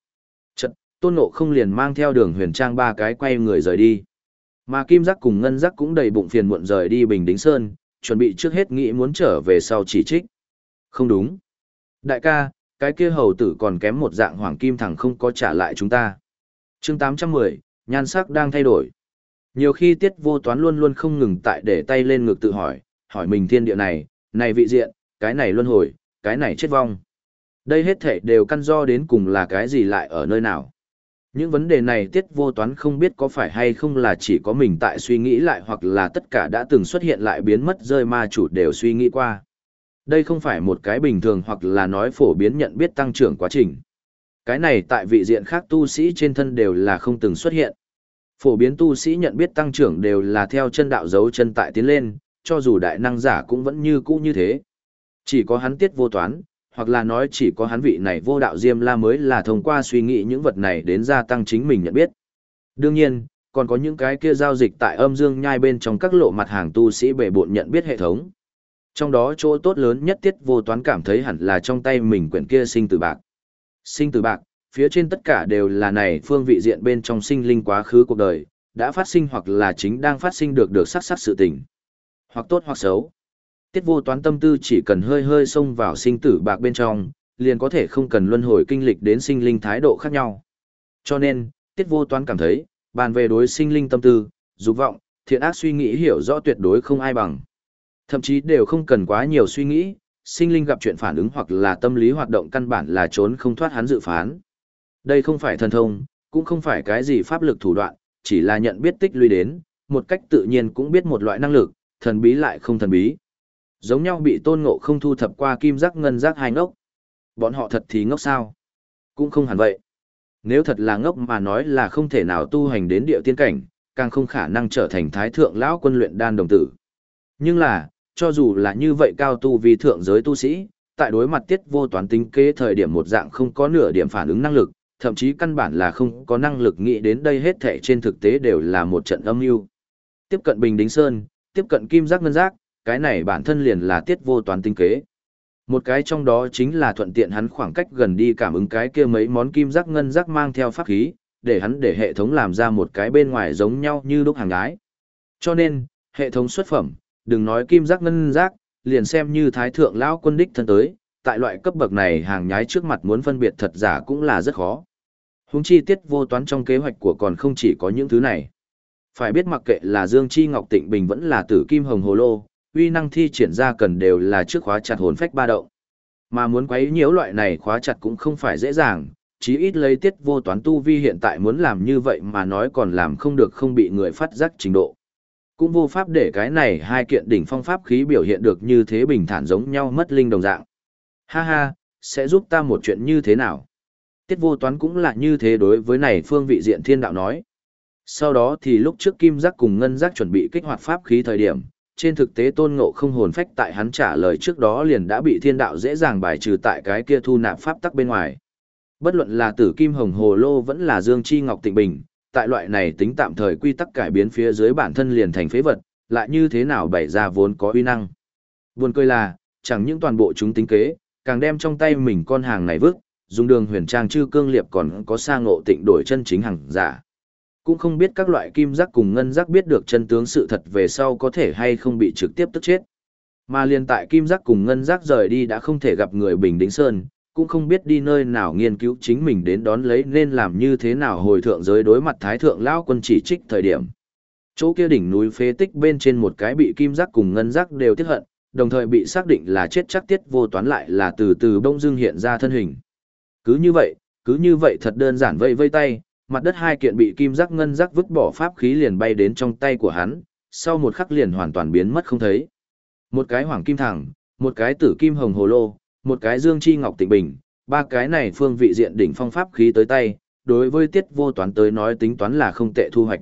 Chật, tôn ngộ không liền mang theo đường huyền trang ba cái quay người rời đi. Mà kim giác cùng ngân giác cũng đầy bụng phiền muộn rời đi Bình Đính Sơn, chuẩn bị trước hết nghĩ muốn trở về sau chỉ trích. Không đúng. Đại ca, cái kia hầu tử còn kém một dạng hoàng kim thẳng không có trả lại chúng ta. chương 810, nhan sắc đang thay đổi. Nhiều khi tiết vô toán luôn luôn không ngừng tại để tay lên ngực tự hỏi, hỏi mình thiên địa này, này vị diện, cái này luân hồi, cái này chết vong. Đây hết thể đều căn do đến cùng là cái gì lại ở nơi nào. Những vấn đề này tiết vô toán không biết có phải hay không là chỉ có mình tại suy nghĩ lại hoặc là tất cả đã từng xuất hiện lại biến mất rơi ma chủ đều suy nghĩ qua. Đây không phải một cái bình thường hoặc là nói phổ biến nhận biết tăng trưởng quá trình. Cái này tại vị diện khác tu sĩ trên thân đều là không từng xuất hiện. Phổ biến tu sĩ nhận biết tăng trưởng đều là theo chân đạo dấu chân tại tiến lên, cho dù đại năng giả cũng vẫn như cũ như thế. Chỉ có hắn tiết vô toán, hoặc là nói chỉ có hắn vị này vô đạo Diêm La mới là thông qua suy nghĩ những vật này đến gia tăng chính mình nhận biết. Đương nhiên, còn có những cái kia giao dịch tại âm dương nhai bên trong các lộ mặt hàng tu sĩ bề bộn nhận biết hệ thống. Trong đó chỗ tốt lớn nhất tiết vô toán cảm thấy hẳn là trong tay mình quyển kia sinh tử bạc. Sinh tử bạc, phía trên tất cả đều là này phương vị diện bên trong sinh linh quá khứ cuộc đời, đã phát sinh hoặc là chính đang phát sinh được được sắc sắc sự tình. Hoặc tốt hoặc xấu. Tiết vô toán tâm tư chỉ cần hơi hơi xông vào sinh tử bạc bên trong, liền có thể không cần luân hồi kinh lịch đến sinh linh thái độ khác nhau. Cho nên, tiết vô toán cảm thấy, bàn về đối sinh linh tâm tư, dục vọng, thiện ác suy nghĩ hiểu rõ tuyệt đối không ai bằng. Thậm chí đều không cần quá nhiều suy nghĩ, sinh linh gặp chuyện phản ứng hoặc là tâm lý hoạt động căn bản là trốn không thoát hắn dự phán. Đây không phải thần thông, cũng không phải cái gì pháp lực thủ đoạn, chỉ là nhận biết tích lũy đến, một cách tự nhiên cũng biết một loại năng lực, thần bí lại không thần bí. Giống nhau bị tôn ngộ không thu thập qua kim giác ngân giác hai ngốc. Bọn họ thật thì ngốc sao? Cũng không hẳn vậy. Nếu thật là ngốc mà nói là không thể nào tu hành đến địa tiên cảnh, càng không khả năng trở thành thái thượng lão quân luyện đan đồng tử. Nhưng là, cho dù là như vậy cao tu vì thượng giới tu sĩ, tại đối mặt tiết vô toán tính kế thời điểm một dạng không có nửa điểm phản ứng năng lực, thậm chí căn bản là không có năng lực nghĩ đến đây hết thể trên thực tế đều là một trận âm mưu. Tiếp cận Bình Đính Sơn, tiếp cận Kim Giác Ngân Giác, cái này bản thân liền là tiết vô toán tinh kế. Một cái trong đó chính là thuận tiện hắn khoảng cách gần đi cảm ứng cái kia mấy món kim giác ngân giác mang theo pháp khí, để hắn để hệ thống làm ra một cái bên ngoài giống nhau như đúc hàng gái. Cho nên, hệ thống xuất phẩm, đừng nói kim giác ngân giác, liền xem như thái thượng lão quân đích thân tới, tại loại cấp bậc này hàng nhái trước mặt muốn phân biệt thật giả cũng là rất khó. Húng chi tiết vô toán trong kế hoạch của còn không chỉ có những thứ này. Phải biết mặc kệ là Dương Chi Ngọc Tịnh Bình vẫn là tử kim hồng hồ lô, uy năng thi triển ra cần đều là trước khóa chặt hồn phách ba động. Mà muốn quấy nhiễu loại này khóa chặt cũng không phải dễ dàng, chí ít lấy tiết vô toán tu vi hiện tại muốn làm như vậy mà nói còn làm không được không bị người phát giác trình độ. Cũng vô pháp để cái này hai kiện đỉnh phong pháp khí biểu hiện được như thế bình thản giống nhau mất linh đồng dạng. Ha ha, sẽ giúp ta một chuyện như thế nào? Tiết vô toán cũng là như thế đối với này phương vị diện thiên đạo nói. Sau đó thì lúc trước kim giác cùng ngân giác chuẩn bị kích hoạt pháp khí thời điểm, trên thực tế tôn ngộ không hồn phách tại hắn trả lời trước đó liền đã bị thiên đạo dễ dàng bài trừ tại cái kia thu nạp pháp tắc bên ngoài. Bất luận là tử kim hồng hồ lô vẫn là dương chi ngọc tịnh bình, tại loại này tính tạm thời quy tắc cải biến phía dưới bản thân liền thành phế vật, lại như thế nào bày ra vốn có uy năng. Buồn cười là, chẳng những toàn bộ chúng tính kế, càng đem trong tay mình con hàng này vứt, dùng đường huyền trang chư cương liệp còn có sang ngộ tịnh đổi chân chính hàng giả cũng không biết các loại kim giác cùng ngân giác biết được chân tướng sự thật về sau có thể hay không bị trực tiếp tức chết. Mà liền tại kim giác cùng ngân giác rời đi đã không thể gặp người Bình Đính Sơn, cũng không biết đi nơi nào nghiên cứu chính mình đến đón lấy nên làm như thế nào hồi thượng giới đối mặt thái thượng lão quân chỉ trích thời điểm. Chỗ kia đỉnh núi phế tích bên trên một cái bị kim giác cùng ngân giác đều tiết hận, đồng thời bị xác định là chết chắc tiết vô toán lại là từ từ bông dưng hiện ra thân hình. Cứ như vậy, cứ như vậy thật đơn giản vây vây tay, mặt đất hai kiện bị kim giác ngân giác vứt bỏ pháp khí liền bay đến trong tay của hắn, sau một khắc liền hoàn toàn biến mất không thấy. Một cái hoàng kim thẳng, một cái tử kim hồng hồ lô, một cái dương chi ngọc tịnh bình, ba cái này phương vị diện đỉnh phong pháp khí tới tay, đối với tiết vô toán tới nói tính toán là không tệ thu hoạch.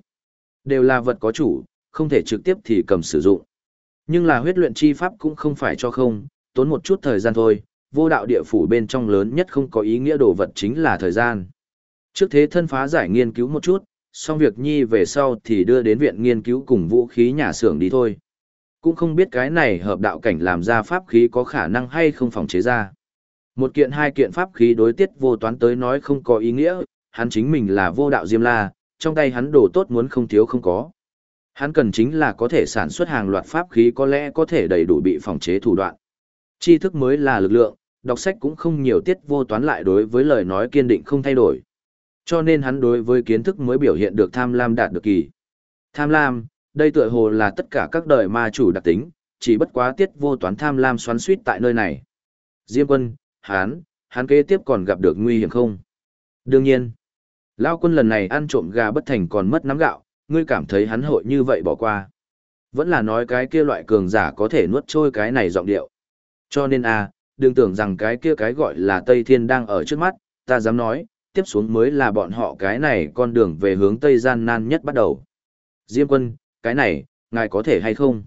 Đều là vật có chủ, không thể trực tiếp thì cầm sử dụng. Nhưng là huyết luyện chi pháp cũng không phải cho không, tốn một chút thời gian thôi, vô đạo địa phủ bên trong lớn nhất không có ý nghĩa đồ vật chính là thời gian. Trước thế thân phá giải nghiên cứu một chút, xong việc nhi về sau thì đưa đến viện nghiên cứu cùng vũ khí nhà xưởng đi thôi. Cũng không biết cái này hợp đạo cảnh làm ra pháp khí có khả năng hay không phòng chế ra. Một kiện hai kiện pháp khí đối tiết vô toán tới nói không có ý nghĩa, hắn chính mình là vô đạo diêm la, trong tay hắn đồ tốt muốn không thiếu không có. Hắn cần chính là có thể sản xuất hàng loạt pháp khí có lẽ có thể đầy đủ bị phòng chế thủ đoạn. Tri thức mới là lực lượng, đọc sách cũng không nhiều tiết vô toán lại đối với lời nói kiên định không thay đổi. Cho nên hắn đối với kiến thức mới biểu hiện được tham lam đạt được kỳ. Tham lam, đây tựa hồ là tất cả các đời ma chủ đặc tính, chỉ bất quá tiết vô toán tham lam xoắn suýt tại nơi này. Diêm quân, hắn, hắn kế tiếp còn gặp được nguy hiểm không? Đương nhiên, Lao quân lần này ăn trộm gà bất thành còn mất nắm gạo, ngươi cảm thấy hắn hội như vậy bỏ qua. Vẫn là nói cái kia loại cường giả có thể nuốt trôi cái này giọng điệu. Cho nên a, à, đừng tưởng rằng cái kia cái gọi là Tây Thiên đang ở trước mắt, ta dám nói, tiếp xuống mới là bọn họ cái này con đường về hướng Tây gian nan nhất bắt đầu. Diêm quân, cái này, ngài có thể hay không?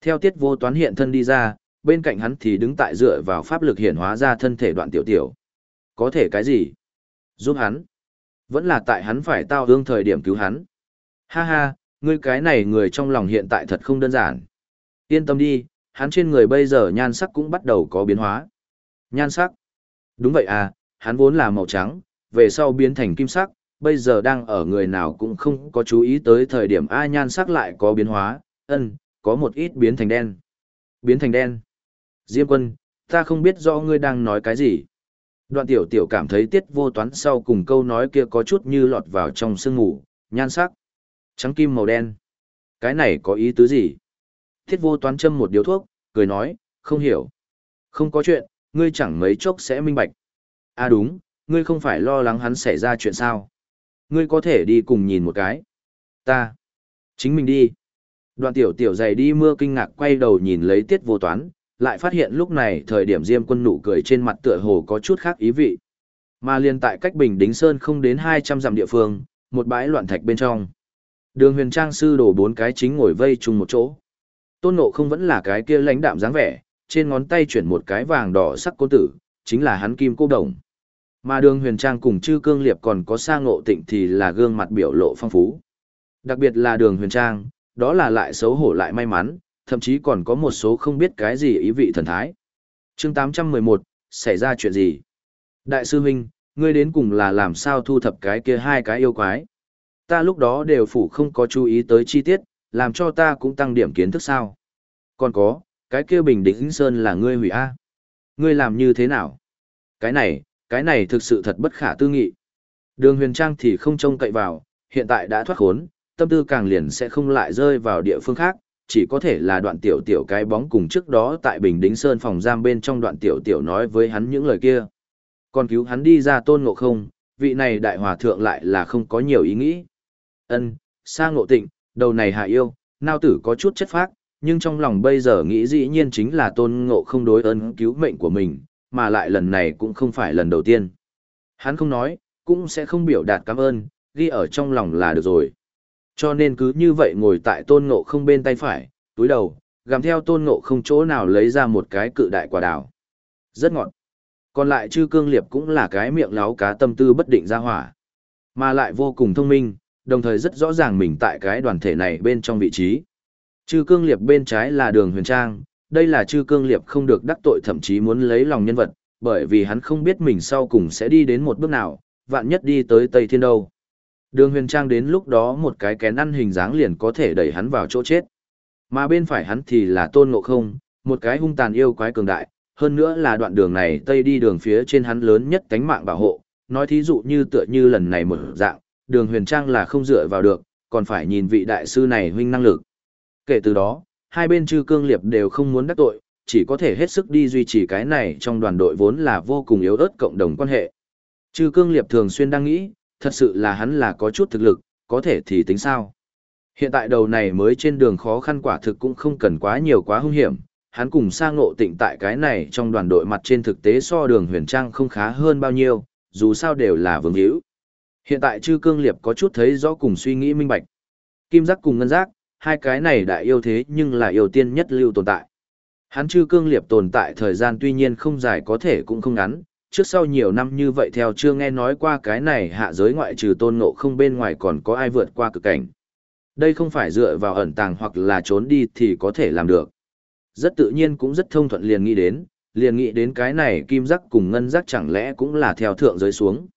Theo tiết vô toán hiện thân đi ra, bên cạnh hắn thì đứng tại dựa vào pháp lực hiển hóa ra thân thể đoạn tiểu tiểu. Có thể cái gì? Giúp hắn. Vẫn là tại hắn phải tao hương thời điểm cứu hắn. Ha ha, ngươi cái này người trong lòng hiện tại thật không đơn giản. Yên tâm đi, hắn trên người bây giờ nhan sắc cũng bắt đầu có biến hóa. Nhan sắc? Đúng vậy à, hắn vốn là màu trắng, về sau biến thành kim sắc, bây giờ đang ở người nào cũng không có chú ý tới thời điểm A nhan sắc lại có biến hóa, ân, có một ít biến thành đen. Biến thành đen. Diêm quân, ta không biết rõ ngươi đang nói cái gì. Đoạn tiểu tiểu cảm thấy tiết vô toán sau cùng câu nói kia có chút như lọt vào trong sương ngủ, nhan sắc. Trắng kim màu đen. Cái này có ý tứ gì? Tiết vô toán châm một điếu thuốc, cười nói, không hiểu. Không có chuyện, ngươi chẳng mấy chốc sẽ minh bạch. À đúng, ngươi không phải lo lắng hắn xảy ra chuyện sao? Ngươi có thể đi cùng nhìn một cái. Ta. Chính mình đi. Đoạn tiểu tiểu dày đi mưa kinh ngạc quay đầu nhìn lấy tiết vô toán, lại phát hiện lúc này thời điểm Diêm quân nụ cười trên mặt tựa hồ có chút khác ý vị. Mà liền tại cách Bình Đính Sơn không đến 200 dặm địa phương, một bãi loạn thạch bên trong. Đường huyền trang sư đổ bốn cái chính ngồi vây chung một chỗ. Tôn ngộ không vẫn là cái kia lãnh đạm dáng vẻ, trên ngón tay chuyển một cái vàng đỏ sắc cô tử, chính là hắn kim cô đồng. Mà đường huyền trang cùng chư cương liệp còn có sang ngộ tịnh thì là gương mặt biểu lộ phong phú. Đặc biệt là đường huyền trang, đó là lại xấu hổ lại may mắn, thậm chí còn có một số không biết cái gì ý vị thần thái. chương 811, xảy ra chuyện gì? Đại sư huynh, ngươi đến cùng là làm sao thu thập cái kia hai cái yêu quái? Ta lúc đó đều phủ không có chú ý tới chi tiết, làm cho ta cũng tăng điểm kiến thức sao. Còn có, cái kia bình đỉnh sơn là ngươi hủy A. Ngươi làm như thế nào? Cái này, cái này thực sự thật bất khả tư nghị. Đường huyền trang thì không trông cậy vào, hiện tại đã thoát khốn, tâm tư càng liền sẽ không lại rơi vào địa phương khác, chỉ có thể là đoạn tiểu tiểu cái bóng cùng trước đó tại Bình Đính Sơn phòng giam bên trong đoạn tiểu tiểu nói với hắn những lời kia. Còn cứu hắn đi ra tôn ngộ không, vị này đại hòa thượng lại là không có nhiều ý nghĩ. ân sang ngộ tịnh, đầu này hạ yêu, nao tử có chút chất phác, nhưng trong lòng bây giờ nghĩ dĩ nhiên chính là tôn ngộ không đối ơn cứu mệnh của mình, mà lại lần này cũng không phải lần đầu tiên. Hắn không nói, cũng sẽ không biểu đạt cảm ơn, ghi ở trong lòng là được rồi. Cho nên cứ như vậy ngồi tại tôn ngộ không bên tay phải, túi đầu, gặm theo tôn ngộ không chỗ nào lấy ra một cái cự đại quả đào. Rất ngọt. Còn lại chư cương liệp cũng là cái miệng láo cá tâm tư bất định ra hỏa. Mà lại vô cùng thông minh, đồng thời rất rõ ràng mình tại cái đoàn thể này bên trong vị trí. Chư cương liệp bên trái là đường huyền trang, đây là chư cương liệp không được đắc tội thậm chí muốn lấy lòng nhân vật, bởi vì hắn không biết mình sau cùng sẽ đi đến một bước nào, vạn nhất đi tới Tây Thiên đâu. Đường huyền trang đến lúc đó một cái kén ăn hình dáng liền có thể đẩy hắn vào chỗ chết. Mà bên phải hắn thì là tôn ngộ không, một cái hung tàn yêu quái cường đại, hơn nữa là đoạn đường này tây đi đường phía trên hắn lớn nhất cánh mạng bảo hộ, nói thí dụ như tựa như lần này một dạng, đường huyền trang là không dựa vào được, còn phải nhìn vị đại sư này huynh năng lực. Kể từ đó, hai bên chư cương liệp đều không muốn đắc tội, chỉ có thể hết sức đi duy trì cái này trong đoàn đội vốn là vô cùng yếu ớt cộng đồng quan hệ. Chư cương liệp thường xuyên đang nghĩ, thật sự là hắn là có chút thực lực, có thể thì tính sao. Hiện tại đầu này mới trên đường khó khăn quả thực cũng không cần quá nhiều quá hung hiểm, hắn cùng sang ngộ tịnh tại cái này trong đoàn đội mặt trên thực tế so đường huyền trang không khá hơn bao nhiêu, dù sao đều là vương hữu. Hiện tại chư cương liệp có chút thấy rõ cùng suy nghĩ minh bạch. Kim giác cùng ngân giác, hai cái này đại yêu thế nhưng là yêu tiên nhất lưu tồn tại. Hắn chư cương liệp tồn tại thời gian tuy nhiên không dài có thể cũng không ngắn, trước sau nhiều năm như vậy theo chưa nghe nói qua cái này hạ giới ngoại trừ tôn ngộ không bên ngoài còn có ai vượt qua cực cảnh. Đây không phải dựa vào ẩn tàng hoặc là trốn đi thì có thể làm được. Rất tự nhiên cũng rất thông thuận liền nghĩ đến, liền nghĩ đến cái này kim giác cùng ngân giác chẳng lẽ cũng là theo thượng giới xuống.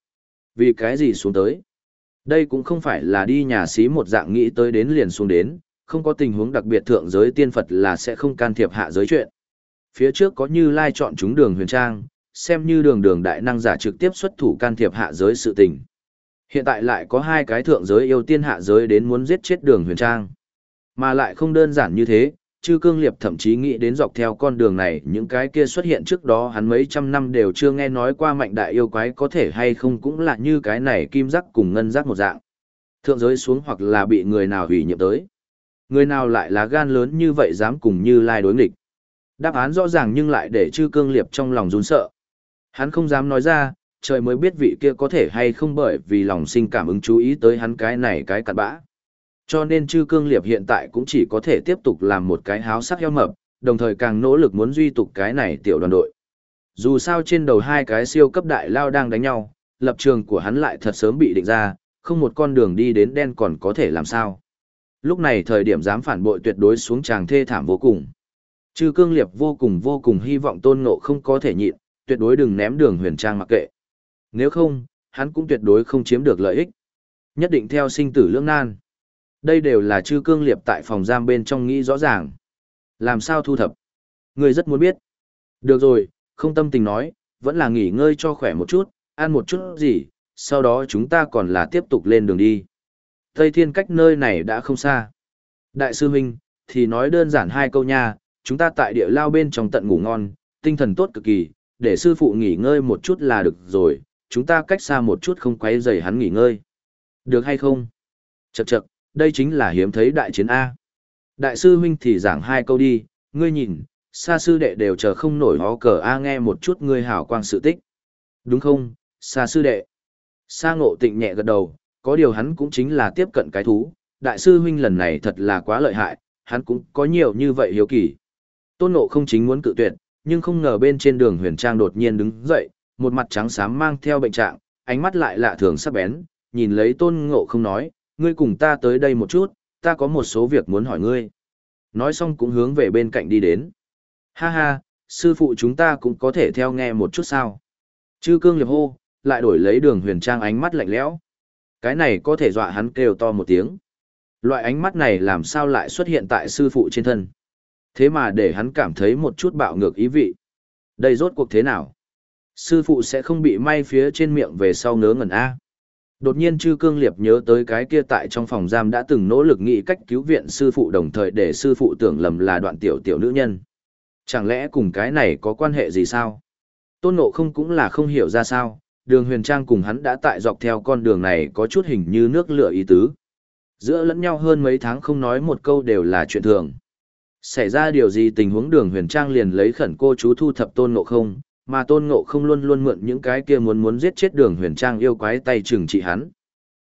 Vì cái gì xuống tới? Đây cũng không phải là đi nhà xí một dạng nghĩ tới đến liền xuống đến, không có tình huống đặc biệt thượng giới tiên Phật là sẽ không can thiệp hạ giới chuyện. Phía trước có như lai chọn chúng đường huyền trang, xem như đường đường đại năng giả trực tiếp xuất thủ can thiệp hạ giới sự tình. Hiện tại lại có hai cái thượng giới yêu tiên hạ giới đến muốn giết chết đường huyền trang. Mà lại không đơn giản như thế, chư cương liệp thậm chí nghĩ đến dọc theo con đường này những cái kia xuất hiện trước đó hắn mấy trăm năm đều chưa nghe nói qua mạnh đại yêu quái có thể hay không cũng là như cái này kim giác cùng ngân giác một dạng. Thượng giới xuống hoặc là bị người nào hủy nhiệm tới. Người nào lại là gan lớn như vậy dám cùng như lai đối nghịch. Đáp án rõ ràng nhưng lại để chư cương liệp trong lòng run sợ. Hắn không dám nói ra, trời mới biết vị kia có thể hay không bởi vì lòng sinh cảm ứng chú ý tới hắn cái này cái cặn bã. Cho nên chư cương liệp hiện tại cũng chỉ có thể tiếp tục làm một cái háo sắc heo mập, đồng thời càng nỗ lực muốn duy tục cái này tiểu đoàn đội. Dù sao trên đầu hai cái siêu cấp đại lao đang đánh nhau, lập trường của hắn lại thật sớm bị định ra, không một con đường đi đến đen còn có thể làm sao. Lúc này thời điểm dám phản bội tuyệt đối xuống tràng thê thảm vô cùng. Chư cương liệp vô cùng vô cùng hy vọng tôn ngộ không có thể nhịn, tuyệt đối đừng ném đường huyền trang mặc kệ. Nếu không, hắn cũng tuyệt đối không chiếm được lợi ích. Nhất định theo sinh tử lưỡng nan. Đây đều là chư cương liệp tại phòng giam bên trong nghĩ rõ ràng. Làm sao thu thập? Người rất muốn biết. Được rồi, không tâm tình nói, vẫn là nghỉ ngơi cho khỏe một chút, ăn một chút gì, sau đó chúng ta còn là tiếp tục lên đường đi. Tây Thiên cách nơi này đã không xa. Đại sư huynh, thì nói đơn giản hai câu nha, chúng ta tại địa lao bên trong tận ngủ ngon, tinh thần tốt cực kỳ, để sư phụ nghỉ ngơi một chút là được rồi, chúng ta cách xa một chút không quấy rầy hắn nghỉ ngơi. Được hay không? Chậc chậc, đây chính là hiếm thấy đại chiến A. Đại sư huynh thì giảng hai câu đi, ngươi nhìn, xa sư đệ đều chờ không nổi hó cờ A nghe một chút ngươi hảo quang sự tích. Đúng không, xa sư đệ? Sa ngộ tịnh nhẹ gật đầu, có điều hắn cũng chính là tiếp cận cái thú, đại sư huynh lần này thật là quá lợi hại, hắn cũng có nhiều như vậy hiếu kỳ. Tôn ngộ không chính muốn cự tuyệt, nhưng không ngờ bên trên đường huyền trang đột nhiên đứng dậy, một mặt trắng xám mang theo bệnh trạng, ánh mắt lại lạ thường sắc bén, nhìn lấy tôn ngộ không nói, ngươi cùng ta tới đây một chút, ta có một số việc muốn hỏi ngươi. Nói xong cũng hướng về bên cạnh đi đến. Ha ha, sư phụ chúng ta cũng có thể theo nghe một chút sao. Chư cương liệp hô, lại đổi lấy đường huyền trang ánh mắt lạnh lẽo. Cái này có thể dọa hắn kêu to một tiếng. Loại ánh mắt này làm sao lại xuất hiện tại sư phụ trên thân. Thế mà để hắn cảm thấy một chút bạo ngược ý vị. Đây rốt cuộc thế nào? Sư phụ sẽ không bị may phía trên miệng về sau ngớ ngẩn A. Đột nhiên Chư Cương Liệp nhớ tới cái kia tại trong phòng giam đã từng nỗ lực nghĩ cách cứu viện sư phụ đồng thời để sư phụ tưởng lầm là đoạn tiểu tiểu nữ nhân. Chẳng lẽ cùng cái này có quan hệ gì sao? Tôn Ngộ không cũng là không hiểu ra sao, đường huyền trang cùng hắn đã tại dọc theo con đường này có chút hình như nước lửa ý tứ. Giữa lẫn nhau hơn mấy tháng không nói một câu đều là chuyện thường. Xảy ra điều gì tình huống đường huyền trang liền lấy khẩn cô chú thu thập tôn ngộ không, mà tôn ngộ không luôn luôn mượn những cái kia muốn muốn giết chết đường huyền trang yêu quái tay trừng trị hắn.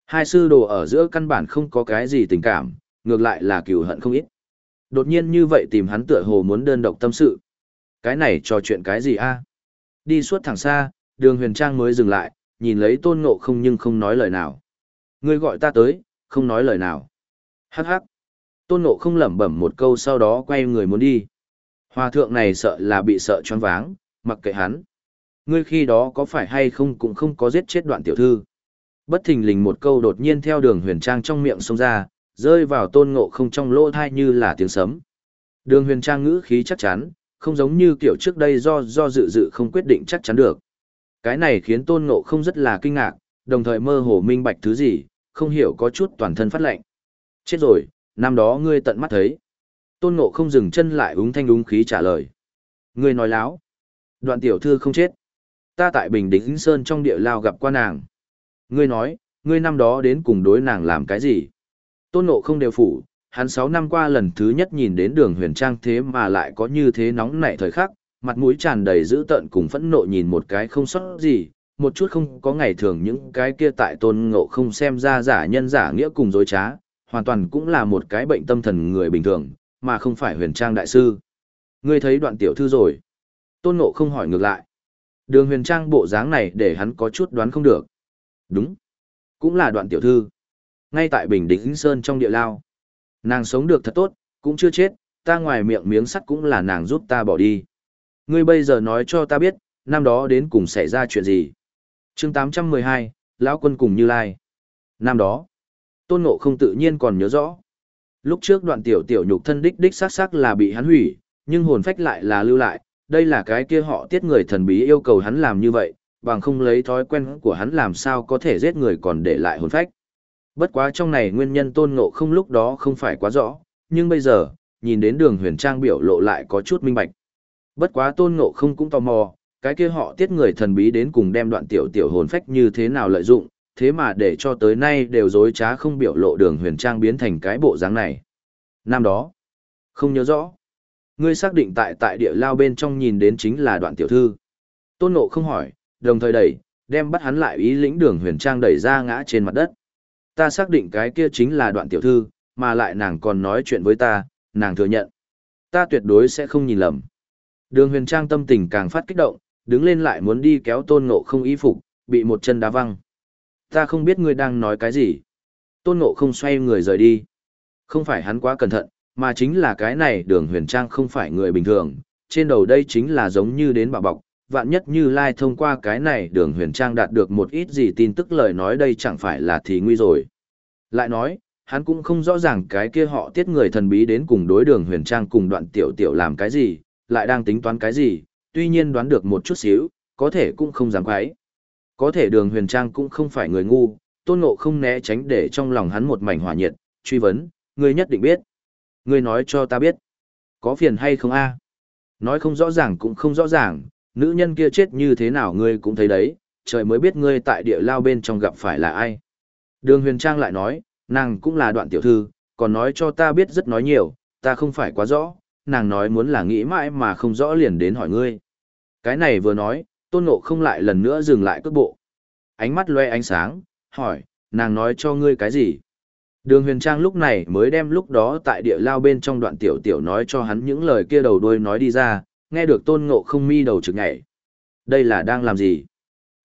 Hai sư đồ ở giữa căn bản không có cái gì tình cảm, ngược lại là cừu hận không ít. Đột nhiên như vậy tìm hắn tựa hồ muốn đơn độc tâm sự. Cái này trò chuyện cái gì a? Đi suốt thẳng xa, đường huyền trang mới dừng lại, nhìn lấy tôn ngộ không nhưng không nói lời nào. Ngươi gọi ta tới, không nói lời nào. Hắc hắc. Tôn ngộ không lẩm bẩm một câu sau đó quay người muốn đi. Hòa thượng này sợ là bị sợ choáng váng, mặc kệ hắn. Ngươi khi đó có phải hay không cũng không có giết chết đoạn tiểu thư. Bất thình lình một câu đột nhiên theo đường huyền trang trong miệng xông ra, rơi vào tôn ngộ không trong lỗ thai như là tiếng sấm. Đường huyền trang ngữ khí chắc chắn, không giống như kiểu trước đây do do dự dự không quyết định chắc chắn được. Cái này khiến tôn ngộ không rất là kinh ngạc, đồng thời mơ hồ minh bạch thứ gì, không hiểu có chút toàn thân phát lệnh. Chết rồi, năm đó ngươi tận mắt thấy. Tôn ngộ không dừng chân lại úng thanh úng khí trả lời. Ngươi nói láo. Đoạn tiểu thư không chết. Ta tại Bình Đính Sơn trong địa lao gặp qua nàng. Ngươi nói, ngươi năm đó đến cùng đối nàng làm cái gì? Tôn ngộ không đều phủ, hắn sáu năm qua lần thứ nhất nhìn đến đường huyền trang thế mà lại có như thế nóng nảy thời khắc, mặt mũi tràn đầy dữ tợn cùng phẫn nộ nhìn một cái không sót gì, một chút không có ngày thường những cái kia tại tôn ngộ không xem ra giả nhân giả nghĩa cùng dối trá, hoàn toàn cũng là một cái bệnh tâm thần người bình thường, mà không phải huyền trang đại sư. Ngươi thấy đoạn tiểu thư rồi. Tôn ngộ không hỏi ngược lại. Đường huyền trang bộ dáng này để hắn có chút đoán không được. Đúng. Cũng là đoạn tiểu thư. Ngay tại Bình Đính Sơn trong địa lao. Nàng sống được thật tốt, cũng chưa chết, ta ngoài miệng miếng sắt cũng là nàng giúp ta bỏ đi. Ngươi bây giờ nói cho ta biết, năm đó đến cùng xảy ra chuyện gì. chương 812, Lão quân cùng Như Lai. Năm đó, Tôn Ngộ không tự nhiên còn nhớ rõ. Lúc trước đoạn tiểu tiểu nhục thân đích đích xác xác là bị hắn hủy, nhưng hồn phách lại là lưu lại, đây là cái kia họ tiết người thần bí yêu cầu hắn làm như vậy, bằng không lấy thói quen của hắn làm sao có thể giết người còn để lại hồn phách. Bất quá trong này nguyên nhân tôn ngộ không lúc đó không phải quá rõ, nhưng bây giờ, nhìn đến đường huyền trang biểu lộ lại có chút minh bạch. Bất quá tôn ngộ không cũng tò mò, cái kia họ tiết người thần bí đến cùng đem đoạn tiểu tiểu hồn phách như thế nào lợi dụng, thế mà để cho tới nay đều dối trá không biểu lộ đường huyền trang biến thành cái bộ dáng này. Năm đó, không nhớ rõ. Ngươi xác định tại tại địa lao bên trong nhìn đến chính là đoạn tiểu thư. Tôn ngộ không hỏi, đồng thời đẩy, đem bắt hắn lại ý lĩnh đường huyền trang đẩy ra ngã trên mặt đất. Ta xác định cái kia chính là đoạn tiểu thư, mà lại nàng còn nói chuyện với ta, nàng thừa nhận. Ta tuyệt đối sẽ không nhìn lầm. Đường huyền trang tâm tình càng phát kích động, đứng lên lại muốn đi kéo tôn ngộ không y phục, bị một chân đá văng. Ta không biết ngươi đang nói cái gì. Tôn ngộ không xoay người rời đi. Không phải hắn quá cẩn thận, mà chính là cái này đường huyền trang không phải người bình thường. Trên đầu đây chính là giống như đến bảo bọc, vạn nhất như lai thông qua cái này đường huyền trang đạt được một ít gì tin tức lời nói đây chẳng phải là thì nguy rồi. Lại nói, hắn cũng không rõ ràng cái kia họ tiết người thần bí đến cùng đối đường huyền trang cùng đoạn tiểu tiểu làm cái gì, lại đang tính toán cái gì, tuy nhiên đoán được một chút xíu, có thể cũng không dám quái. Có thể đường huyền trang cũng không phải người ngu, tôn ngộ không né tránh để trong lòng hắn một mảnh hỏa nhiệt, truy vấn, ngươi nhất định biết. Ngươi nói cho ta biết. Có phiền hay không a? Nói không rõ ràng cũng không rõ ràng, nữ nhân kia chết như thế nào ngươi cũng thấy đấy, trời mới biết ngươi tại địa lao bên trong gặp phải là ai. Đường huyền trang lại nói, nàng cũng là đoạn tiểu thư, còn nói cho ta biết rất nói nhiều, ta không phải quá rõ, nàng nói muốn là nghĩ mãi mà không rõ liền đến hỏi ngươi. Cái này vừa nói, tôn ngộ không lại lần nữa dừng lại cước bộ. Ánh mắt loe ánh sáng, hỏi, nàng nói cho ngươi cái gì? Đường huyền trang lúc này mới đem lúc đó tại địa lao bên trong đoạn tiểu tiểu nói cho hắn những lời kia đầu đuôi nói đi ra, nghe được tôn ngộ không mi đầu trực nhảy. Đây là đang làm gì?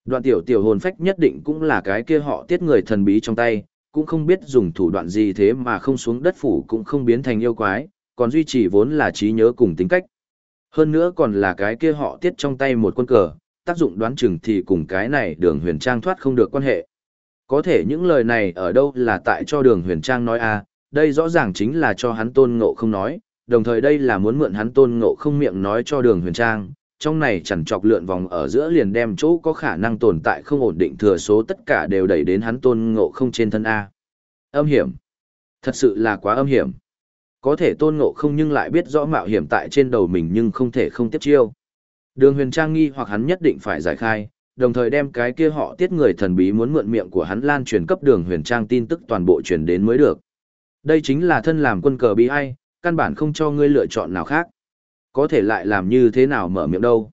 Đoạn tiểu tiểu hồn phách nhất định cũng là cái kia họ tiết người thần bí trong tay, cũng không biết dùng thủ đoạn gì thế mà không xuống đất phủ cũng không biến thành yêu quái, còn duy trì vốn là trí nhớ cùng tính cách. Hơn nữa còn là cái kia họ tiết trong tay một quân cờ, tác dụng đoán chừng thì cùng cái này đường huyền trang thoát không được quan hệ. Có thể những lời này ở đâu là tại cho đường huyền trang nói à, đây rõ ràng chính là cho hắn tôn ngộ không nói, đồng thời đây là muốn mượn hắn tôn ngộ không miệng nói cho đường huyền trang, trong này chẳng chọc lượn vòng ở giữa liền đem chỗ có khả năng tồn tại không ổn định thừa số tất cả đều đẩy đến hắn tôn ngộ không trên thân A. Âm hiểm. Thật sự là quá âm hiểm. Có thể tôn ngộ không nhưng lại biết rõ mạo hiểm tại trên đầu mình nhưng không thể không tiếp chiêu. Đường huyền trang nghi hoặc hắn nhất định phải giải khai, đồng thời đem cái kia họ tiết người thần bí muốn mượn miệng của hắn lan truyền cấp đường huyền trang tin tức toàn bộ truyền đến mới được. Đây chính là thân làm quân cờ bí ai, căn bản không cho ngươi lựa chọn nào khác. Có thể lại làm như thế nào mở miệng đâu.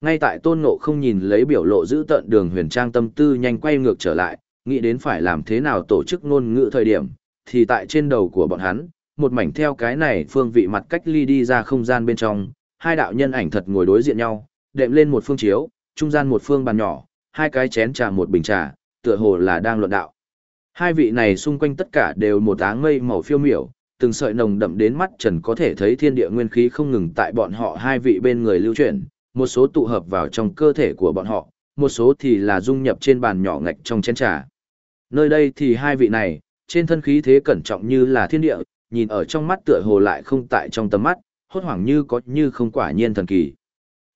Ngay tại tôn ngộ không nhìn lấy biểu lộ giữ tận đường huyền trang tâm tư nhanh quay ngược trở lại, nghĩ đến phải làm thế nào tổ chức ngôn ngữ thời điểm, thì tại trên đầu của bọn hắn, một mảnh theo cái này phương vị mặt cách ly đi ra không gian bên trong, hai đạo nhân ảnh thật ngồi đối diện nhau, đệm lên một phương chiếu, trung gian một phương bàn nhỏ, hai cái chén trà một bình trà, tựa hồ là đang luận đạo. Hai vị này xung quanh tất cả đều một áng mây màu phiêu miểu, từng sợi nồng đậm đến mắt trần có thể thấy thiên địa nguyên khí không ngừng tại bọn họ hai vị bên người lưu chuyển, một số tụ hợp vào trong cơ thể của bọn họ, một số thì là dung nhập trên bàn nhỏ ngạch trong chén trà. Nơi đây thì hai vị này, trên thân khí thế cẩn trọng như là thiên địa, nhìn ở trong mắt tựa hồ lại không tại trong tầm mắt, hốt hoảng như có như không quả nhiên thần kỳ.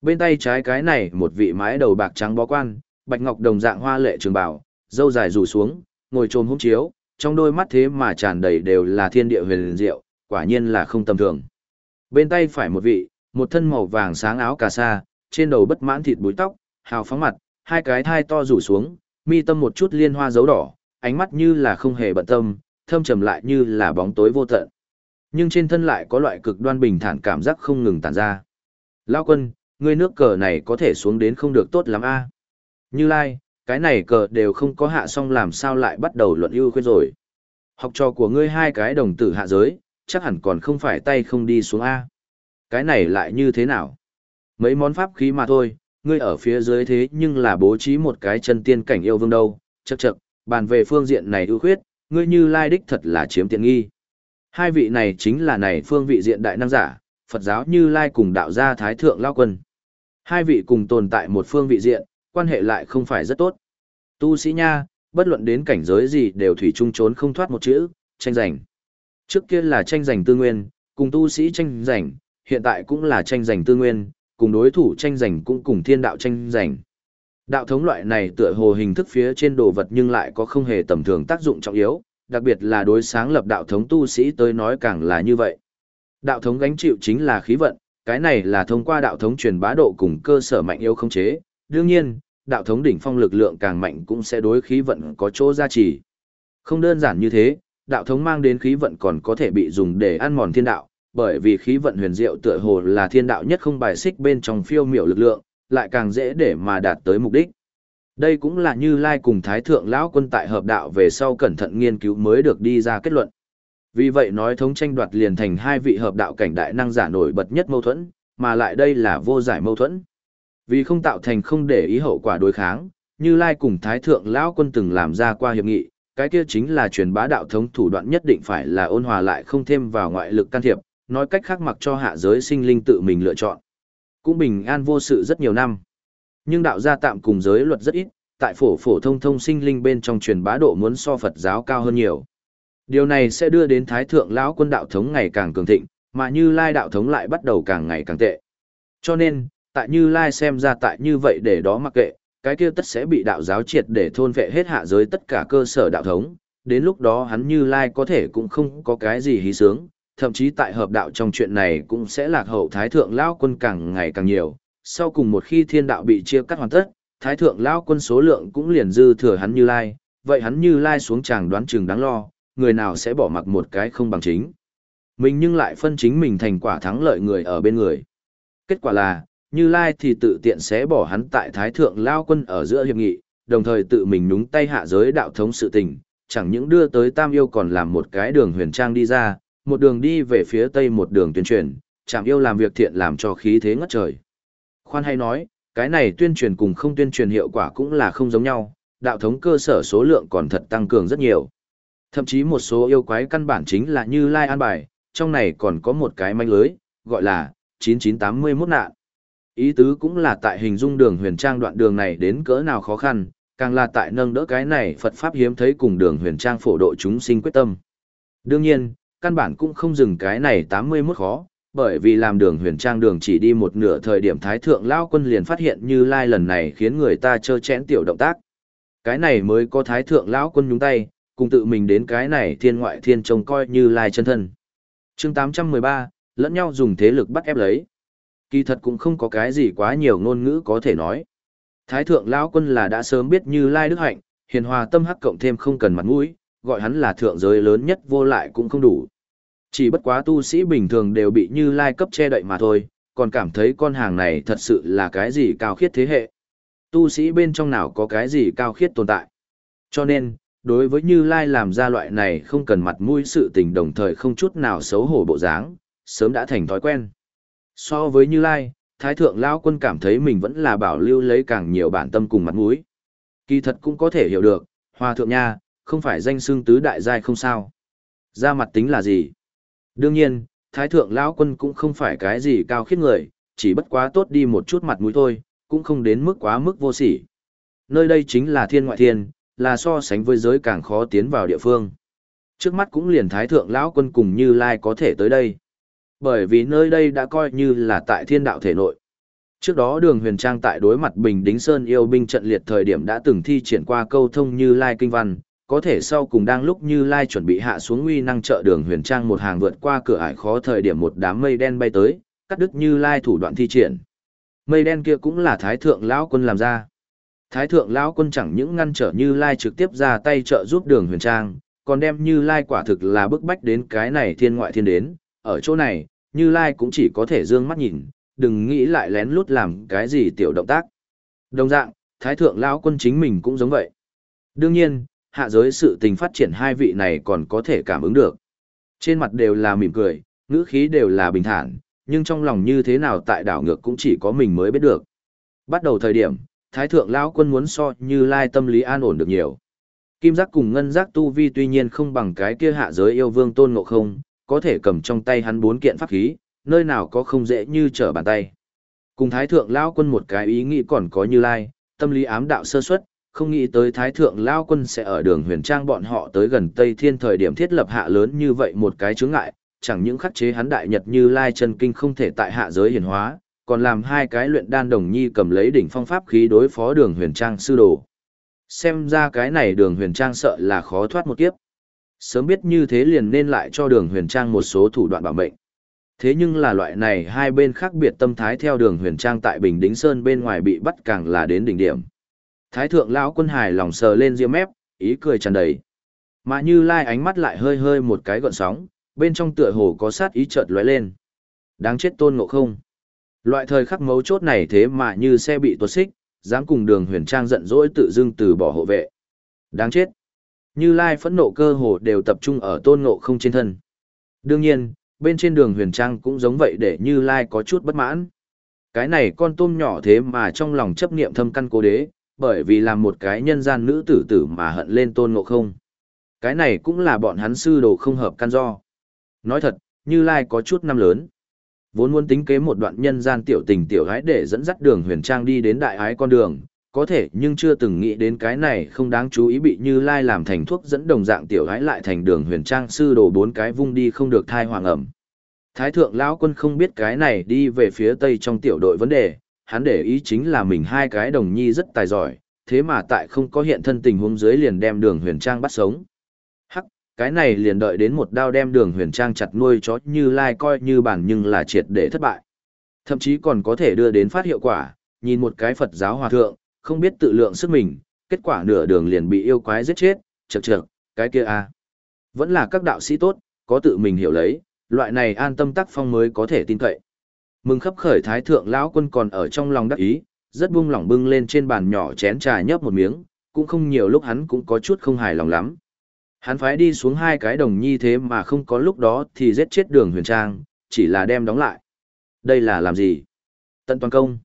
Bên tay trái cái này một vị mái đầu bạc trắng bó quan, bạch ngọc đồng dạng hoa lệ trường bảo, dâu dài rủ xuống, ngồi trồm húng chiếu, trong đôi mắt thế mà tràn đầy đều là thiên địa huyền diệu, quả nhiên là không tầm thường. Bên tay phải một vị, một thân màu vàng sáng áo cà sa, trên đầu bất mãn thịt búi tóc, hào phóng mặt, hai cái thai to rủ xuống, mi tâm một chút liên hoa dấu đỏ, ánh mắt như là không hề bận tâm, thâm trầm lại như là bóng tối vô tận. Nhưng trên thân lại có loại cực đoan bình thản cảm giác không ngừng tản ra. Lao quân, ngươi nước cờ này có thể xuống đến không được tốt lắm a Như Lai, cái này cờ đều không có hạ xong làm sao lại bắt đầu luận ưu khuyết rồi. Học trò của ngươi hai cái đồng tử hạ giới, chắc hẳn còn không phải tay không đi xuống A. Cái này lại như thế nào? Mấy món pháp khí mà thôi, ngươi ở phía dưới thế nhưng là bố trí một cái chân tiên cảnh yêu vương đâu, chậc chậc, bàn về phương diện này ưu khuyết, ngươi như lai đích thật là chiếm tiện nghi. Hai vị này chính là này phương vị diện đại năng giả, Phật giáo như lai cùng đạo gia thái thượng lao quân. Hai vị cùng tồn tại một phương vị diện, quan hệ lại không phải rất tốt. Tu sĩ nha, bất luận đến cảnh giới gì đều thủy chung trốn không thoát một chữ, tranh giành. Trước kia là tranh giành tư nguyên, cùng tu sĩ tranh giành, hiện tại cũng là tranh giành tư nguyên, cùng đối thủ tranh giành cũng cùng thiên đạo tranh giành. Đạo thống loại này tựa hồ hình thức phía trên đồ vật nhưng lại có không hề tầm thường tác dụng trọng yếu, đặc biệt là đối sáng lập đạo thống tu sĩ tới nói càng là như vậy. Đạo thống gánh chịu chính là khí vận, cái này là thông qua đạo thống truyền bá độ cùng cơ sở mạnh yếu không chế. Đương nhiên, đạo thống đỉnh phong lực lượng càng mạnh cũng sẽ đối khí vận có chỗ gia trì. Không đơn giản như thế, đạo thống mang đến khí vận còn có thể bị dùng để ăn mòn thiên đạo, bởi vì khí vận huyền diệu tựa hồ là thiên đạo nhất không bài xích bên trong phiêu miểu lực lượng, lại càng dễ để mà đạt tới mục đích. Đây cũng là như Lai cùng Thái Thượng Lão Quân tại hợp đạo về sau cẩn thận nghiên cứu mới được đi ra kết luận. Vì vậy nói thống tranh đoạt liền thành hai vị hợp đạo cảnh đại năng giả nổi bật nhất mâu thuẫn, mà lại đây là vô giải mâu thuẫn. Vì không tạo thành không để ý hậu quả đối kháng, như Lai cùng Thái Thượng Lão Quân từng làm ra qua hiệp nghị, cái kia chính là truyền bá đạo thống thủ đoạn nhất định phải là ôn hòa lại không thêm vào ngoại lực can thiệp, nói cách khác mặc cho hạ giới sinh linh tự mình lựa chọn. Cũng bình an vô sự rất nhiều năm. Nhưng đạo gia tạm cùng giới luật rất ít, tại phổ phổ thông thông sinh linh bên trong truyền bá độ muốn so Phật giáo cao hơn nhiều. Điều này sẽ đưa đến Thái Thượng Lão Quân đạo thống ngày càng cường thịnh, mà Như Lai đạo thống lại bắt đầu càng ngày càng tệ. Cho nên, tại Như Lai xem ra tại như vậy để đó mặc kệ, cái kia tất sẽ bị đạo giáo triệt để thôn vệ hết hạ giới tất cả cơ sở đạo thống, đến lúc đó hắn Như Lai có thể cũng không có cái gì hí sướng, thậm chí tại hợp đạo trong chuyện này cũng sẽ lạc hậu Thái Thượng Lão Quân càng ngày càng nhiều, sau cùng một khi thiên đạo bị chia cắt hoàn tất, Thái Thượng Lão Quân số lượng cũng liền dư thừa hắn Như Lai, vậy hắn Như Lai xuống chàng đoán chừng đáng lo, người nào sẽ bỏ mặc một cái không bằng chính. Mình nhưng lại phân chính mình thành quả thắng lợi người ở bên người. Kết quả là, Như Lai thì tự tiện sẽ bỏ hắn tại Thái Thượng Lao Quân ở giữa hiệp nghị, đồng thời tự mình nhúng tay hạ giới đạo thống sự tình, chẳng những đưa tới Tam Yêu còn làm một cái đường huyền trang đi ra, một đường đi về phía tây một đường tuyên truyền, chẳng yêu làm việc thiện làm cho khí thế ngất trời. Khoan hay nói, cái này tuyên truyền cùng không tuyên truyền hiệu quả cũng là không giống nhau, đạo thống cơ sở số lượng còn thật tăng cường rất nhiều. Thậm chí một số yêu quái căn bản chính là như Lai An Bài, trong này còn có một cái manh lưới, gọi là 9981 nạn. Ý tứ cũng là tại hình dung đường huyền trang đoạn đường này đến cỡ nào khó khăn, càng là tại nâng đỡ cái này Phật Pháp hiếm thấy cùng đường huyền trang phổ độ chúng sinh quyết tâm. Đương nhiên, căn bản cũng không dừng cái này 81 khó, bởi vì làm đường huyền trang đường chỉ đi một nửa thời điểm Thái Thượng Lao Quân liền phát hiện như lai lần này khiến người ta chơ chẽn tiểu động tác. Cái này mới có Thái Thượng Lão Quân nhúng tay, cùng tự mình đến cái này thiên ngoại thiên trông coi như lai chân thân. chương 813, lẫn nhau dùng thế lực bắt ép lấy. Kỳ thật cũng không có cái gì quá nhiều ngôn ngữ có thể nói. Thái thượng lão quân là đã sớm biết như lai đức hạnh, hiền hòa tâm hắc cộng thêm không cần mặt mũi, gọi hắn là thượng giới lớn nhất vô lại cũng không đủ. Chỉ bất quá tu sĩ bình thường đều bị như lai cấp che đậy mà thôi, còn cảm thấy con hàng này thật sự là cái gì cao khiết thế hệ. Tu sĩ bên trong nào có cái gì cao khiết tồn tại. Cho nên, đối với như lai làm ra loại này không cần mặt mũi sự tình đồng thời không chút nào xấu hổ bộ dáng, sớm đã thành thói quen. So với như lai, thái thượng lão quân cảm thấy mình vẫn là bảo lưu lấy càng nhiều bản tâm cùng mặt mũi. Kỳ thật cũng có thể hiểu được, hòa thượng nha, không phải danh xương tứ đại giai không sao. Ra mặt tính là gì? Đương nhiên, thái thượng lão quân cũng không phải cái gì cao khiết người, chỉ bất quá tốt đi một chút mặt mũi thôi, cũng không đến mức quá mức vô sỉ. Nơi đây chính là thiên ngoại thiên, là so sánh với giới càng khó tiến vào địa phương. Trước mắt cũng liền thái thượng lão quân cùng như lai có thể tới đây. Bởi vì nơi đây đã coi như là tại thiên đạo thể nội. Trước đó đường huyền trang tại đối mặt Bình Đính Sơn yêu binh trận liệt thời điểm đã từng thi triển qua câu thông như lai kinh văn, có thể sau cùng đang lúc như lai chuẩn bị hạ xuống nguy năng trợ đường huyền trang một hàng vượt qua cửa ải khó thời điểm một đám mây đen bay tới, cắt đứt như lai thủ đoạn thi triển. Mây đen kia cũng là thái thượng lão quân làm ra. Thái thượng lão quân chẳng những ngăn trở như lai trực tiếp ra tay trợ giúp đường huyền trang, còn đem như lai quả thực là bức bách đến cái này thiên ngoại thiên đến, ở chỗ này, Như Lai cũng chỉ có thể dương mắt nhìn, đừng nghĩ lại lén lút làm cái gì tiểu động tác. Đồng dạng, Thái Thượng lão quân chính mình cũng giống vậy. Đương nhiên, hạ giới sự tình phát triển hai vị này còn có thể cảm ứng được. Trên mặt đều là mỉm cười, ngữ khí đều là bình thản, nhưng trong lòng như thế nào tại đảo ngược cũng chỉ có mình mới biết được. Bắt đầu thời điểm, Thái Thượng lão quân muốn so như Lai tâm lý an ổn được nhiều. Kim giác cùng ngân giác tu vi tuy nhiên không bằng cái kia hạ giới yêu vương tôn ngộ không, có thể cầm trong tay hắn bốn kiện pháp khí, nơi nào có không dễ như trở bàn tay. Cùng Thái Thượng lão Quân một cái ý nghĩ còn có như lai, tâm lý ám đạo sơ suất, không nghĩ tới Thái Thượng Lao Quân sẽ ở đường huyền trang bọn họ tới gần Tây Thiên thời điểm thiết lập hạ lớn như vậy một cái chướng ngại, chẳng những khắc chế hắn đại nhật như lai chân kinh không thể tại hạ giới hiển hóa, còn làm hai cái luyện đan đồng nhi cầm lấy đỉnh phong pháp khí đối phó đường huyền trang sư đồ. Xem ra cái này đường huyền trang sợ là khó thoát một kiếp. Sớm biết như thế liền nên lại cho đường huyền trang một số thủ đoạn bảo mệnh. Thế nhưng là loại này hai bên khác biệt tâm thái theo đường huyền trang tại Bình Đính Sơn bên ngoài bị bắt càng là đến đỉnh điểm. Thái thượng lão quân hài lòng sờ lên ria mép, ý cười tràn đầy. Mà như lai ánh mắt lại hơi hơi một cái gợn sóng, bên trong tựa hồ có sát ý chợt lóe lên. Đáng chết tôn ngộ không. Loại thời khắc mấu chốt này thế mà như xe bị tuột xích, dám cùng đường huyền trang giận dỗi tự dưng từ bỏ hộ vệ. Đáng chết. Như Lai phẫn nộ cơ hồ đều tập trung ở tôn ngộ không trên thân. Đương nhiên, bên trên đường huyền trang cũng giống vậy để Như Lai có chút bất mãn. Cái này con tôm nhỏ thế mà trong lòng chấp niệm thâm căn cố đế, bởi vì làm một cái nhân gian nữ tử tử mà hận lên tôn ngộ không. Cái này cũng là bọn hắn sư đồ không hợp căn do. Nói thật, Như Lai có chút năm lớn. Vốn muốn tính kế một đoạn nhân gian tiểu tình tiểu gái để dẫn dắt đường huyền trang đi đến đại ái con đường, có thể nhưng chưa từng nghĩ đến cái này không đáng chú ý bị như lai làm thành thuốc dẫn đồng dạng tiểu gái lại thành đường huyền trang sư đồ bốn cái vung đi không được thai hoàng ẩm thái thượng lão quân không biết cái này đi về phía tây trong tiểu đội vấn đề hắn để ý chính là mình hai cái đồng nhi rất tài giỏi thế mà tại không có hiện thân tình huống dưới liền đem đường huyền trang bắt sống. Hắc cái này liền đợi đến một đao đem đường huyền trang chặt nuôi chó như lai coi như bản nhưng là triệt để thất bại. Thậm chí còn có thể đưa đến phát hiệu quả nhìn một cái phật giáo hòa thượng không biết tự lượng sức mình, kết quả nửa đường liền bị yêu quái giết chết, chật chật, cái kia a. Vẫn là các đạo sĩ tốt, có tự mình hiểu lấy, Loại này an tâm tác phong mới có thể tin cậy. Mừng khắp khởi thái thượng lão quân còn ở trong lòng đắc ý, rất buông lỏng bưng lên trên bàn nhỏ chén trà nhấp một miếng, cũng không nhiều lúc hắn cũng có chút không hài lòng lắm. Hắn phái đi xuống hai cái đồng nhi thế mà không có lúc đó thì giết chết đường huyền trang, chỉ là đem đóng lại. Đây là làm gì? Tận toàn công.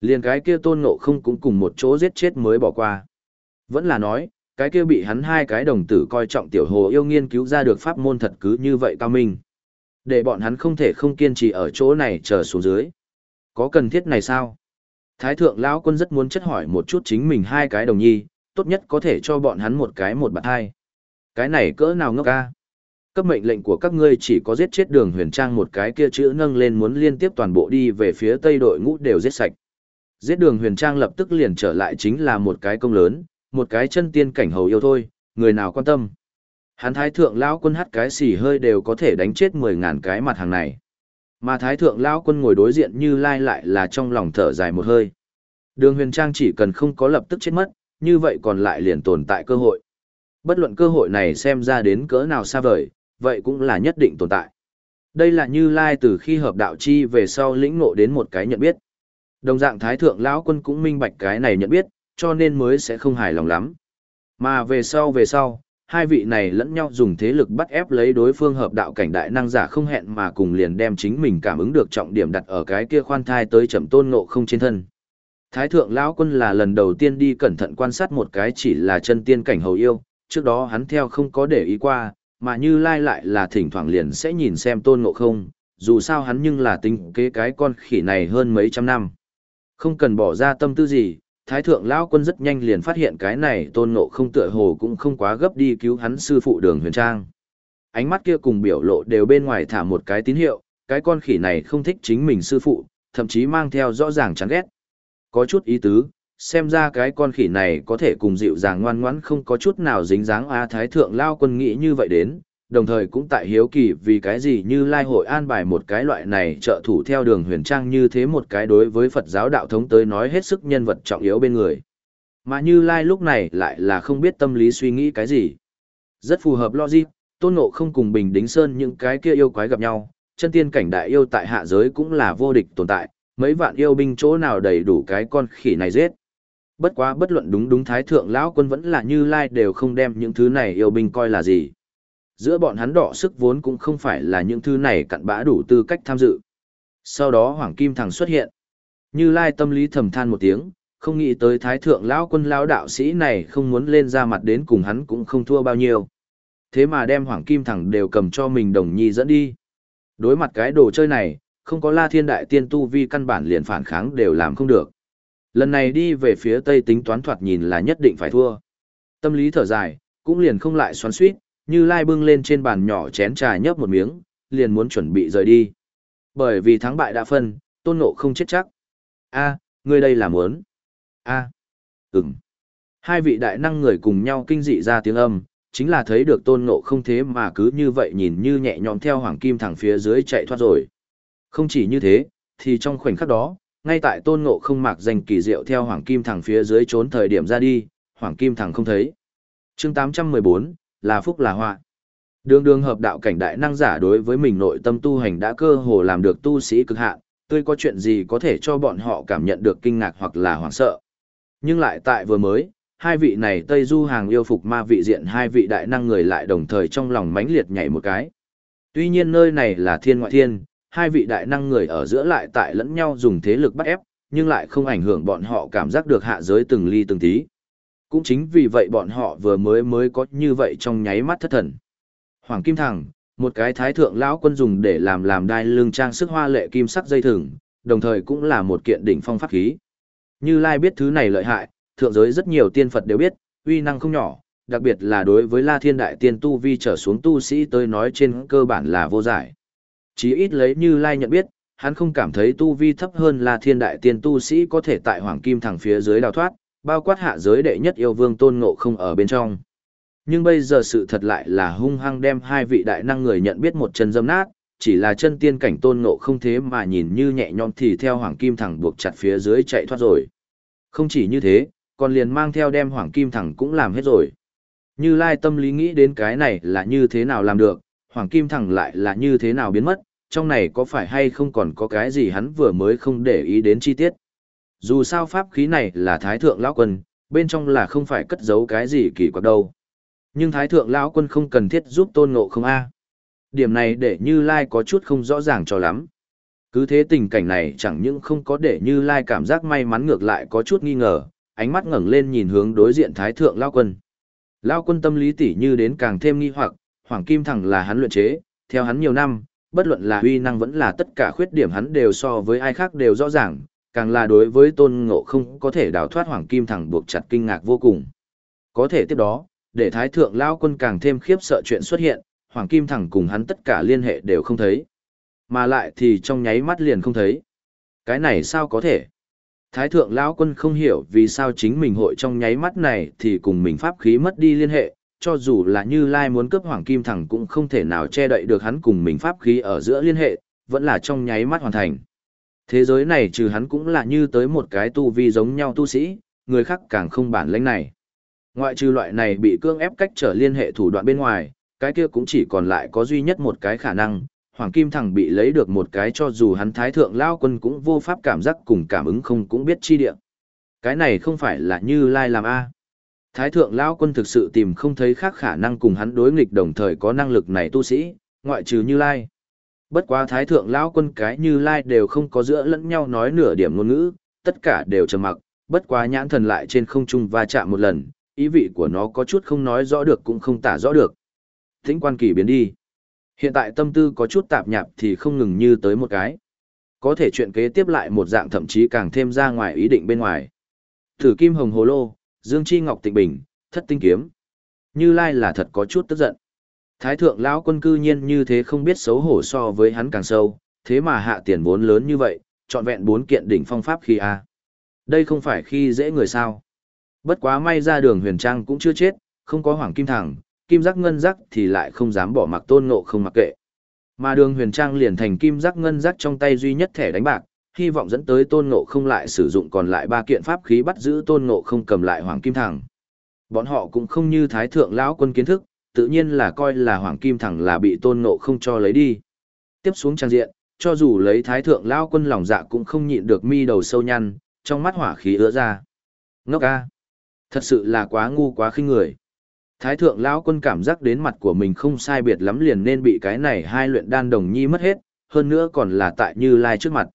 Liền cái kia tôn ngộ không cũng cùng một chỗ giết chết mới bỏ qua. Vẫn là nói, cái kia bị hắn hai cái đồng tử coi trọng tiểu hồ yêu nghiên cứu ra được pháp môn thật cứ như vậy cao minh. Để bọn hắn không thể không kiên trì ở chỗ này chờ xuống dưới. Có cần thiết này sao? Thái thượng lão quân rất muốn chất hỏi một chút chính mình hai cái đồng nhi, tốt nhất có thể cho bọn hắn một cái một bạn hai. Cái này cỡ nào ngốc ca? Cấp mệnh lệnh của các ngươi chỉ có giết chết đường huyền trang một cái kia chữ nâng lên muốn liên tiếp toàn bộ đi về phía tây đội ngũ đều giết sạch. Giết đường huyền trang lập tức liền trở lại chính là một cái công lớn, một cái chân tiên cảnh hầu yêu thôi, người nào quan tâm. Hắn thái thượng lão quân hắt cái xì hơi đều có thể đánh chết mười ngàn cái mặt hàng này. Mà thái thượng lão quân ngồi đối diện như lai lại là trong lòng thở dài một hơi. Đường huyền trang chỉ cần không có lập tức chết mất, như vậy còn lại liền tồn tại cơ hội. Bất luận cơ hội này xem ra đến cỡ nào xa vời, vậy cũng là nhất định tồn tại. Đây là như lai từ khi hợp đạo chi về sau lĩnh ngộ đến một cái nhận biết. Đồng dạng thái thượng lão quân cũng minh bạch cái này nhận biết, cho nên mới sẽ không hài lòng lắm. Mà về sau về sau, hai vị này lẫn nhau dùng thế lực bắt ép lấy đối phương hợp đạo cảnh đại năng giả không hẹn mà cùng liền đem chính mình cảm ứng được trọng điểm đặt ở cái kia khoan thai tới trầm tôn ngộ không trên thân. Thái thượng lão quân là lần đầu tiên đi cẩn thận quan sát một cái chỉ là chân tiên cảnh hầu yêu, trước đó hắn theo không có để ý qua, mà như lai lại là thỉnh thoảng liền sẽ nhìn xem tôn ngộ không, dù sao hắn nhưng là tính kế cái con khỉ này hơn mấy trăm năm. Không cần bỏ ra tâm tư gì, thái thượng lão quân rất nhanh liền phát hiện cái này tôn ngộ không tựa hồ cũng không quá gấp đi cứu hắn sư phụ đường huyền trang. Ánh mắt kia cùng biểu lộ đều bên ngoài thả một cái tín hiệu, cái con khỉ này không thích chính mình sư phụ, thậm chí mang theo rõ ràng chán ghét. Có chút ý tứ, xem ra cái con khỉ này có thể cùng dịu dàng ngoan ngoãn không có chút nào dính dáng a thái thượng lao quân nghĩ như vậy đến, đồng thời cũng tại hiếu kỳ vì cái gì như lai hội an bài một cái loại này trợ thủ theo đường huyền trang như thế một cái đối với Phật giáo đạo thống tới nói hết sức nhân vật trọng yếu bên người. Mà như lai lúc này lại là không biết tâm lý suy nghĩ cái gì. Rất phù hợp logic, tôn ngộ không cùng bình đính sơn những cái kia yêu quái gặp nhau, chân tiên cảnh đại yêu tại hạ giới cũng là vô địch tồn tại, mấy vạn yêu binh chỗ nào đầy đủ cái con khỉ này giết. Bất quá bất luận đúng đúng thái thượng lão quân vẫn là như lai đều không đem những thứ này yêu binh coi là gì. Giữa bọn hắn đỏ sức vốn cũng không phải là những thứ này cặn bã đủ tư cách tham dự. Sau đó Hoàng Kim Thằng xuất hiện. Như lai tâm lý thầm than một tiếng, không nghĩ tới thái thượng lão quân lão đạo sĩ này không muốn lên ra mặt đến cùng hắn cũng không thua bao nhiêu. Thế mà đem Hoàng Kim Thằng đều cầm cho mình đồng nhi dẫn đi. Đối mặt cái đồ chơi này, không có la thiên đại tiên tu vi căn bản liền phản kháng đều làm không được. Lần này đi về phía tây tính toán thoạt nhìn là nhất định phải thua. Tâm lý thở dài, cũng liền không lại xoắn suýt, như lai bưng lên trên bàn nhỏ chén trà nhấp một miếng, liền muốn chuẩn bị rời đi. Bởi vì thắng bại đã phân, tôn nộ không chết chắc. a ngươi đây là muốn. a à, ừm. Hai vị đại năng người cùng nhau kinh dị ra tiếng âm, chính là thấy được tôn nộ không thế mà cứ như vậy nhìn như nhẹ nhõm theo hoàng kim thẳng phía dưới chạy thoát rồi. Không chỉ như thế, thì trong khoảnh khắc đó, ngay tại tôn ngộ không mặc danh kỳ diệu theo hoàng kim thẳng phía dưới trốn thời điểm ra đi, hoàng kim thẳng không thấy. chương 814, là phúc là họa. Đường đường hợp đạo cảnh đại năng giả đối với mình nội tâm tu hành đã cơ hồ làm được tu sĩ cực hạn, tươi có chuyện gì có thể cho bọn họ cảm nhận được kinh ngạc hoặc là hoảng sợ. Nhưng lại tại vừa mới, hai vị này Tây Du hàng yêu phục ma vị diện hai vị đại năng người lại đồng thời trong lòng mãnh liệt nhảy một cái. Tuy nhiên nơi này là thiên ngoại thiên, hai vị đại năng người ở giữa lại tại lẫn nhau dùng thế lực bắt ép, nhưng lại không ảnh hưởng bọn họ cảm giác được hạ giới từng ly từng tí. Cũng chính vì vậy bọn họ vừa mới mới có như vậy trong nháy mắt thất thần. Hoàng Kim thẳng một cái thái thượng lão quân dùng để làm làm đai lưng trang sức hoa lệ kim sắc dây thừng, đồng thời cũng là một kiện đỉnh phong pháp khí. Như Lai biết thứ này lợi hại, thượng giới rất nhiều tiên Phật đều biết, uy năng không nhỏ, đặc biệt là đối với La Thiên Đại Tiên Tu Vi trở xuống tu sĩ tới nói trên cơ bản là vô giải. Chí ít lấy như Lai nhận biết, hắn không cảm thấy tu vi thấp hơn la thiên đại tiên tu sĩ có thể tại hoàng kim thẳng phía dưới đào thoát, bao quát hạ giới đệ nhất yêu vương tôn ngộ không ở bên trong. Nhưng bây giờ sự thật lại là hung hăng đem hai vị đại năng người nhận biết một chân dâm nát, chỉ là chân tiên cảnh tôn ngộ không thế mà nhìn như nhẹ nhõm thì theo hoàng kim thẳng buộc chặt phía dưới chạy thoát rồi. Không chỉ như thế, còn liền mang theo đem hoàng kim thẳng cũng làm hết rồi. Như Lai tâm lý nghĩ đến cái này là như thế nào làm được, Hoàng Kim thẳng lại là như thế nào biến mất, trong này có phải hay không còn có cái gì hắn vừa mới không để ý đến chi tiết. Dù sao pháp khí này là Thái Thượng Lão Quân, bên trong là không phải cất giấu cái gì kỳ quặc đâu. Nhưng Thái Thượng Lão Quân không cần thiết giúp tôn ngộ không a Điểm này để Như Lai có chút không rõ ràng cho lắm. Cứ thế tình cảnh này chẳng những không có để Như Lai cảm giác may mắn ngược lại có chút nghi ngờ, ánh mắt ngẩng lên nhìn hướng đối diện Thái Thượng Lão Quân. Lão Quân tâm lý tỉ như đến càng thêm nghi hoặc, Hoàng Kim Thẳng là hắn luyện chế, theo hắn nhiều năm, bất luận là uy năng vẫn là tất cả khuyết điểm hắn đều so với ai khác đều rõ ràng, càng là đối với tôn ngộ không có thể đào thoát Hoàng Kim Thẳng buộc chặt kinh ngạc vô cùng. Có thể tiếp đó, để Thái Thượng Lão Quân càng thêm khiếp sợ chuyện xuất hiện, Hoàng Kim Thẳng cùng hắn tất cả liên hệ đều không thấy. Mà lại thì trong nháy mắt liền không thấy. Cái này sao có thể? Thái thượng lão quân không hiểu vì sao chính mình hội trong nháy mắt này thì cùng mình pháp khí mất đi liên hệ, cho dù là như Lai muốn cướp Hoàng Kim Thẳng cũng không thể nào che đậy được hắn cùng mình pháp khí ở giữa liên hệ, vẫn là trong nháy mắt hoàn thành. Thế giới này trừ hắn cũng là như tới một cái tu vi giống nhau tu sĩ, người khác càng không bản lĩnh này. Ngoại trừ loại này bị cương ép cách trở liên hệ thủ đoạn bên ngoài, cái kia cũng chỉ còn lại có duy nhất một cái khả năng, Hoàng Kim Thằng bị lấy được một cái cho dù hắn thái thượng lao quân cũng vô pháp cảm giác cùng cảm ứng không cũng biết chi địa. Cái này không phải là như lai làm A. Thái thượng lao quân thực sự tìm không thấy khác khả năng cùng hắn đối nghịch đồng thời có năng lực này tu sĩ, ngoại trừ như lai. Bất quá thái thượng Lão quân cái như lai đều không có giữa lẫn nhau nói nửa điểm ngôn ngữ, tất cả đều trầm mặc, bất quá nhãn thần lại trên không trung va chạm một lần, ý vị của nó có chút không nói rõ được cũng không tả rõ được. Thính quan kỳ biến đi. Hiện tại tâm tư có chút tạp nhạp thì không ngừng như tới một cái. Có thể chuyện kế tiếp lại một dạng thậm chí càng thêm ra ngoài ý định bên ngoài. Thử kim hồng hồ lô, dương chi ngọc tịnh bình, thất tinh kiếm. Như Lai là thật có chút tức giận. Thái thượng lão quân cư nhiên như thế không biết xấu hổ so với hắn càng sâu, thế mà hạ tiền vốn lớn như vậy, trọn vẹn bốn kiện đỉnh phong pháp khi a. Đây không phải khi dễ người sao? Bất quá may ra đường huyền trang cũng chưa chết, không có hoàng kim thẳng, kim giác ngân giác thì lại không dám bỏ mặc tôn ngộ không mặc kệ. Mà đường huyền trang liền thành kim giác ngân giác trong tay duy nhất thẻ đánh bạc, hy vọng dẫn tới tôn ngộ không lại sử dụng còn lại ba kiện pháp khí bắt giữ tôn ngộ không cầm lại hoàng kim thẳng. Bọn họ cũng không như thái thượng lão quân kiến thức, tự nhiên là coi là hoàng kim thẳng là bị tôn ngộ không cho lấy đi. Tiếp xuống trang diện, cho dù lấy thái thượng lão quân lòng dạ cũng không nhịn được mi đầu sâu nhăn, trong mắt hỏa khí ứa ra. Ngốc a, Thật sự là quá ngu quá khinh người. Thái thượng lão quân cảm giác đến mặt của mình không sai biệt lắm liền nên bị cái này hai luyện đan đồng nhi mất hết, hơn nữa còn là tại Như Lai trước mặt.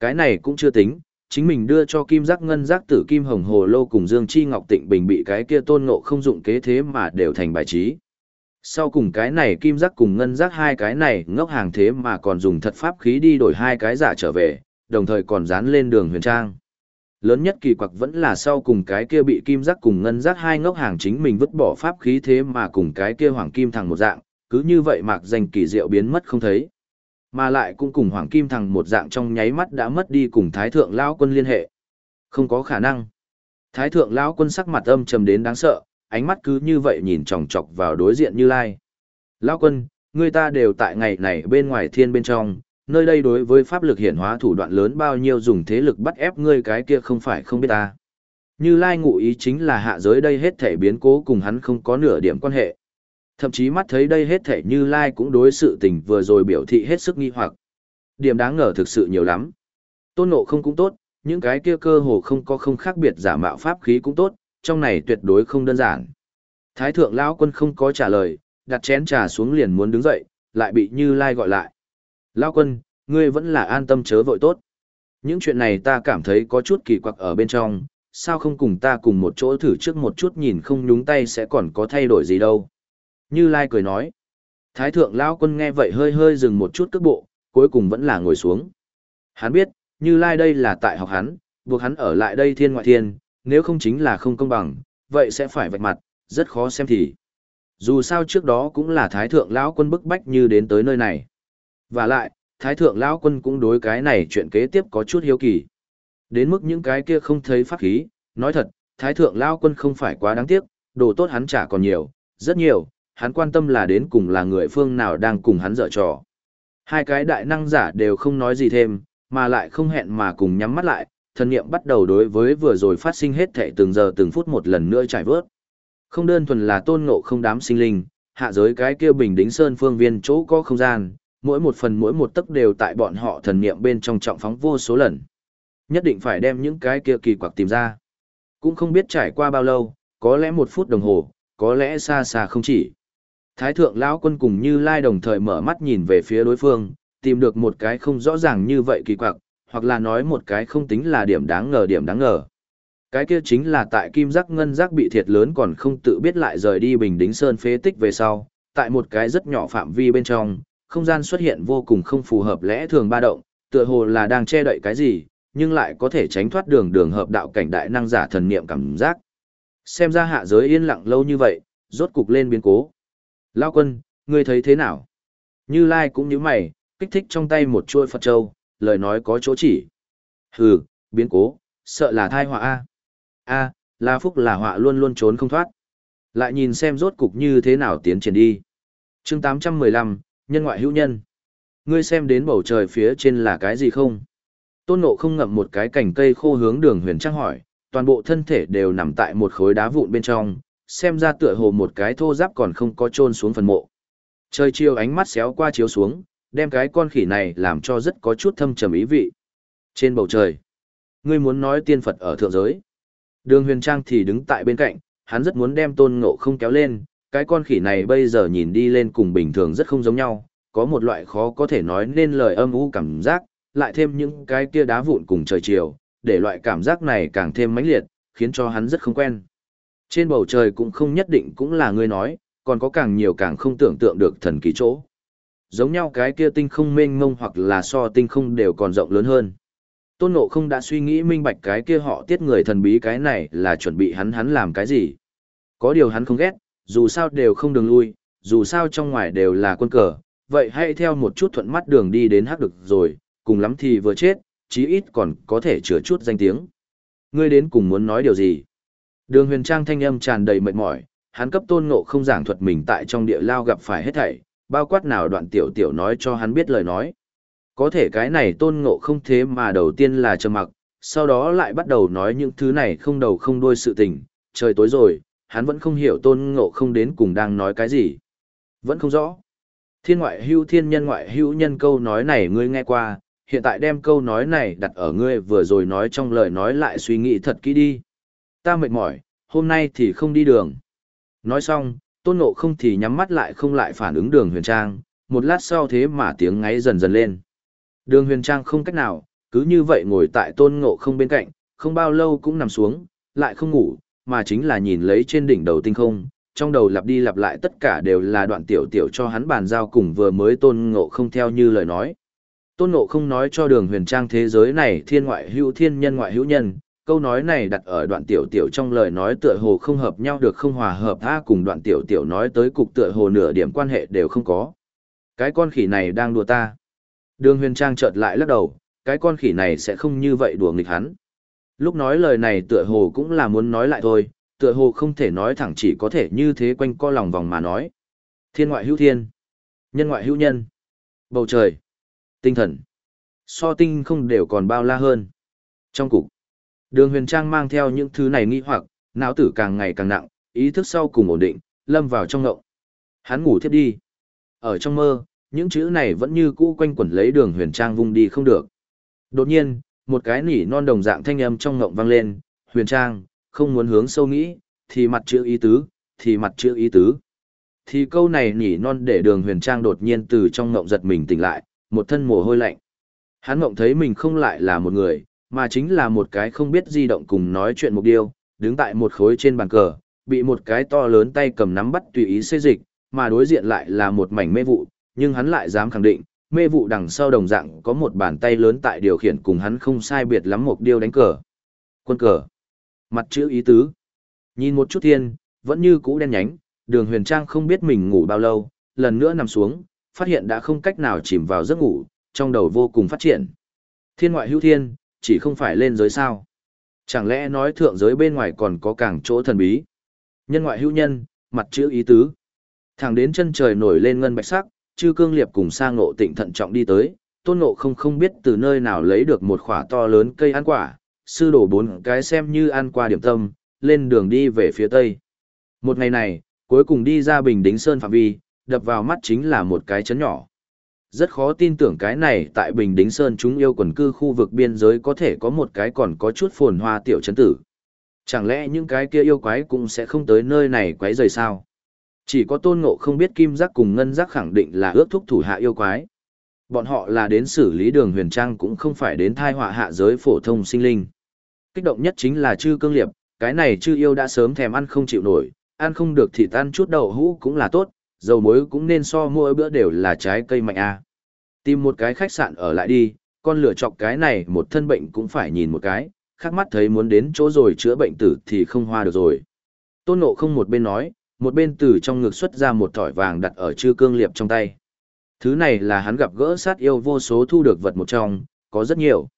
Cái này cũng chưa tính, chính mình đưa cho kim giác ngân giác tử kim hồng hồ lô cùng Dương Chi Ngọc Tịnh Bình bị cái kia tôn ngộ không dụng kế thế mà đều thành bài trí. Sau cùng cái này kim giác cùng ngân giác hai cái này ngốc hàng thế mà còn dùng thật pháp khí đi đổi hai cái giả trở về, đồng thời còn dán lên đường huyền trang. Lớn nhất kỳ quặc vẫn là sau cùng cái kia bị kim giác cùng ngân giác hai ngốc hàng chính mình vứt bỏ pháp khí thế mà cùng cái kia hoàng kim thằng một dạng, cứ như vậy mạc danh kỳ diệu biến mất không thấy. Mà lại cũng cùng hoàng kim thằng một dạng trong nháy mắt đã mất đi cùng thái thượng lão quân liên hệ. Không có khả năng. Thái thượng lão quân sắc mặt âm trầm đến đáng sợ, ánh mắt cứ như vậy nhìn chòng chọc vào đối diện như lai. Lão quân, người ta đều tại ngày này bên ngoài thiên bên trong, nơi đây đối với pháp lực hiển hóa thủ đoạn lớn bao nhiêu dùng thế lực bắt ép ngươi cái kia không phải không biết ta. Như Lai ngụ ý chính là hạ giới đây hết thể biến cố cùng hắn không có nửa điểm quan hệ. Thậm chí mắt thấy đây hết thể Như Lai cũng đối sự tình vừa rồi biểu thị hết sức nghi hoặc. Điểm đáng ngờ thực sự nhiều lắm. Tôn nộ không cũng tốt, những cái kia cơ hồ không có không khác biệt giả mạo pháp khí cũng tốt, trong này tuyệt đối không đơn giản. Thái thượng lão quân không có trả lời, đặt chén trà xuống liền muốn đứng dậy, lại bị Như Lai gọi lại. Lão quân, ngươi vẫn là an tâm chớ vội tốt. Những chuyện này ta cảm thấy có chút kỳ quặc ở bên trong, sao không cùng ta cùng một chỗ thử trước một chút nhìn không nhúng tay sẽ còn có thay đổi gì đâu. Như Lai cười nói. Thái thượng lão quân nghe vậy hơi hơi dừng một chút cước bộ, cuối cùng vẫn là ngồi xuống. Hắn biết, Như Lai đây là tại học hắn, buộc hắn ở lại đây thiên ngoại thiên, nếu không chính là không công bằng, vậy sẽ phải vạch mặt, rất khó xem thì. Dù sao trước đó cũng là Thái thượng lão quân bức bách như đến tới nơi này. Và lại, Thái Thượng Lão Quân cũng đối cái này chuyện kế tiếp có chút hiếu kỳ. Đến mức những cái kia không thấy pháp khí, nói thật, Thái Thượng Lão Quân không phải quá đáng tiếc, đồ tốt hắn trả còn nhiều, rất nhiều, hắn quan tâm là đến cùng là người phương nào đang cùng hắn dở trò. Hai cái đại năng giả đều không nói gì thêm, mà lại không hẹn mà cùng nhắm mắt lại, thần niệm bắt đầu đối với vừa rồi phát sinh hết thệ từng giờ từng phút một lần nữa trải vớt. Không đơn thuần là tôn ngộ không đám sinh linh, hạ giới cái kia bình đính sơn phương viên chỗ có không gian, mỗi một phần mỗi một tấc đều tại bọn họ thần niệm bên trong trọng phóng vô số lần. Nhất định phải đem những cái kia kỳ quặc tìm ra. Cũng không biết trải qua bao lâu, có lẽ một phút đồng hồ, có lẽ xa xa không chỉ. Thái thượng lão quân cùng Như Lai đồng thời mở mắt nhìn về phía đối phương, tìm được một cái không rõ ràng như vậy kỳ quặc, hoặc là nói một cái không tính là điểm đáng ngờ điểm đáng ngờ. Cái kia chính là tại kim giác ngân giác bị thiệt lớn còn không tự biết lại rời đi bình đính sơn phế tích về sau, tại một cái rất nhỏ phạm vi bên trong, không gian xuất hiện vô cùng không phù hợp lẽ thường ba động, tựa hồ là đang che đậy cái gì, nhưng lại có thể tránh thoát đường đường hợp đạo cảnh đại năng giả thần niệm cảm giác. Xem ra hạ giới yên lặng lâu như vậy, rốt cục lên biến cố. Lao quân, ngươi thấy thế nào? Như Lai cũng như mày, kích thích trong tay một chuôi Phật Châu, lời nói có chỗ chỉ. Hừ, biến cố, sợ là thai họa A. A, là phúc là họa luôn luôn trốn không thoát. Lại nhìn xem rốt cục như thế nào tiến triển đi. chương 815, nhân ngoại hữu nhân. Ngươi xem đến bầu trời phía trên là cái gì không? Tôn nộ không ngậm một cái cành cây khô hướng đường huyền trang hỏi, toàn bộ thân thể đều nằm tại một khối đá vụn bên trong, xem ra tựa hồ một cái thô giáp còn không có chôn xuống phần mộ. Trời chiều ánh mắt xéo qua chiếu xuống, đem cái con khỉ này làm cho rất có chút thâm trầm ý vị. Trên bầu trời, ngươi muốn nói tiên Phật ở thượng giới. Đường huyền trang thì đứng tại bên cạnh, hắn rất muốn đem tôn ngộ không kéo lên, cái con khỉ này bây giờ nhìn đi lên cùng bình thường rất không giống nhau, có một loại khó có thể nói nên lời âm u cảm giác, lại thêm những cái kia đá vụn cùng trời chiều, để loại cảm giác này càng thêm mãnh liệt, khiến cho hắn rất không quen. Trên bầu trời cũng không nhất định cũng là ngươi nói, còn có càng nhiều càng không tưởng tượng được thần kỳ chỗ. Giống nhau cái kia tinh không mênh mông hoặc là so tinh không đều còn rộng lớn hơn. Tôn Ngộ không đã suy nghĩ minh bạch cái kia họ tiết người thần bí cái này là chuẩn bị hắn hắn làm cái gì. Có điều hắn không ghét, dù sao đều không đường lui, dù sao trong ngoài đều là quân cờ, vậy hãy theo một chút thuận mắt đường đi đến hắc được rồi, cùng lắm thì vừa chết, chí ít còn có thể chữa chút danh tiếng. Ngươi đến cùng muốn nói điều gì? Đường huyền trang thanh âm tràn đầy mệt mỏi, hắn cấp tôn ngộ không giảng thuật mình tại trong địa lao gặp phải hết thảy, bao quát nào đoạn tiểu tiểu nói cho hắn biết lời nói. Có thể cái này tôn ngộ không thế mà đầu tiên là trầm mặc, sau đó lại bắt đầu nói những thứ này không đầu không đuôi sự tình, trời tối rồi, hắn vẫn không hiểu tôn ngộ không đến cùng đang nói cái gì. Vẫn không rõ. Thiên ngoại hưu thiên nhân ngoại hữu nhân câu nói này ngươi nghe qua, hiện tại đem câu nói này đặt ở ngươi vừa rồi nói trong lời nói lại suy nghĩ thật kỹ đi. Ta mệt mỏi, hôm nay thì không đi đường. Nói xong, tôn ngộ không thì nhắm mắt lại không lại phản ứng đường huyền trang, một lát sau thế mà tiếng ngáy dần dần lên. Đường huyền trang không cách nào, cứ như vậy ngồi tại tôn ngộ không bên cạnh, không bao lâu cũng nằm xuống, lại không ngủ, mà chính là nhìn lấy trên đỉnh đầu tinh không, trong đầu lặp đi lặp lại tất cả đều là đoạn tiểu tiểu cho hắn bàn giao cùng vừa mới tôn ngộ không theo như lời nói. Tôn ngộ không nói cho đường huyền trang thế giới này thiên ngoại hữu thiên nhân ngoại hữu nhân, câu nói này đặt ở đoạn tiểu tiểu trong lời nói tựa hồ không hợp nhau được không hòa hợp a cùng đoạn tiểu tiểu nói tới cục tựa hồ nửa điểm quan hệ đều không có. Cái con khỉ này đang đùa ta. Đường huyền trang chợt lại lắc đầu, cái con khỉ này sẽ không như vậy đùa nghịch hắn. Lúc nói lời này tựa hồ cũng là muốn nói lại thôi, tựa hồ không thể nói thẳng chỉ có thể như thế quanh co lòng vòng mà nói. Thiên ngoại hữu thiên, nhân ngoại hữu nhân, bầu trời, tinh thần, so tinh không đều còn bao la hơn. Trong cục, đường huyền trang mang theo những thứ này nghi hoặc, não tử càng ngày càng nặng, ý thức sau cùng ổn định, lâm vào trong ngộng. Hắn ngủ thiếp đi. Ở trong mơ, những chữ này vẫn như cũ quanh quẩn lấy đường huyền trang vung đi không được. Đột nhiên, một cái nỉ non đồng dạng thanh âm trong ngộng vang lên, huyền trang, không muốn hướng sâu nghĩ, thì mặt chữ ý tứ, thì mặt chữ ý tứ. Thì câu này nỉ non để đường huyền trang đột nhiên từ trong ngộng giật mình tỉnh lại, một thân mồ hôi lạnh. Hắn ngộng thấy mình không lại là một người, mà chính là một cái không biết di động cùng nói chuyện mục điêu, đứng tại một khối trên bàn cờ, bị một cái to lớn tay cầm nắm bắt tùy ý xê dịch, mà đối diện lại là một mảnh mê vụ, nhưng hắn lại dám khẳng định, mê vụ đằng sau đồng dạng có một bàn tay lớn tại điều khiển cùng hắn không sai biệt lắm một điêu đánh cờ. Quân cờ. Mặt chữ ý tứ. Nhìn một chút thiên, vẫn như cũ đen nhánh, đường huyền trang không biết mình ngủ bao lâu, lần nữa nằm xuống, phát hiện đã không cách nào chìm vào giấc ngủ, trong đầu vô cùng phát triển. Thiên ngoại hữu thiên, chỉ không phải lên giới sao. Chẳng lẽ nói thượng giới bên ngoài còn có càng chỗ thần bí. Nhân ngoại hữu nhân, mặt chữ ý tứ. Thẳng đến chân trời nổi lên ngân bạch sắc, chư cương liệp cùng sang ngộ tịnh thận trọng đi tới, tôn ngộ không không biết từ nơi nào lấy được một khỏa to lớn cây ăn quả, sư đổ bốn cái xem như ăn qua điểm tâm, lên đường đi về phía tây. Một ngày này, Cuối cùng đi ra Bình Đính Sơn phạm vi, đập vào mắt chính là một cái chấn nhỏ. Rất khó tin tưởng cái này tại Bình Đính Sơn chúng yêu quần cư khu vực biên giới có thể có một cái còn có chút phồn hoa tiểu chấn tử. Chẳng lẽ những cái kia yêu quái cũng sẽ không tới nơi này quái rời sao? Chỉ có tôn ngộ không biết kim giác cùng ngân giác khẳng định là ước thúc thủ hạ yêu quái. Bọn họ là đến xử lý đường huyền trang cũng không phải đến thai họa hạ giới phổ thông sinh linh. Kích động nhất chính là chư cương liệp, cái này chư yêu đã sớm thèm ăn không chịu nổi, ăn không được thì tan chút đậu hũ cũng là tốt, dầu muối cũng nên so mỗi bữa đều là trái cây mạnh a. Tìm một cái khách sạn ở lại đi, con lửa chọc cái này một thân bệnh cũng phải nhìn một cái, khác mắt thấy muốn đến chỗ rồi chữa bệnh tử thì không hoa được rồi. Tôn nộ không một bên nói, một bên từ trong ngực xuất ra một thỏi vàng đặt ở chư cương liệp trong tay. Thứ này là hắn gặp gỡ sát yêu vô số thu được vật một trong, có rất nhiều.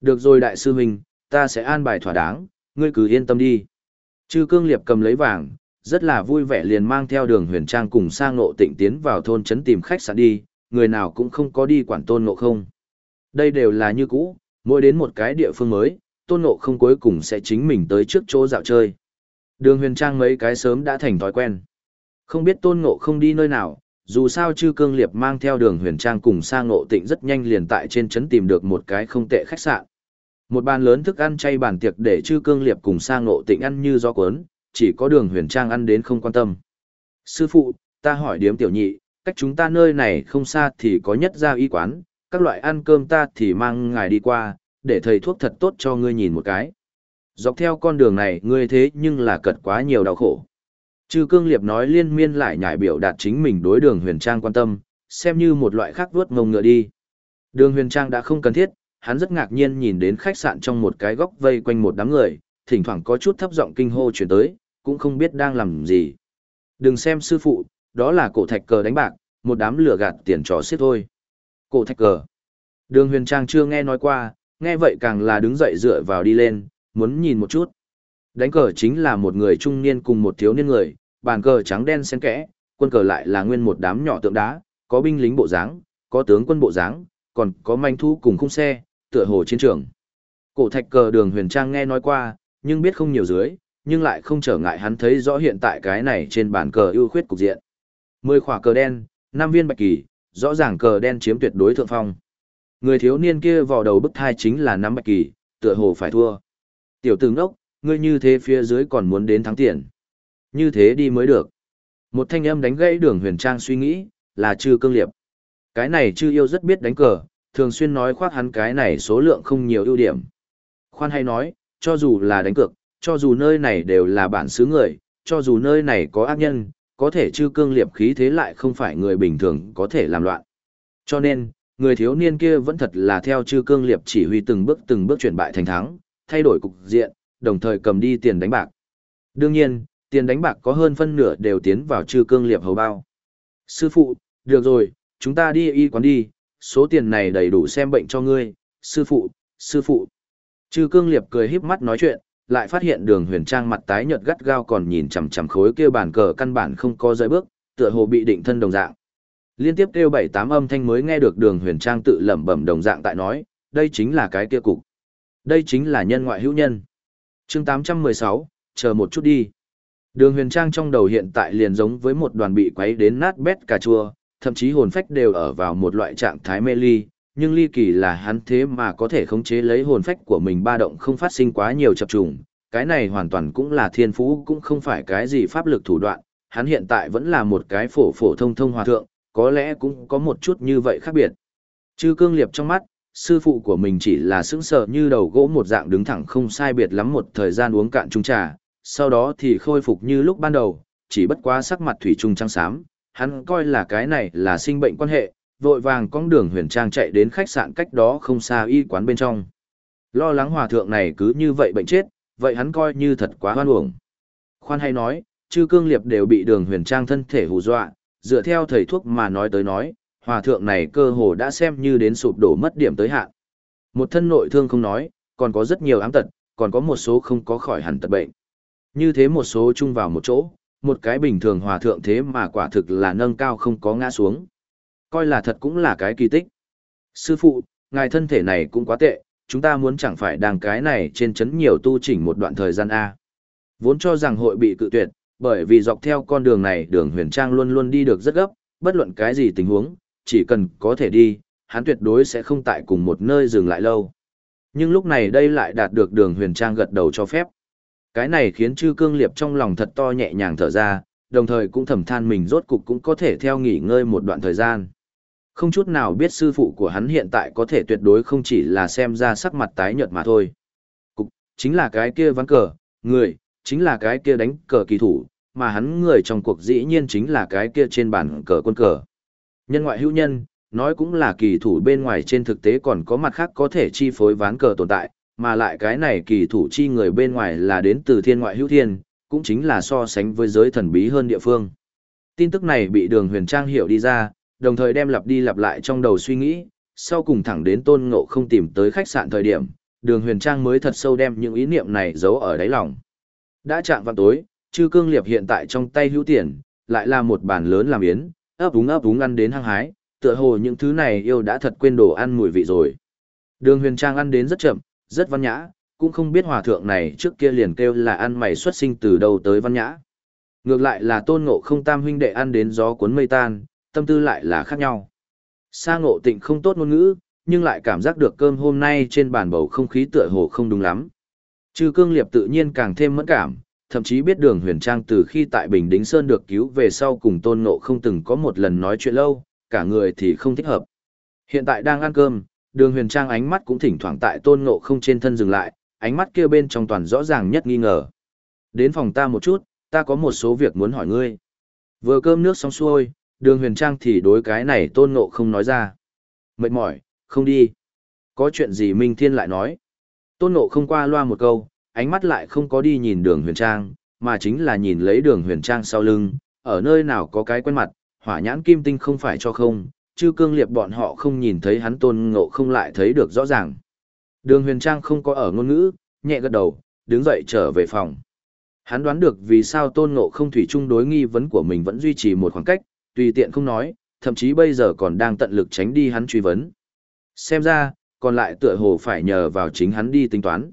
Được rồi đại sư huynh, ta sẽ an bài thỏa đáng, ngươi cứ yên tâm đi. Chư cương liệp cầm lấy vàng, rất là vui vẻ liền mang theo đường huyền trang cùng sang ngộ tịnh tiến vào thôn trấn tìm khách sạn đi, người nào cũng không có đi quản tôn ngộ không. Đây đều là như cũ, mỗi đến một cái địa phương mới, tôn ngộ không cuối cùng sẽ chính mình tới trước chỗ dạo chơi. Đường huyền trang mấy cái sớm đã thành thói quen. Không biết tôn ngộ không đi nơi nào, dù sao chư cương liệp mang theo đường huyền trang cùng sang ngộ tịnh rất nhanh liền tại trên trấn tìm được một cái không tệ khách sạn. Một bàn lớn thức ăn chay bàn tiệc để chư cương liệp cùng sang ngộ tịnh ăn như gió cuốn, chỉ có đường huyền trang ăn đến không quan tâm. Sư phụ, ta hỏi điếm tiểu nhị, cách chúng ta nơi này không xa thì có nhất gia y quán, các loại ăn cơm ta thì mang ngài đi qua, để thầy thuốc thật tốt cho ngươi nhìn một cái. Dọc theo con đường này ngươi thế nhưng là cật quá nhiều đau khổ. Trừ cương liệp nói liên miên lại nhải biểu đạt chính mình đối đường huyền trang quan tâm, xem như một loại khác vuốt ngông ngựa đi. Đường huyền trang đã không cần thiết, hắn rất ngạc nhiên nhìn đến khách sạn trong một cái góc vây quanh một đám người, thỉnh thoảng có chút thấp giọng kinh hô chuyển tới, cũng không biết đang làm gì. Đừng xem sư phụ, đó là cổ thạch cờ đánh bạc, một đám lửa gạt tiền trò xiết thôi. Cổ thạch cờ. Đường huyền trang chưa nghe nói qua, nghe vậy càng là đứng dậy dựa vào đi lên, muốn nhìn một chút. Đánh cờ chính là một người trung niên cùng một thiếu niên người, bàn cờ trắng đen xen kẽ, quân cờ lại là nguyên một đám nhỏ tượng đá, có binh lính bộ dáng, có tướng quân bộ dáng, còn có manh thu cùng khung xe, tựa hồ chiến trường. Cổ thạch cờ đường huyền trang nghe nói qua, nhưng biết không nhiều dưới, nhưng lại không trở ngại hắn thấy rõ hiện tại cái này trên bàn cờ ưu khuyết cục diện. Mười khỏa cờ đen, năm viên bạch kỳ, rõ ràng cờ đen chiếm tuyệt đối thượng phong. Người thiếu niên kia vào đầu bức thai chính là năm bạch kỳ, tựa hồ phải thua. Tiểu tử ngốc, ngươi như thế phía dưới còn muốn đến thắng tiền. Như thế đi mới được. Một thanh âm đánh gãy đường huyền trang suy nghĩ, là chư cương liệp. Cái này chư yêu rất biết đánh cờ, thường xuyên nói khoác hắn cái này số lượng không nhiều ưu điểm. Khoan hay nói, cho dù là đánh cược, cho dù nơi này đều là bản xứ người, cho dù nơi này có ác nhân, có thể chư cương liệp khí thế lại không phải người bình thường có thể làm loạn. Cho nên, người thiếu niên kia vẫn thật là theo chư cương liệp chỉ huy từng bước từng bước chuyển bại thành thắng, thay đổi cục diện, đồng thời cầm đi tiền đánh bạc. Đương nhiên, tiền đánh bạc có hơn phân nửa đều tiến vào chư cương liệp hầu bao. Sư phụ, được rồi, chúng ta đi y quán đi, số tiền này đầy đủ xem bệnh cho ngươi, sư phụ, sư phụ. Chư cương liệp cười híp mắt nói chuyện, lại phát hiện đường huyền trang mặt tái nhợt gắt gao còn nhìn chằm chằm khối kia bàn cờ căn bản không có rơi bước, tựa hồ bị định thân đồng dạng. Liên tiếp kêu bảy tám âm thanh mới nghe được đường huyền trang tự lẩm bẩm đồng dạng tại nói, đây chính là cái kia cục. Đây chính là nhân ngoại hữu nhân. chương 816, chờ một chút đi. Đường huyền trang trong đầu hiện tại liền giống với một đoàn bị quấy đến nát bét cà chua, thậm chí hồn phách đều ở vào một loại trạng thái mê ly, nhưng ly kỳ là hắn thế mà có thể khống chế lấy hồn phách của mình ba động không phát sinh quá nhiều chập trùng. Cái này hoàn toàn cũng là thiên phú cũng không phải cái gì pháp lực thủ đoạn, hắn hiện tại vẫn là một cái phổ phổ thông thông hòa thượng, có lẽ cũng có một chút như vậy khác biệt. Chư cương liệp trong mắt, sư phụ của mình chỉ là sững sờ như đầu gỗ một dạng đứng thẳng không sai biệt lắm một thời gian uống cạn chung trà, sau đó thì khôi phục như lúc ban đầu, chỉ bất quá sắc mặt thủy trung trắng xám, hắn coi là cái này là sinh bệnh quan hệ, vội vàng con đường huyền trang chạy đến khách sạn cách đó không xa y quán bên trong. Lo lắng hòa thượng này cứ như vậy bệnh chết, vậy hắn coi như thật quá hoan uổng. Khoan hay nói, chư cương liệp đều bị đường huyền trang thân thể hù dọa, dựa theo thầy thuốc mà nói tới nói, hòa thượng này cơ hồ đã xem như đến sụp đổ mất điểm tới hạn. Một thân nội thương không nói, còn có rất nhiều ám tật, còn có một số không có khỏi hẳn tật bệnh. Như thế một số chung vào một chỗ, một cái bình thường hòa thượng thế mà quả thực là nâng cao không có ngã xuống. Coi là thật cũng là cái kỳ tích. Sư phụ, ngài thân thể này cũng quá tệ, chúng ta muốn chẳng phải đang cái này trên chấn nhiều tu chỉnh một đoạn thời gian A. Vốn cho rằng hội bị cự tuyệt, Bởi vì dọc theo con đường này đường huyền trang luôn luôn đi được rất gấp, bất luận cái gì tình huống, chỉ cần có thể đi, hắn tuyệt đối sẽ không tại cùng một nơi dừng lại lâu. Nhưng lúc này đây lại đạt được đường huyền trang gật đầu cho phép. Cái này khiến chư cương liệp trong lòng thật to nhẹ nhàng thở ra, đồng thời cũng thầm than mình rốt cục cũng có thể theo nghỉ ngơi một đoạn thời gian. Không chút nào biết sư phụ của hắn hiện tại có thể tuyệt đối không chỉ là xem ra sắc mặt tái nhợt mà thôi. Cục, chính là cái kia ván cờ, người, chính là cái kia đánh cờ kỳ thủ, mà hắn người trong cuộc dĩ nhiên chính là cái kia trên bàn cờ quân cờ. Nhân ngoại hữu nhân, nói cũng là kỳ thủ bên ngoài trên thực tế còn có mặt khác có thể chi phối ván cờ tồn tại, mà lại cái này kỳ thủ chi người bên ngoài là đến từ thiên ngoại hữu thiên, cũng chính là so sánh với giới thần bí hơn địa phương. Tin tức này bị đường huyền trang hiểu đi ra, đồng thời đem lặp đi lặp lại trong đầu suy nghĩ, sau cùng thẳng đến tôn ngộ không tìm tới khách sạn thời điểm, đường huyền trang mới thật sâu đem những ý niệm này giấu ở đáy lòng. Đã chạm vào tối, chư cương liệp hiện tại trong tay hữu tiền, lại là một bàn lớn làm yến, ấp úng ấp úng ăn đến hăng hái, tựa hồ những thứ này yêu đã thật quên đồ ăn mùi vị rồi. Đường huyền trang ăn đến rất chậm, rất văn nhã, cũng không biết hòa thượng này trước kia liền kêu là ăn mày xuất sinh từ đâu tới văn nhã. Ngược lại là tôn ngộ không tam huynh đệ ăn đến gió cuốn mây tan, tâm tư lại là khác nhau. Sa ngộ tịnh không tốt ngôn ngữ, nhưng lại cảm giác được cơm hôm nay trên bàn bầu không khí tựa hồ không đúng lắm. Trừ cương liệp tự nhiên càng thêm mẫn cảm, thậm chí biết đường huyền trang từ khi tại Bình Đính Sơn được cứu về sau cùng tôn ngộ không từng có một lần nói chuyện lâu, cả người thì không thích hợp. Hiện tại đang ăn cơm, đường huyền trang ánh mắt cũng thỉnh thoảng tại tôn ngộ không trên thân dừng lại, ánh mắt kia bên trong toàn rõ ràng nhất nghi ngờ. Đến phòng ta một chút, ta có một số việc muốn hỏi ngươi. Vừa cơm nước xong xuôi, đường huyền trang thì đối cái này tôn ngộ không nói ra. Mệt mỏi, không đi. Có chuyện gì Minh Thiên lại nói. Tôn ngộ không qua loa một câu, ánh mắt lại không có đi nhìn đường huyền trang, mà chính là nhìn lấy đường huyền trang sau lưng, ở nơi nào có cái quen mặt, hỏa nhãn kim tinh không phải cho không, chứ cương liệp bọn họ không nhìn thấy hắn tôn ngộ không lại thấy được rõ ràng. Đường huyền trang không có ở ngôn ngữ, nhẹ gật đầu, đứng dậy trở về phòng. Hắn đoán được vì sao tôn ngộ không thủy chung đối nghi vấn của mình vẫn duy trì một khoảng cách, tùy tiện không nói, thậm chí bây giờ còn đang tận lực tránh đi hắn truy vấn. Xem ra, còn lại tựa hồ phải nhờ vào chính hắn đi tính toán.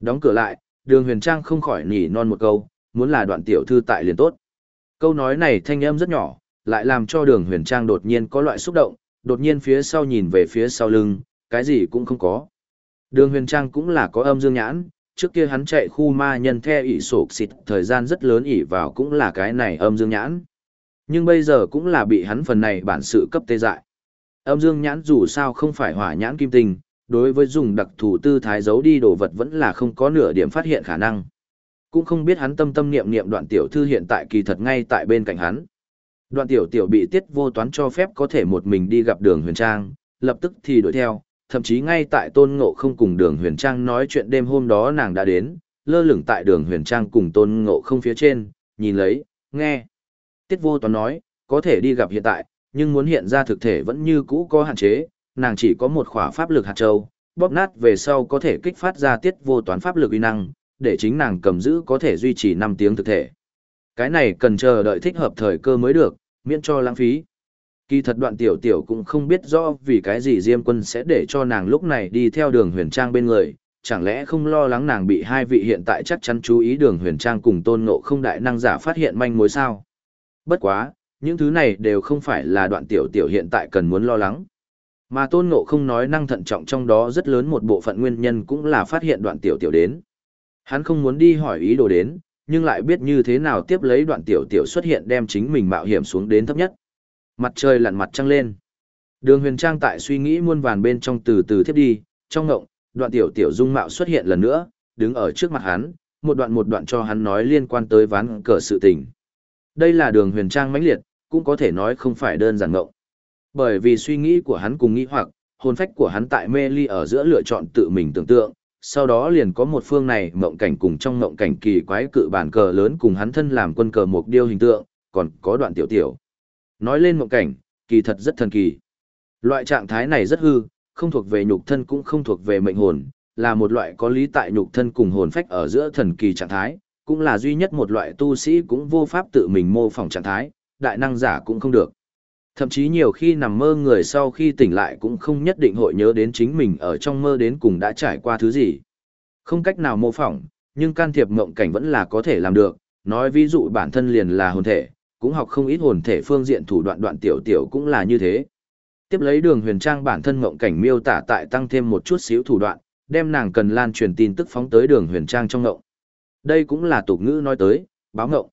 Đóng cửa lại, đường huyền trang không khỏi nỉ non một câu, muốn là đoạn tiểu thư tại liền tốt. Câu nói này thanh âm rất nhỏ, lại làm cho đường huyền trang đột nhiên có loại xúc động, đột nhiên phía sau nhìn về phía sau lưng, cái gì cũng không có. Đường huyền trang cũng là có âm dương nhãn, trước kia hắn chạy khu ma nhân theo ỉ sổ xịt thời gian rất lớn ỉ vào cũng là cái này âm dương nhãn. Nhưng bây giờ cũng là bị hắn phần này bản sự cấp tê dại. Âm dương nhãn dù sao không phải hỏa nhãn kim tinh, đối với dùng đặc thù tư thái giấu đi đồ vật vẫn là không có nửa điểm phát hiện khả năng. Cũng không biết hắn tâm tâm niệm niệm đoạn tiểu thư hiện tại kỳ thật ngay tại bên cạnh hắn. Đoạn tiểu tiểu bị tiết vô toán cho phép có thể một mình đi gặp đường huyền trang, lập tức thì đuổi theo, thậm chí ngay tại tôn ngộ không cùng đường huyền trang nói chuyện đêm hôm đó nàng đã đến, lơ lửng tại đường huyền trang cùng tôn ngộ không phía trên, nhìn lấy, nghe. Tiết vô toán nói, có thể đi gặp hiện tại, nhưng muốn hiện ra thực thể vẫn như cũ có hạn chế, nàng chỉ có một khỏa pháp lực hạt châu, bóp nát về sau có thể kích phát ra tiết vô toán pháp lực uy năng, để chính nàng cầm giữ có thể duy trì 5 tiếng thực thể. Cái này cần chờ đợi thích hợp thời cơ mới được, miễn cho lãng phí. Kỳ thật đoạn tiểu tiểu cũng không biết rõ vì cái gì Diêm quân sẽ để cho nàng lúc này đi theo đường huyền trang bên người, chẳng lẽ không lo lắng nàng bị hai vị hiện tại chắc chắn chú ý đường huyền trang cùng tôn ngộ không đại năng giả phát hiện manh mối sao. Bất quá, những thứ này đều không phải là đoạn tiểu tiểu hiện tại cần muốn lo lắng. Mà tôn ngộ không nói năng thận trọng trong đó rất lớn một bộ phận nguyên nhân cũng là phát hiện đoạn tiểu tiểu đến. Hắn không muốn đi hỏi ý đồ đến, nhưng lại biết như thế nào tiếp lấy đoạn tiểu tiểu xuất hiện đem chính mình mạo hiểm xuống đến thấp nhất. Mặt trời lặn mặt trăng lên. Đường huyền trang tại suy nghĩ muôn vàn bên trong từ từ tiếp đi, trong ngộng, đoạn tiểu tiểu dung mạo xuất hiện lần nữa, đứng ở trước mặt hắn, một đoạn một đoạn cho hắn nói liên quan tới ván cờ sự tình. Đây là đường huyền trang mãnh liệt, cũng có thể nói không phải đơn giản ngộng. Bởi vì suy nghĩ của hắn cùng nghĩ hoặc, hồn phách của hắn tại mê ly ở giữa lựa chọn tự mình tưởng tượng, sau đó liền có một phương này mộng cảnh cùng trong mộng cảnh kỳ quái cự bản cờ lớn cùng hắn thân làm quân cờ mục điêu hình tượng, còn có đoạn tiểu tiểu. Nói lên mộng cảnh, kỳ thật rất thần kỳ. Loại trạng thái này rất hư, không thuộc về nhục thân cũng không thuộc về mệnh hồn, là một loại có lý tại nhục thân cùng hồn phách ở giữa thần kỳ trạng thái, cũng là duy nhất một loại tu sĩ cũng vô pháp tự mình mô phỏng trạng thái, đại năng giả cũng không được. Thậm chí nhiều khi nằm mơ người sau khi tỉnh lại cũng không nhất định hội nhớ đến chính mình ở trong mơ đến cùng đã trải qua thứ gì. Không cách nào mô phỏng, nhưng can thiệp mộng cảnh vẫn là có thể làm được, Nói ví dụ bản thân liền là hồn thể, cũng học không ít hồn thể phương diện thủ đoạn đoạn tiểu tiểu cũng là như thế. Tiếp lấy đường huyền trang bản thân mộng cảnh miêu tả tại tăng thêm một chút xíu thủ đoạn, đem nàng cần lan truyền tin tức phóng tới đường huyền trang trong mộng. Đây cũng là tục ngữ nói tới, báo ngộng.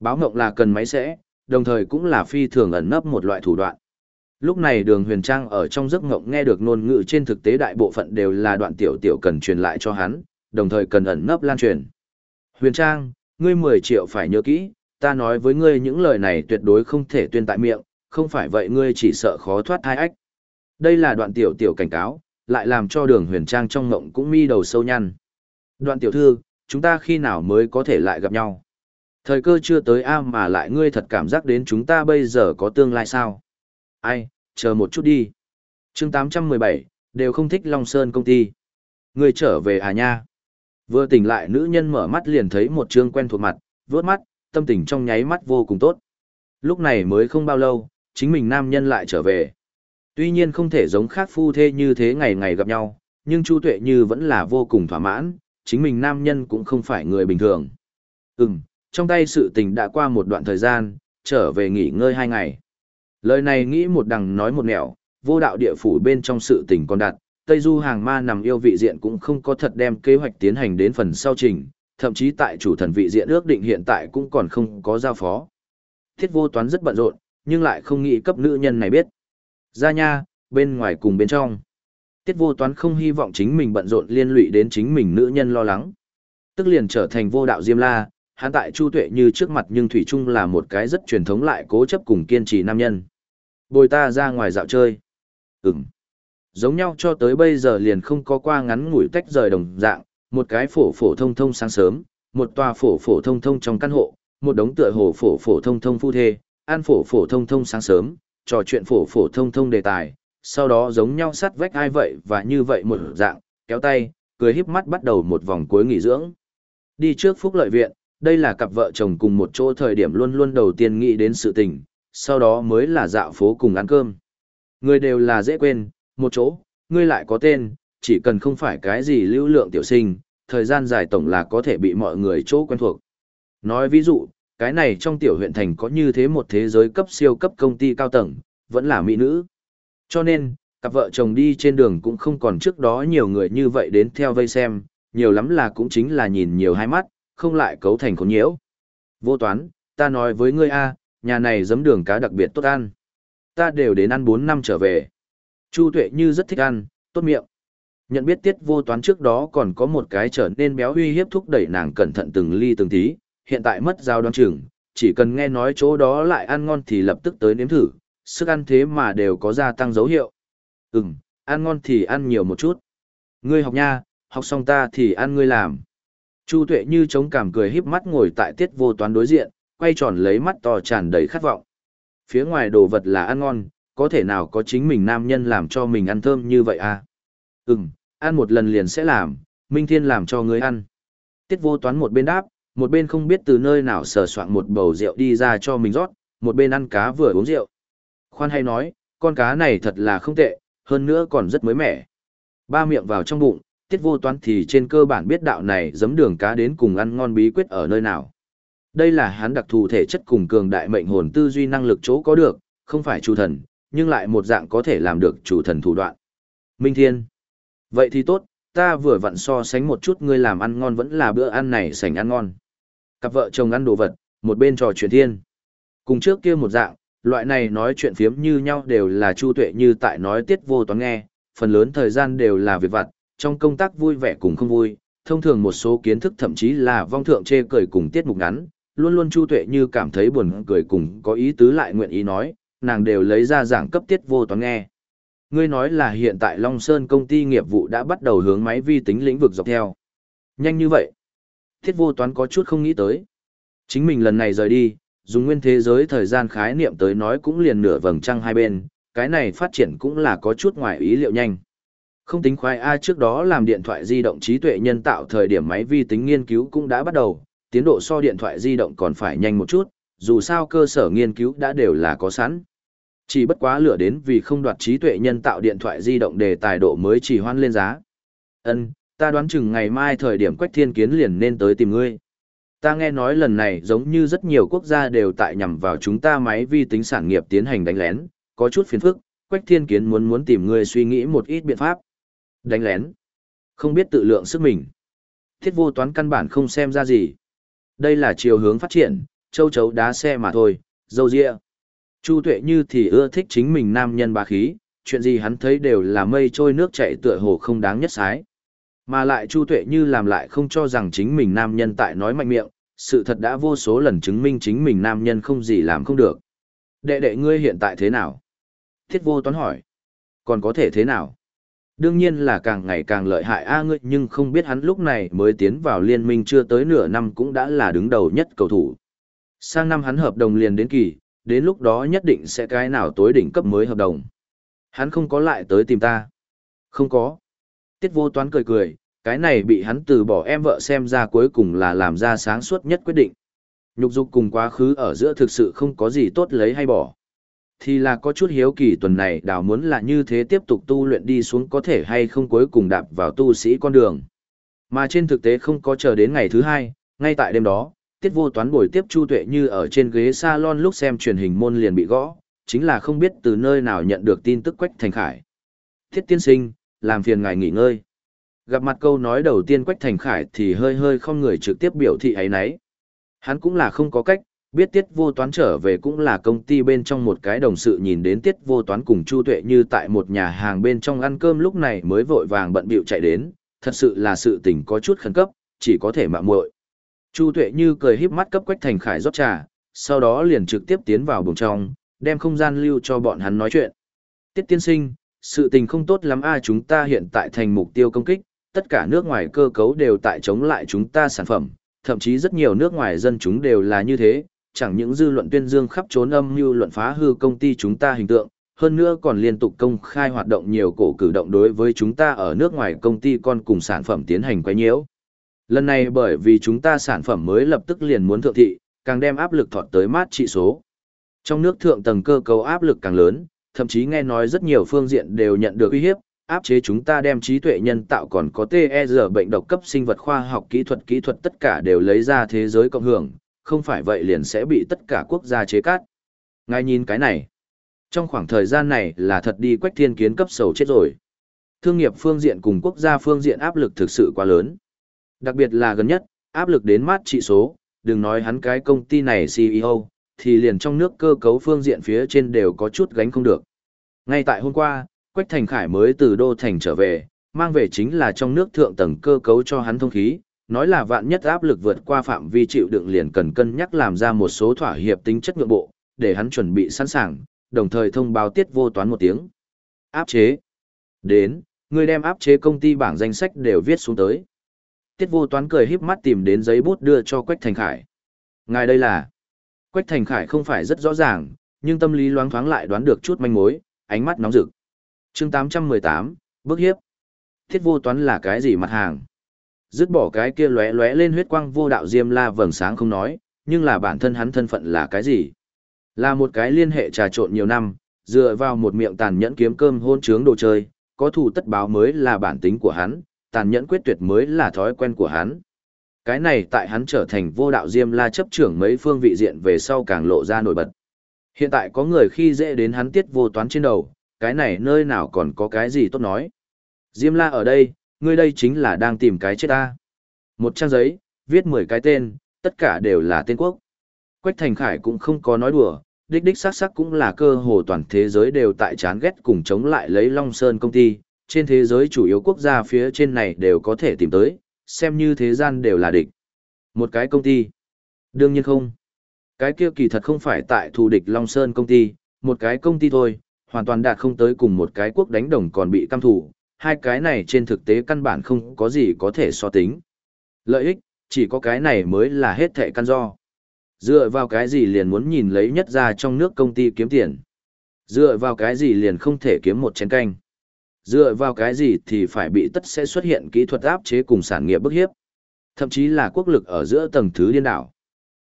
Báo ngộng là cần máy sẽ, đồng thời cũng là phi thường ẩn nấp một loại thủ đoạn. Lúc này đường huyền trang ở trong giấc ngộng nghe được ngôn ngữ trên thực tế đại bộ phận đều là đoạn tiểu tiểu cần truyền lại cho hắn, đồng thời cần ẩn nấp lan truyền. Huyền trang, ngươi 10 triệu phải nhớ kỹ, ta nói với ngươi những lời này tuyệt đối không thể tuyên tại miệng, không phải vậy ngươi chỉ sợ khó thoát thai ách. Đây là đoạn tiểu tiểu cảnh cáo, lại làm cho đường huyền trang trong ngộng cũng mi đầu sâu nhăn. Đoạn tiểu thư, chúng ta khi nào mới có thể lại gặp nhau? Thời cơ chưa tới a mà lại ngươi thật cảm giác đến chúng ta bây giờ có tương lai sao? Ai, chờ một chút đi. chương 817, đều không thích Long Sơn công ty. Ngươi trở về à nha? Vừa tỉnh lại nữ nhân mở mắt liền thấy một trương quen thuộc mặt, vướt mắt, tâm tình trong nháy mắt vô cùng tốt. Lúc này mới không bao lâu, chính mình nam nhân lại trở về. Tuy nhiên không thể giống khác phu thê như thế ngày ngày gặp nhau, nhưng Chu Tuệ Như vẫn là vô cùng thỏa mãn, chính mình nam nhân cũng không phải người bình thường. Ừm, trong tay sự tình đã qua một đoạn thời gian, trở về nghỉ ngơi hai ngày. Lời này nghĩ một đằng nói một nẻo, vô đạo địa phủ bên trong sự tình còn đặt, Tây Du hàng ma nằm yêu vị diện cũng không có thật đem kế hoạch tiến hành đến phần sau trình, thậm chí tại chủ thần vị diện ước định hiện tại cũng còn không có giao phó. Thiết vô toán rất bận rộn, nhưng lại không nghĩ cấp nữ nhân này biết. Ra nha, bên ngoài cùng bên trong. Tiết vô toán không hy vọng chính mình bận rộn liên lụy đến chính mình nữ nhân lo lắng. Tức liền trở thành vô đạo diêm la, hắn tại Chu Tuệ như trước mặt nhưng Thủy Trung là một cái rất truyền thống lại cố chấp cùng kiên trì nam nhân. Bồi ta ra ngoài dạo chơi. Ừm. Giống nhau cho tới bây giờ liền không có qua ngắn ngủi tách rời đồng dạng, một cái phổ phổ thông thông sáng sớm, một tòa phổ phổ thông thông trong căn hộ, một đống tựa hồ phổ phổ thông thông phu thê, ăn phổ phổ thông thông sáng sớm, trò chuyện phổ phổ thông thông đề tài, sau đó giống nhau sắt vách ai vậy và như vậy một dạng, kéo tay, cười híp mắt bắt đầu một vòng cuối nghỉ dưỡng. Đi trước phúc lợi viện, đây là cặp vợ chồng cùng một chỗ thời điểm luôn luôn đầu tiên nghĩ đến sự tình, sau đó mới là dạo phố cùng ăn cơm. Người đều là dễ quên, một chỗ, ngươi lại có tên, chỉ cần không phải cái gì lưu lượng tiểu sinh, thời gian dài tổng là có thể bị mọi người chỗ quen thuộc. Nói ví dụ, cái này trong tiểu huyện thành có như thế một thế giới cấp siêu cấp công ty cao tầng, vẫn là mỹ nữ. Cho nên, cặp vợ chồng đi trên đường cũng không còn trước đó nhiều người như vậy đến theo vây xem, nhiều lắm là cũng chính là nhìn nhiều hai mắt, không lại cấu thành khốn nhiễu. Vô toán, ta nói với ngươi a, nhà này giấm đường cá đặc biệt tốt ăn. Ta đều đến ăn 4 năm trở về. Chu Tuệ Như rất thích ăn, tốt miệng. Nhận biết tiết vô toán trước đó còn có một cái trở nên béo uy hiếp thúc đẩy nàng cẩn thận từng ly từng tí, hiện tại mất giao đoán chừng, chỉ cần nghe nói chỗ đó lại ăn ngon thì lập tức tới nếm thử, sức ăn thế mà đều có gia tăng dấu hiệu. Ừm, ăn ngon thì ăn nhiều một chút. Ngươi học nha, học xong ta thì ăn ngươi làm. Chu tuệ như chống cảm cười híp mắt ngồi tại tiết vô toán đối diện, quay tròn lấy mắt to tràn đầy khát vọng. Phía ngoài đồ vật là ăn ngon, có thể nào có chính mình nam nhân làm cho mình ăn thơm như vậy à? Ừm, ăn một lần liền sẽ làm, Minh Thiên làm cho ngươi ăn. Tiết vô toán một bên đáp, một bên không biết từ nơi nào sờ soạn một bầu rượu đi ra cho mình rót, một bên ăn cá vừa uống rượu. Khoan hay nói, con cá này thật là không tệ, hơn nữa còn rất mới mẻ. Ba miệng vào trong bụng, tiết vô toán thì trên cơ bản biết đạo này giấm đường cá đến cùng ăn ngon bí quyết ở nơi nào. Đây là hắn đặc thù thể chất cùng cường đại mệnh hồn tư duy năng lực chỗ có được, không phải chủ thần, nhưng lại một dạng có thể làm được chủ thần thủ đoạn. Minh Thiên. Vậy thì tốt, ta vừa vặn so sánh một chút ngươi làm ăn ngon vẫn là bữa ăn này sành ăn ngon. Cặp vợ chồng ăn đồ vật, một bên trò chuyện thiên. Cùng trước kia một dạng, loại này nói chuyện phiếm như nhau đều là chu tuệ như tại nói tiết vô toán nghe, phần lớn thời gian đều là việc vặt, trong công tác vui vẻ cùng không vui, thông thường một số kiến thức thậm chí là vong thượng chê cười cùng tiết mục ngắn, luôn luôn chu tuệ như cảm thấy buồn cười cùng có ý tứ lại nguyện ý nói, nàng đều lấy ra giảng cấp tiết vô toán nghe. Ngươi nói là hiện tại Long Sơn công ty nghiệp vụ đã bắt đầu hướng máy vi tính lĩnh vực dọc theo. Nhanh như vậy. Thiết vô toán có chút không nghĩ tới. Chính mình lần này rời đi, dùng nguyên thế giới thời gian khái niệm tới nói cũng liền nửa vầng trăng hai bên, cái này phát triển cũng là có chút ngoài ý liệu nhanh. Không tính khoái a trước đó làm điện thoại di động trí tuệ nhân tạo thời điểm máy vi tính nghiên cứu cũng đã bắt đầu, tiến độ so điện thoại di động còn phải nhanh một chút, dù sao cơ sở nghiên cứu đã đều là có sẵn. Chỉ bất quá lửa đến vì không đoạt trí tuệ nhân tạo điện thoại di động để tài độ mới chỉ hoan lên giá. Ân, ta đoán chừng ngày mai thời điểm Quách Thiên Kiến liền nên tới tìm ngươi. Ta nghe nói lần này giống như rất nhiều quốc gia đều tại nhằm vào chúng ta máy vi tính sản nghiệp tiến hành đánh lén, có chút phiền phức, Quách Thiên Kiến muốn muốn tìm người suy nghĩ một ít biện pháp. Đánh lén. Không biết tự lượng sức mình. Thiết vô toán căn bản không xem ra gì. Đây là chiều hướng phát triển, châu chấu đá xe mà thôi, dâu dịa. Chu tuệ như thì ưa thích chính mình nam nhân bá khí, chuyện gì hắn thấy đều là mây trôi nước chảy tựa hồ không đáng nhất sái. Mà lại Chu Tuệ như làm lại không cho rằng chính mình nam nhân tại nói mạnh miệng, sự thật đã vô số lần chứng minh chính mình nam nhân không gì làm không được. Đệ đệ ngươi hiện tại thế nào? Thiết vô toán hỏi. Còn có thể thế nào? Đương nhiên là càng ngày càng lợi hại a ngươi nhưng không biết hắn lúc này mới tiến vào liên minh chưa tới nửa năm cũng đã là đứng đầu nhất cầu thủ. Sang năm hắn hợp đồng liền đến kỳ, đến lúc đó nhất định sẽ cái nào tối đỉnh cấp mới hợp đồng. Hắn không có lại tới tìm ta. Không có. Tiết vô toán cười cười, cái này bị hắn từ bỏ em vợ xem ra cuối cùng là làm ra sáng suốt nhất quyết định. Nhục dục cùng quá khứ ở giữa thực sự không có gì tốt lấy hay bỏ. Thì là có chút hiếu kỳ tuần này đào muốn là như thế tiếp tục tu luyện đi xuống có thể hay không cuối cùng đạp vào tu sĩ con đường. Mà trên thực tế không có chờ đến ngày thứ hai, ngay tại đêm đó, tiết vô toán buổi tiếp Chu Tuệ như ở trên ghế salon lúc xem truyền hình môn liền bị gõ, chính là không biết từ nơi nào nhận được tin tức Quách Thành Khải. Thiết tiên sinh, làm phiền ngài nghỉ ngơi. Gặp mặt câu nói đầu tiên Quách Thành Khải thì hơi hơi không người trực tiếp biểu thị ấy nấy. Hắn cũng là không có cách, biết tiết vô toán trở về cũng là công ty bên trong một cái đồng sự nhìn đến tiết vô toán cùng Chu Tuệ như tại một nhà hàng bên trong ăn cơm lúc này mới vội vàng bận bịu chạy đến, thật sự là sự tình có chút khẩn cấp, chỉ có thể mạo muội. Chu Tuệ như cười híp mắt cấp Quách Thành Khải rót trà, sau đó liền trực tiếp tiến vào buồng trong, đem không gian lưu cho bọn hắn nói chuyện. Tiết tiên sinh, sự tình không tốt lắm a chúng ta hiện tại thành mục tiêu công kích, tất cả nước ngoài cơ cấu đều tại chống lại chúng ta sản phẩm, thậm chí rất nhiều nước ngoài dân chúng đều là như thế, chẳng những dư luận tuyên dương khắp trốn âm mưu luận phá hư công ty chúng ta hình tượng, hơn nữa còn liên tục công khai hoạt động nhiều cổ cử động đối với chúng ta ở nước ngoài công ty con cùng sản phẩm tiến hành quấy nhiễu. Lần này bởi vì chúng ta sản phẩm mới lập tức liền muốn thượng thị, càng đem áp lực thọt tới mát trị số. Trong nước thượng tầng cơ cấu áp lực càng lớn, thậm chí nghe nói rất nhiều phương diện đều nhận được uy hiếp, áp chế chúng ta đem trí tuệ nhân tạo còn có TER bệnh độc cấp sinh vật khoa học kỹ thuật kỹ thuật tất cả đều lấy ra thế giới cộng hưởng, không phải vậy liền sẽ bị tất cả quốc gia chế cát. Ngài nhìn cái này. Trong khoảng thời gian này là thật đi quách thiên kiến cấp sầu chết rồi. Thương nghiệp phương diện cùng quốc gia phương diện áp lực thực sự quá lớn. Đặc biệt là gần nhất, áp lực đến mát trị số, đừng nói hắn cái công ty này CEO, thì liền trong nước cơ cấu phương diện phía trên đều có chút gánh không được. Ngay tại hôm qua, Quách Thành Khải mới từ Đô Thành trở về, mang về chính là trong nước thượng tầng cơ cấu cho hắn thông khí, nói là vạn nhất áp lực vượt qua phạm vi chịu đựng liền cần cân nhắc làm ra một số thỏa hiệp tính chất nhượng bộ, để hắn chuẩn bị sẵn sàng, đồng thời thông báo tiết vô toán một tiếng. Áp chế. Đến, người đem áp chế công ty bảng danh sách đều viết xuống tới. Tiết vô toán cười híp mắt tìm đến giấy bút đưa cho Quách Thành Khải. Ngài đây là... Quách Thành Khải không phải rất rõ ràng, nhưng tâm lý loáng thoáng lại đoán được chút manh mối, ánh mắt nóng rực chương 818, bước hiếp. Thiết vô toán là cái gì mặt hàng? Dứt bỏ cái kia lóe lóe lên huyết quang vô đạo diêm la vầng sáng không nói, nhưng là bản thân hắn thân phận là cái gì? Là một cái liên hệ trà trộn nhiều năm, dựa vào một miệng tàn nhẫn kiếm cơm hôn trướng đồ chơi, có thủ tất báo mới là bản tính của hắn, tàn nhẫn quyết tuyệt mới là thói quen của hắn. Cái này tại hắn trở thành vô đạo diêm la chấp trưởng mấy phương vị diện về sau càng lộ ra nổi bật. Hiện tại có người khi dễ đến hắn tiết vô toán trên đầu, cái này nơi nào còn có cái gì tốt nói. Diêm la ở đây, ngươi đây chính là đang tìm cái chết ta. Một trang giấy, viết 10 cái tên, tất cả đều là tên quốc. Quách Thành Khải cũng không có nói đùa, đích đích xác sắc cũng là cơ hồ toàn thế giới đều tại chán ghét cùng chống lại lấy Long Sơn công ty, trên thế giới chủ yếu quốc gia phía trên này đều có thể tìm tới, xem như thế gian đều là địch. Một cái công ty. Đương nhiên không. Cái kia kỳ thật không phải tại thù địch Long Sơn công ty, một cái công ty thôi, hoàn toàn đạt không tới cùng một cái quốc đánh đồng còn bị căm thủ, hai cái này trên thực tế căn bản không có gì có thể so tính. Lợi ích, chỉ có cái này mới là hết thệ căn do. Dựa vào cái gì liền muốn nhìn lấy nhất ra trong nước công ty kiếm tiền. Dựa vào cái gì liền không thể kiếm một chén canh dựa vào cái gì thì phải bị tất sẽ xuất hiện kỹ thuật áp chế cùng sản nghiệp bức hiếp, thậm chí là quốc lực ở giữa tầng thứ điên đảo.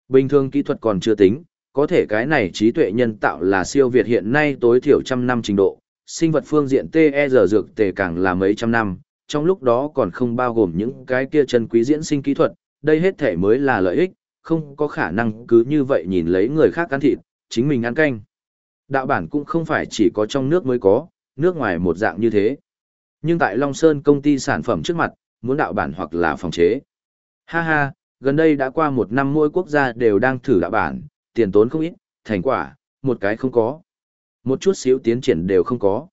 Bình thường kỹ thuật còn chưa tính, có thể cái này trí tuệ nhân tạo là siêu việt hiện nay tối thiểu trăm năm trình độ, sinh vật phương diện TE dược tề càng là mấy trăm năm, trong lúc đó còn không bao gồm những cái kia chân quý diễn sinh kỹ thuật, đây hết thể mới là lợi ích, không có khả năng cứ như vậy nhìn lấy người khác ăn thịt, chính mình ăn canh. Đạo bản cũng không phải chỉ có trong nước mới có, nước ngoài một dạng như thế. Nhưng tại Long Sơn công ty sản phẩm trước mặt, muốn đạo bản hoặc là phòng chế. Ha ha, gần đây đã qua một năm mỗi quốc gia đều đang thử đạo bản, tiền tốn không ít, thành quả, một cái không có. Một chút xíu tiến triển đều không có.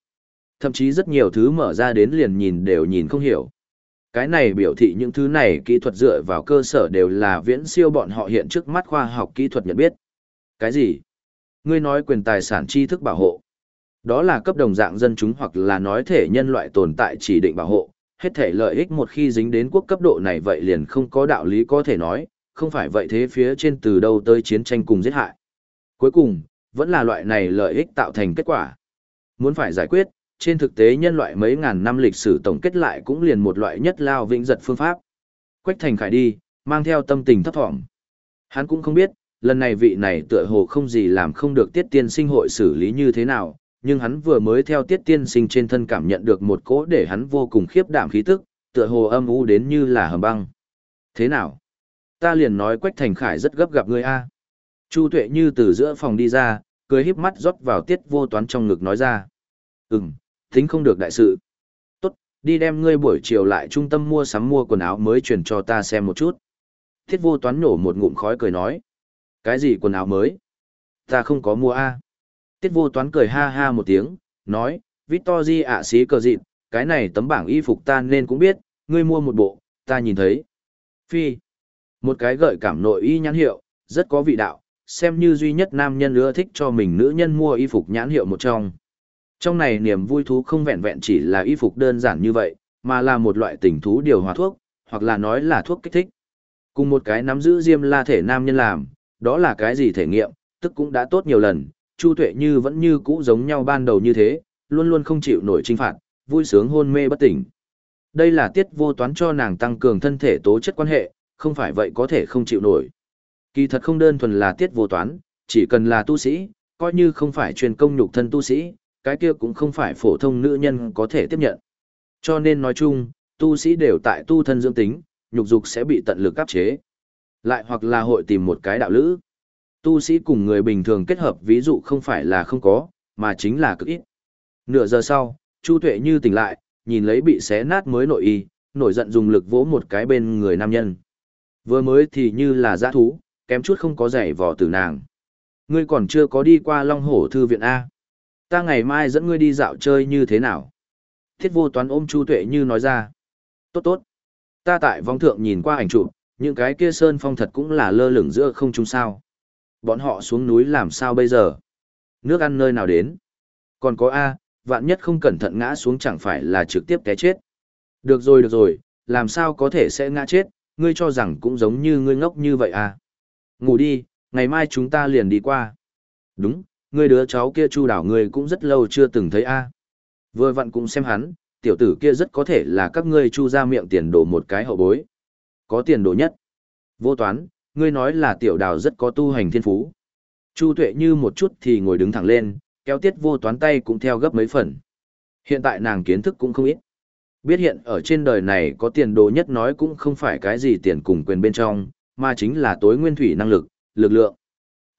Thậm chí rất nhiều thứ mở ra đến liền nhìn đều nhìn không hiểu. Cái này biểu thị những thứ này kỹ thuật dựa vào cơ sở đều là viễn siêu bọn họ hiện trước mắt khoa học kỹ thuật nhận biết. Cái gì? Ngươi nói quyền tài sản tri thức bảo hộ. Đó là cấp đồng dạng dân chúng hoặc là nói thể nhân loại tồn tại chỉ định bảo hộ, hết thể lợi ích một khi dính đến quốc cấp độ này vậy liền không có đạo lý có thể nói, không phải vậy thế phía trên từ đâu tới chiến tranh cùng giết hại. Cuối cùng, vẫn là loại này lợi ích tạo thành kết quả. Muốn phải giải quyết, trên thực tế nhân loại mấy ngàn năm lịch sử tổng kết lại cũng liền một loại nhất lao vĩnh giật phương pháp. Quách thành khải đi, mang theo tâm tình thấp thỏm. Hắn cũng không biết, lần này vị này tựa hồ không gì làm không được tiết tiên sinh hội xử lý như thế nào, nhưng hắn vừa mới theo tiết tiên sinh trên thân cảm nhận được một cỗ để hắn vô cùng khiếp đảm khí tức, tựa hồ âm u đến như là hầm băng. Thế nào? Ta liền nói Quách Thành Khải rất gấp gặp ngươi a. Chu Tuệ như từ giữa phòng đi ra, cười híp mắt rót vào tiết vô toán trong ngực nói ra. Ừm, tính không được đại sự. Tốt, đi đem ngươi buổi chiều lại trung tâm mua sắm mua quần áo mới chuyển cho ta xem một chút. Tiết vô toán nổ một ngụm khói cười nói. Cái gì quần áo mới? Ta không có mua a. Tiết vô toán cười ha ha một tiếng, nói, Victory ạ xí cờ dịt, cái này tấm bảng y phục ta nên cũng biết, ngươi mua một bộ, ta nhìn thấy. Phi, một cái gợi cảm nội y nhãn hiệu, rất có vị đạo, xem như duy nhất nam nhân ưa thích cho mình nữ nhân mua y phục nhãn hiệu một trong. Trong này niềm vui thú không vẹn vẹn chỉ là y phục đơn giản như vậy, mà là một loại tình thú điều hòa thuốc, hoặc là nói là thuốc kích thích. Cùng một cái nắm giữ diêm la thể nam nhân làm, đó là cái gì thể nghiệm, tức cũng đã tốt nhiều lần, Chu Tuệ Như vẫn như cũ giống nhau ban đầu như thế, luôn luôn không chịu nổi trinh phạt, vui sướng hôn mê bất tỉnh. Đây là tiết vô toán cho nàng tăng cường thân thể tố chất quan hệ, không phải vậy có thể không chịu nổi. Kỳ thật không đơn thuần là tiết vô toán, chỉ cần là tu sĩ, coi như không phải truyền công nhục thân tu sĩ, cái kia cũng không phải phổ thông nữ nhân có thể tiếp nhận. Cho nên nói chung, tu sĩ đều tại tu thân dưỡng tính, nhục dục sẽ bị tận lực áp chế. Lại hoặc là hội tìm một cái đạo lữ. Tu sĩ cùng người bình thường kết hợp ví dụ không phải là không có, mà chính là cực ít. Nửa giờ sau, Chu Tuệ như tỉnh lại, nhìn lấy bị xé nát mới nội y, nổi giận dùng lực vỗ một cái bên người nam nhân. Vừa mới thì như là giã thú, kém chút không có giày vò từ nàng. Ngươi còn chưa có đi qua Long Hổ Thư viện A. Ta ngày mai dẫn ngươi đi dạo chơi như thế nào? Thiết vô toán ôm Chu Tuệ như nói ra. Tốt tốt. Ta tại vong thượng nhìn qua ảnh chụp, những cái kia sơn phong thật cũng là lơ lửng giữa không trung sao. Bọn họ xuống núi làm sao bây giờ? Nước ăn nơi nào đến? Còn có A, vạn nhất không cẩn thận ngã xuống chẳng phải là trực tiếp té chết. Được rồi được rồi, làm sao có thể sẽ ngã chết, ngươi cho rằng cũng giống như ngươi ngốc như vậy à. Ngủ đi, ngày mai chúng ta liền đi qua. Đúng, ngươi đứa cháu kia chu đảo ngươi cũng rất lâu chưa từng thấy a. Vừa vặn cũng xem hắn, tiểu tử kia rất có thể là các ngươi chu ra miệng tiền đổ một cái hậu bối. Có tiền đồ nhất. Vô toán, ngươi nói là tiểu đào rất có tu hành thiên phú. Chu tuệ như một chút thì ngồi đứng thẳng lên, kéo tiết vô toán tay cũng theo gấp mấy phần. Hiện tại nàng kiến thức cũng không ít. Biết hiện ở trên đời này có tiền đồ nhất nói cũng không phải cái gì tiền cùng quyền bên trong, mà chính là tối nguyên thủy năng lực, lực lượng.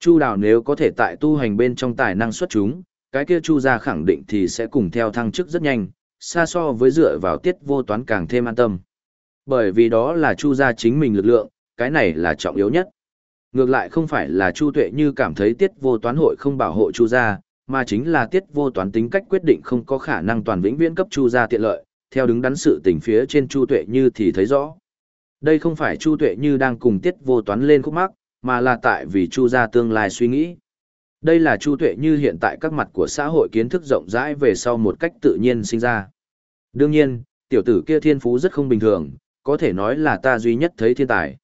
Chu đào nếu có thể tại tu hành bên trong tài năng xuất chúng, cái kia chu gia khẳng định thì sẽ cùng theo thăng chức rất nhanh, xa so với dựa vào tiết vô toán càng thêm an tâm. Bởi vì đó là chu gia chính mình lực lượng, cái này là trọng yếu nhất. Ngược lại không phải là chu tuệ như cảm thấy tiết vô toán hội không bảo hộ chu gia, mà chính là tiết vô toán tính cách quyết định không có khả năng toàn vĩnh viễn cấp chu gia tiện lợi, theo đứng đắn sự tình phía trên chu tuệ như thì thấy rõ. Đây không phải chu tuệ như đang cùng tiết vô toán lên khúc mắc, mà là tại vì chu gia tương lai suy nghĩ. Đây là chu tuệ như hiện tại các mặt của xã hội kiến thức rộng rãi về sau một cách tự nhiên sinh ra. Đương nhiên, tiểu tử kia thiên phú rất không bình thường, có thể nói là ta duy nhất thấy thiên tài.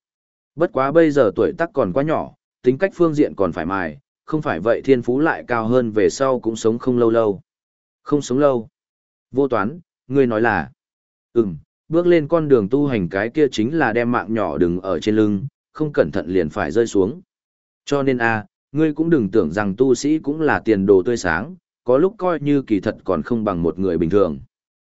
Bất quá bây giờ tuổi tác còn quá nhỏ, tính cách phương diện còn phải mài, không phải vậy thiên phú lại cao hơn về sau cũng sống không lâu lâu. Không sống lâu. Vô toán, ngươi nói là. Ừm, bước lên con đường tu hành cái kia chính là đem mạng nhỏ đừng ở trên lưng, không cẩn thận liền phải rơi xuống. Cho nên a, ngươi cũng đừng tưởng rằng tu sĩ cũng là tiền đồ tươi sáng, có lúc coi như kỳ thật còn không bằng một người bình thường.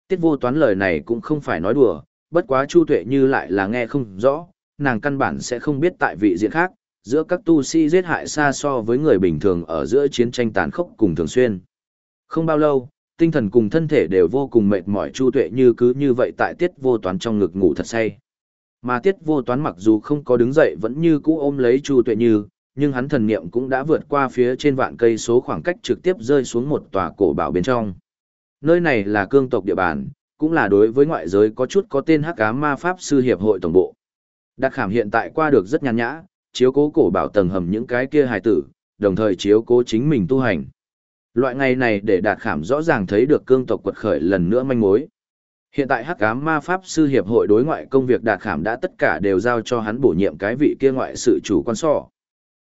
Tiết vô toán lời này cũng không phải nói đùa, bất quá Chu Tuệ như lại là nghe không rõ, nàng căn bản sẽ không biết tại vị diện khác, giữa các tu sĩ giết hại xa so với người bình thường ở giữa chiến tranh tàn khốc cùng thường xuyên. Không bao lâu, tinh thần cùng thân thể đều vô cùng mệt mỏi Chu Tuệ Như cứ như vậy tại tiết vô toán trong ngực ngủ thật say. Mà tiết vô toán mặc dù không có đứng dậy vẫn như cũ ôm lấy Chu Tuệ Như, nhưng hắn thần niệm cũng đã vượt qua phía trên vạn cây số khoảng cách trực tiếp rơi xuống một tòa cổ bảo bên trong. Nơi này là cương tộc địa bàn, cũng là đối với ngoại giới có chút có tên hắc ám ma pháp sư hiệp hội tổng bộ. Đặc khảm hiện tại qua được rất nhàn nhã, chiếu cố cổ bảo tầng hầm những cái kia hài tử, đồng thời chiếu cố chính mình tu hành. Loại ngày này để đạt khảm rõ ràng thấy được cương tộc quật khởi lần nữa manh mối. Hiện tại hắc ám ma pháp sư hiệp hội đối ngoại công việc đạt khảm đã tất cả đều giao cho hắn bổ nhiệm cái vị kia ngoại sự chủ quan sọ.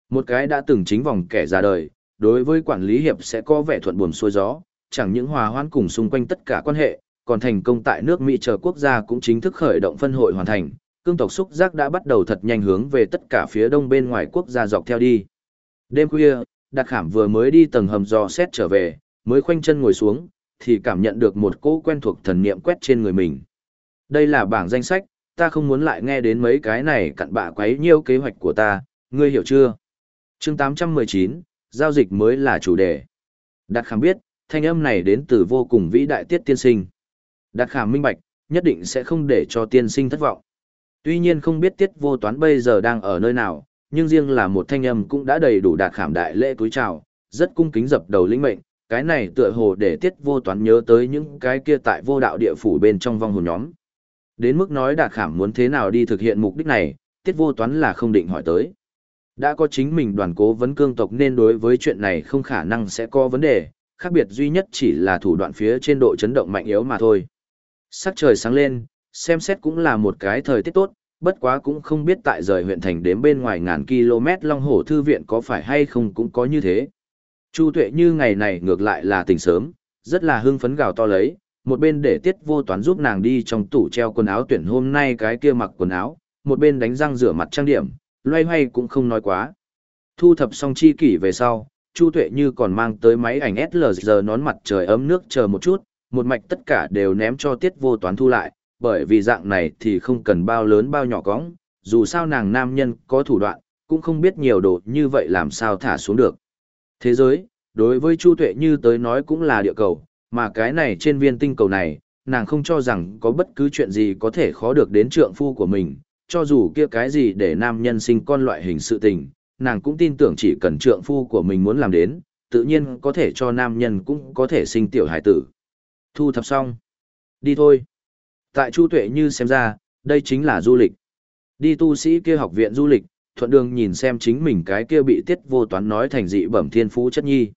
Một cái đã từng chính vòng kẻ ra đời, đối với quản lý hiệp sẽ có vẻ thuận buồm xuôi gió, chẳng những hòa hoãn cùng xung quanh tất cả quan hệ, còn thành công tại nước Mỹ chờ quốc gia cũng chính thức khởi động phân hội hoàn thành, cương tộc xúc giác đã bắt đầu thật nhanh hướng về tất cả phía đông bên ngoài quốc gia dọc theo đi. Đêm khuya, Đạt Khảm vừa mới đi tầng hầm dò xét trở về, mới khoanh chân ngồi xuống, thì cảm nhận được một cỗ quen thuộc thần niệm quét trên người mình. Đây là bảng danh sách, ta không muốn lại nghe đến mấy cái này cặn bạ quấy nhiêu kế hoạch của ta, ngươi hiểu chưa? chương 819, giao dịch mới là chủ đề. Đạt Khảm biết, thanh âm này đến từ vô cùng vĩ đại tiết tiên sinh. Đạt Khảm minh bạch, nhất định sẽ không để cho tiên sinh thất vọng. Tuy nhiên không biết tiết vô toán bây giờ đang ở nơi nào, nhưng riêng là một thanh âm cũng đã đầy đủ đạt khảm đại lễ túi chào, rất cung kính dập đầu lĩnh mệnh, cái này tựa hồ để tiết vô toán nhớ tới những cái kia tại vô đạo địa phủ bên trong vong hồn nhóm. Đến mức nói đạt khảm muốn thế nào đi thực hiện mục đích này, tiết vô toán là không định hỏi tới. Đã có chính mình đoàn cố vấn cương tộc nên đối với chuyện này không khả năng sẽ có vấn đề, khác biệt duy nhất chỉ là thủ đoạn phía trên độ chấn động mạnh yếu mà thôi. Sắc trời sáng lên, xem xét cũng là một cái thời tiết tốt, bất quá cũng không biết tại rời huyện thành đến bên ngoài ngàn km Long Hổ Thư Viện có phải hay không cũng có như thế. Chu Tuệ như ngày này ngược lại là tỉnh sớm, rất là hưng phấn gào to lấy, một bên để tiết vô toán giúp nàng đi trong tủ treo quần áo tuyển hôm nay cái kia mặc quần áo, một bên đánh răng rửa mặt trang điểm, loay hoay cũng không nói quá. Thu thập xong chi kỷ về sau, Chu Tuệ như còn mang tới máy ảnh SLR nón mặt trời ấm nước chờ một chút, một mạch tất cả đều ném cho tiết vô toán thu lại, bởi vì dạng này thì không cần bao lớn bao nhỏ cõng, dù sao nàng nam nhân có thủ đoạn, cũng không biết nhiều đồ như vậy làm sao thả xuống được. Thế giới, đối với Chu Tuệ như tới nói cũng là địa cầu, mà cái này trên viên tinh cầu này, nàng không cho rằng có bất cứ chuyện gì có thể khó được đến trượng phu của mình, cho dù kia cái gì để nam nhân sinh con loại hình sự tình, nàng cũng tin tưởng chỉ cần trượng phu của mình muốn làm đến, tự nhiên có thể cho nam nhân cũng có thể sinh tiểu hải tử. Thu thập xong. Đi thôi. Tại Chu Tuệ Như xem ra, đây chính là du lịch. Đi tu sĩ kia học viện du lịch, thuận đường nhìn xem chính mình cái kia bị tiết vô toán nói thành dị bẩm thiên phú chất nhi.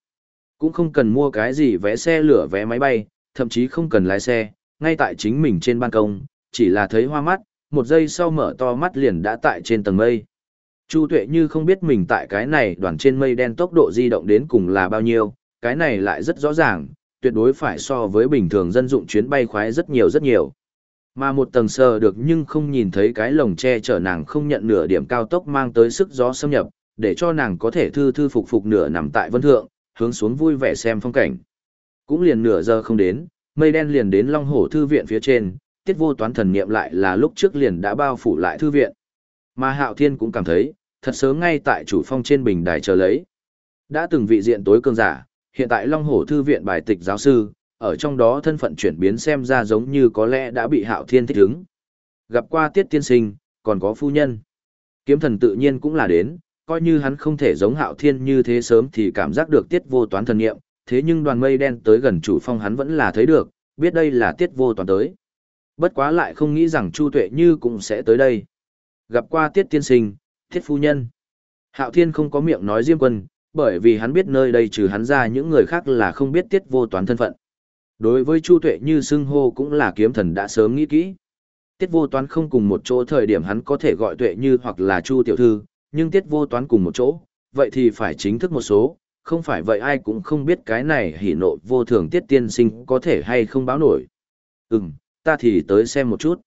Cũng không cần mua cái gì vé xe lửa vé máy bay, thậm chí không cần lái xe, ngay tại chính mình trên ban công, chỉ là thấy hoa mắt, một giây sau mở to mắt liền đã tại trên tầng mây. Chu Tuệ Như không biết mình tại cái này đoàn trên mây đen tốc độ di động đến cùng là bao nhiêu, cái này lại rất rõ ràng, tuyệt đối phải so với bình thường dân dụng chuyến bay khoái rất nhiều rất nhiều. Mà một tầng sờ được nhưng không nhìn thấy cái lồng che chở nàng không nhận nửa điểm cao tốc mang tới sức gió xâm nhập, để cho nàng có thể thư thư phục phục nửa nằm tại vân thượng, hướng xuống vui vẻ xem phong cảnh. Cũng liền nửa giờ không đến, mây đen liền đến Long Hổ thư viện phía trên, tiết vô toán thần niệm lại là lúc trước liền đã bao phủ lại thư viện. Mà Hạo Thiên cũng cảm thấy, thật sớm ngay tại chủ phong trên bình đài chờ lấy. Đã từng vị diện tối cường giả, hiện tại Long Hổ thư viện bài tịch giáo sư, ở trong đó thân phận chuyển biến xem ra giống như có lẽ đã bị hạo thiên thích ứng. Gặp qua tiết tiên sinh, còn có phu nhân. Kiếm thần tự nhiên cũng là đến, coi như hắn không thể giống hạo thiên như thế sớm thì cảm giác được tiết vô toán thần nghiệm, thế nhưng đoàn mây đen tới gần chủ phong hắn vẫn là thấy được, biết đây là tiết vô toán tới. Bất quá lại không nghĩ rằng Chu Tuệ Như cũng sẽ tới đây. Gặp qua tiết tiên sinh, tiết phu nhân. Hạo thiên không có miệng nói diêm quân, bởi vì hắn biết nơi đây trừ hắn ra những người khác là không biết tiết vô toán thân phận. Đối với Chu Tuệ như xưng hô cũng là kiếm thần đã sớm nghĩ kỹ. Tiết vô toán không cùng một chỗ thời điểm hắn có thể gọi Tuệ như hoặc là Chu Tiểu Thư, nhưng tiết vô toán cùng một chỗ, vậy thì phải chính thức một số, không phải vậy ai cũng không biết cái này hỉ nộ vô thường tiết tiên sinh có thể hay không báo nổi. Ừm, ta thì tới xem một chút.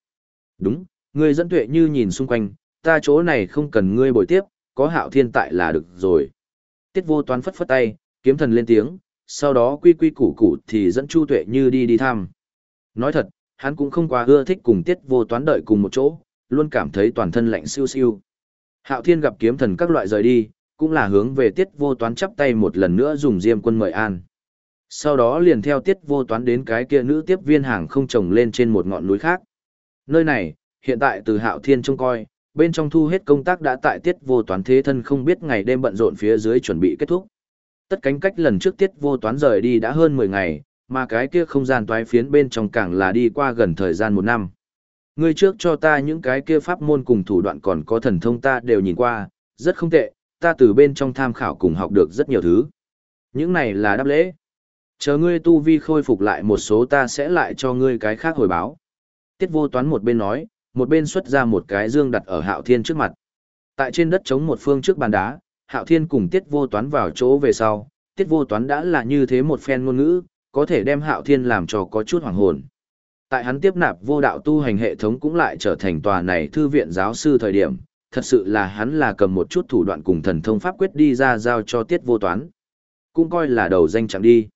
Đúng, ngươi dẫn Tuệ như nhìn xung quanh, ta chỗ này không cần ngươi bồi tiếp, có hạo thiên tại là được rồi. Tiết vô toán phất phất tay, kiếm thần lên tiếng, sau đó quy quy củ củ thì dẫn Chu Tuệ Như đi đi thăm. Nói thật, hắn cũng không quá ưa thích cùng tiết vô toán đợi cùng một chỗ, luôn cảm thấy toàn thân lạnh siêu siêu. Hạo Thiên gặp kiếm thần các loại rời đi, cũng là hướng về tiết vô toán chắp tay một lần nữa dùng diêm quân mời an. Sau đó liền theo tiết vô toán đến cái kia nữ tiếp viên hàng không trồng lên trên một ngọn núi khác. Nơi này, hiện tại từ Hạo Thiên trông coi, bên trong thu hết công tác đã tại tiết vô toán thế thân không biết ngày đêm bận rộn phía dưới chuẩn bị kết thúc. Tất cánh cách lần trước tiết vô toán rời đi đã hơn 10 ngày, mà cái kia không gian toái phiến bên trong càng là đi qua gần thời gian một năm. Ngươi trước cho ta những cái kia pháp môn cùng thủ đoạn còn có thần thông ta đều nhìn qua, rất không tệ, ta từ bên trong tham khảo cùng học được rất nhiều thứ. Những này là đáp lễ. Chờ ngươi tu vi khôi phục lại một số ta sẽ lại cho ngươi cái khác hồi báo. Tiết vô toán một bên nói, một bên xuất ra một cái dương đặt ở hạo thiên trước mặt. Tại trên đất chống một phương trước bàn đá, hạo thiên cùng tiết vô toán vào chỗ về sau, tiết vô toán đã là như thế một phen ngôn ngữ, có thể đem hạo thiên làm cho có chút hoàng hồn. Tại hắn tiếp nạp vô đạo tu hành hệ thống cũng lại trở thành tòa này thư viện giáo sư thời điểm, thật sự là hắn là cầm một chút thủ đoạn cùng thần thông pháp quyết đi ra giao cho tiết vô toán. Cũng coi là đầu danh chẳng đi.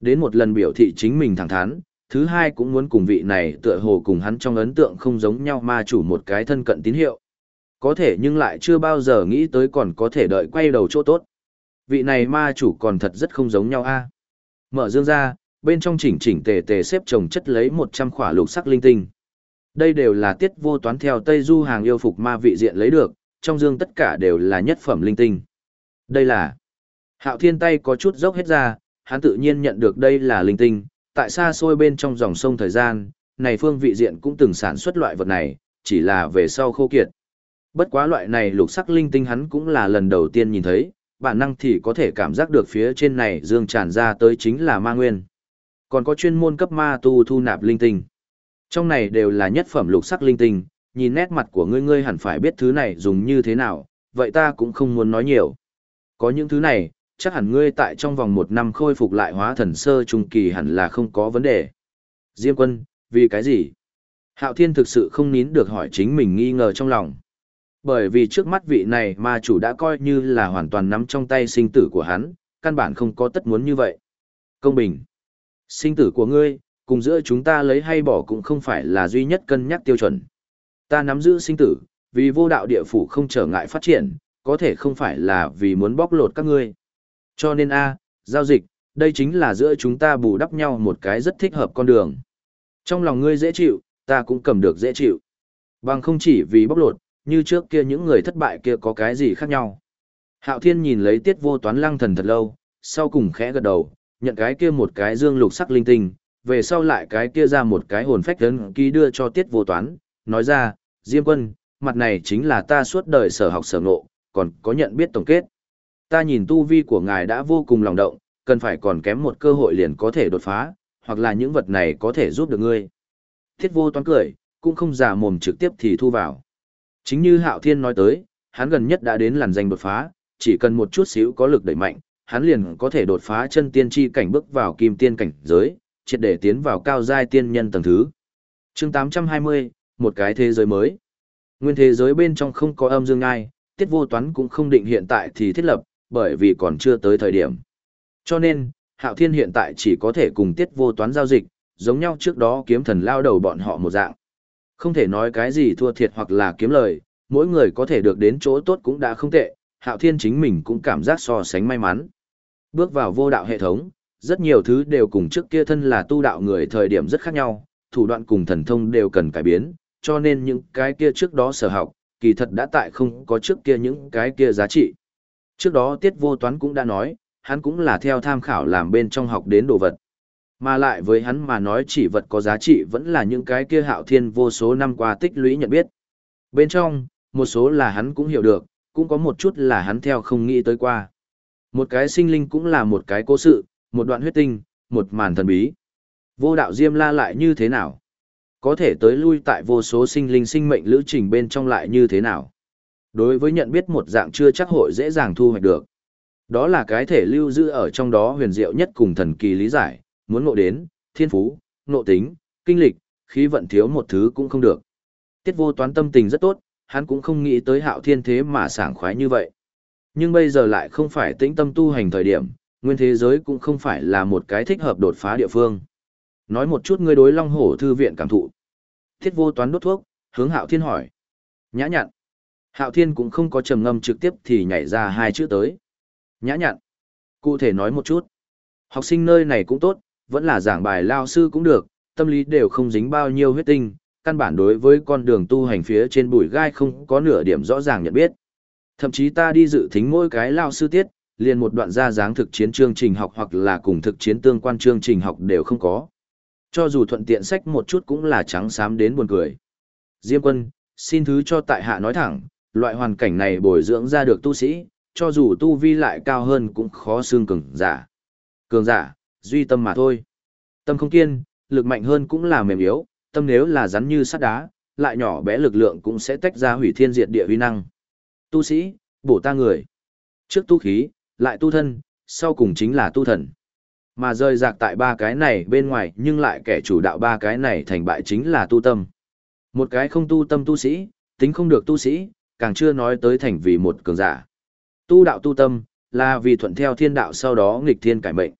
Đến một lần biểu thị chính mình thẳng thắn, thứ hai cũng muốn cùng vị này tựa hồ cùng hắn trong ấn tượng không giống nhau ma chủ một cái thân cận tín hiệu. Có thể nhưng lại chưa bao giờ nghĩ tới còn có thể đợi quay đầu chỗ tốt. Vị này ma chủ còn thật rất không giống nhau a. Mở dương ra, bên trong chỉnh chỉnh tề tề xếp chồng chất lấy 100 khỏa lục sắc linh tinh. Đây đều là tiết vô toán theo Tây Du hàng yêu phục ma vị diện lấy được, trong dương tất cả đều là nhất phẩm linh tinh. Đây là Hạo Thiên tay có chút dốc hết ra, hắn tự nhiên nhận được đây là linh tinh, tại xa xôi bên trong dòng sông thời gian, này phương vị diện cũng từng sản xuất loại vật này, chỉ là về sau khô kiệt. Bất quá loại này lục sắc linh tinh hắn cũng là lần đầu tiên nhìn thấy, bản năng thì có thể cảm giác được phía trên này dương tràn ra tới chính là ma nguyên. Còn có chuyên môn cấp ma tu thu nạp linh tinh. Trong này đều là nhất phẩm lục sắc linh tinh, nhìn nét mặt của ngươi ngươi hẳn phải biết thứ này dùng như thế nào, vậy ta cũng không muốn nói nhiều. Có những thứ này, chắc hẳn ngươi tại trong vòng một năm khôi phục lại hóa thần sơ trung kỳ hẳn là không có vấn đề. Diêm quân, vì cái gì? Hạo Thiên thực sự không nín được hỏi chính mình nghi ngờ trong lòng. Bởi vì trước mắt vị này ma chủ đã coi như là hoàn toàn nắm trong tay sinh tử của hắn, căn bản không có tất muốn như vậy. Công bình. Sinh tử của ngươi, cùng giữa chúng ta lấy hay bỏ cũng không phải là duy nhất cân nhắc tiêu chuẩn. Ta nắm giữ sinh tử, vì vô đạo địa phủ không trở ngại phát triển, có thể không phải là vì muốn bóc lột các ngươi. Cho nên A, giao dịch, đây chính là giữa chúng ta bù đắp nhau một cái rất thích hợp con đường. Trong lòng ngươi dễ chịu, ta cũng cầm được dễ chịu. Bằng không chỉ vì bóc lột, như trước kia những người thất bại kia có cái gì khác nhau. Hạo Thiên nhìn lấy tiết vô toán lăng thần thật lâu, sau cùng khẽ gật đầu, nhận cái kia một cái dương lục sắc linh tinh, về sau lại cái kia ra một cái hồn phách lớn ký đưa cho tiết vô toán, nói ra, Diêm quân, mặt này chính là ta suốt đời sở học sở ngộ, còn có nhận biết tổng kết. Ta nhìn tu vi của ngài đã vô cùng lòng động, cần phải còn kém một cơ hội liền có thể đột phá, hoặc là những vật này có thể giúp được ngươi. Thiết vô toán cười, cũng không giả mồm trực tiếp thì thu vào. Chính như Hạo Thiên nói tới, hắn gần nhất đã đến làn danh đột phá, chỉ cần một chút xíu có lực đẩy mạnh, hắn liền có thể đột phá chân tiên chi cảnh bước vào kim tiên cảnh giới, triệt để tiến vào cao giai tiên nhân tầng thứ. Chương 820, một cái thế giới mới. Nguyên thế giới bên trong không có âm dương ai, tiết vô toán cũng không định hiện tại thì thiết lập, bởi vì còn chưa tới thời điểm. Cho nên, Hạo Thiên hiện tại chỉ có thể cùng tiết vô toán giao dịch, giống nhau trước đó kiếm thần lao đầu bọn họ một dạng. Không thể nói cái gì thua thiệt hoặc là kiếm lời, mỗi người có thể được đến chỗ tốt cũng đã không tệ, Hạo Thiên chính mình cũng cảm giác so sánh may mắn. Bước vào vô đạo hệ thống, rất nhiều thứ đều cùng trước kia thân là tu đạo người thời điểm rất khác nhau, thủ đoạn cùng thần thông đều cần cải biến, cho nên những cái kia trước đó sở học, kỳ thật đã tại không có trước kia những cái kia giá trị. Trước đó Tiết Vô Toán cũng đã nói, hắn cũng là theo tham khảo làm bên trong học đến đồ vật. Mà lại với hắn mà nói chỉ vật có giá trị vẫn là những cái kia hạo thiên vô số năm qua tích lũy nhận biết. Bên trong, một số là hắn cũng hiểu được, cũng có một chút là hắn theo không nghĩ tới qua. Một cái sinh linh cũng là một cái cố sự, một đoạn huyết tinh, một màn thần bí. Vô đạo Diêm La lại như thế nào? Có thể tới lui tại vô số sinh linh sinh mệnh lữ trình bên trong lại như thế nào? Đối với nhận biết một dạng chưa chắc hội dễ dàng thu hoạch được. Đó là cái thể lưu giữ ở trong đó huyền diệu nhất cùng thần kỳ lý giải, muốn ngộ đến, thiên phú, ngộ tính, kinh lịch, khí vận thiếu một thứ cũng không được. Tiết vô toán tâm tình rất tốt, hắn cũng không nghĩ tới hạo thiên thế mà sảng khoái như vậy. Nhưng bây giờ lại không phải tĩnh tâm tu hành thời điểm, nguyên thế giới cũng không phải là một cái thích hợp đột phá địa phương. Nói một chút ngươi đối long hổ thư viện cảm thụ. Thiết vô toán đốt thuốc, hướng hạo thiên hỏi. Nhã nhặn. Hạo Thiên cũng không có trầm ngâm trực tiếp thì nhảy ra hai chữ tới. Nhã nhặn. Cụ thể nói một chút. Học sinh nơi này cũng tốt, vẫn là giảng bài lao sư cũng được, tâm lý đều không dính bao nhiêu huyết tinh, căn bản đối với con đường tu hành phía trên bụi gai không có nửa điểm rõ ràng nhận biết. Thậm chí ta đi dự thính mỗi cái lao sư tiết, liền một đoạn ra dáng thực chiến chương trình học hoặc là cùng thực chiến tương quan chương trình học đều không có. Cho dù thuận tiện sách một chút cũng là trắng xám đến buồn cười. Diêm quân, xin thứ cho tại hạ nói thẳng, loại hoàn cảnh này bồi dưỡng ra được tu sĩ, cho dù tu vi lại cao hơn cũng khó xương cường giả. Cường giả, duy tâm mà thôi. Tâm không kiên, lực mạnh hơn cũng là mềm yếu, tâm nếu là rắn như sắt đá, lại nhỏ bé lực lượng cũng sẽ tách ra hủy thiên diệt địa uy năng. Tu sĩ, bổ ta người. Trước tu khí, lại tu thân, sau cùng chính là tu thần. Mà rơi rạc tại ba cái này bên ngoài nhưng lại kẻ chủ đạo ba cái này thành bại chính là tu tâm. Một cái không tu tâm tu sĩ, tính không được tu sĩ, càng chưa nói tới thành vì một cường giả. Tu đạo tu tâm, là vì thuận theo thiên đạo sau đó nghịch thiên cải mệnh.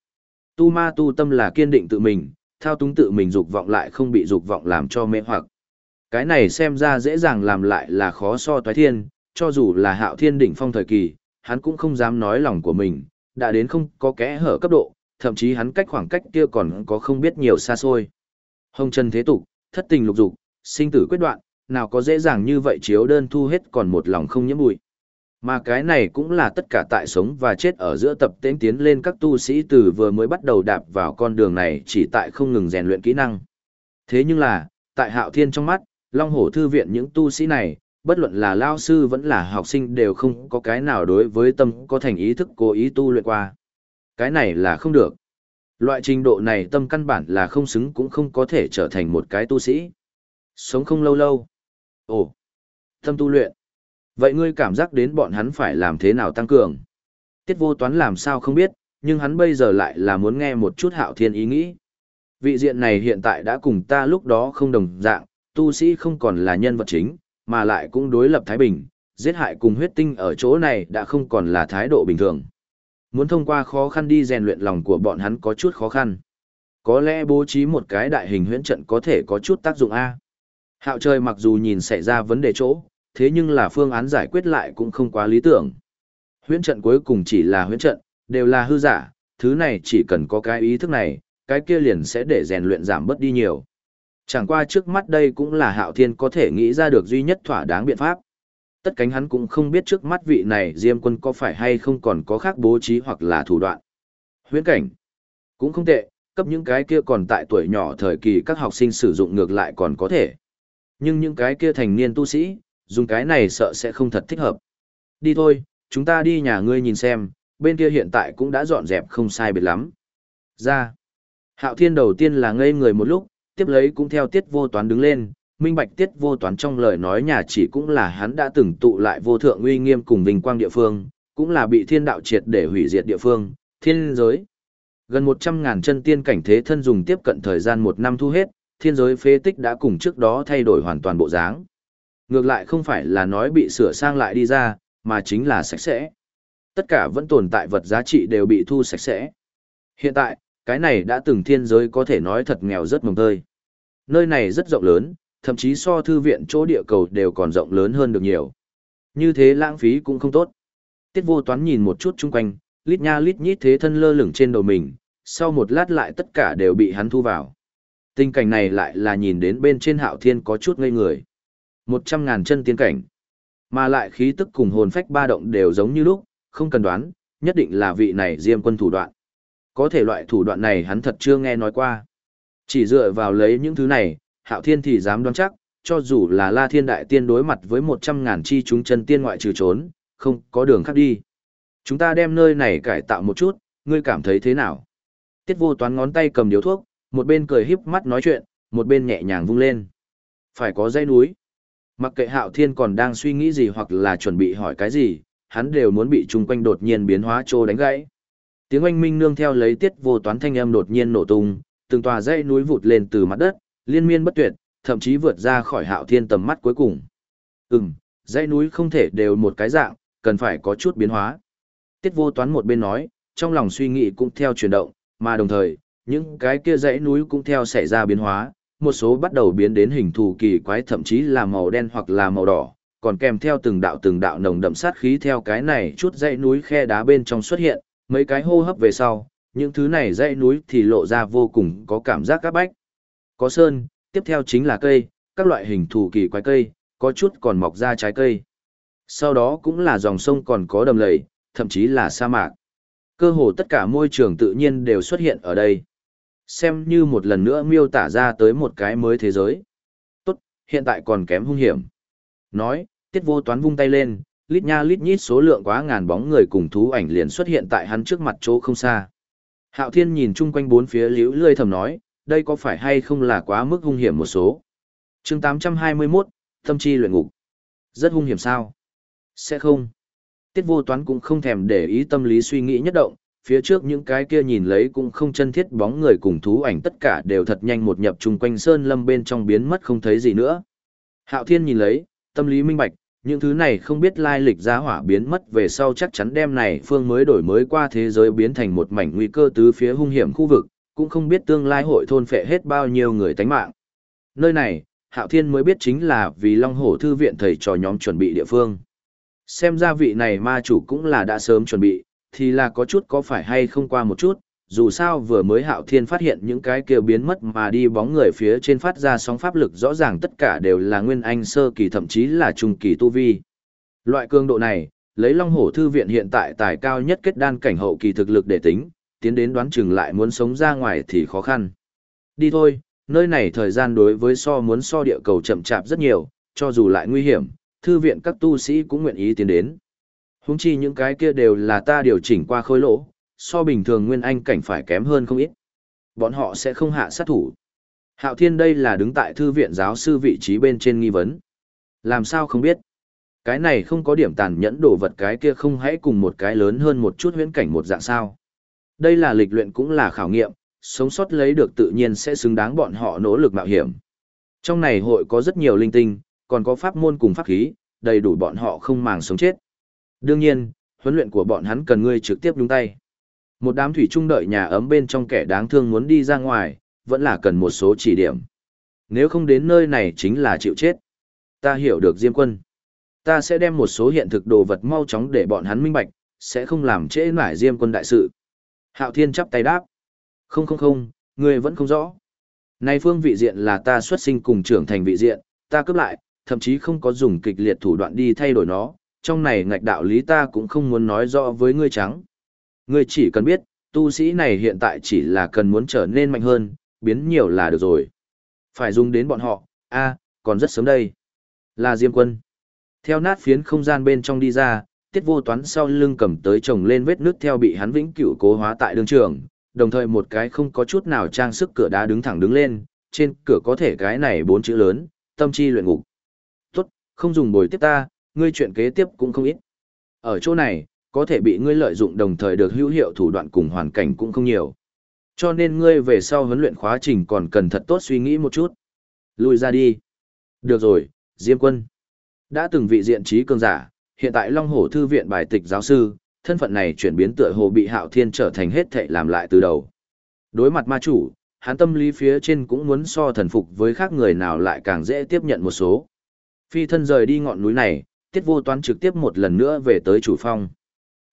Tu ma tu tâm là kiên định tự mình, thao túng tự mình dục vọng lại không bị dục vọng làm cho mê hoặc. Cái này xem ra dễ dàng làm lại là khó so toái thiên, cho dù là hạo thiên đỉnh phong thời kỳ, hắn cũng không dám nói lòng của mình, đã đến không có kẽ hở cấp độ, thậm chí hắn cách khoảng cách kia còn có không biết nhiều xa xôi. Hồng chân thế tục, thất tình lục dục, sinh tử quyết đoạn, nào có dễ dàng như vậy chiếu đơn thu hết còn một lòng không nhiễm bụi. Mà cái này cũng là tất cả tại sống và chết ở giữa tập tiến tiến lên các tu sĩ từ vừa mới bắt đầu đạp vào con đường này chỉ tại không ngừng rèn luyện kỹ năng. Thế nhưng là, tại hạo thiên trong mắt, Long Hổ Thư viện những tu sĩ này, bất luận là lao sư vẫn là học sinh đều không có cái nào đối với tâm có thành ý thức cố ý tu luyện qua. Cái này là không được. Loại trình độ này tâm căn bản là không xứng cũng không có thể trở thành một cái tu sĩ. Sống không lâu lâu. Ồ, tâm tu luyện. Vậy ngươi cảm giác đến bọn hắn phải làm thế nào tăng cường? Tiết vô toán làm sao không biết, nhưng hắn bây giờ lại là muốn nghe một chút hạo thiên ý nghĩ. Vị diện này hiện tại đã cùng ta lúc đó không đồng dạng, tu sĩ không còn là nhân vật chính, mà lại cũng đối lập Thái Bình, giết hại cùng huyết tinh ở chỗ này đã không còn là thái độ bình thường. Muốn thông qua khó khăn đi rèn luyện lòng của bọn hắn có chút khó khăn. Có lẽ bố trí một cái đại hình huyễn trận có thể có chút tác dụng A. Hạo trời mặc dù nhìn xảy ra vấn đề chỗ, thế nhưng là phương án giải quyết lại cũng không quá lý tưởng. Huyễn trận cuối cùng chỉ là huyễn trận, đều là hư giả, thứ này chỉ cần có cái ý thức này, cái kia liền sẽ để rèn luyện giảm bớt đi nhiều. Chẳng qua trước mắt đây cũng là hạo thiên có thể nghĩ ra được duy nhất thỏa đáng biện pháp. Tất cánh hắn cũng không biết trước mắt vị này Diêm quân có phải hay không còn có khác bố trí hoặc là thủ đoạn. Huyễn cảnh. Cũng không tệ, cấp những cái kia còn tại tuổi nhỏ thời kỳ các học sinh sử dụng ngược lại còn có thể. Nhưng những cái kia thành niên tu sĩ, dùng cái này sợ sẽ không thật thích hợp. Đi thôi, chúng ta đi nhà ngươi nhìn xem, bên kia hiện tại cũng đã dọn dẹp không sai biệt lắm. Ra. Hạo thiên đầu tiên là ngây người một lúc, tiếp lấy cũng theo tiết vô toán đứng lên, minh bạch tiết vô toán trong lời nói nhà chỉ cũng là hắn đã từng tụ lại vô thượng uy nghiêm cùng vinh quang địa phương, cũng là bị thiên đạo triệt để hủy diệt địa phương, thiên giới. Gần 100 ngàn chân tiên cảnh thế thân dùng tiếp cận thời gian một năm thu hết, thiên giới phế tích đã cùng trước đó thay đổi hoàn toàn bộ dáng. Ngược lại không phải là nói bị sửa sang lại đi ra, mà chính là sạch sẽ. Tất cả vẫn tồn tại vật giá trị đều bị thu sạch sẽ. Hiện tại, cái này đã từng thiên giới có thể nói thật nghèo rất mồng tơi. Nơi này rất rộng lớn, thậm chí so thư viện chỗ địa cầu đều còn rộng lớn hơn được nhiều. Như thế lãng phí cũng không tốt. Tiết vô toán nhìn một chút chung quanh, lít nha lít nhít thế thân lơ lửng trên đầu mình, sau một lát lại tất cả đều bị hắn thu vào. Tình cảnh này lại là nhìn đến bên trên hạo thiên có chút ngây người. Một trăm ngàn chân tiên cảnh. Mà lại khí tức cùng hồn phách ba động đều giống như lúc, không cần đoán, nhất định là vị này diêm quân thủ đoạn. Có thể loại thủ đoạn này hắn thật chưa nghe nói qua. Chỉ dựa vào lấy những thứ này, hạo thiên thì dám đoán chắc, cho dù là la thiên đại tiên đối mặt với một trăm ngàn chi chúng chân tiên ngoại trừ trốn, không có đường khác đi. Chúng ta đem nơi này cải tạo một chút, ngươi cảm thấy thế nào? Tiết vô toán ngón tay cầm điếu thuốc, một bên cười híp mắt nói chuyện, một bên nhẹ nhàng vung lên. Phải có dây núi. Mặc kệ hạo thiên còn đang suy nghĩ gì hoặc là chuẩn bị hỏi cái gì, hắn đều muốn bị chung quanh đột nhiên biến hóa trô đánh gãy. Tiếng oanh minh nương theo lấy tiết vô toán thanh âm đột nhiên nổ tung, từng tòa dãy núi vụt lên từ mặt đất, liên miên bất tuyệt, thậm chí vượt ra khỏi hạo thiên tầm mắt cuối cùng. Ừm, dãy núi không thể đều một cái dạng, cần phải có chút biến hóa. Tiết vô toán một bên nói, trong lòng suy nghĩ cũng theo chuyển động, mà đồng thời, những cái kia dãy núi cũng theo xảy ra biến hóa, một số bắt đầu biến đến hình thù kỳ quái thậm chí là màu đen hoặc là màu đỏ, còn kèm theo từng đạo từng đạo nồng đậm sát khí theo cái này chút dãy núi khe đá bên trong xuất hiện, mấy cái hô hấp về sau, những thứ này dãy núi thì lộ ra vô cùng có cảm giác các bách. Có sơn, tiếp theo chính là cây, các loại hình thù kỳ quái cây, có chút còn mọc ra trái cây. Sau đó cũng là dòng sông còn có đầm lầy, thậm chí là sa mạc. Cơ hồ tất cả môi trường tự nhiên đều xuất hiện ở đây. Xem như một lần nữa miêu tả ra tới một cái mới thế giới. Tốt, hiện tại còn kém hung hiểm. Nói, tiết vô toán vung tay lên, lít nha lít nhít số lượng quá ngàn bóng người cùng thú ảnh liền xuất hiện tại hắn trước mặt chỗ không xa. Hạo Thiên nhìn chung quanh bốn phía liễu lươi thầm nói, đây có phải hay không là quá mức hung hiểm một số. chương 821, tâm chi luyện ngục. Rất hung hiểm sao? Sẽ không. Tiết vô toán cũng không thèm để ý tâm lý suy nghĩ nhất động, phía trước những cái kia nhìn lấy cũng không chân thiết bóng người cùng thú ảnh tất cả đều thật nhanh một nhập chung quanh sơn lâm bên trong biến mất không thấy gì nữa. Hạo Thiên nhìn lấy, tâm lý minh bạch, những thứ này không biết lai lịch giá hỏa biến mất về sau chắc chắn đem này phương mới đổi mới qua thế giới biến thành một mảnh nguy cơ tứ phía hung hiểm khu vực, cũng không biết tương lai hội thôn phệ hết bao nhiêu người tánh mạng. Nơi này, Hạo Thiên mới biết chính là vì Long Hổ Thư viện thầy trò nhóm chuẩn bị địa phương. Xem ra vị này ma chủ cũng là đã sớm chuẩn bị, thì là có chút có phải hay không qua một chút, dù sao vừa mới Hạo Thiên phát hiện những cái kia biến mất mà đi bóng người phía trên phát ra sóng pháp lực rõ ràng tất cả đều là nguyên anh sơ kỳ thậm chí là trung kỳ tu vi. Loại cường độ này, lấy Long Hổ Thư viện hiện tại tài cao nhất kết đan cảnh hậu kỳ thực lực để tính, tiến đến đoán chừng lại muốn sống ra ngoài thì khó khăn. Đi thôi, nơi này thời gian đối với so muốn so địa cầu chậm chạp rất nhiều, cho dù lại nguy hiểm, thư viện các tu sĩ cũng nguyện ý tiến đến. Húng chi những cái kia đều là ta điều chỉnh qua khối lỗ, so bình thường nguyên anh cảnh phải kém hơn không ít. Bọn họ sẽ không hạ sát thủ. Hạo Thiên đây là đứng tại thư viện giáo sư vị trí bên trên nghi vấn. Làm sao không biết? Cái này không có điểm tàn nhẫn đồ vật cái kia không hãy cùng một cái lớn hơn một chút huyễn cảnh một dạng sao. Đây là lịch luyện cũng là khảo nghiệm, sống sót lấy được tự nhiên sẽ xứng đáng bọn họ nỗ lực mạo hiểm. Trong này hội có rất nhiều linh tinh, còn có pháp môn cùng pháp khí, đầy đủ bọn họ không màng sống chết. Đương nhiên, huấn luyện của bọn hắn cần ngươi trực tiếp nhúng tay. Một đám thủy trung đợi nhà ấm bên trong kẻ đáng thương muốn đi ra ngoài, vẫn là cần một số chỉ điểm. Nếu không đến nơi này chính là chịu chết. Ta hiểu được Diêm quân. Ta sẽ đem một số hiện thực đồ vật mau chóng để bọn hắn minh bạch, sẽ không làm trễ nải Diêm quân đại sự. Hạo Thiên chắp tay đáp. Không không không, ngươi vẫn không rõ. Này phương vị diện là ta xuất sinh cùng trưởng thành vị diện, ta cướp lại, thậm chí không có dùng kịch liệt thủ đoạn đi thay đổi nó, trong này ngạch đạo lý ta cũng không muốn nói rõ với ngươi trắng. Ngươi chỉ cần biết, tu sĩ này hiện tại chỉ là cần muốn trở nên mạnh hơn, biến nhiều là được rồi. Phải dùng đến bọn họ, a còn rất sớm đây. Là Diêm Quân. Theo nát phiến không gian bên trong đi ra, tiết vô toán sau lưng cầm tới chồng lên vết nước theo bị hắn vĩnh cửu cố hóa tại đường trường, đồng thời một cái không có chút nào trang sức cửa đá đứng thẳng đứng lên, trên cửa có thể cái này bốn chữ lớn, tâm chi luyện ngục. Tốt, không dùng bồi tiếp ta, ngươi chuyện kế tiếp cũng không ít. Ở chỗ này, có thể bị ngươi lợi dụng đồng thời được hữu hiệu thủ đoạn cùng hoàn cảnh cũng không nhiều. Cho nên ngươi về sau huấn luyện khóa trình còn cần thật tốt suy nghĩ một chút. Lùi ra đi. Được rồi, Diêm Quân. Đã từng vị diện trí cường giả, hiện tại Long Hổ Thư viện bài tịch giáo sư, thân phận này chuyển biến tựa hồ bị Hạo Thiên trở thành hết thệ làm lại từ đầu. Đối mặt ma chủ, hắn tâm lý phía trên cũng muốn so thần phục với khác người nào lại càng dễ tiếp nhận một số. Phi thân rời đi ngọn núi này, tiết vô toán trực tiếp một lần nữa về tới chủ phong.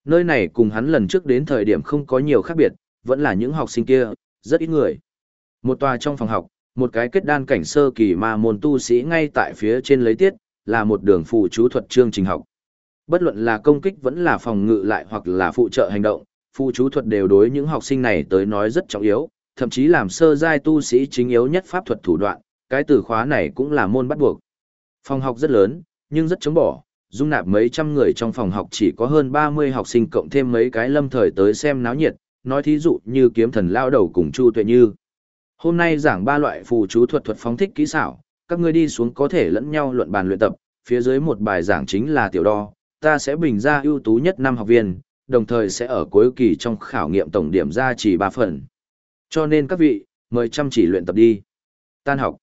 Nơi này cùng hắn lần trước đến thời điểm không có nhiều khác biệt, vẫn là những học sinh kia, rất ít người. Một tòa trong phòng học, một cái kết đan cảnh sơ kỳ mà môn tu sĩ ngay tại phía trên lấy tiết, là một đường phụ chú thuật chương trình học. Bất luận là công kích vẫn là phòng ngự lại hoặc là phụ trợ hành động, phụ chú thuật đều đối những học sinh này tới nói rất trọng yếu, thậm chí làm sơ giai tu sĩ chính yếu nhất pháp thuật thủ đoạn, cái từ khóa này cũng là môn bắt buộc. Phòng học rất lớn, nhưng rất chống bỏ, dung nạp mấy trăm người trong phòng học chỉ có hơn 30 học sinh cộng thêm mấy cái lâm thời tới xem náo nhiệt, nói thí dụ như kiếm thần lao đầu cùng Chu Tuệ Như. Hôm nay giảng ba loại phù chú thuật thuật phóng thích kỹ xảo, các ngươi đi xuống có thể lẫn nhau luận bàn luyện tập, phía dưới một bài giảng chính là tiểu đo, ta sẽ bình ra ưu tú nhất năm học viên, đồng thời sẽ ở cuối kỳ trong khảo nghiệm tổng điểm ra chỉ 3 phần. Cho nên các vị, mời chăm chỉ luyện tập đi. Tan học.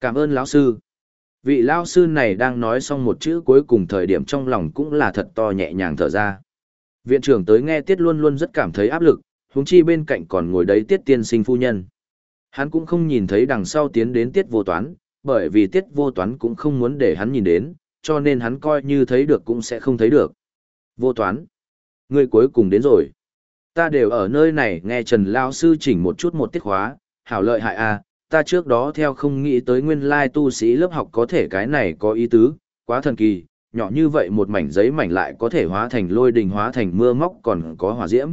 Cảm ơn lão sư. Vị lao sư này đang nói xong một chữ cuối cùng thời điểm trong lòng cũng là thật to nhẹ nhàng thở ra. Viện trưởng tới nghe tiết luôn luôn rất cảm thấy áp lực, huống chi bên cạnh còn ngồi đấy tiết tiên sinh phu nhân. Hắn cũng không nhìn thấy đằng sau tiến đến tiết vô toán, bởi vì tiết vô toán cũng không muốn để hắn nhìn đến, cho nên hắn coi như thấy được cũng sẽ không thấy được. Vô toán. Ngươi cuối cùng đến rồi. Ta đều ở nơi này nghe Trần Lao Sư chỉnh một chút một tiết hóa, hảo lợi hại a à, ta trước đó theo không nghĩ tới nguyên lai tu sĩ lớp học có thể cái này có ý tứ, quá thần kỳ, nhỏ như vậy một mảnh giấy mảnh lại có thể hóa thành lôi đình hóa thành mưa móc còn có hỏa diễm.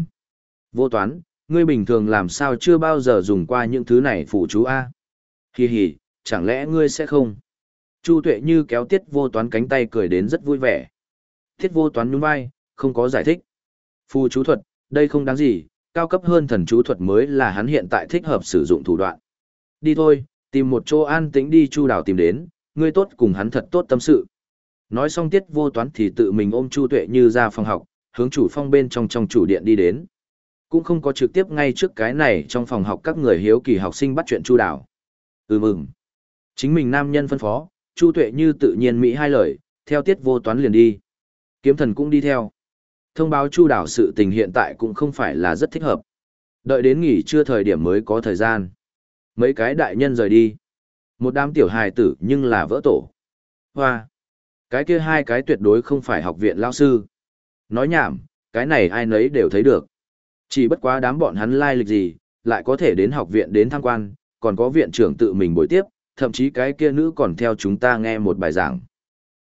Vô toán, ngươi bình thường làm sao chưa bao giờ dùng qua những thứ này phụ chú A. Hi hi, chẳng lẽ ngươi sẽ không? Chu tuệ như kéo tiết vô toán cánh tay cười đến rất vui vẻ. Tiết vô toán nhún vai, không có giải thích. Phù chú thuật, đây không đáng gì, cao cấp hơn thần chú thuật mới là hắn hiện tại thích hợp sử dụng thủ đoạn. Đi thôi, tìm một chỗ an tĩnh đi chu Đào tìm đến, ngươi tốt cùng hắn thật tốt tâm sự. Nói xong tiết vô toán thì tự mình ôm chu tuệ như ra phòng học, hướng chủ phong bên trong trong chủ điện đi đến. Cũng không có trực tiếp ngay trước cái này trong phòng học các người hiếu kỳ học sinh bắt chuyện chu Đào. Ừ mừng. Chính mình nam nhân phân phó, chu tuệ như tự nhiên mỹ hai lời, theo tiết vô toán liền đi. Kiếm thần cũng đi theo. Thông báo chu Đào sự tình hiện tại cũng không phải là rất thích hợp. Đợi đến nghỉ trưa thời điểm mới có thời gian. Mấy cái đại nhân rời đi. Một đám tiểu hài tử nhưng là vỡ tổ. Hoa. Cái kia hai cái tuyệt đối không phải học viện lao sư. Nói nhảm, cái này ai nấy đều thấy được. Chỉ bất quá đám bọn hắn lai lịch gì, lại có thể đến học viện đến tham quan, còn có viện trưởng tự mình buổi tiếp, thậm chí cái kia nữ còn theo chúng ta nghe một bài giảng.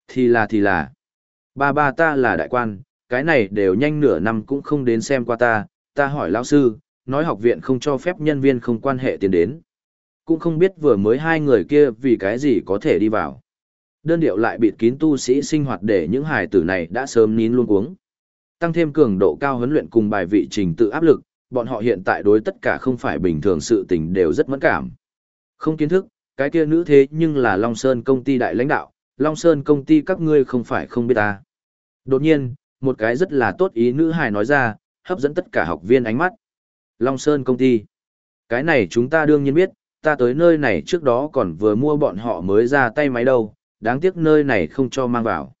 Thì là thì là, ba ba ta là đại quan, cái này đều nhanh nửa năm cũng không đến xem qua ta, ta hỏi lão sư, nói học viện không cho phép nhân viên không quan hệ tiền đến. Cũng không biết vừa mới hai người kia vì cái gì có thể đi vào. Đơn điệu lại bịt kín tu sĩ sinh hoạt để những hài tử này đã sớm nín luôn uống. Tăng thêm cường độ cao huấn luyện cùng bài vị trình tự áp lực, bọn họ hiện tại đối tất cả không phải bình thường sự tình đều rất mẫn cảm. Không kiến thức, cái kia nữ thế nhưng là Long Sơn công ty đại lãnh đạo, Long Sơn công ty các ngươi không phải không biết ta. Đột nhiên, một cái rất là tốt ý nữ hài nói ra, hấp dẫn tất cả học viên ánh mắt. Long Sơn công ty. Cái này chúng ta đương nhiên biết, ta tới nơi này trước đó còn vừa mua bọn họ mới ra tay máy đâu, đáng tiếc nơi này không cho mang vào.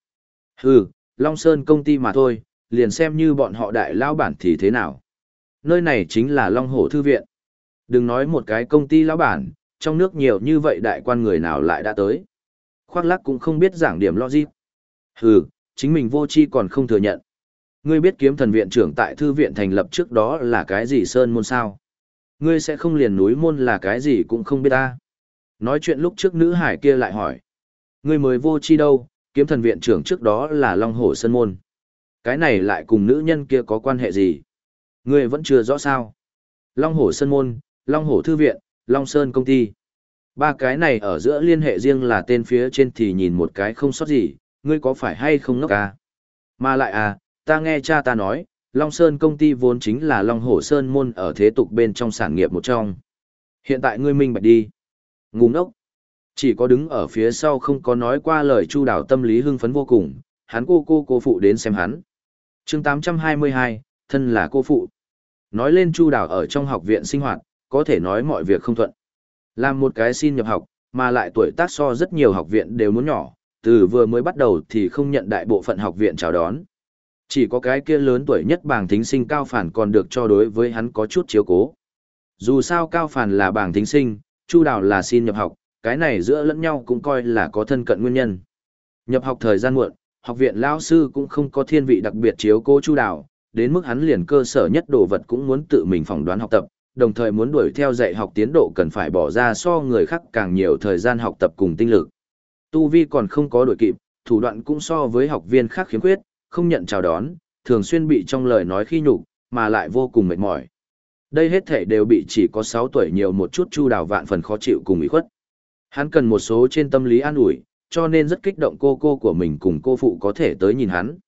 Hừ, Long Sơn công ty mà thôi, liền xem như bọn họ đại lao bản thì thế nào. Nơi này chính là Long Hổ Thư Viện. Đừng nói một cái công ty lão bản, trong nước nhiều như vậy đại quan người nào lại đã tới. Khoác lắc cũng không biết giảng điểm logic. Hừ, chính mình vô chi còn không thừa nhận. Ngươi biết kiếm thần viện trưởng tại thư viện thành lập trước đó là cái gì sơn môn sao? Ngươi sẽ không liền núi môn là cái gì cũng không biết ta. Nói chuyện lúc trước nữ hải kia lại hỏi. Ngươi mới vô chi đâu, kiếm thần viện trưởng trước đó là Long Hổ Sơn Môn. Cái này lại cùng nữ nhân kia có quan hệ gì? Ngươi vẫn chưa rõ sao. Long Hổ Sơn Môn, Long Hổ Thư Viện, Long Sơn Công ty. Ba cái này ở giữa liên hệ riêng là tên phía trên thì nhìn một cái không sót gì, ngươi có phải hay không ngốc à? Mà lại à, ta nghe cha ta nói, Long Sơn công ty vốn chính là Long Hổ Sơn môn ở thế tục bên trong sản nghiệp một trong. Hiện tại ngươi minh bạch đi. Ngu ngốc. Chỉ có đứng ở phía sau không có nói qua lời chu đảo tâm lý hưng phấn vô cùng, hắn cô cô cô phụ đến xem hắn. chương 822, thân là cô phụ. Nói lên chu đảo ở trong học viện sinh hoạt, có thể nói mọi việc không thuận. Làm một cái xin nhập học, mà lại tuổi tác so rất nhiều học viện đều muốn nhỏ, từ vừa mới bắt đầu thì không nhận đại bộ phận học viện chào đón. Chỉ có cái kia lớn tuổi nhất bảng thính sinh cao phản còn được cho đối với hắn có chút chiếu cố. Dù sao cao phản là bảng thính sinh, chu đào là xin nhập học, cái này giữa lẫn nhau cũng coi là có thân cận nguyên nhân. Nhập học thời gian muộn, học viện lao sư cũng không có thiên vị đặc biệt chiếu cố chu đào, đến mức hắn liền cơ sở nhất đồ vật cũng muốn tự mình phỏng đoán học tập, đồng thời muốn đuổi theo dạy học tiến độ cần phải bỏ ra so người khác càng nhiều thời gian học tập cùng tinh lực. Tu vi còn không có đuổi kịp, thủ đoạn cũng so với học viên khác khiếm khuyết, không nhận chào đón, thường xuyên bị trong lời nói khi nhục, mà lại vô cùng mệt mỏi. Đây hết thể đều bị chỉ có 6 tuổi nhiều một chút chu đào vạn phần khó chịu cùng ủy khuất. Hắn cần một số trên tâm lý an ủi, cho nên rất kích động cô cô của mình cùng cô phụ có thể tới nhìn hắn.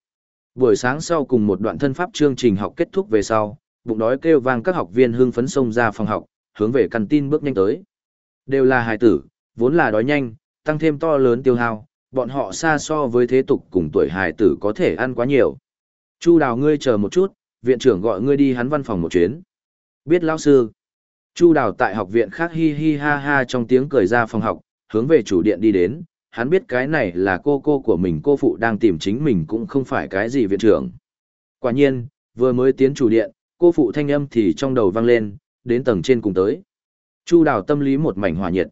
Buổi sáng sau cùng một đoạn thân pháp chương trình học kết thúc về sau, bụng đói kêu vang các học viên hưng phấn xông ra phòng học, hướng về căn tin bước nhanh tới. Đều là hài tử, vốn là đói nhanh, tăng thêm to lớn tiêu hao, bọn họ xa so với thế tục cùng tuổi hài tử có thể ăn quá nhiều. Chu đào ngươi chờ một chút, viện trưởng gọi ngươi đi hắn văn phòng một chuyến. Biết lão sư. Chu đào tại học viện khác hi hi ha ha trong tiếng cười ra phòng học, hướng về chủ điện đi đến, hắn biết cái này là cô cô của mình cô phụ đang tìm chính mình cũng không phải cái gì viện trưởng. Quả nhiên, vừa mới tiến chủ điện, cô phụ thanh âm thì trong đầu vang lên, đến tầng trên cùng tới. Chu đào tâm lý một mảnh hòa nhiệt.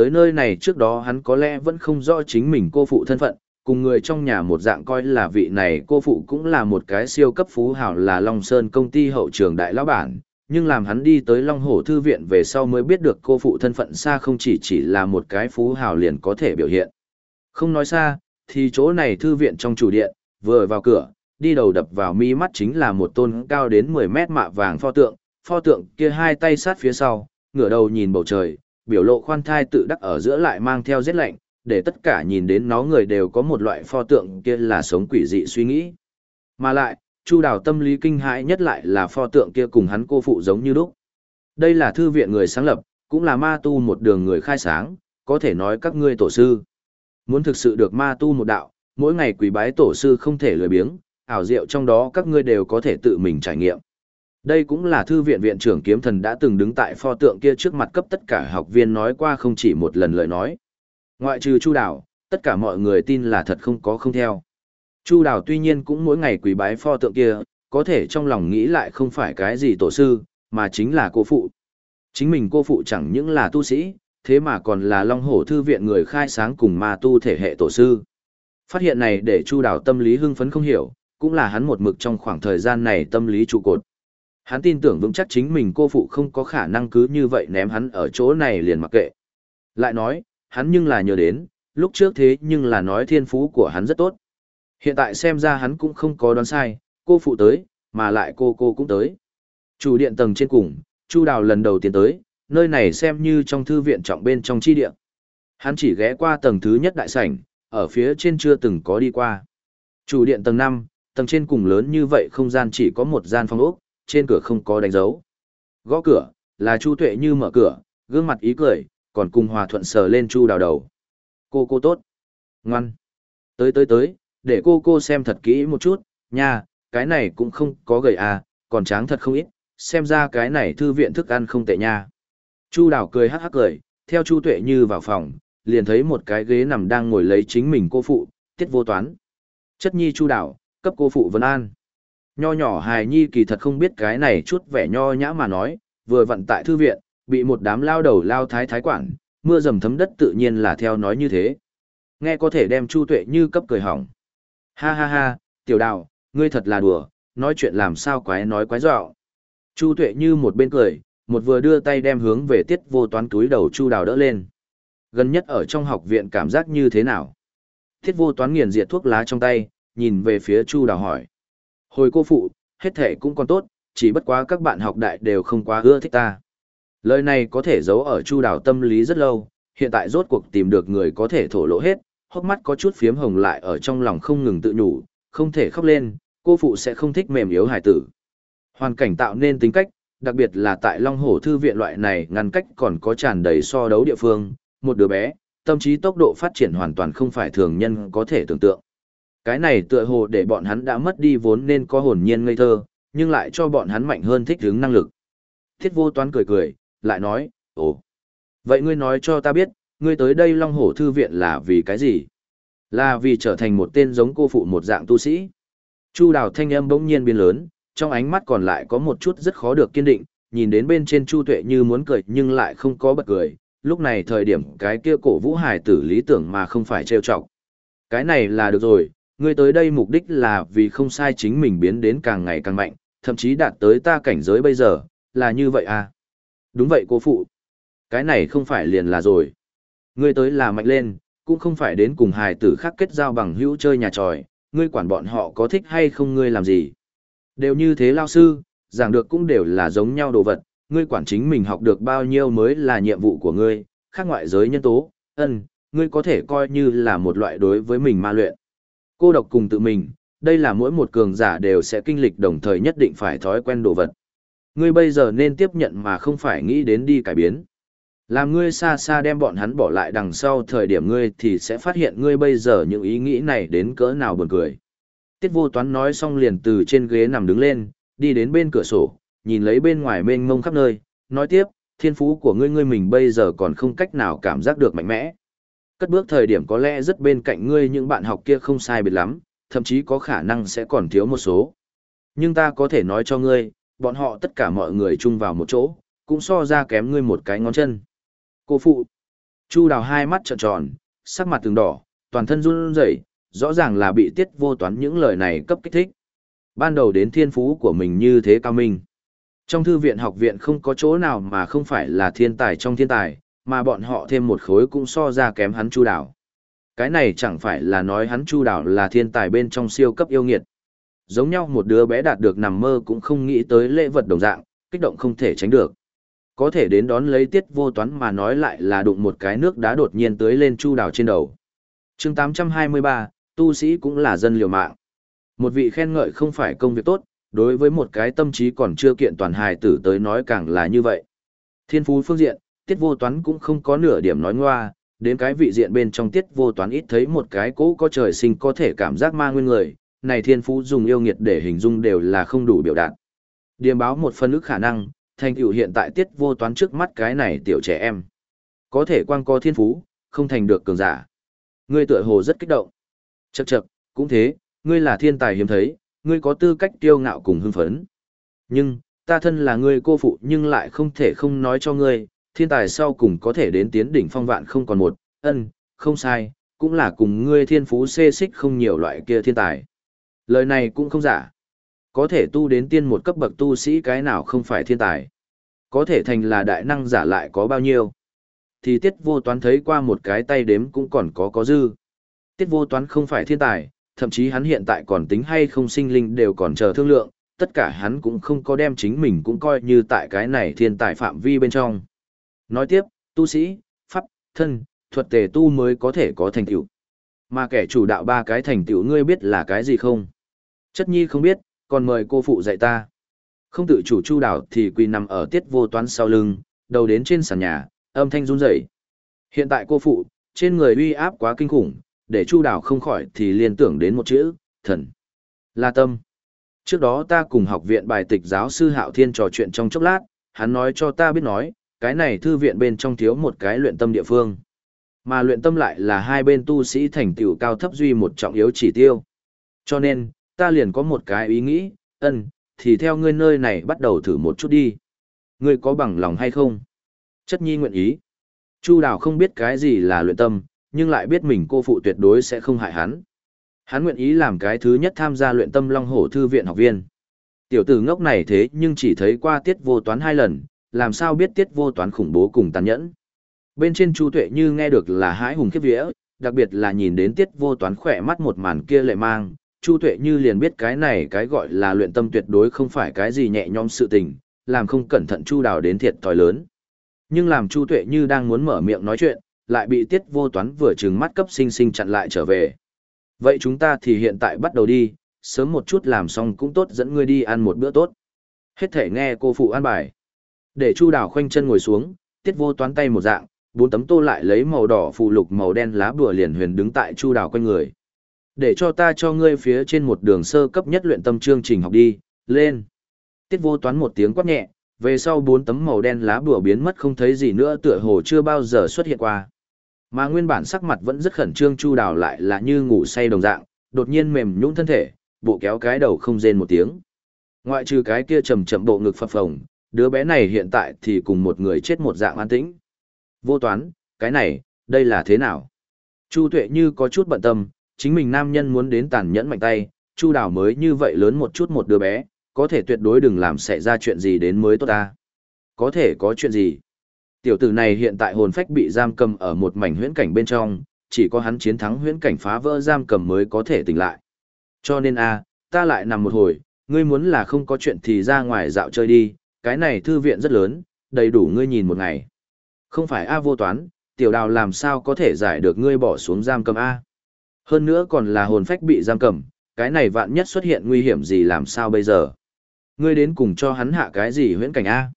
Tới nơi này trước đó hắn có lẽ vẫn không rõ chính mình cô phụ thân phận, cùng người trong nhà một dạng coi là vị này cô phụ cũng là một cái siêu cấp phú hảo là Long Sơn công ty hậu trường đại lão bản, nhưng làm hắn đi tới Long Hổ Thư Viện về sau mới biết được cô phụ thân phận xa không chỉ chỉ là một cái phú hào liền có thể biểu hiện. Không nói xa, thì chỗ này Thư Viện trong chủ điện, vừa vào cửa, đi đầu đập vào mi mắt chính là một tôn cao đến 10 mét mạ vàng pho tượng, pho tượng kia hai tay sát phía sau, ngửa đầu nhìn bầu trời, biểu lộ khoan thai tự đắc ở giữa lại mang theo rét lạnh, để tất cả nhìn đến nó người đều có một loại pho tượng kia là sống quỷ dị suy nghĩ. Mà lại, Chu Đào tâm lý kinh hãi nhất lại là pho tượng kia cùng hắn cô phụ giống như lúc. Đây là thư viện người sáng lập, cũng là ma tu một đường người khai sáng, có thể nói các ngươi tổ sư. Muốn thực sự được ma tu một đạo, mỗi ngày quỳ bái tổ sư không thể lười biếng, ảo diệu trong đó các ngươi đều có thể tự mình trải nghiệm. Đây cũng là thư viện viện trưởng kiếm thần đã từng đứng tại pho tượng kia trước mặt cấp tất cả học viên nói qua không chỉ một lần lời nói. Ngoại trừ Chu Đào, tất cả mọi người tin là thật không có không theo. Chu Đào tuy nhiên cũng mỗi ngày quỳ bái pho tượng kia, có thể trong lòng nghĩ lại không phải cái gì tổ sư, mà chính là cô phụ. Chính mình cô phụ chẳng những là tu sĩ, thế mà còn là Long Hổ Thư viện người khai sáng cùng ma tu thể hệ tổ sư. Phát hiện này để Chu Đào tâm lý hưng phấn không hiểu, cũng là hắn một mực trong khoảng thời gian này tâm lý trụ cột. Hắn tin tưởng vững chắc chính mình cô phụ không có khả năng cứ như vậy ném hắn ở chỗ này liền mặc kệ. Lại nói, hắn nhưng là nhớ đến, lúc trước thế nhưng là nói thiên phú của hắn rất tốt. Hiện tại xem ra hắn cũng không có đoán sai, cô phụ tới, mà lại cô cô cũng tới. Chủ điện tầng trên cùng, Chu Đào lần đầu tiên tới, nơi này xem như trong thư viện trọng bên trong chi điện. Hắn chỉ ghé qua tầng thứ nhất đại sảnh, ở phía trên chưa từng có đi qua. Chủ điện tầng 5, tầng trên cùng lớn như vậy không gian chỉ có một gian phòng ốc, trên cửa không có đánh dấu. Gõ cửa, là Chu Tuệ Như mở cửa, gương mặt ý cười, còn cùng Hòa Thuận sờ lên Chu Đào đầu. Cô cô tốt. Ngoan. Tới tới tới, để cô cô xem thật kỹ một chút, nha, cái này cũng không có gầy à, còn tráng thật không ít, xem ra cái này thư viện thức ăn không tệ nha. Chu Đào cười hắc hắc cười, theo Chu Tuệ Như vào phòng, liền thấy một cái ghế nằm đang ngồi lấy chính mình cô phụ, tiết vô toán. Chất nhi Chu Đào, cấp cô phụ Vân An. Nho nhỏ hài nhi kỳ thật không biết cái này chút vẻ nho nhã mà nói, vừa vận tại thư viện, bị một đám lao đầu lao thái thái quản, mưa dầm thấm đất tự nhiên là theo nói như thế. Nghe có thể đem Chu Tuệ Như cấp cười hỏng. Ha ha ha, tiểu đào, ngươi thật là đùa, nói chuyện làm sao quái nói quái dọa. Chu Tuệ Như một bên cười, một vừa đưa tay đem hướng về tiết vô toán túi đầu Chu Đào đỡ lên. Gần nhất ở trong học viện cảm giác như thế nào? Tiết vô toán nghiền diệt thuốc lá trong tay, nhìn về phía Chu Đào hỏi. Hồi cô phụ, hết thể cũng còn tốt, chỉ bất quá các bạn học đại đều không quá ưa thích ta. Lời này có thể giấu ở Chu đảo tâm lý rất lâu, hiện tại rốt cuộc tìm được người có thể thổ lộ hết, hốc mắt có chút phiếm hồng lại ở trong lòng không ngừng tự nhủ, không thể khóc lên, cô phụ sẽ không thích mềm yếu hải tử. Hoàn cảnh tạo nên tính cách, đặc biệt là tại Long Hổ Thư viện loại này ngăn cách còn có tràn đầy so đấu địa phương, một đứa bé, tâm trí tốc độ phát triển hoàn toàn không phải thường nhân có thể tưởng tượng. Cái này tựa hồ để bọn hắn đã mất đi vốn nên có hồn nhiên ngây thơ, nhưng lại cho bọn hắn mạnh hơn thích ứng năng lực. Thiết vô toán cười cười, lại nói, ồ, vậy ngươi nói cho ta biết, ngươi tới đây Long Hổ Thư viện là vì cái gì? Là vì trở thành một tên giống cô phụ một dạng tu sĩ. Chu đào thanh âm bỗng nhiên biến lớn, trong ánh mắt còn lại có một chút rất khó được kiên định, nhìn đến bên trên Chu Tuệ như muốn cười nhưng lại không có bật cười, lúc này thời điểm cái kia cổ vũ hải tử lý tưởng mà không phải trêu chọc. Cái này là được rồi, ngươi tới đây mục đích là vì không sai chính mình biến đến càng ngày càng mạnh, thậm chí đạt tới ta cảnh giới bây giờ, là như vậy à? Đúng vậy cô phụ. Cái này không phải liền là rồi. Ngươi tới là mạnh lên, cũng không phải đến cùng hài tử khác kết giao bằng hữu chơi nhà tròi, ngươi quản bọn họ có thích hay không ngươi làm gì. Đều như thế lao sư, giảng được cũng đều là giống nhau đồ vật, ngươi quản chính mình học được bao nhiêu mới là nhiệm vụ của ngươi, khác ngoại giới nhân tố, ân, ngươi có thể coi như là một loại đối với mình ma luyện. Cô độc cùng tự mình, đây là mỗi một cường giả đều sẽ kinh lịch đồng thời nhất định phải thói quen đồ vật. Ngươi bây giờ nên tiếp nhận mà không phải nghĩ đến đi cải biến. Làm ngươi xa xa đem bọn hắn bỏ lại đằng sau thời điểm ngươi thì sẽ phát hiện ngươi bây giờ những ý nghĩ này đến cỡ nào buồn cười. Tiết vô toán nói xong liền từ trên ghế nằm đứng lên, đi đến bên cửa sổ, nhìn lấy bên ngoài mênh mông khắp nơi, nói tiếp, thiên phú của ngươi ngươi mình bây giờ còn không cách nào cảm giác được mạnh mẽ. Cất bước thời điểm có lẽ rất bên cạnh ngươi những bạn học kia không sai biệt lắm, thậm chí có khả năng sẽ còn thiếu một số. Nhưng ta có thể nói cho ngươi, bọn họ tất cả mọi người chung vào một chỗ, cũng so ra kém ngươi một cái ngón chân. Cô phụ. Chu đào hai mắt trợn tròn, sắc mặt từng đỏ, toàn thân run rẩy, rõ ràng là bị tiết vô toán những lời này cấp kích thích. Ban đầu đến thiên phú của mình như thế cao minh. Trong thư viện học viện không có chỗ nào mà không phải là thiên tài trong thiên tài, mà bọn họ thêm một khối cũng so ra kém hắn chu đảo. Cái này chẳng phải là nói hắn chu đảo là thiên tài bên trong siêu cấp yêu nghiệt. Giống nhau một đứa bé đạt được nằm mơ cũng không nghĩ tới lễ vật đồng dạng, kích động không thể tránh được. Có thể đến đón lấy tiết vô toán mà nói lại là đụng một cái nước đá đột nhiên tới lên chu đảo trên đầu. chương 823, tu sĩ cũng là dân liều mạng. Một vị khen ngợi không phải công việc tốt, đối với một cái tâm trí còn chưa kiện toàn hài tử tới nói càng là như vậy. Thiên phú phương diện, tiết vô toán cũng không có nửa điểm nói ngoa, đến cái vị diện bên trong tiết vô toán ít thấy một cái cũ có trời sinh có thể cảm giác ma nguyên người, này thiên phú dùng yêu nghiệt để hình dung đều là không đủ biểu đạt. Điềm báo một phân ức khả năng, thành tựu hiện tại tiết vô toán trước mắt cái này tiểu trẻ em. Có thể quang co thiên phú, không thành được cường giả. Ngươi tựa hồ rất kích động. Chậc chậc, cũng thế, ngươi là thiên tài hiếm thấy, ngươi có tư cách tiêu ngạo cùng hưng phấn. Nhưng, ta thân là ngươi cô phụ nhưng lại không thể không nói cho ngươi, thiên tài sau cùng có thể đến tiến đỉnh phong vạn không còn một, ân, không sai, cũng là cùng ngươi thiên phú xê xích không nhiều loại kia thiên tài. Lời này cũng không giả. Có thể tu đến tiên một cấp bậc tu sĩ cái nào không phải thiên tài. Có thể thành là đại năng giả lại có bao nhiêu. Thì tiết vô toán thấy qua một cái tay đếm cũng còn có có dư. Tiết vô toán không phải thiên tài, thậm chí hắn hiện tại còn tính hay không sinh linh đều còn chờ thương lượng, tất cả hắn cũng không có đem chính mình cũng coi như tại cái này thiên tài phạm vi bên trong. Nói tiếp, tu sĩ, pháp, thân, thuật tề tu mới có thể có thành tựu. Mà kẻ chủ đạo ba cái thành tựu ngươi biết là cái gì không? Chất nhi không biết, còn mời cô phụ dạy ta. Không tự chủ chu đảo thì quỳ nằm ở tiết vô toán sau lưng, đầu đến trên sàn nhà, âm thanh run rẩy. Hiện tại cô phụ, trên người uy áp quá kinh khủng, để chu đảo không khỏi thì liên tưởng đến một chữ, thần. La tâm. Trước đó ta cùng học viện bài tịch giáo sư Hạo Thiên trò chuyện trong chốc lát, hắn nói cho ta biết nói, cái này thư viện bên trong thiếu một cái luyện tâm địa phương. Mà luyện tâm lại là hai bên tu sĩ thành tựu cao thấp duy một trọng yếu chỉ tiêu. Cho nên, ta liền có một cái ý nghĩ, ân, thì theo ngươi nơi này bắt đầu thử một chút đi. Ngươi có bằng lòng hay không? Chất nhi nguyện ý. Chu đào không biết cái gì là luyện tâm, nhưng lại biết mình cô phụ tuyệt đối sẽ không hại hắn. Hắn nguyện ý làm cái thứ nhất tham gia luyện tâm Long Hổ Thư viện học viên. Tiểu tử ngốc này thế nhưng chỉ thấy qua tiết vô toán hai lần, làm sao biết tiết vô toán khủng bố cùng tàn nhẫn. Bên trên Chu Tuệ như nghe được là hãi hùng khiếp vía, đặc biệt là nhìn đến tiết vô toán khỏe mắt một màn kia lệ mang, Chu Tuệ như liền biết cái này cái gọi là luyện tâm tuyệt đối không phải cái gì nhẹ nhõm sự tình, làm không cẩn thận Chu Đào đến thiệt thòi lớn. Nhưng làm Chu Tuệ như đang muốn mở miệng nói chuyện, lại bị tiết vô toán vừa trừng mắt cấp sinh sinh chặn lại trở về. Vậy chúng ta thì hiện tại bắt đầu đi, sớm một chút làm xong cũng tốt dẫn ngươi đi ăn một bữa tốt. Hết thể nghe cô phụ an bài. Để Chu Đào khoanh chân ngồi xuống, tiết vô toán tay một dạng, bốn tấm tô lại lấy màu đỏ phụ lục màu đen lá bùa liền huyền đứng tại Chu Đào quanh người. Để cho ta cho ngươi phía trên một đường sơ cấp nhất luyện tâm chương trình học đi, lên. Tiết vô toán một tiếng quát nhẹ, về sau bốn tấm màu đen lá bùa biến mất không thấy gì nữa tựa hồ chưa bao giờ xuất hiện qua. Mà nguyên bản sắc mặt vẫn rất khẩn trương Chu Đào lại là như ngủ say đồng dạng, đột nhiên mềm nhũn thân thể, bộ kéo cái đầu không rên một tiếng. Ngoại trừ cái kia trầm chậm bộ ngực phập phồng, đứa bé này hiện tại thì cùng một người chết một dạng an tĩnh. Vô toán, cái này, đây là thế nào? Chu Tuệ như có chút bận tâm, chính mình nam nhân muốn đến tàn nhẫn mạnh tay, Chu Đào mới như vậy lớn một chút một đứa bé, có thể tuyệt đối đừng làm xảy ra chuyện gì đến mới tốt ta. Có thể có chuyện gì? Tiểu tử này hiện tại hồn phách bị giam cầm ở một mảnh huyễn cảnh bên trong, chỉ có hắn chiến thắng huyễn cảnh phá vỡ giam cầm mới có thể tỉnh lại. Cho nên a, ta lại nằm một hồi, ngươi muốn là không có chuyện thì ra ngoài dạo chơi đi, cái này thư viện rất lớn, đầy đủ ngươi nhìn một ngày. Không phải a vô toán, tiểu đào làm sao có thể giải được ngươi bỏ xuống giam cầm a? Hơn nữa còn là hồn phách bị giam cầm, cái này vạn nhất xuất hiện nguy hiểm gì làm sao bây giờ? Ngươi đến cùng cho hắn hạ cái gì huyễn cảnh a?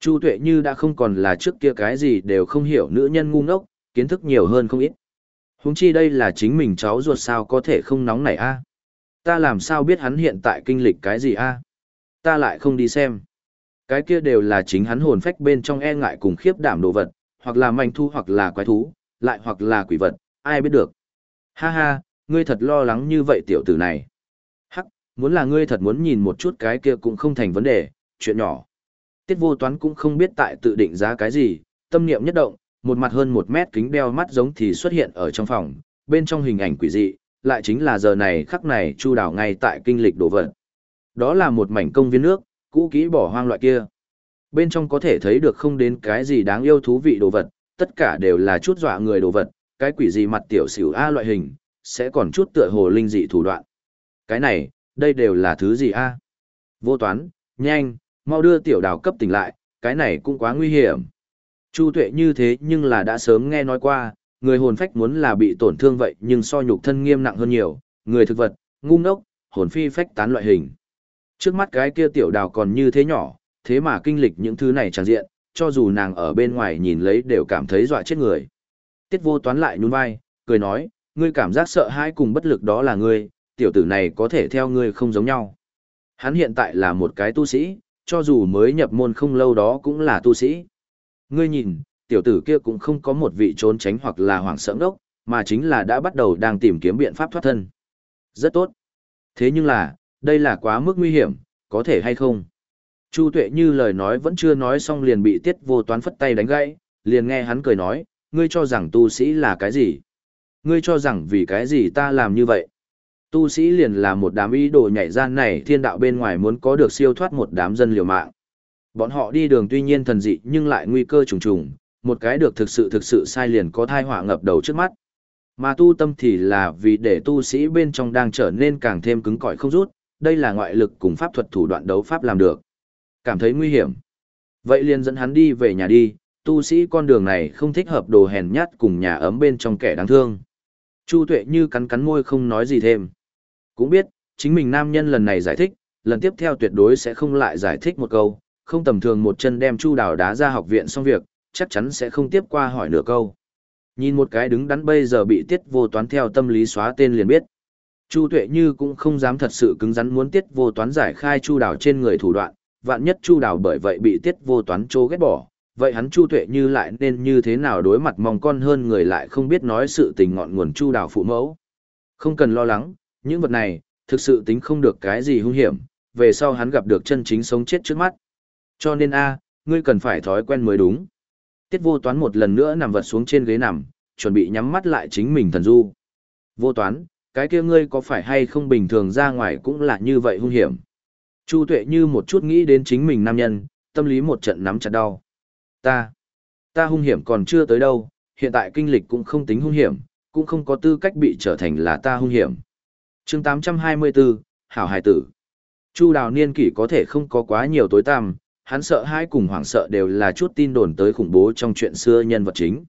Chu Tuệ như đã không còn là trước kia cái gì đều không hiểu nữ nhân ngu ngốc, kiến thức nhiều hơn không ít. Huống chi đây là chính mình cháu ruột sao có thể không nóng nảy a? Ta làm sao biết hắn hiện tại kinh lịch cái gì a? Ta lại không đi xem. Cái kia đều là chính hắn hồn phách bên trong e ngại cùng khiếp đảm đồ vật, hoặc là manh thu hoặc là quái thú, lại hoặc là quỷ vật, ai biết được. Ha ha, ngươi thật lo lắng như vậy tiểu tử này. Hắc, muốn là ngươi thật muốn nhìn một chút cái kia cũng không thành vấn đề, chuyện nhỏ. Tiết vô toán cũng không biết tại tự định giá cái gì, tâm niệm nhất động, một mặt hơn một mét kính đeo mắt giống thì xuất hiện ở trong phòng, bên trong hình ảnh quỷ dị, lại chính là giờ này khắc này Chu đảo ngay tại kinh lịch đồ vật. Đó là một mảnh công viên nước, cũ kỹ bỏ hoang loại kia. Bên trong có thể thấy được không đến cái gì đáng yêu thú vị đồ vật, tất cả đều là chút dọa người đồ vật, cái quỷ gì mặt tiểu xỉu A loại hình, sẽ còn chút tựa hồ linh dị thủ đoạn. Cái này, đây đều là thứ gì A? Vô toán, nhanh, mau đưa tiểu đào cấp tỉnh lại, cái này cũng quá nguy hiểm. Chu tuệ như thế nhưng là đã sớm nghe nói qua, người hồn phách muốn là bị tổn thương vậy nhưng so nhục thân nghiêm nặng hơn nhiều, người thực vật, ngu ngốc, hồn phi phách tán loại hình. Trước mắt cái kia tiểu đào còn như thế nhỏ, thế mà kinh lịch những thứ này tràn diện, cho dù nàng ở bên ngoài nhìn lấy đều cảm thấy dọa chết người. Tiết vô toán lại nhún vai, cười nói, ngươi cảm giác sợ hãi cùng bất lực đó là ngươi, tiểu tử này có thể theo ngươi không giống nhau. Hắn hiện tại là một cái tu sĩ, cho dù mới nhập môn không lâu đó cũng là tu sĩ. Ngươi nhìn, tiểu tử kia cũng không có một vị trốn tránh hoặc là hoảng sợ đốc, mà chính là đã bắt đầu đang tìm kiếm biện pháp thoát thân. Rất tốt. Thế nhưng là, đây là quá mức nguy hiểm, có thể hay không? Chu Tuệ như lời nói vẫn chưa nói xong liền bị Tiết Vô Toán phất tay đánh gãy, liền nghe hắn cười nói, ngươi cho rằng tu sĩ là cái gì? Ngươi cho rằng vì cái gì ta làm như vậy? Tu sĩ liền là một đám ý đồ nhảy gian này thiên đạo bên ngoài muốn có được siêu thoát một đám dân liều mạng. Bọn họ đi đường tuy nhiên thần dị nhưng lại nguy cơ trùng trùng, một cái được thực sự thực sự sai liền có thai họa ngập đầu trước mắt. Mà tu tâm thì là vì để tu sĩ bên trong đang trở nên càng thêm cứng cỏi không rút, đây là ngoại lực cùng pháp thuật thủ đoạn đấu pháp làm được. Cảm thấy nguy hiểm. Vậy liền dẫn hắn đi về nhà đi, tu sĩ con đường này không thích hợp đồ hèn nhát cùng nhà ấm bên trong kẻ đáng thương. Chu tuệ như cắn cắn môi không nói gì thêm. Cũng biết, chính mình nam nhân lần này giải thích, lần tiếp theo tuyệt đối sẽ không lại giải thích một câu, không tầm thường một chân đem chu đào đá ra học viện xong việc, chắc chắn sẽ không tiếp qua hỏi nửa câu. Nhìn một cái đứng đắn bây giờ bị tiết vô toán theo tâm lý xóa tên liền biết. Chu tuệ như cũng không dám thật sự cứng rắn muốn tiết vô toán giải khai chu đào trên người thủ đoạn, vạn nhất chu đào bởi vậy bị tiết vô toán trô ghét bỏ, vậy hắn chu tuệ như lại nên như thế nào đối mặt mong con hơn người lại không biết nói sự tình ngọn nguồn chu đào phụ mẫu. Không cần lo lắng, những vật này, thực sự tính không được cái gì hung hiểm, về sau hắn gặp được chân chính sống chết trước mắt. Cho nên a, ngươi cần phải thói quen mới đúng. Tiết vô toán một lần nữa nằm vật xuống trên ghế nằm, chuẩn bị nhắm mắt lại chính mình thần du. Vô toán, cái kia ngươi có phải hay không bình thường ra ngoài cũng là như vậy hung hiểm. Chu tuệ như một chút nghĩ đến chính mình nam nhân, tâm lý một trận nắm chặt đau. Ta, ta hung hiểm còn chưa tới đâu, hiện tại kinh lịch cũng không tính hung hiểm, cũng không có tư cách bị trở thành là ta hung hiểm. chương 824, Hảo Hải Tử. Chu đào niên kỷ có thể không có quá nhiều tối tăm, hắn sợ hai cùng hoảng sợ đều là chút tin đồn tới khủng bố trong chuyện xưa nhân vật chính.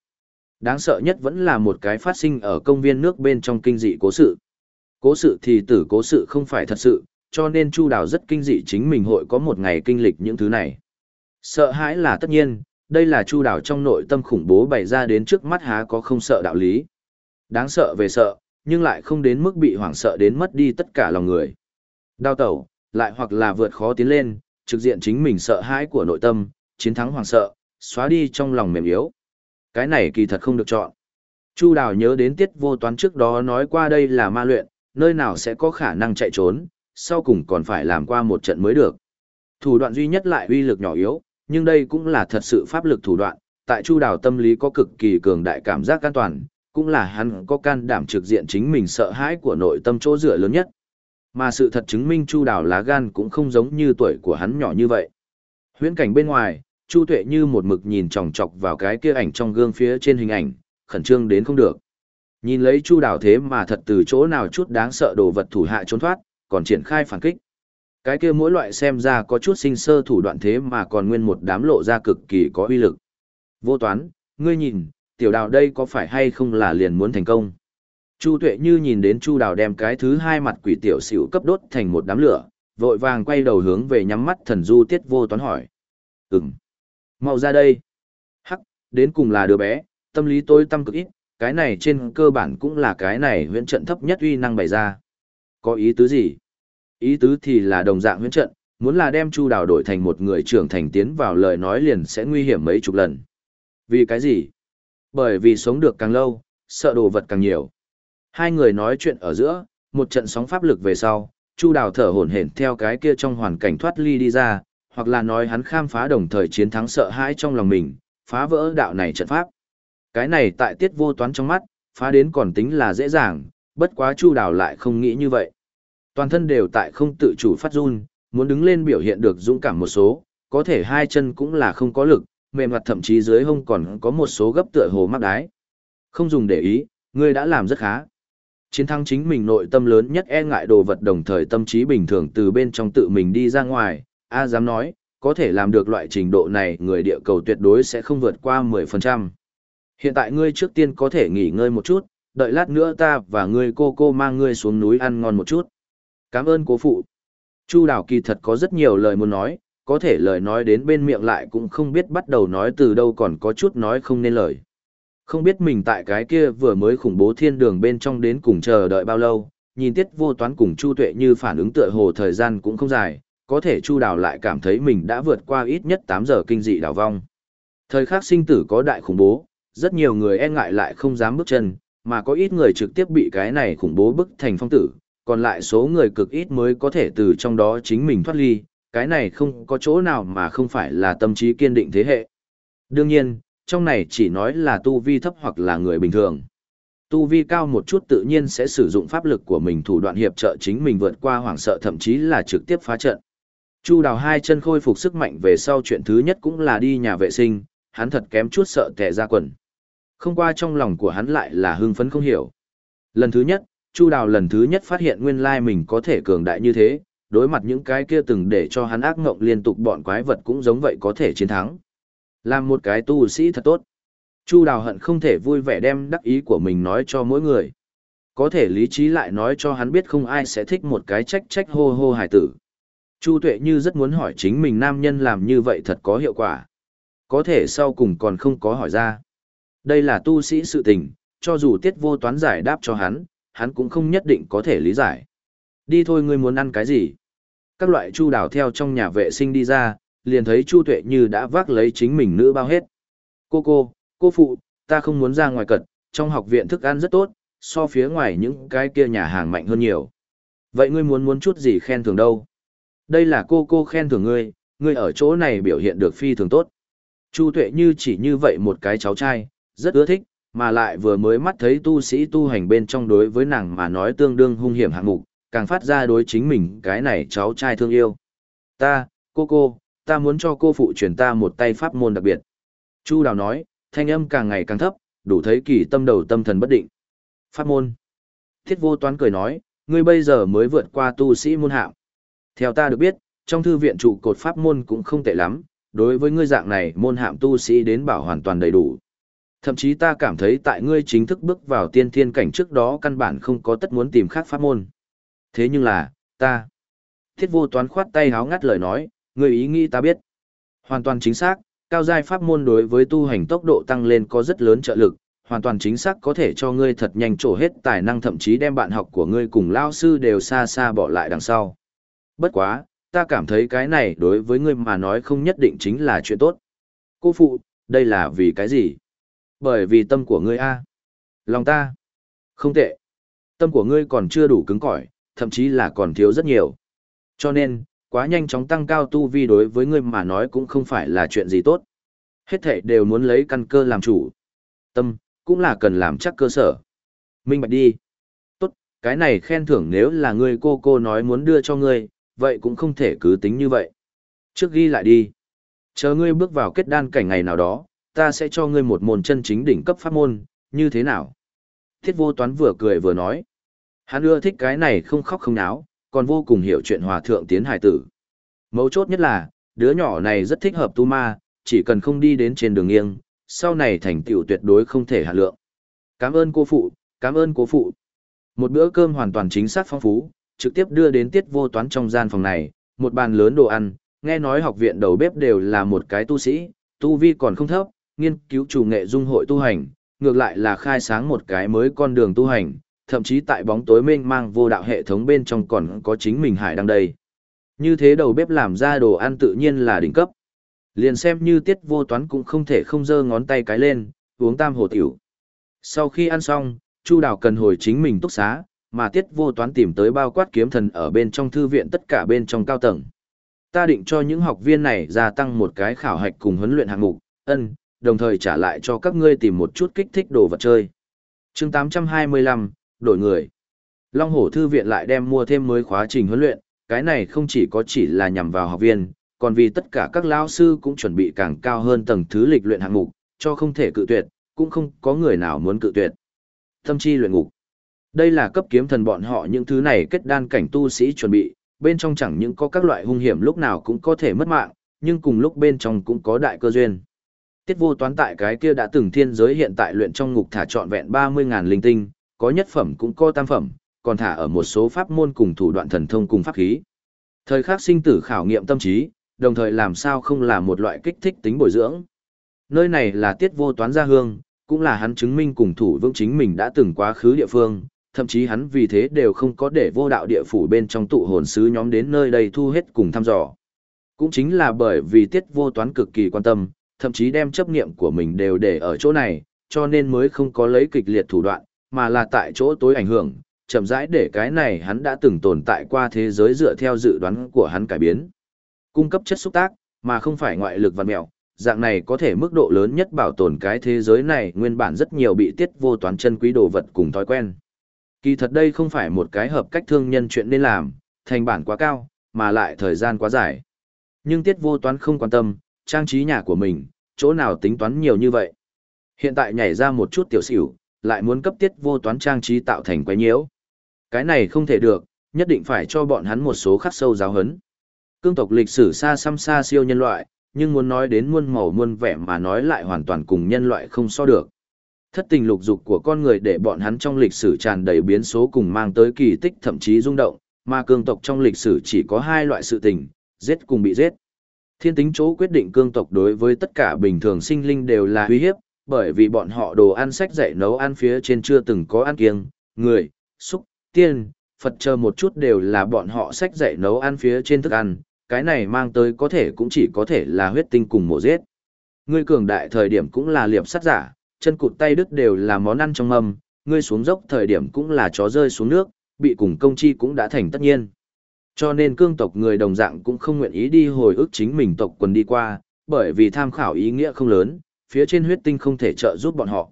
Đáng sợ nhất vẫn là một cái phát sinh ở công viên nước bên trong kinh dị cố sự. Cố sự thì tử cố sự không phải thật sự, cho nên Chu Đào rất kinh dị chính mình hội có một ngày kinh lịch những thứ này. Sợ hãi là tất nhiên, đây là Chu Đào trong nội tâm khủng bố bày ra đến trước mắt há có không sợ đạo lý. Đáng sợ về sợ, nhưng lại không đến mức bị hoảng sợ đến mất đi tất cả lòng người. Đao tẩu, lại hoặc là vượt khó tiến lên, trực diện chính mình sợ hãi của nội tâm, chiến thắng hoàng sợ, xóa đi trong lòng mềm yếu. Cái này kỳ thật không được chọn. Chu Đào nhớ đến tiết vô toán trước đó nói qua đây là ma luyện, nơi nào sẽ có khả năng chạy trốn, sau cùng còn phải làm qua một trận mới được. Thủ đoạn duy nhất lại uy lực nhỏ yếu, nhưng đây cũng là thật sự pháp lực thủ đoạn, tại Chu Đào tâm lý có cực kỳ cường đại cảm giác an toàn, cũng là hắn có can đảm trực diện chính mình sợ hãi của nội tâm chỗ dựa lớn nhất. Mà sự thật chứng minh Chu Đào lá gan cũng không giống như tuổi của hắn nhỏ như vậy. Huyễn cảnh bên ngoài, Chu Tuệ như một mực nhìn chòng chọc vào cái kia ảnh trong gương phía trên hình ảnh, khẩn trương đến không được. Nhìn lấy Chu Đào thế mà thật từ chỗ nào chút đáng sợ đồ vật thủ hạ trốn thoát, còn triển khai phản kích. Cái kia mỗi loại xem ra có chút sinh sơ thủ đoạn thế mà còn nguyên một đám lộ ra cực kỳ có uy lực. Vô toán, ngươi nhìn, tiểu đào đây có phải hay không là liền muốn thành công? Chu Tuệ như nhìn đến Chu Đào đem cái thứ hai mặt quỷ tiểu xỉu cấp đốt thành một đám lửa, vội vàng quay đầu hướng về nhắm mắt thần du tiết vô toán hỏi. Ừm. Mau ra đây. Hắc, đến cùng là đứa bé, tâm lý tôi tâm cực ít, cái này trên cơ bản cũng là cái này huyễn trận thấp nhất uy năng bày ra. Có ý tứ gì? Ý tứ thì là đồng dạng huyễn trận, muốn là đem Chu Đào đổi thành một người trưởng thành tiến vào lời nói liền sẽ nguy hiểm mấy chục lần. Vì cái gì? Bởi vì sống được càng lâu, sợ đồ vật càng nhiều. Hai người nói chuyện ở giữa, một trận sóng pháp lực về sau, Chu Đào thở hổn hển theo cái kia trong hoàn cảnh thoát ly đi ra, hoặc là nói hắn khám phá đồng thời chiến thắng sợ hãi trong lòng mình, phá vỡ đạo này trận pháp. Cái này tại tiết vô toán trong mắt, phá đến còn tính là dễ dàng, bất quá Chu Đào lại không nghĩ như vậy. Toàn thân đều tại không tự chủ phát run, muốn đứng lên biểu hiện được dũng cảm một số, có thể hai chân cũng là không có lực, mềm mặt thậm chí dưới hông còn có một số gấp tựa hồ mắc đái. Không dùng để ý, ngươi đã làm rất khá. Chiến thắng chính mình nội tâm lớn nhất e ngại đồ vật đồng thời tâm trí bình thường từ bên trong tự mình đi ra ngoài, A dám nói, có thể làm được loại trình độ này người địa cầu tuyệt đối sẽ không vượt qua 10%. Hiện tại ngươi trước tiên có thể nghỉ ngơi một chút, đợi lát nữa ta và ngươi cô cô mang ngươi xuống núi ăn ngon một chút. Cảm ơn cố phụ. Chu Đào kỳ thật có rất nhiều lời muốn nói, có thể lời nói đến bên miệng lại cũng không biết bắt đầu nói từ đâu còn có chút nói không nên lời. Không biết mình tại cái kia vừa mới khủng bố thiên đường bên trong đến cùng chờ đợi bao lâu, nhìn tiết vô toán cùng Chu Tuệ như phản ứng tựa hồ thời gian cũng không dài, có thể Chu Đào lại cảm thấy mình đã vượt qua ít nhất 8 giờ kinh dị đào vong. Thời khắc sinh tử có đại khủng bố, rất nhiều người e ngại lại không dám bước chân, mà có ít người trực tiếp bị cái này khủng bố bức thành phong tử, còn lại số người cực ít mới có thể từ trong đó chính mình thoát ly, cái này không có chỗ nào mà không phải là tâm trí kiên định thế hệ. Đương nhiên, trong này chỉ nói là tu vi thấp hoặc là người bình thường. Tu vi cao một chút tự nhiên sẽ sử dụng pháp lực của mình thủ đoạn hiệp trợ chính mình vượt qua hoảng sợ thậm chí là trực tiếp phá trận. Chu đào hai chân khôi phục sức mạnh về sau chuyện thứ nhất cũng là đi nhà vệ sinh, hắn thật kém chút sợ tè ra quần. Không qua trong lòng của hắn lại là hưng phấn không hiểu. Lần thứ nhất, Chu đào lần thứ nhất phát hiện nguyên lai mình có thể cường đại như thế, đối mặt những cái kia từng để cho hắn ác ngộng liên tục bọn quái vật cũng giống vậy có thể chiến thắng. Làm một cái tu sĩ thật tốt. Chu đào hận không thể vui vẻ đem đắc ý của mình nói cho mỗi người. Có thể lý trí lại nói cho hắn biết không ai sẽ thích một cái trách trách hô hô hải tử. Chu tuệ như rất muốn hỏi chính mình nam nhân làm như vậy thật có hiệu quả. Có thể sau cùng còn không có hỏi ra. Đây là tu sĩ sự tình, cho dù tiết vô toán giải đáp cho hắn, hắn cũng không nhất định có thể lý giải. Đi thôi ngươi muốn ăn cái gì? Các loại chu đào theo trong nhà vệ sinh đi ra, liền thấy chu tuệ như đã vác lấy chính mình nữ bao hết. Cô cô, cô phụ, ta không muốn ra ngoài cật, trong học viện thức ăn rất tốt, so phía ngoài những cái kia nhà hàng mạnh hơn nhiều. Vậy ngươi muốn muốn chút gì khen thưởng đâu? Đây là cô cô khen thưởng ngươi, ngươi ở chỗ này biểu hiện được phi thường tốt. Chu tuệ như chỉ như vậy một cái cháu trai, rất ưa thích, mà lại vừa mới mắt thấy tu sĩ tu hành bên trong đối với nàng mà nói tương đương hung hiểm hạng mục, càng phát ra đối chính mình cái này cháu trai thương yêu. Ta, cô cô, ta muốn cho cô phụ truyền ta một tay pháp môn đặc biệt. Chu Đào nói, thanh âm càng ngày càng thấp, đủ thấy kỳ tâm đầu tâm thần bất định. Pháp môn. Thiết vô toán cười nói, ngươi bây giờ mới vượt qua tu sĩ môn hạng. Theo ta được biết, trong thư viện trụ cột pháp môn cũng không tệ lắm, đối với ngươi dạng này môn hạm tu sĩ đến bảo hoàn toàn đầy đủ. Thậm chí ta cảm thấy tại ngươi chính thức bước vào tiên thiên cảnh trước đó căn bản không có tất muốn tìm khác pháp môn. Thế nhưng là, ta. Thiết vô toán khoát tay háo ngắt lời nói, ngươi ý nghĩ ta biết. Hoàn toàn chính xác, cao giai pháp môn đối với tu hành tốc độ tăng lên có rất lớn trợ lực, hoàn toàn chính xác có thể cho ngươi thật nhanh trổ hết tài năng thậm chí đem bạn học của ngươi cùng lao sư đều xa xa bỏ lại đằng sau. Bất quá, ta cảm thấy cái này đối với ngươi mà nói không nhất định chính là chuyện tốt. Cô phụ, đây là vì cái gì? Bởi vì tâm của ngươi a, Lòng ta. Không tệ. Tâm của ngươi còn chưa đủ cứng cỏi, thậm chí là còn thiếu rất nhiều. Cho nên, quá nhanh chóng tăng cao tu vi đối với ngươi mà nói cũng không phải là chuyện gì tốt. Hết thảy đều muốn lấy căn cơ làm chủ. Tâm, cũng là cần làm chắc cơ sở. Minh bạch đi. Tốt, cái này khen thưởng nếu là ngươi cô cô nói muốn đưa cho ngươi, vậy cũng không thể cứ tính như vậy. Trước ghi lại đi. Chờ ngươi bước vào kết đan cảnh ngày nào đó, ta sẽ cho ngươi một môn chân chính đỉnh cấp pháp môn, như thế nào? Thiết vô toán vừa cười vừa nói. Hắn ưa thích cái này không khóc không náo, còn vô cùng hiểu chuyện hòa thượng tiến hải tử. Mấu chốt nhất là, đứa nhỏ này rất thích hợp tu ma, chỉ cần không đi đến trên đường nghiêng, sau này thành tựu tuyệt đối không thể hạ lượng. Cảm ơn cô phụ, cảm ơn cô phụ. Một bữa cơm hoàn toàn chính xác phong phú, trực tiếp đưa đến tiết vô toán trong gian phòng này, một bàn lớn đồ ăn, nghe nói học viện đầu bếp đều là một cái tu sĩ, tu vi còn không thấp, nghiên cứu chủ nghệ dung hội tu hành, ngược lại là khai sáng một cái mới con đường tu hành, thậm chí tại bóng tối mênh mang vô đạo hệ thống bên trong còn có chính mình hải đăng đây. Như thế đầu bếp làm ra đồ ăn tự nhiên là đỉnh cấp. Liền xem như tiết vô toán cũng không thể không giơ ngón tay cái lên, uống tam hồ tiểu. Sau khi ăn xong, Chu Đào cần hồi chính mình túc xá, mà tiết vô toán tìm tới bao quát kiếm thần ở bên trong thư viện tất cả bên trong cao tầng. Ta định cho những học viên này gia tăng một cái khảo hạch cùng huấn luyện hạng mục, ân, đồng thời trả lại cho các ngươi tìm một chút kích thích đồ vật chơi. chương 825, đổi người. Long Hổ Thư viện lại đem mua thêm mới khóa trình huấn luyện, cái này không chỉ có chỉ là nhằm vào học viên, còn vì tất cả các lao sư cũng chuẩn bị càng cao hơn tầng thứ lịch luyện hạng mục, cho không thể cự tuyệt, cũng không có người nào muốn cự tuyệt. Tâm chi luyện ngục. Đây là cấp kiếm thần bọn họ những thứ này kết đan cảnh tu sĩ chuẩn bị, bên trong chẳng những có các loại hung hiểm lúc nào cũng có thể mất mạng, nhưng cùng lúc bên trong cũng có đại cơ duyên. Tiết vô toán tại cái kia đã từng thiên giới hiện tại luyện trong ngục thả trọn vẹn 30.000 linh tinh, có nhất phẩm cũng có tam phẩm, còn thả ở một số pháp môn cùng thủ đoạn thần thông cùng pháp khí. Thời khắc sinh tử khảo nghiệm tâm trí, đồng thời làm sao không là một loại kích thích tính bồi dưỡng. Nơi này là tiết vô toán gia hương, cũng là hắn chứng minh cùng thủ vững chính mình đã từng quá khứ địa phương, thậm chí hắn vì thế đều không có để vô đạo địa phủ bên trong tụ hồn sứ nhóm đến nơi đây thu hết cùng thăm dò. Cũng chính là bởi vì tiết vô toán cực kỳ quan tâm, thậm chí đem chấp niệm của mình đều để ở chỗ này, cho nên mới không có lấy kịch liệt thủ đoạn, mà là tại chỗ tối ảnh hưởng, chậm rãi để cái này hắn đã từng tồn tại qua thế giới dựa theo dự đoán của hắn cải biến. Cung cấp chất xúc tác, mà không phải ngoại lực văn mèo, dạng này có thể mức độ lớn nhất bảo tồn cái thế giới này nguyên bản rất nhiều bị tiết vô toán chân quý đồ vật cùng thói quen. Kỳ thật đây không phải một cái hợp cách thương nhân chuyện nên làm, thành bản quá cao, mà lại thời gian quá dài. Nhưng tiết vô toán không quan tâm, trang trí nhà của mình, chỗ nào tính toán nhiều như vậy. Hiện tại nhảy ra một chút tiểu xỉu, lại muốn cấp tiết vô toán trang trí tạo thành quái nhiễu. Cái này không thể được, nhất định phải cho bọn hắn một số khắc sâu giáo hấn. Cương tộc lịch sử xa xăm xa siêu nhân loại, nhưng muốn nói đến muôn màu muôn vẻ mà nói lại hoàn toàn cùng nhân loại không so được. Thất tình lục dục của con người để bọn hắn trong lịch sử tràn đầy biến số cùng mang tới kỳ tích thậm chí rung động, mà cương tộc trong lịch sử chỉ có hai loại sự tình, giết cùng bị giết. Thiên tính chỗ quyết định cương tộc đối với tất cả bình thường sinh linh đều là uy hiếp, bởi vì bọn họ đồ ăn sách dạy nấu ăn phía trên chưa từng có ăn kiêng, người, xúc, tiên, Phật chờ một chút đều là bọn họ sách dạy nấu ăn phía trên thức ăn, cái này mang tới có thể cũng chỉ có thể là huyết tinh cùng mổ giết. Ngươi cường đại thời điểm cũng là liệp sát giả, chân cụt tay đứt đều là món ăn trong mâm, ngươi xuống dốc thời điểm cũng là chó rơi xuống nước, bị cùng công chi cũng đã thành tất nhiên. Cho nên cương tộc người đồng dạng cũng không nguyện ý đi hồi ức chính mình tộc quần đi qua, bởi vì tham khảo ý nghĩa không lớn, phía trên huyết tinh không thể trợ giúp bọn họ.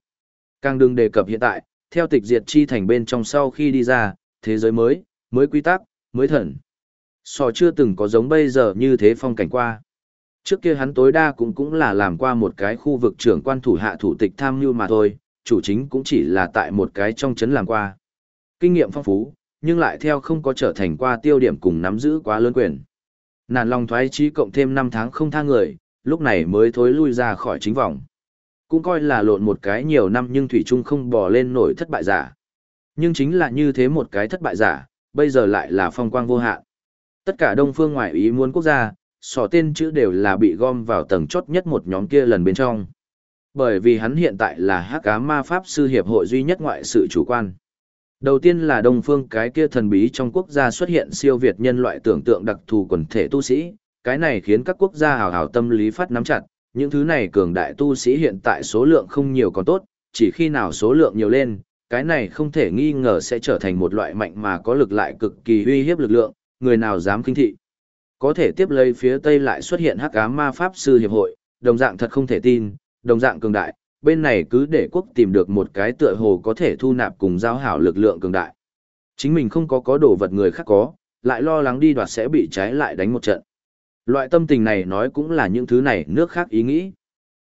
Càng đừng đề cập hiện tại, theo tịch diệt chi thành bên trong sau khi đi ra, thế giới mới, mới quy tắc, mới thần. Sò chưa từng có giống bây giờ như thế phong cảnh qua. Trước kia hắn tối đa cũng cũng là làm qua một cái khu vực trưởng quan thủ hạ thủ tịch tham mưu mà thôi, chủ chính cũng chỉ là tại một cái trong chấn làm qua. Kinh nghiệm phong phú, nhưng lại theo không có trở thành qua tiêu điểm cùng nắm giữ quá lớn quyền. Nản lòng thoái trí cộng thêm 5 tháng không tha người, lúc này mới thối lui ra khỏi chính vòng. Cũng coi là lộn một cái nhiều năm nhưng Thủy Trung không bò lên nổi thất bại giả. Nhưng chính là như thế một cái thất bại giả, bây giờ lại là phong quang vô hạn. Tất cả đông phương ngoại ý muốn quốc gia, sỏ tên chữ đều là bị gom vào tầng chốt nhất một nhóm kia lần bên trong. Bởi vì hắn hiện tại là hắc cá ma pháp sư hiệp hội duy nhất ngoại sự chủ quan. Đầu tiên là đông phương cái kia thần bí trong quốc gia xuất hiện siêu việt nhân loại tưởng tượng đặc thù quần thể tu sĩ, cái này khiến các quốc gia hào hào tâm lý phát nắm chặt, những thứ này cường đại tu sĩ hiện tại số lượng không nhiều còn tốt, chỉ khi nào số lượng nhiều lên, cái này không thể nghi ngờ sẽ trở thành một loại mạnh mà có lực lại cực kỳ uy hiếp lực lượng, người nào dám kinh thị. Có thể tiếp lấy phía Tây lại xuất hiện hắc ám ma pháp sư hiệp hội, đồng dạng thật không thể tin, đồng dạng cường đại, bên này cứ để quốc tìm được một cái tựa hồ có thể thu nạp cùng giao hảo lực lượng cường đại. Chính mình không có có đồ vật người khác có, lại lo lắng đi đoạt sẽ bị trái lại đánh một trận. Loại tâm tình này nói cũng là những thứ này nước khác ý nghĩ.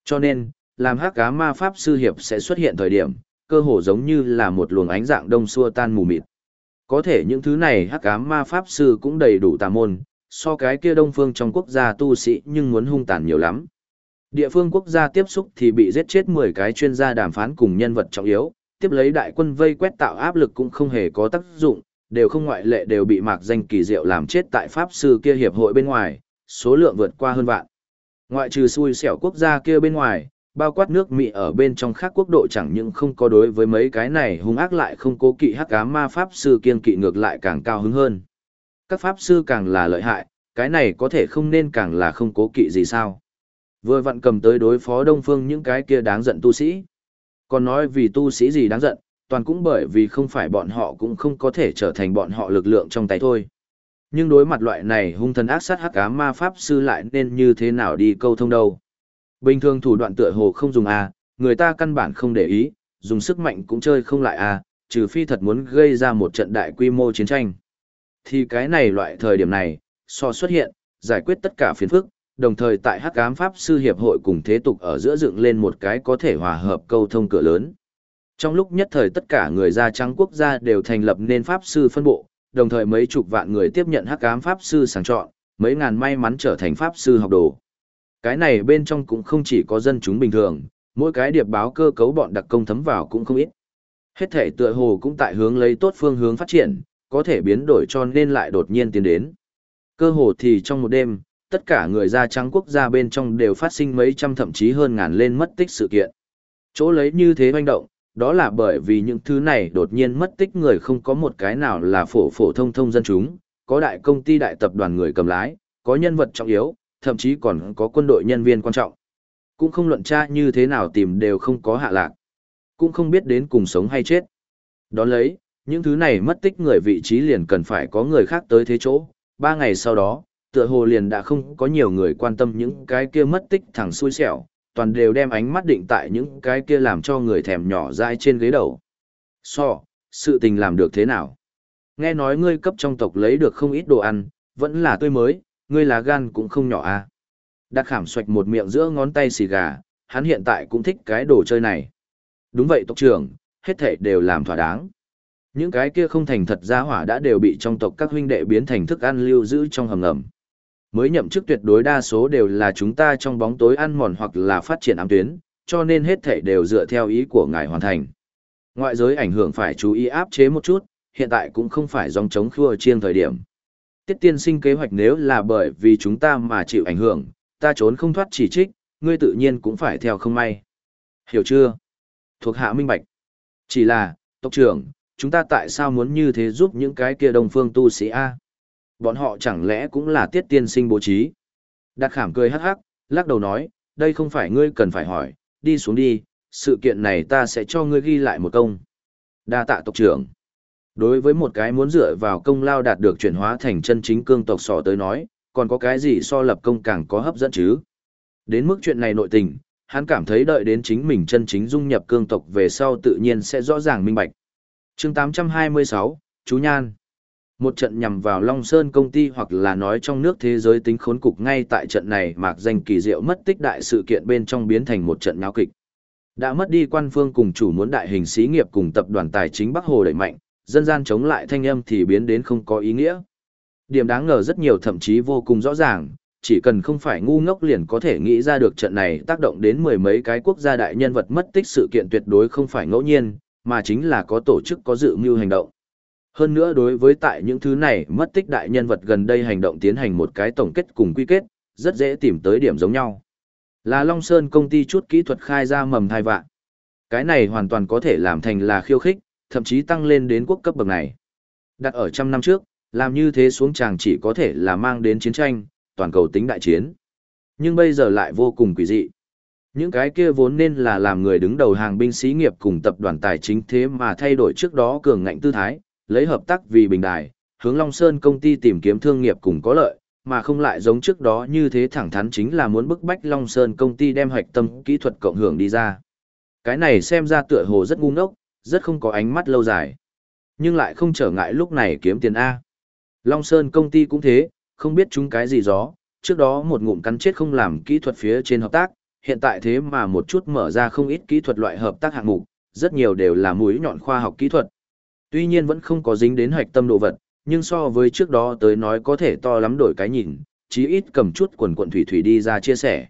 Cho nên, làm hắc cá ma pháp sư hiệp sẽ xuất hiện thời điểm, cơ hồ giống như là một luồng ánh dạng đông xua tan mù mịt. Có thể những thứ này hắc ám ma pháp sư cũng đầy đủ tà môn, so cái kia đông phương trong quốc gia tu sĩ nhưng muốn hung tàn nhiều lắm. Địa phương quốc gia tiếp xúc thì bị giết chết 10 cái chuyên gia đàm phán cùng nhân vật trọng yếu, tiếp lấy đại quân vây quét tạo áp lực cũng không hề có tác dụng, đều không ngoại lệ đều bị mạc danh kỳ diệu làm chết tại pháp sư kia hiệp hội bên ngoài, số lượng vượt qua hơn vạn. Ngoại trừ xui xẻo quốc gia kia bên ngoài, bao quát nước Mỹ ở bên trong khác quốc độ chẳng những không có đối với mấy cái này hung ác lại không cố kỵ hắc ám ma pháp sư kiên kỵ ngược lại càng cao hứng hơn. Các pháp sư càng là lợi hại, cái này có thể không nên càng là không cố kỵ gì sao. Vừa vặn cầm tới đối phó đông phương những cái kia đáng giận tu sĩ. Còn nói vì tu sĩ gì đáng giận, toàn cũng bởi vì không phải bọn họ cũng không có thể trở thành bọn họ lực lượng trong tay thôi. Nhưng đối mặt loại này hung thần ác sát hắc ám ma pháp sư lại nên như thế nào đi câu thông đâu. Bình thường thủ đoạn tựa hồ không dùng A, người ta căn bản không để ý, dùng sức mạnh cũng chơi không lại A, trừ phi thật muốn gây ra một trận đại quy mô chiến tranh. Thì cái này loại thời điểm này, so xuất hiện, giải quyết tất cả phiền phức, đồng thời tại Hắc Ám Pháp Sư Hiệp hội cùng thế tục ở giữa dựng lên một cái có thể hòa hợp câu thông cửa lớn. Trong lúc nhất thời tất cả người da trắng quốc gia đều thành lập nên Pháp Sư phân bộ, đồng thời mấy chục vạn người tiếp nhận Hắc Ám Pháp Sư sàng chọn, mấy ngàn may mắn trở thành Pháp Sư học đồ. Cái này bên trong cũng không chỉ có dân chúng bình thường, mỗi cái điệp báo cơ cấu bọn đặc công thấm vào cũng không ít. Hết thể tựa hồ cũng tại hướng lấy tốt phương hướng phát triển, có thể biến đổi cho nên lại đột nhiên tiến đến. Cơ hồ thì trong một đêm, tất cả người da trắng quốc gia bên trong đều phát sinh mấy trăm thậm chí hơn ngàn lên mất tích sự kiện. Chỗ lấy như thế hoành động, đó là bởi vì những thứ này đột nhiên mất tích người không có một cái nào là phổ phổ thông thông dân chúng, có đại công ty đại tập đoàn người cầm lái, có nhân vật trọng yếu, thậm chí còn có quân đội nhân viên quan trọng. Cũng không luận tra như thế nào tìm đều không có hạ lạc. Cũng không biết đến cùng sống hay chết. Đón lấy, những thứ này mất tích người vị trí liền cần phải có người khác tới thế chỗ. Ba ngày sau đó, tựa hồ liền đã không có nhiều người quan tâm những cái kia mất tích thẳng xui xẻo, toàn đều đem ánh mắt định tại những cái kia làm cho người thèm nhỏ dai trên ghế đầu. So, sự tình làm được thế nào? Nghe nói ngươi cấp trong tộc lấy được không ít đồ ăn, vẫn là tươi mới, ngươi là gan cũng không nhỏ à. Đặt khảm xoạch một miệng giữa ngón tay xì gà, hắn hiện tại cũng thích cái đồ chơi này. Đúng vậy tộc trưởng, hết thảy đều làm thỏa đáng. Những cái kia không thành thật ra hỏa đã đều bị trong tộc các huynh đệ biến thành thức ăn lưu giữ trong hầm ngầm. Mới nhậm chức tuyệt đối đa số đều là chúng ta trong bóng tối ăn mòn hoặc là phát triển ám tuyến, cho nên hết thảy đều dựa theo ý của ngài hoàn thành. Ngoại giới ảnh hưởng phải chú ý áp chế một chút, hiện tại cũng không phải dòng chống khua chiêng thời điểm. Tiết tiên sinh kế hoạch nếu là bởi vì chúng ta mà chịu ảnh hưởng, ta trốn không thoát chỉ trích, ngươi tự nhiên cũng phải theo không may. Hiểu chưa? Thuộc hạ minh bạch. Chỉ là, tộc trưởng, chúng ta tại sao muốn như thế giúp những cái kia đồng phương tu sĩ A? Bọn họ chẳng lẽ cũng là tiết tiên sinh bố trí? Đạt khảm cười hắc hắc, lắc đầu nói, đây không phải ngươi cần phải hỏi, đi xuống đi, sự kiện này ta sẽ cho ngươi ghi lại một công. Đa tạ tộc trưởng. Đối với một cái muốn dựa vào công lao đạt được chuyển hóa thành chân chính cương tộc sò tới nói, còn có cái gì so lập công càng có hấp dẫn chứ? Đến mức chuyện này nội tình, hắn cảm thấy đợi đến chính mình chân chính dung nhập cương tộc về sau tự nhiên sẽ rõ ràng minh bạch chương 826, Chú Nhan một trận nhằm vào Long Sơn công ty hoặc là nói trong nước thế giới tính khốn cục ngay tại trận này mạc danh kỳ diệu mất tích đại sự kiện bên trong biến thành một trận náo kịch. Đã mất đi quan phương cùng chủ muốn đại hình xí nghiệp cùng tập đoàn tài chính Bắc Hồ đẩy mạnh, dân gian chống lại thanh âm thì biến đến không có ý nghĩa. Điểm đáng ngờ rất nhiều thậm chí vô cùng rõ ràng, chỉ cần không phải ngu ngốc liền có thể nghĩ ra được trận này tác động đến mười mấy cái quốc gia đại nhân vật mất tích sự kiện tuyệt đối không phải ngẫu nhiên, mà chính là có tổ chức có dự mưu hành động. Hơn nữa đối với tại những thứ này mất tích đại nhân vật gần đây hành động tiến hành một cái tổng kết cùng quy kết, rất dễ tìm tới điểm giống nhau. Là Long Sơn công ty chút kỹ thuật khai ra mầm thai vạn. Cái này hoàn toàn có thể làm thành là khiêu khích, thậm chí tăng lên đến quốc cấp bậc này. Đặt ở trăm năm trước, làm như thế xuống chàng chỉ có thể là mang đến chiến tranh, toàn cầu tính đại chiến. Nhưng bây giờ lại vô cùng quỷ dị. Những cái kia vốn nên là làm người đứng đầu hàng binh sĩ nghiệp cùng tập đoàn tài chính thế mà thay đổi trước đó cường ngạnh tư thái, lấy hợp tác vì bình đài, hướng Long Sơn công ty tìm kiếm thương nghiệp cùng có lợi, mà không lại giống trước đó như thế thẳng thắn chính là muốn bức bách Long Sơn công ty đem hoạch tâm kỹ thuật cộng hưởng đi ra. Cái này xem ra tựa hồ rất ngu ngốc, rất không có ánh mắt lâu dài. Nhưng lại không trở ngại lúc này kiếm tiền A. Long Sơn công ty cũng thế, không biết chúng cái gì gió, trước đó một ngụm cắn chết không làm kỹ thuật phía trên hợp tác, hiện tại thế mà một chút mở ra không ít kỹ thuật loại hợp tác hạng mục, rất nhiều đều là mũi nhọn khoa học kỹ thuật, Tuy nhiên vẫn không có dính đến hoạch tâm đồ vật, nhưng so với trước đó tới nói có thể to lắm đổi cái nhìn, chí ít cầm chút quần quận thủy thủy đi ra chia sẻ.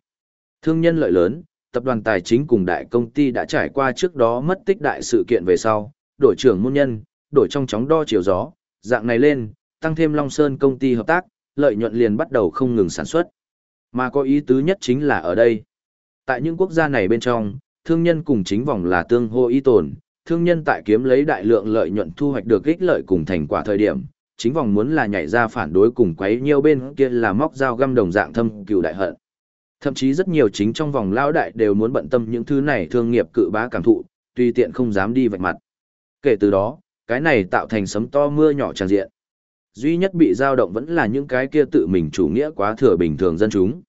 Thương nhân lợi lớn, tập đoàn tài chính cùng đại công ty đã trải qua trước đó mất tích đại sự kiện về sau, đổi trưởng môn nhân, đổi trong chóng đo chiều gió, dạng này lên, tăng thêm Long Sơn công ty hợp tác, lợi nhuận liền bắt đầu không ngừng sản xuất. Mà có ý tứ nhất chính là ở đây. Tại những quốc gia này bên trong, thương nhân cùng chính vòng là tương hô y tồn, thương nhân tại kiếm lấy đại lượng lợi nhuận thu hoạch được ích lợi cùng thành quả thời điểm, chính vòng muốn là nhảy ra phản đối cùng quấy nhiều bên kia là móc dao găm đồng dạng thâm cừu đại hận. Thậm chí rất nhiều chính trong vòng lao đại đều muốn bận tâm những thứ này thương nghiệp cự bá cảm thụ, tuy tiện không dám đi vạch mặt. Kể từ đó, cái này tạo thành sấm to mưa nhỏ tràn diện. Duy nhất bị dao động vẫn là những cái kia tự mình chủ nghĩa quá thừa bình thường dân chúng.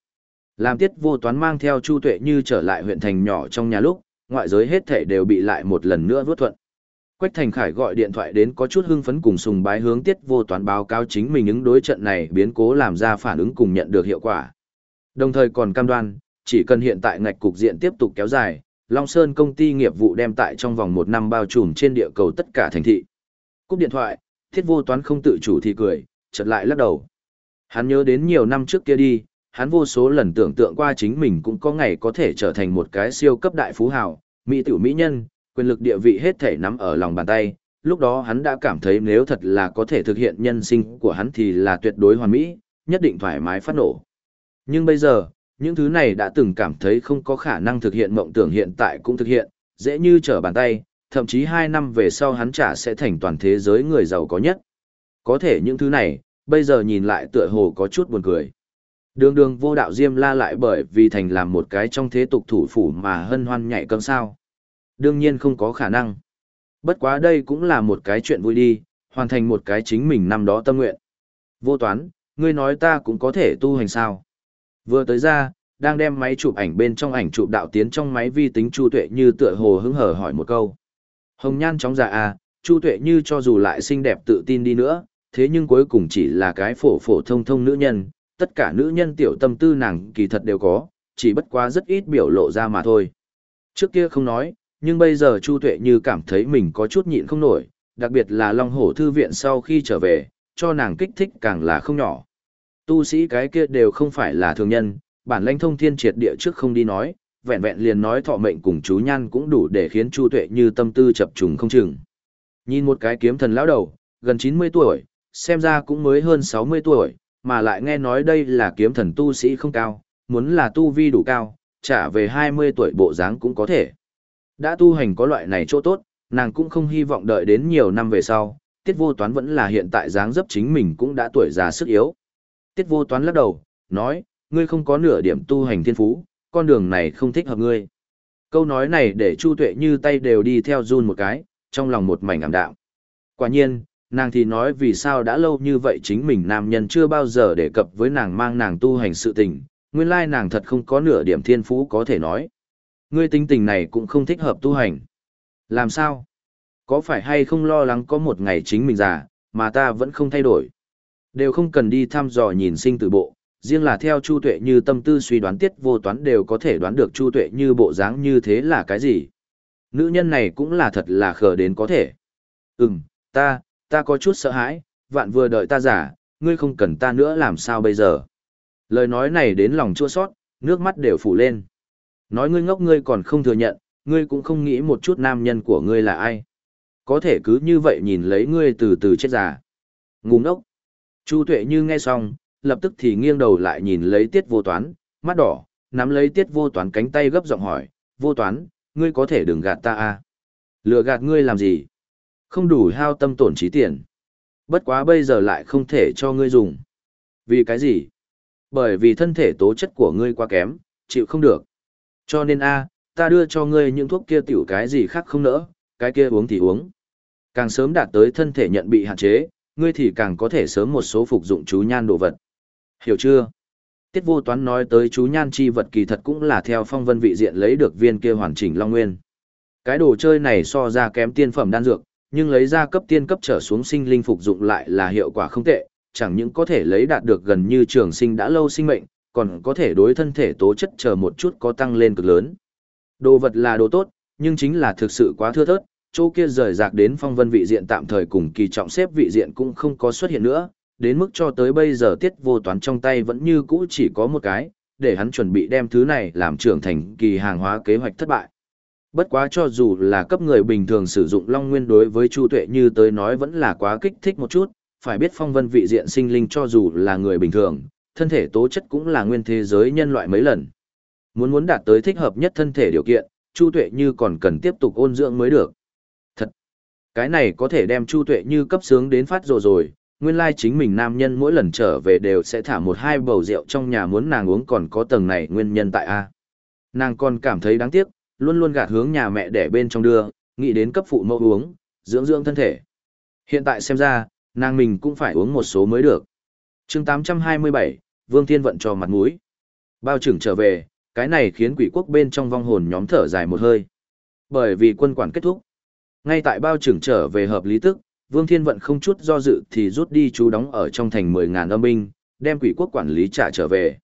Làm tiết vô toán mang theo Chu Tuệ như trở lại huyện thành nhỏ trong nhà lúc, ngoại giới hết thể đều bị lại một lần nữa vốt thuận. Quách Thành Khải gọi điện thoại đến có chút hưng phấn cùng sùng bái hướng tiết vô toán báo cáo chính mình ứng đối trận này biến cố làm ra phản ứng cùng nhận được hiệu quả. Đồng thời còn cam đoan, chỉ cần hiện tại ngạch cục diện tiếp tục kéo dài, Long Sơn công ty nghiệp vụ đem tại trong vòng một năm bao trùm trên địa cầu tất cả thành thị. Cúp điện thoại, thiết vô toán không tự chủ thì cười, chợt lại lắc đầu. Hắn nhớ đến nhiều năm trước kia đi, hắn vô số lần tưởng tượng qua chính mình cũng có ngày có thể trở thành một cái siêu cấp đại phú hào, mỹ tiểu mỹ nhân, quyền lực địa vị hết thể nắm ở lòng bàn tay. Lúc đó hắn đã cảm thấy nếu thật là có thể thực hiện nhân sinh của hắn thì là tuyệt đối hoàn mỹ, nhất định thoải mái phát nổ. Nhưng bây giờ, những thứ này đã từng cảm thấy không có khả năng thực hiện mộng tưởng hiện tại cũng thực hiện, dễ như trở bàn tay, thậm chí hai năm về sau hắn trả sẽ thành toàn thế giới người giàu có nhất. Có thể những thứ này, bây giờ nhìn lại tựa hồ có chút buồn cười. Đường đường vô đạo Diêm la lại bởi vì thành làm một cái trong thế tục thủ phủ mà hân hoan nhảy cơm sao. Đương nhiên không có khả năng. Bất quá đây cũng là một cái chuyện vui đi, hoàn thành một cái chính mình năm đó tâm nguyện. Vô toán, ngươi nói ta cũng có thể tu hành sao. Vừa tới ra, đang đem máy chụp ảnh bên trong ảnh chụp đạo tiến trong máy vi tính Chu Tuệ Như tựa hồ hứng hở hỏi một câu. Hồng nhan chóng già à, Chu Tuệ Như cho dù lại xinh đẹp tự tin đi nữa, thế nhưng cuối cùng chỉ là cái phổ phổ thông thông nữ nhân, tất cả nữ nhân tiểu tâm tư nàng kỳ thật đều có, chỉ bất quá rất ít biểu lộ ra mà thôi. Trước kia không nói, nhưng bây giờ Chu Tuệ Như cảm thấy mình có chút nhịn không nổi, đặc biệt là Long Hổ Thư Viện sau khi trở về, cho nàng kích thích càng là không nhỏ. Tu sĩ cái kia đều không phải là thường nhân, bản lãnh thông thiên triệt địa trước không đi nói, vẹn vẹn liền nói thọ mệnh cùng chú nhan cũng đủ để khiến Chu Tuệ Như tâm tư chập trùng không chừng. Nhìn một cái kiếm thần lão đầu, gần 90 tuổi, xem ra cũng mới hơn 60 tuổi, mà lại nghe nói đây là kiếm thần tu sĩ không cao, muốn là tu vi đủ cao, trả về 20 tuổi bộ dáng cũng có thể. Đã tu hành có loại này chỗ tốt, nàng cũng không hy vọng đợi đến nhiều năm về sau, tiết vô toán vẫn là hiện tại dáng dấp chính mình cũng đã tuổi già sức yếu. Tiết vô toán lắc đầu, nói, ngươi không có nửa điểm tu hành thiên phú, con đường này không thích hợp ngươi. Câu nói này để Chu Tuệ như tay đều đi theo run một cái, trong lòng một mảnh ảm đạm. Quả nhiên, nàng thì nói vì sao đã lâu như vậy chính mình nam nhân chưa bao giờ đề cập với nàng mang nàng tu hành sự tình, nguyên lai nàng thật không có nửa điểm thiên phú có thể nói. Ngươi tính tình này cũng không thích hợp tu hành. Làm sao? Có phải hay không lo lắng có một ngày chính mình già, mà ta vẫn không thay đổi? Đều không cần đi thăm dò nhìn sinh tử bộ, riêng là theo Chu Tuệ như tâm tư suy đoán tiết vô toán đều có thể đoán được Chu Tuệ như bộ dáng như thế là cái gì. Nữ nhân này cũng là thật là khờ đến có thể. Ừm, ta, ta có chút sợ hãi, vạn vừa đợi ta giả, ngươi không cần ta nữa làm sao bây giờ. Lời nói này đến lòng chua sót, nước mắt đều phủ lên. Nói ngươi ngốc ngươi còn không thừa nhận, ngươi cũng không nghĩ một chút nam nhân của ngươi là ai. Có thể cứ như vậy nhìn lấy ngươi từ từ chết già. Ngu ngốc. Chu tuệ như nghe xong, lập tức thì nghiêng đầu lại nhìn lấy tiết vô toán, mắt đỏ, nắm lấy tiết vô toán cánh tay gấp giọng hỏi, vô toán, ngươi có thể đừng gạt ta à? Lừa gạt ngươi làm gì? Không đủ hao tâm tổn trí tiền. Bất quá bây giờ lại không thể cho ngươi dùng. Vì cái gì? Bởi vì thân thể tố chất của ngươi quá kém, chịu không được. Cho nên a, ta đưa cho ngươi những thuốc kia tiểu cái gì khác không nỡ, cái kia uống thì uống. Càng sớm đạt tới thân thể nhận bị hạn chế, ngươi thì càng có thể sớm một số phục dụng chú nhan đồ vật. Hiểu chưa? Tiết vô toán nói tới chú nhan chi vật kỳ thật cũng là theo phong vân vị diện lấy được viên kia hoàn chỉnh long nguyên. Cái đồ chơi này so ra kém tiên phẩm đan dược, nhưng lấy ra cấp tiên cấp trở xuống sinh linh phục dụng lại là hiệu quả không tệ, chẳng những có thể lấy đạt được gần như trường sinh đã lâu sinh mệnh, còn có thể đối thân thể tố chất chờ một chút có tăng lên cực lớn. Đồ vật là đồ tốt, nhưng chính là thực sự quá thưa thớt, chỗ kia rời rạc đến phong vân vị diện tạm thời cùng kỳ trọng xếp vị diện cũng không có xuất hiện nữa, đến mức cho tới bây giờ tiết vô toán trong tay vẫn như cũ chỉ có một cái, để hắn chuẩn bị đem thứ này làm trưởng thành kỳ hàng hóa kế hoạch thất bại. Bất quá cho dù là cấp người bình thường sử dụng Long Nguyên đối với Chu Tuệ như tới nói vẫn là quá kích thích một chút, phải biết phong vân vị diện sinh linh cho dù là người bình thường, thân thể tố chất cũng là nguyên thế giới nhân loại mấy lần. Muốn muốn đạt tới thích hợp nhất thân thể điều kiện, Chu Tuệ như còn cần tiếp tục ôn dưỡng mới được. Thật! Cái này có thể đem Chu Tuệ như cấp sướng đến phát rồi rồi, nguyên lai chính mình nam nhân mỗi lần trở về đều sẽ thả một hai bầu rượu trong nhà muốn nàng uống còn có tầng này nguyên nhân tại A. Nàng còn cảm thấy đáng tiếc, luôn luôn gạt hướng nhà mẹ để bên trong đưa, nghĩ đến cấp phụ mẫu uống, dưỡng dưỡng thân thể. Hiện tại xem ra, nàng mình cũng phải uống một số mới được. chương 827, Vương Thiên Vận cho mặt mũi. Bao trưởng trở về, cái này khiến quỷ quốc bên trong vong hồn nhóm thở dài một hơi. Bởi vì quân quản kết thúc. Ngay tại bao trưởng trở về hợp lý tức, Vương Thiên Vận không chút do dự thì rút đi chú đóng ở trong thành 10.000 âm binh, đem quỷ quốc quản lý trả trở về.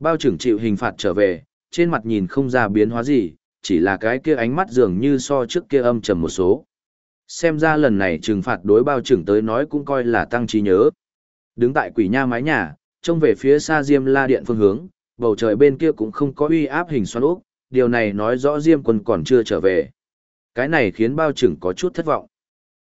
Bao trưởng chịu hình phạt trở về, trên mặt nhìn không ra biến hóa gì, chỉ là cái kia ánh mắt dường như so trước kia âm trầm một số. Xem ra lần này trừng phạt đối bao trưởng tới nói cũng coi là tăng trí nhớ. Đứng tại quỷ nha mái nhà, trông về phía xa Diêm La Điện phương hướng, bầu trời bên kia cũng không có uy áp hình xoắn ốc, điều này nói rõ Diêm quân còn chưa trở về. Cái này khiến bao trưởng có chút thất vọng.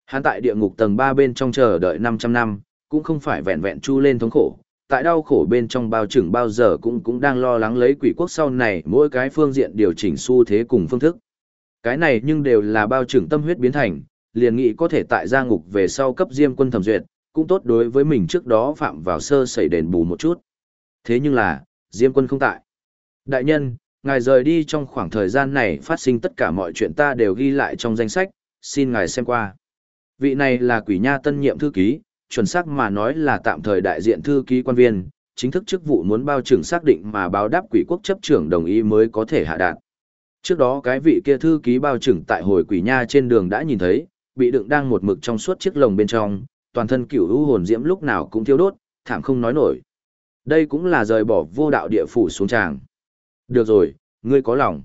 Hắn tại địa ngục tầng 3 bên trong chờ đợi 500 năm, cũng không phải vẹn vẹn chu lên thống khổ, tại đau khổ bên trong bao trưởng bao giờ cũng cũng đang lo lắng lấy quỷ quốc sau này mỗi cái phương diện điều chỉnh xu thế cùng phương thức. Cái này nhưng đều là bao trưởng tâm huyết biến thành, liền nghĩ có thể tại gia ngục về sau cấp diêm quân thẩm duyệt, cũng tốt đối với mình trước đó phạm vào sơ sẩy đền bù một chút. Thế nhưng là, diêm quân không tại. Đại nhân, ngài rời đi trong khoảng thời gian này phát sinh tất cả mọi chuyện ta đều ghi lại trong danh sách, xin ngài xem qua. Vị này là quỷ nha tân nhiệm thư ký, chuẩn xác mà nói là tạm thời đại diện thư ký quan viên, chính thức chức vụ muốn bao trưởng xác định mà báo đáp quỷ quốc chấp trưởng đồng ý mới có thể hạ đạt. Trước đó cái vị kia thư ký bao trưởng tại hồi quỷ nha trên đường đã nhìn thấy, bị đựng đang một mực trong suốt chiếc lồng bên trong, toàn thân cửu u hồn diễm lúc nào cũng thiêu đốt, thảm không nói nổi. Đây cũng là rời bỏ vô đạo địa phủ xuống tràng. Được rồi, ngươi có lòng.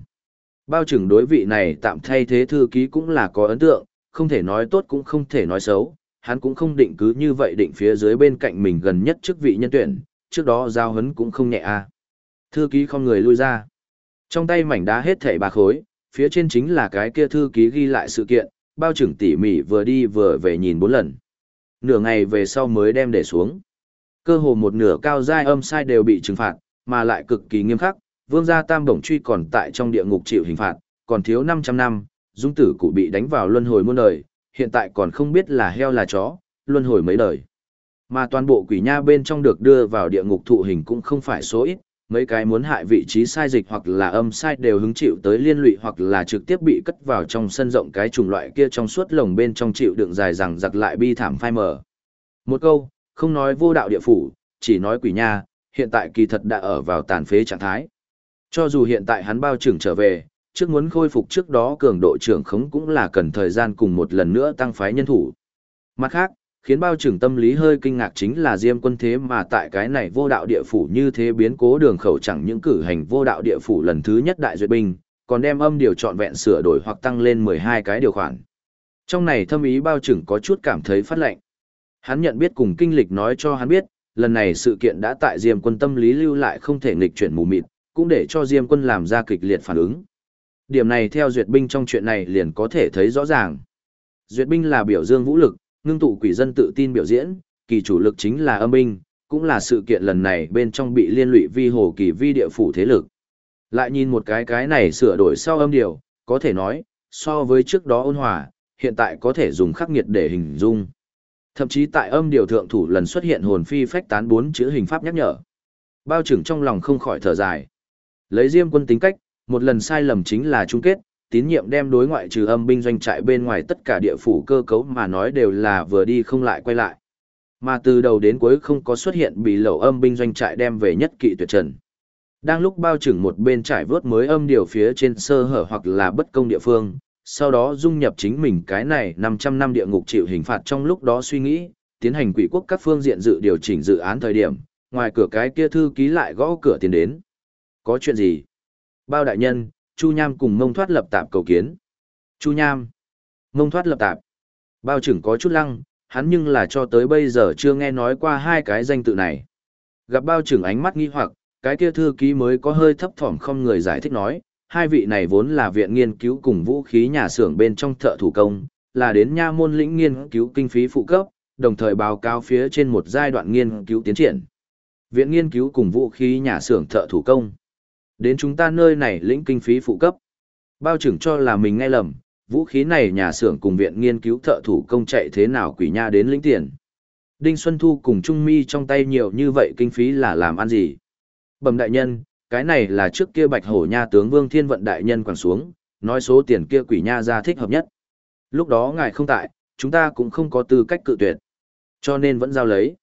Bao trưởng đối vị này tạm thay thế thư ký cũng là có ấn tượng, không thể nói tốt cũng không thể nói xấu, hắn cũng không định cứ như vậy định phía dưới bên cạnh mình gần nhất chức vị nhân tuyển, trước đó giao hấn cũng không nhẹ a. À. Thư ký không người lui ra. Trong tay mảnh đá hết thảy bà khối, phía trên chính là cái kia thư ký ghi lại sự kiện, bao trưởng tỉ mỉ vừa đi vừa về nhìn bốn lần. Nửa ngày về sau mới đem để xuống. Cơ hồ một nửa cao giai âm sai đều bị trừng phạt, mà lại cực kỳ nghiêm khắc, vương gia tam bổng truy còn tại trong địa ngục chịu hình phạt, còn thiếu 500 năm, dung tử cụ bị đánh vào luân hồi muôn đời, hiện tại còn không biết là heo là chó, luân hồi mấy đời. Mà toàn bộ quỷ nha bên trong được đưa vào địa ngục thụ hình cũng không phải số ít, mấy cái muốn hại vị trí sai dịch hoặc là âm sai đều hứng chịu tới liên lụy hoặc là trực tiếp bị cất vào trong sân rộng cái chủng loại kia trong suốt lồng bên trong chịu đựng dài rằng giặc lại bi thảm phai mờ. Một câu, không nói vô đạo địa phủ, chỉ nói quỷ nha, hiện tại kỳ thật đã ở vào tàn phế trạng thái. Cho dù hiện tại hắn bao trưởng trở về, trước muốn khôi phục trước đó cường độ trưởng khống cũng là cần thời gian cùng một lần nữa tăng phái nhân thủ. Mặt khác, khiến bao trưởng tâm lý hơi kinh ngạc chính là diêm quân thế mà tại cái này vô đạo địa phủ như thế biến cố đường khẩu chẳng những cử hành vô đạo địa phủ lần thứ nhất đại duyệt binh, còn đem âm điều trọn vẹn sửa đổi hoặc tăng lên 12 cái điều khoản. Trong này thâm ý bao trưởng có chút cảm thấy phát lệnh. Hắn nhận biết cùng kinh lịch nói cho hắn biết, lần này sự kiện đã tại diêm quân tâm lý lưu lại không thể nghịch chuyển mù mịt, cũng để cho diêm quân làm ra kịch liệt phản ứng. Điểm này theo duyệt binh trong chuyện này liền có thể thấy rõ ràng. Duyệt binh là biểu dương vũ lực, ngưng tụ quỷ dân tự tin biểu diễn, kỳ chủ lực chính là âm binh, cũng là sự kiện lần này bên trong bị liên lụy vi hồ kỳ vi địa phủ thế lực. Lại nhìn một cái cái này sửa đổi sau âm điều, có thể nói, so với trước đó ôn hòa, hiện tại có thể dùng khắc nghiệt để hình dung. Thậm chí tại âm điều thượng thủ lần xuất hiện hồn phi phách tán bốn chữ hình pháp nhắc nhở. Bao trưởng trong lòng không khỏi thở dài. Lấy diêm quân tính cách, một lần sai lầm chính là chung kết, tín nhiệm đem đối ngoại trừ âm binh doanh trại bên ngoài tất cả địa phủ cơ cấu mà nói đều là vừa đi không lại quay lại. Mà từ đầu đến cuối không có xuất hiện bị lậu âm binh doanh trại đem về nhất kỵ tuyệt trần. Đang lúc bao trưởng một bên trải vớt mới âm điều phía trên sơ hở hoặc là bất công địa phương, sau đó dung nhập chính mình cái này 500 năm địa ngục chịu hình phạt trong lúc đó suy nghĩ, tiến hành quỷ quốc các phương diện dự điều chỉnh dự án thời điểm, ngoài cửa cái kia thư ký lại gõ cửa tiến đến. Có chuyện gì? Bao đại nhân, Chu Nham cùng mông thoát lập tạp cầu kiến. Chu Nham. Mông thoát lập tạp. Bao trưởng có chút lăng, hắn nhưng là cho tới bây giờ chưa nghe nói qua hai cái danh tự này. Gặp bao trưởng ánh mắt nghi hoặc, cái kia thư ký mới có hơi thấp thỏm không người giải thích nói, hai vị này vốn là viện nghiên cứu cùng vũ khí nhà xưởng bên trong thợ thủ công, là đến nha môn lĩnh nghiên cứu kinh phí phụ cấp, đồng thời báo cáo phía trên một giai đoạn nghiên cứu tiến triển. Viện nghiên cứu cùng vũ khí nhà xưởng thợ thủ công. Đến chúng ta nơi này lĩnh kinh phí phụ cấp. Bao trưởng cho là mình nghe lầm, vũ khí này nhà xưởng cùng viện nghiên cứu thợ thủ công chạy thế nào quỷ nha đến lĩnh tiền. Đinh Xuân Thu cùng Trung Mi trong tay nhiều như vậy kinh phí là làm ăn gì? Bẩm đại nhân, cái này là trước kia bạch hổ nha tướng Vương Thiên Vận đại nhân quẳng xuống, nói số tiền kia quỷ nha ra thích hợp nhất. Lúc đó ngài không tại, chúng ta cũng không có tư cách cự tuyệt. Cho nên vẫn giao lấy.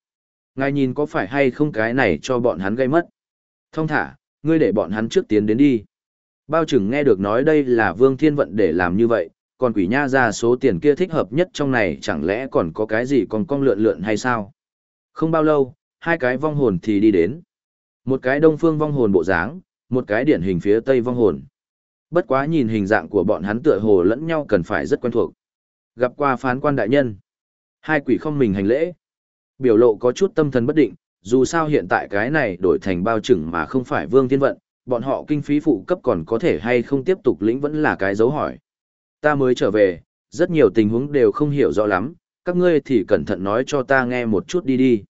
Ngài nhìn có phải hay không cái này cho bọn hắn gây mất. Thông thả, ngươi để bọn hắn trước tiến đến đi. Bao trưởng nghe được nói đây là Vương Thiên Vận để làm như vậy, còn quỷ nha ra số tiền kia thích hợp nhất trong này chẳng lẽ còn có cái gì còn cong lượn lượn hay sao? Không bao lâu, hai cái vong hồn thì đi đến. Một cái đông phương vong hồn bộ dáng, một cái điển hình phía tây vong hồn. Bất quá nhìn hình dạng của bọn hắn tựa hồ lẫn nhau cần phải rất quen thuộc. Gặp qua phán quan đại nhân. Hai quỷ không mình hành lễ. Biểu lộ có chút tâm thần bất định, dù sao hiện tại cái này đổi thành bao trừng mà không phải vương thiên vận, bọn họ kinh phí phụ cấp còn có thể hay không tiếp tục lĩnh vẫn là cái dấu hỏi. Ta mới trở về, rất nhiều tình huống đều không hiểu rõ lắm, các ngươi thì cẩn thận nói cho ta nghe một chút đi đi.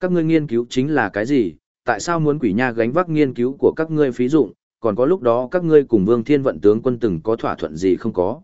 Các ngươi nghiên cứu chính là cái gì, tại sao muốn quỷ nha gánh vác nghiên cứu của các ngươi phí dụng, còn có lúc đó các ngươi cùng Vương Thiên Vận tướng quân từng có thỏa thuận gì không có.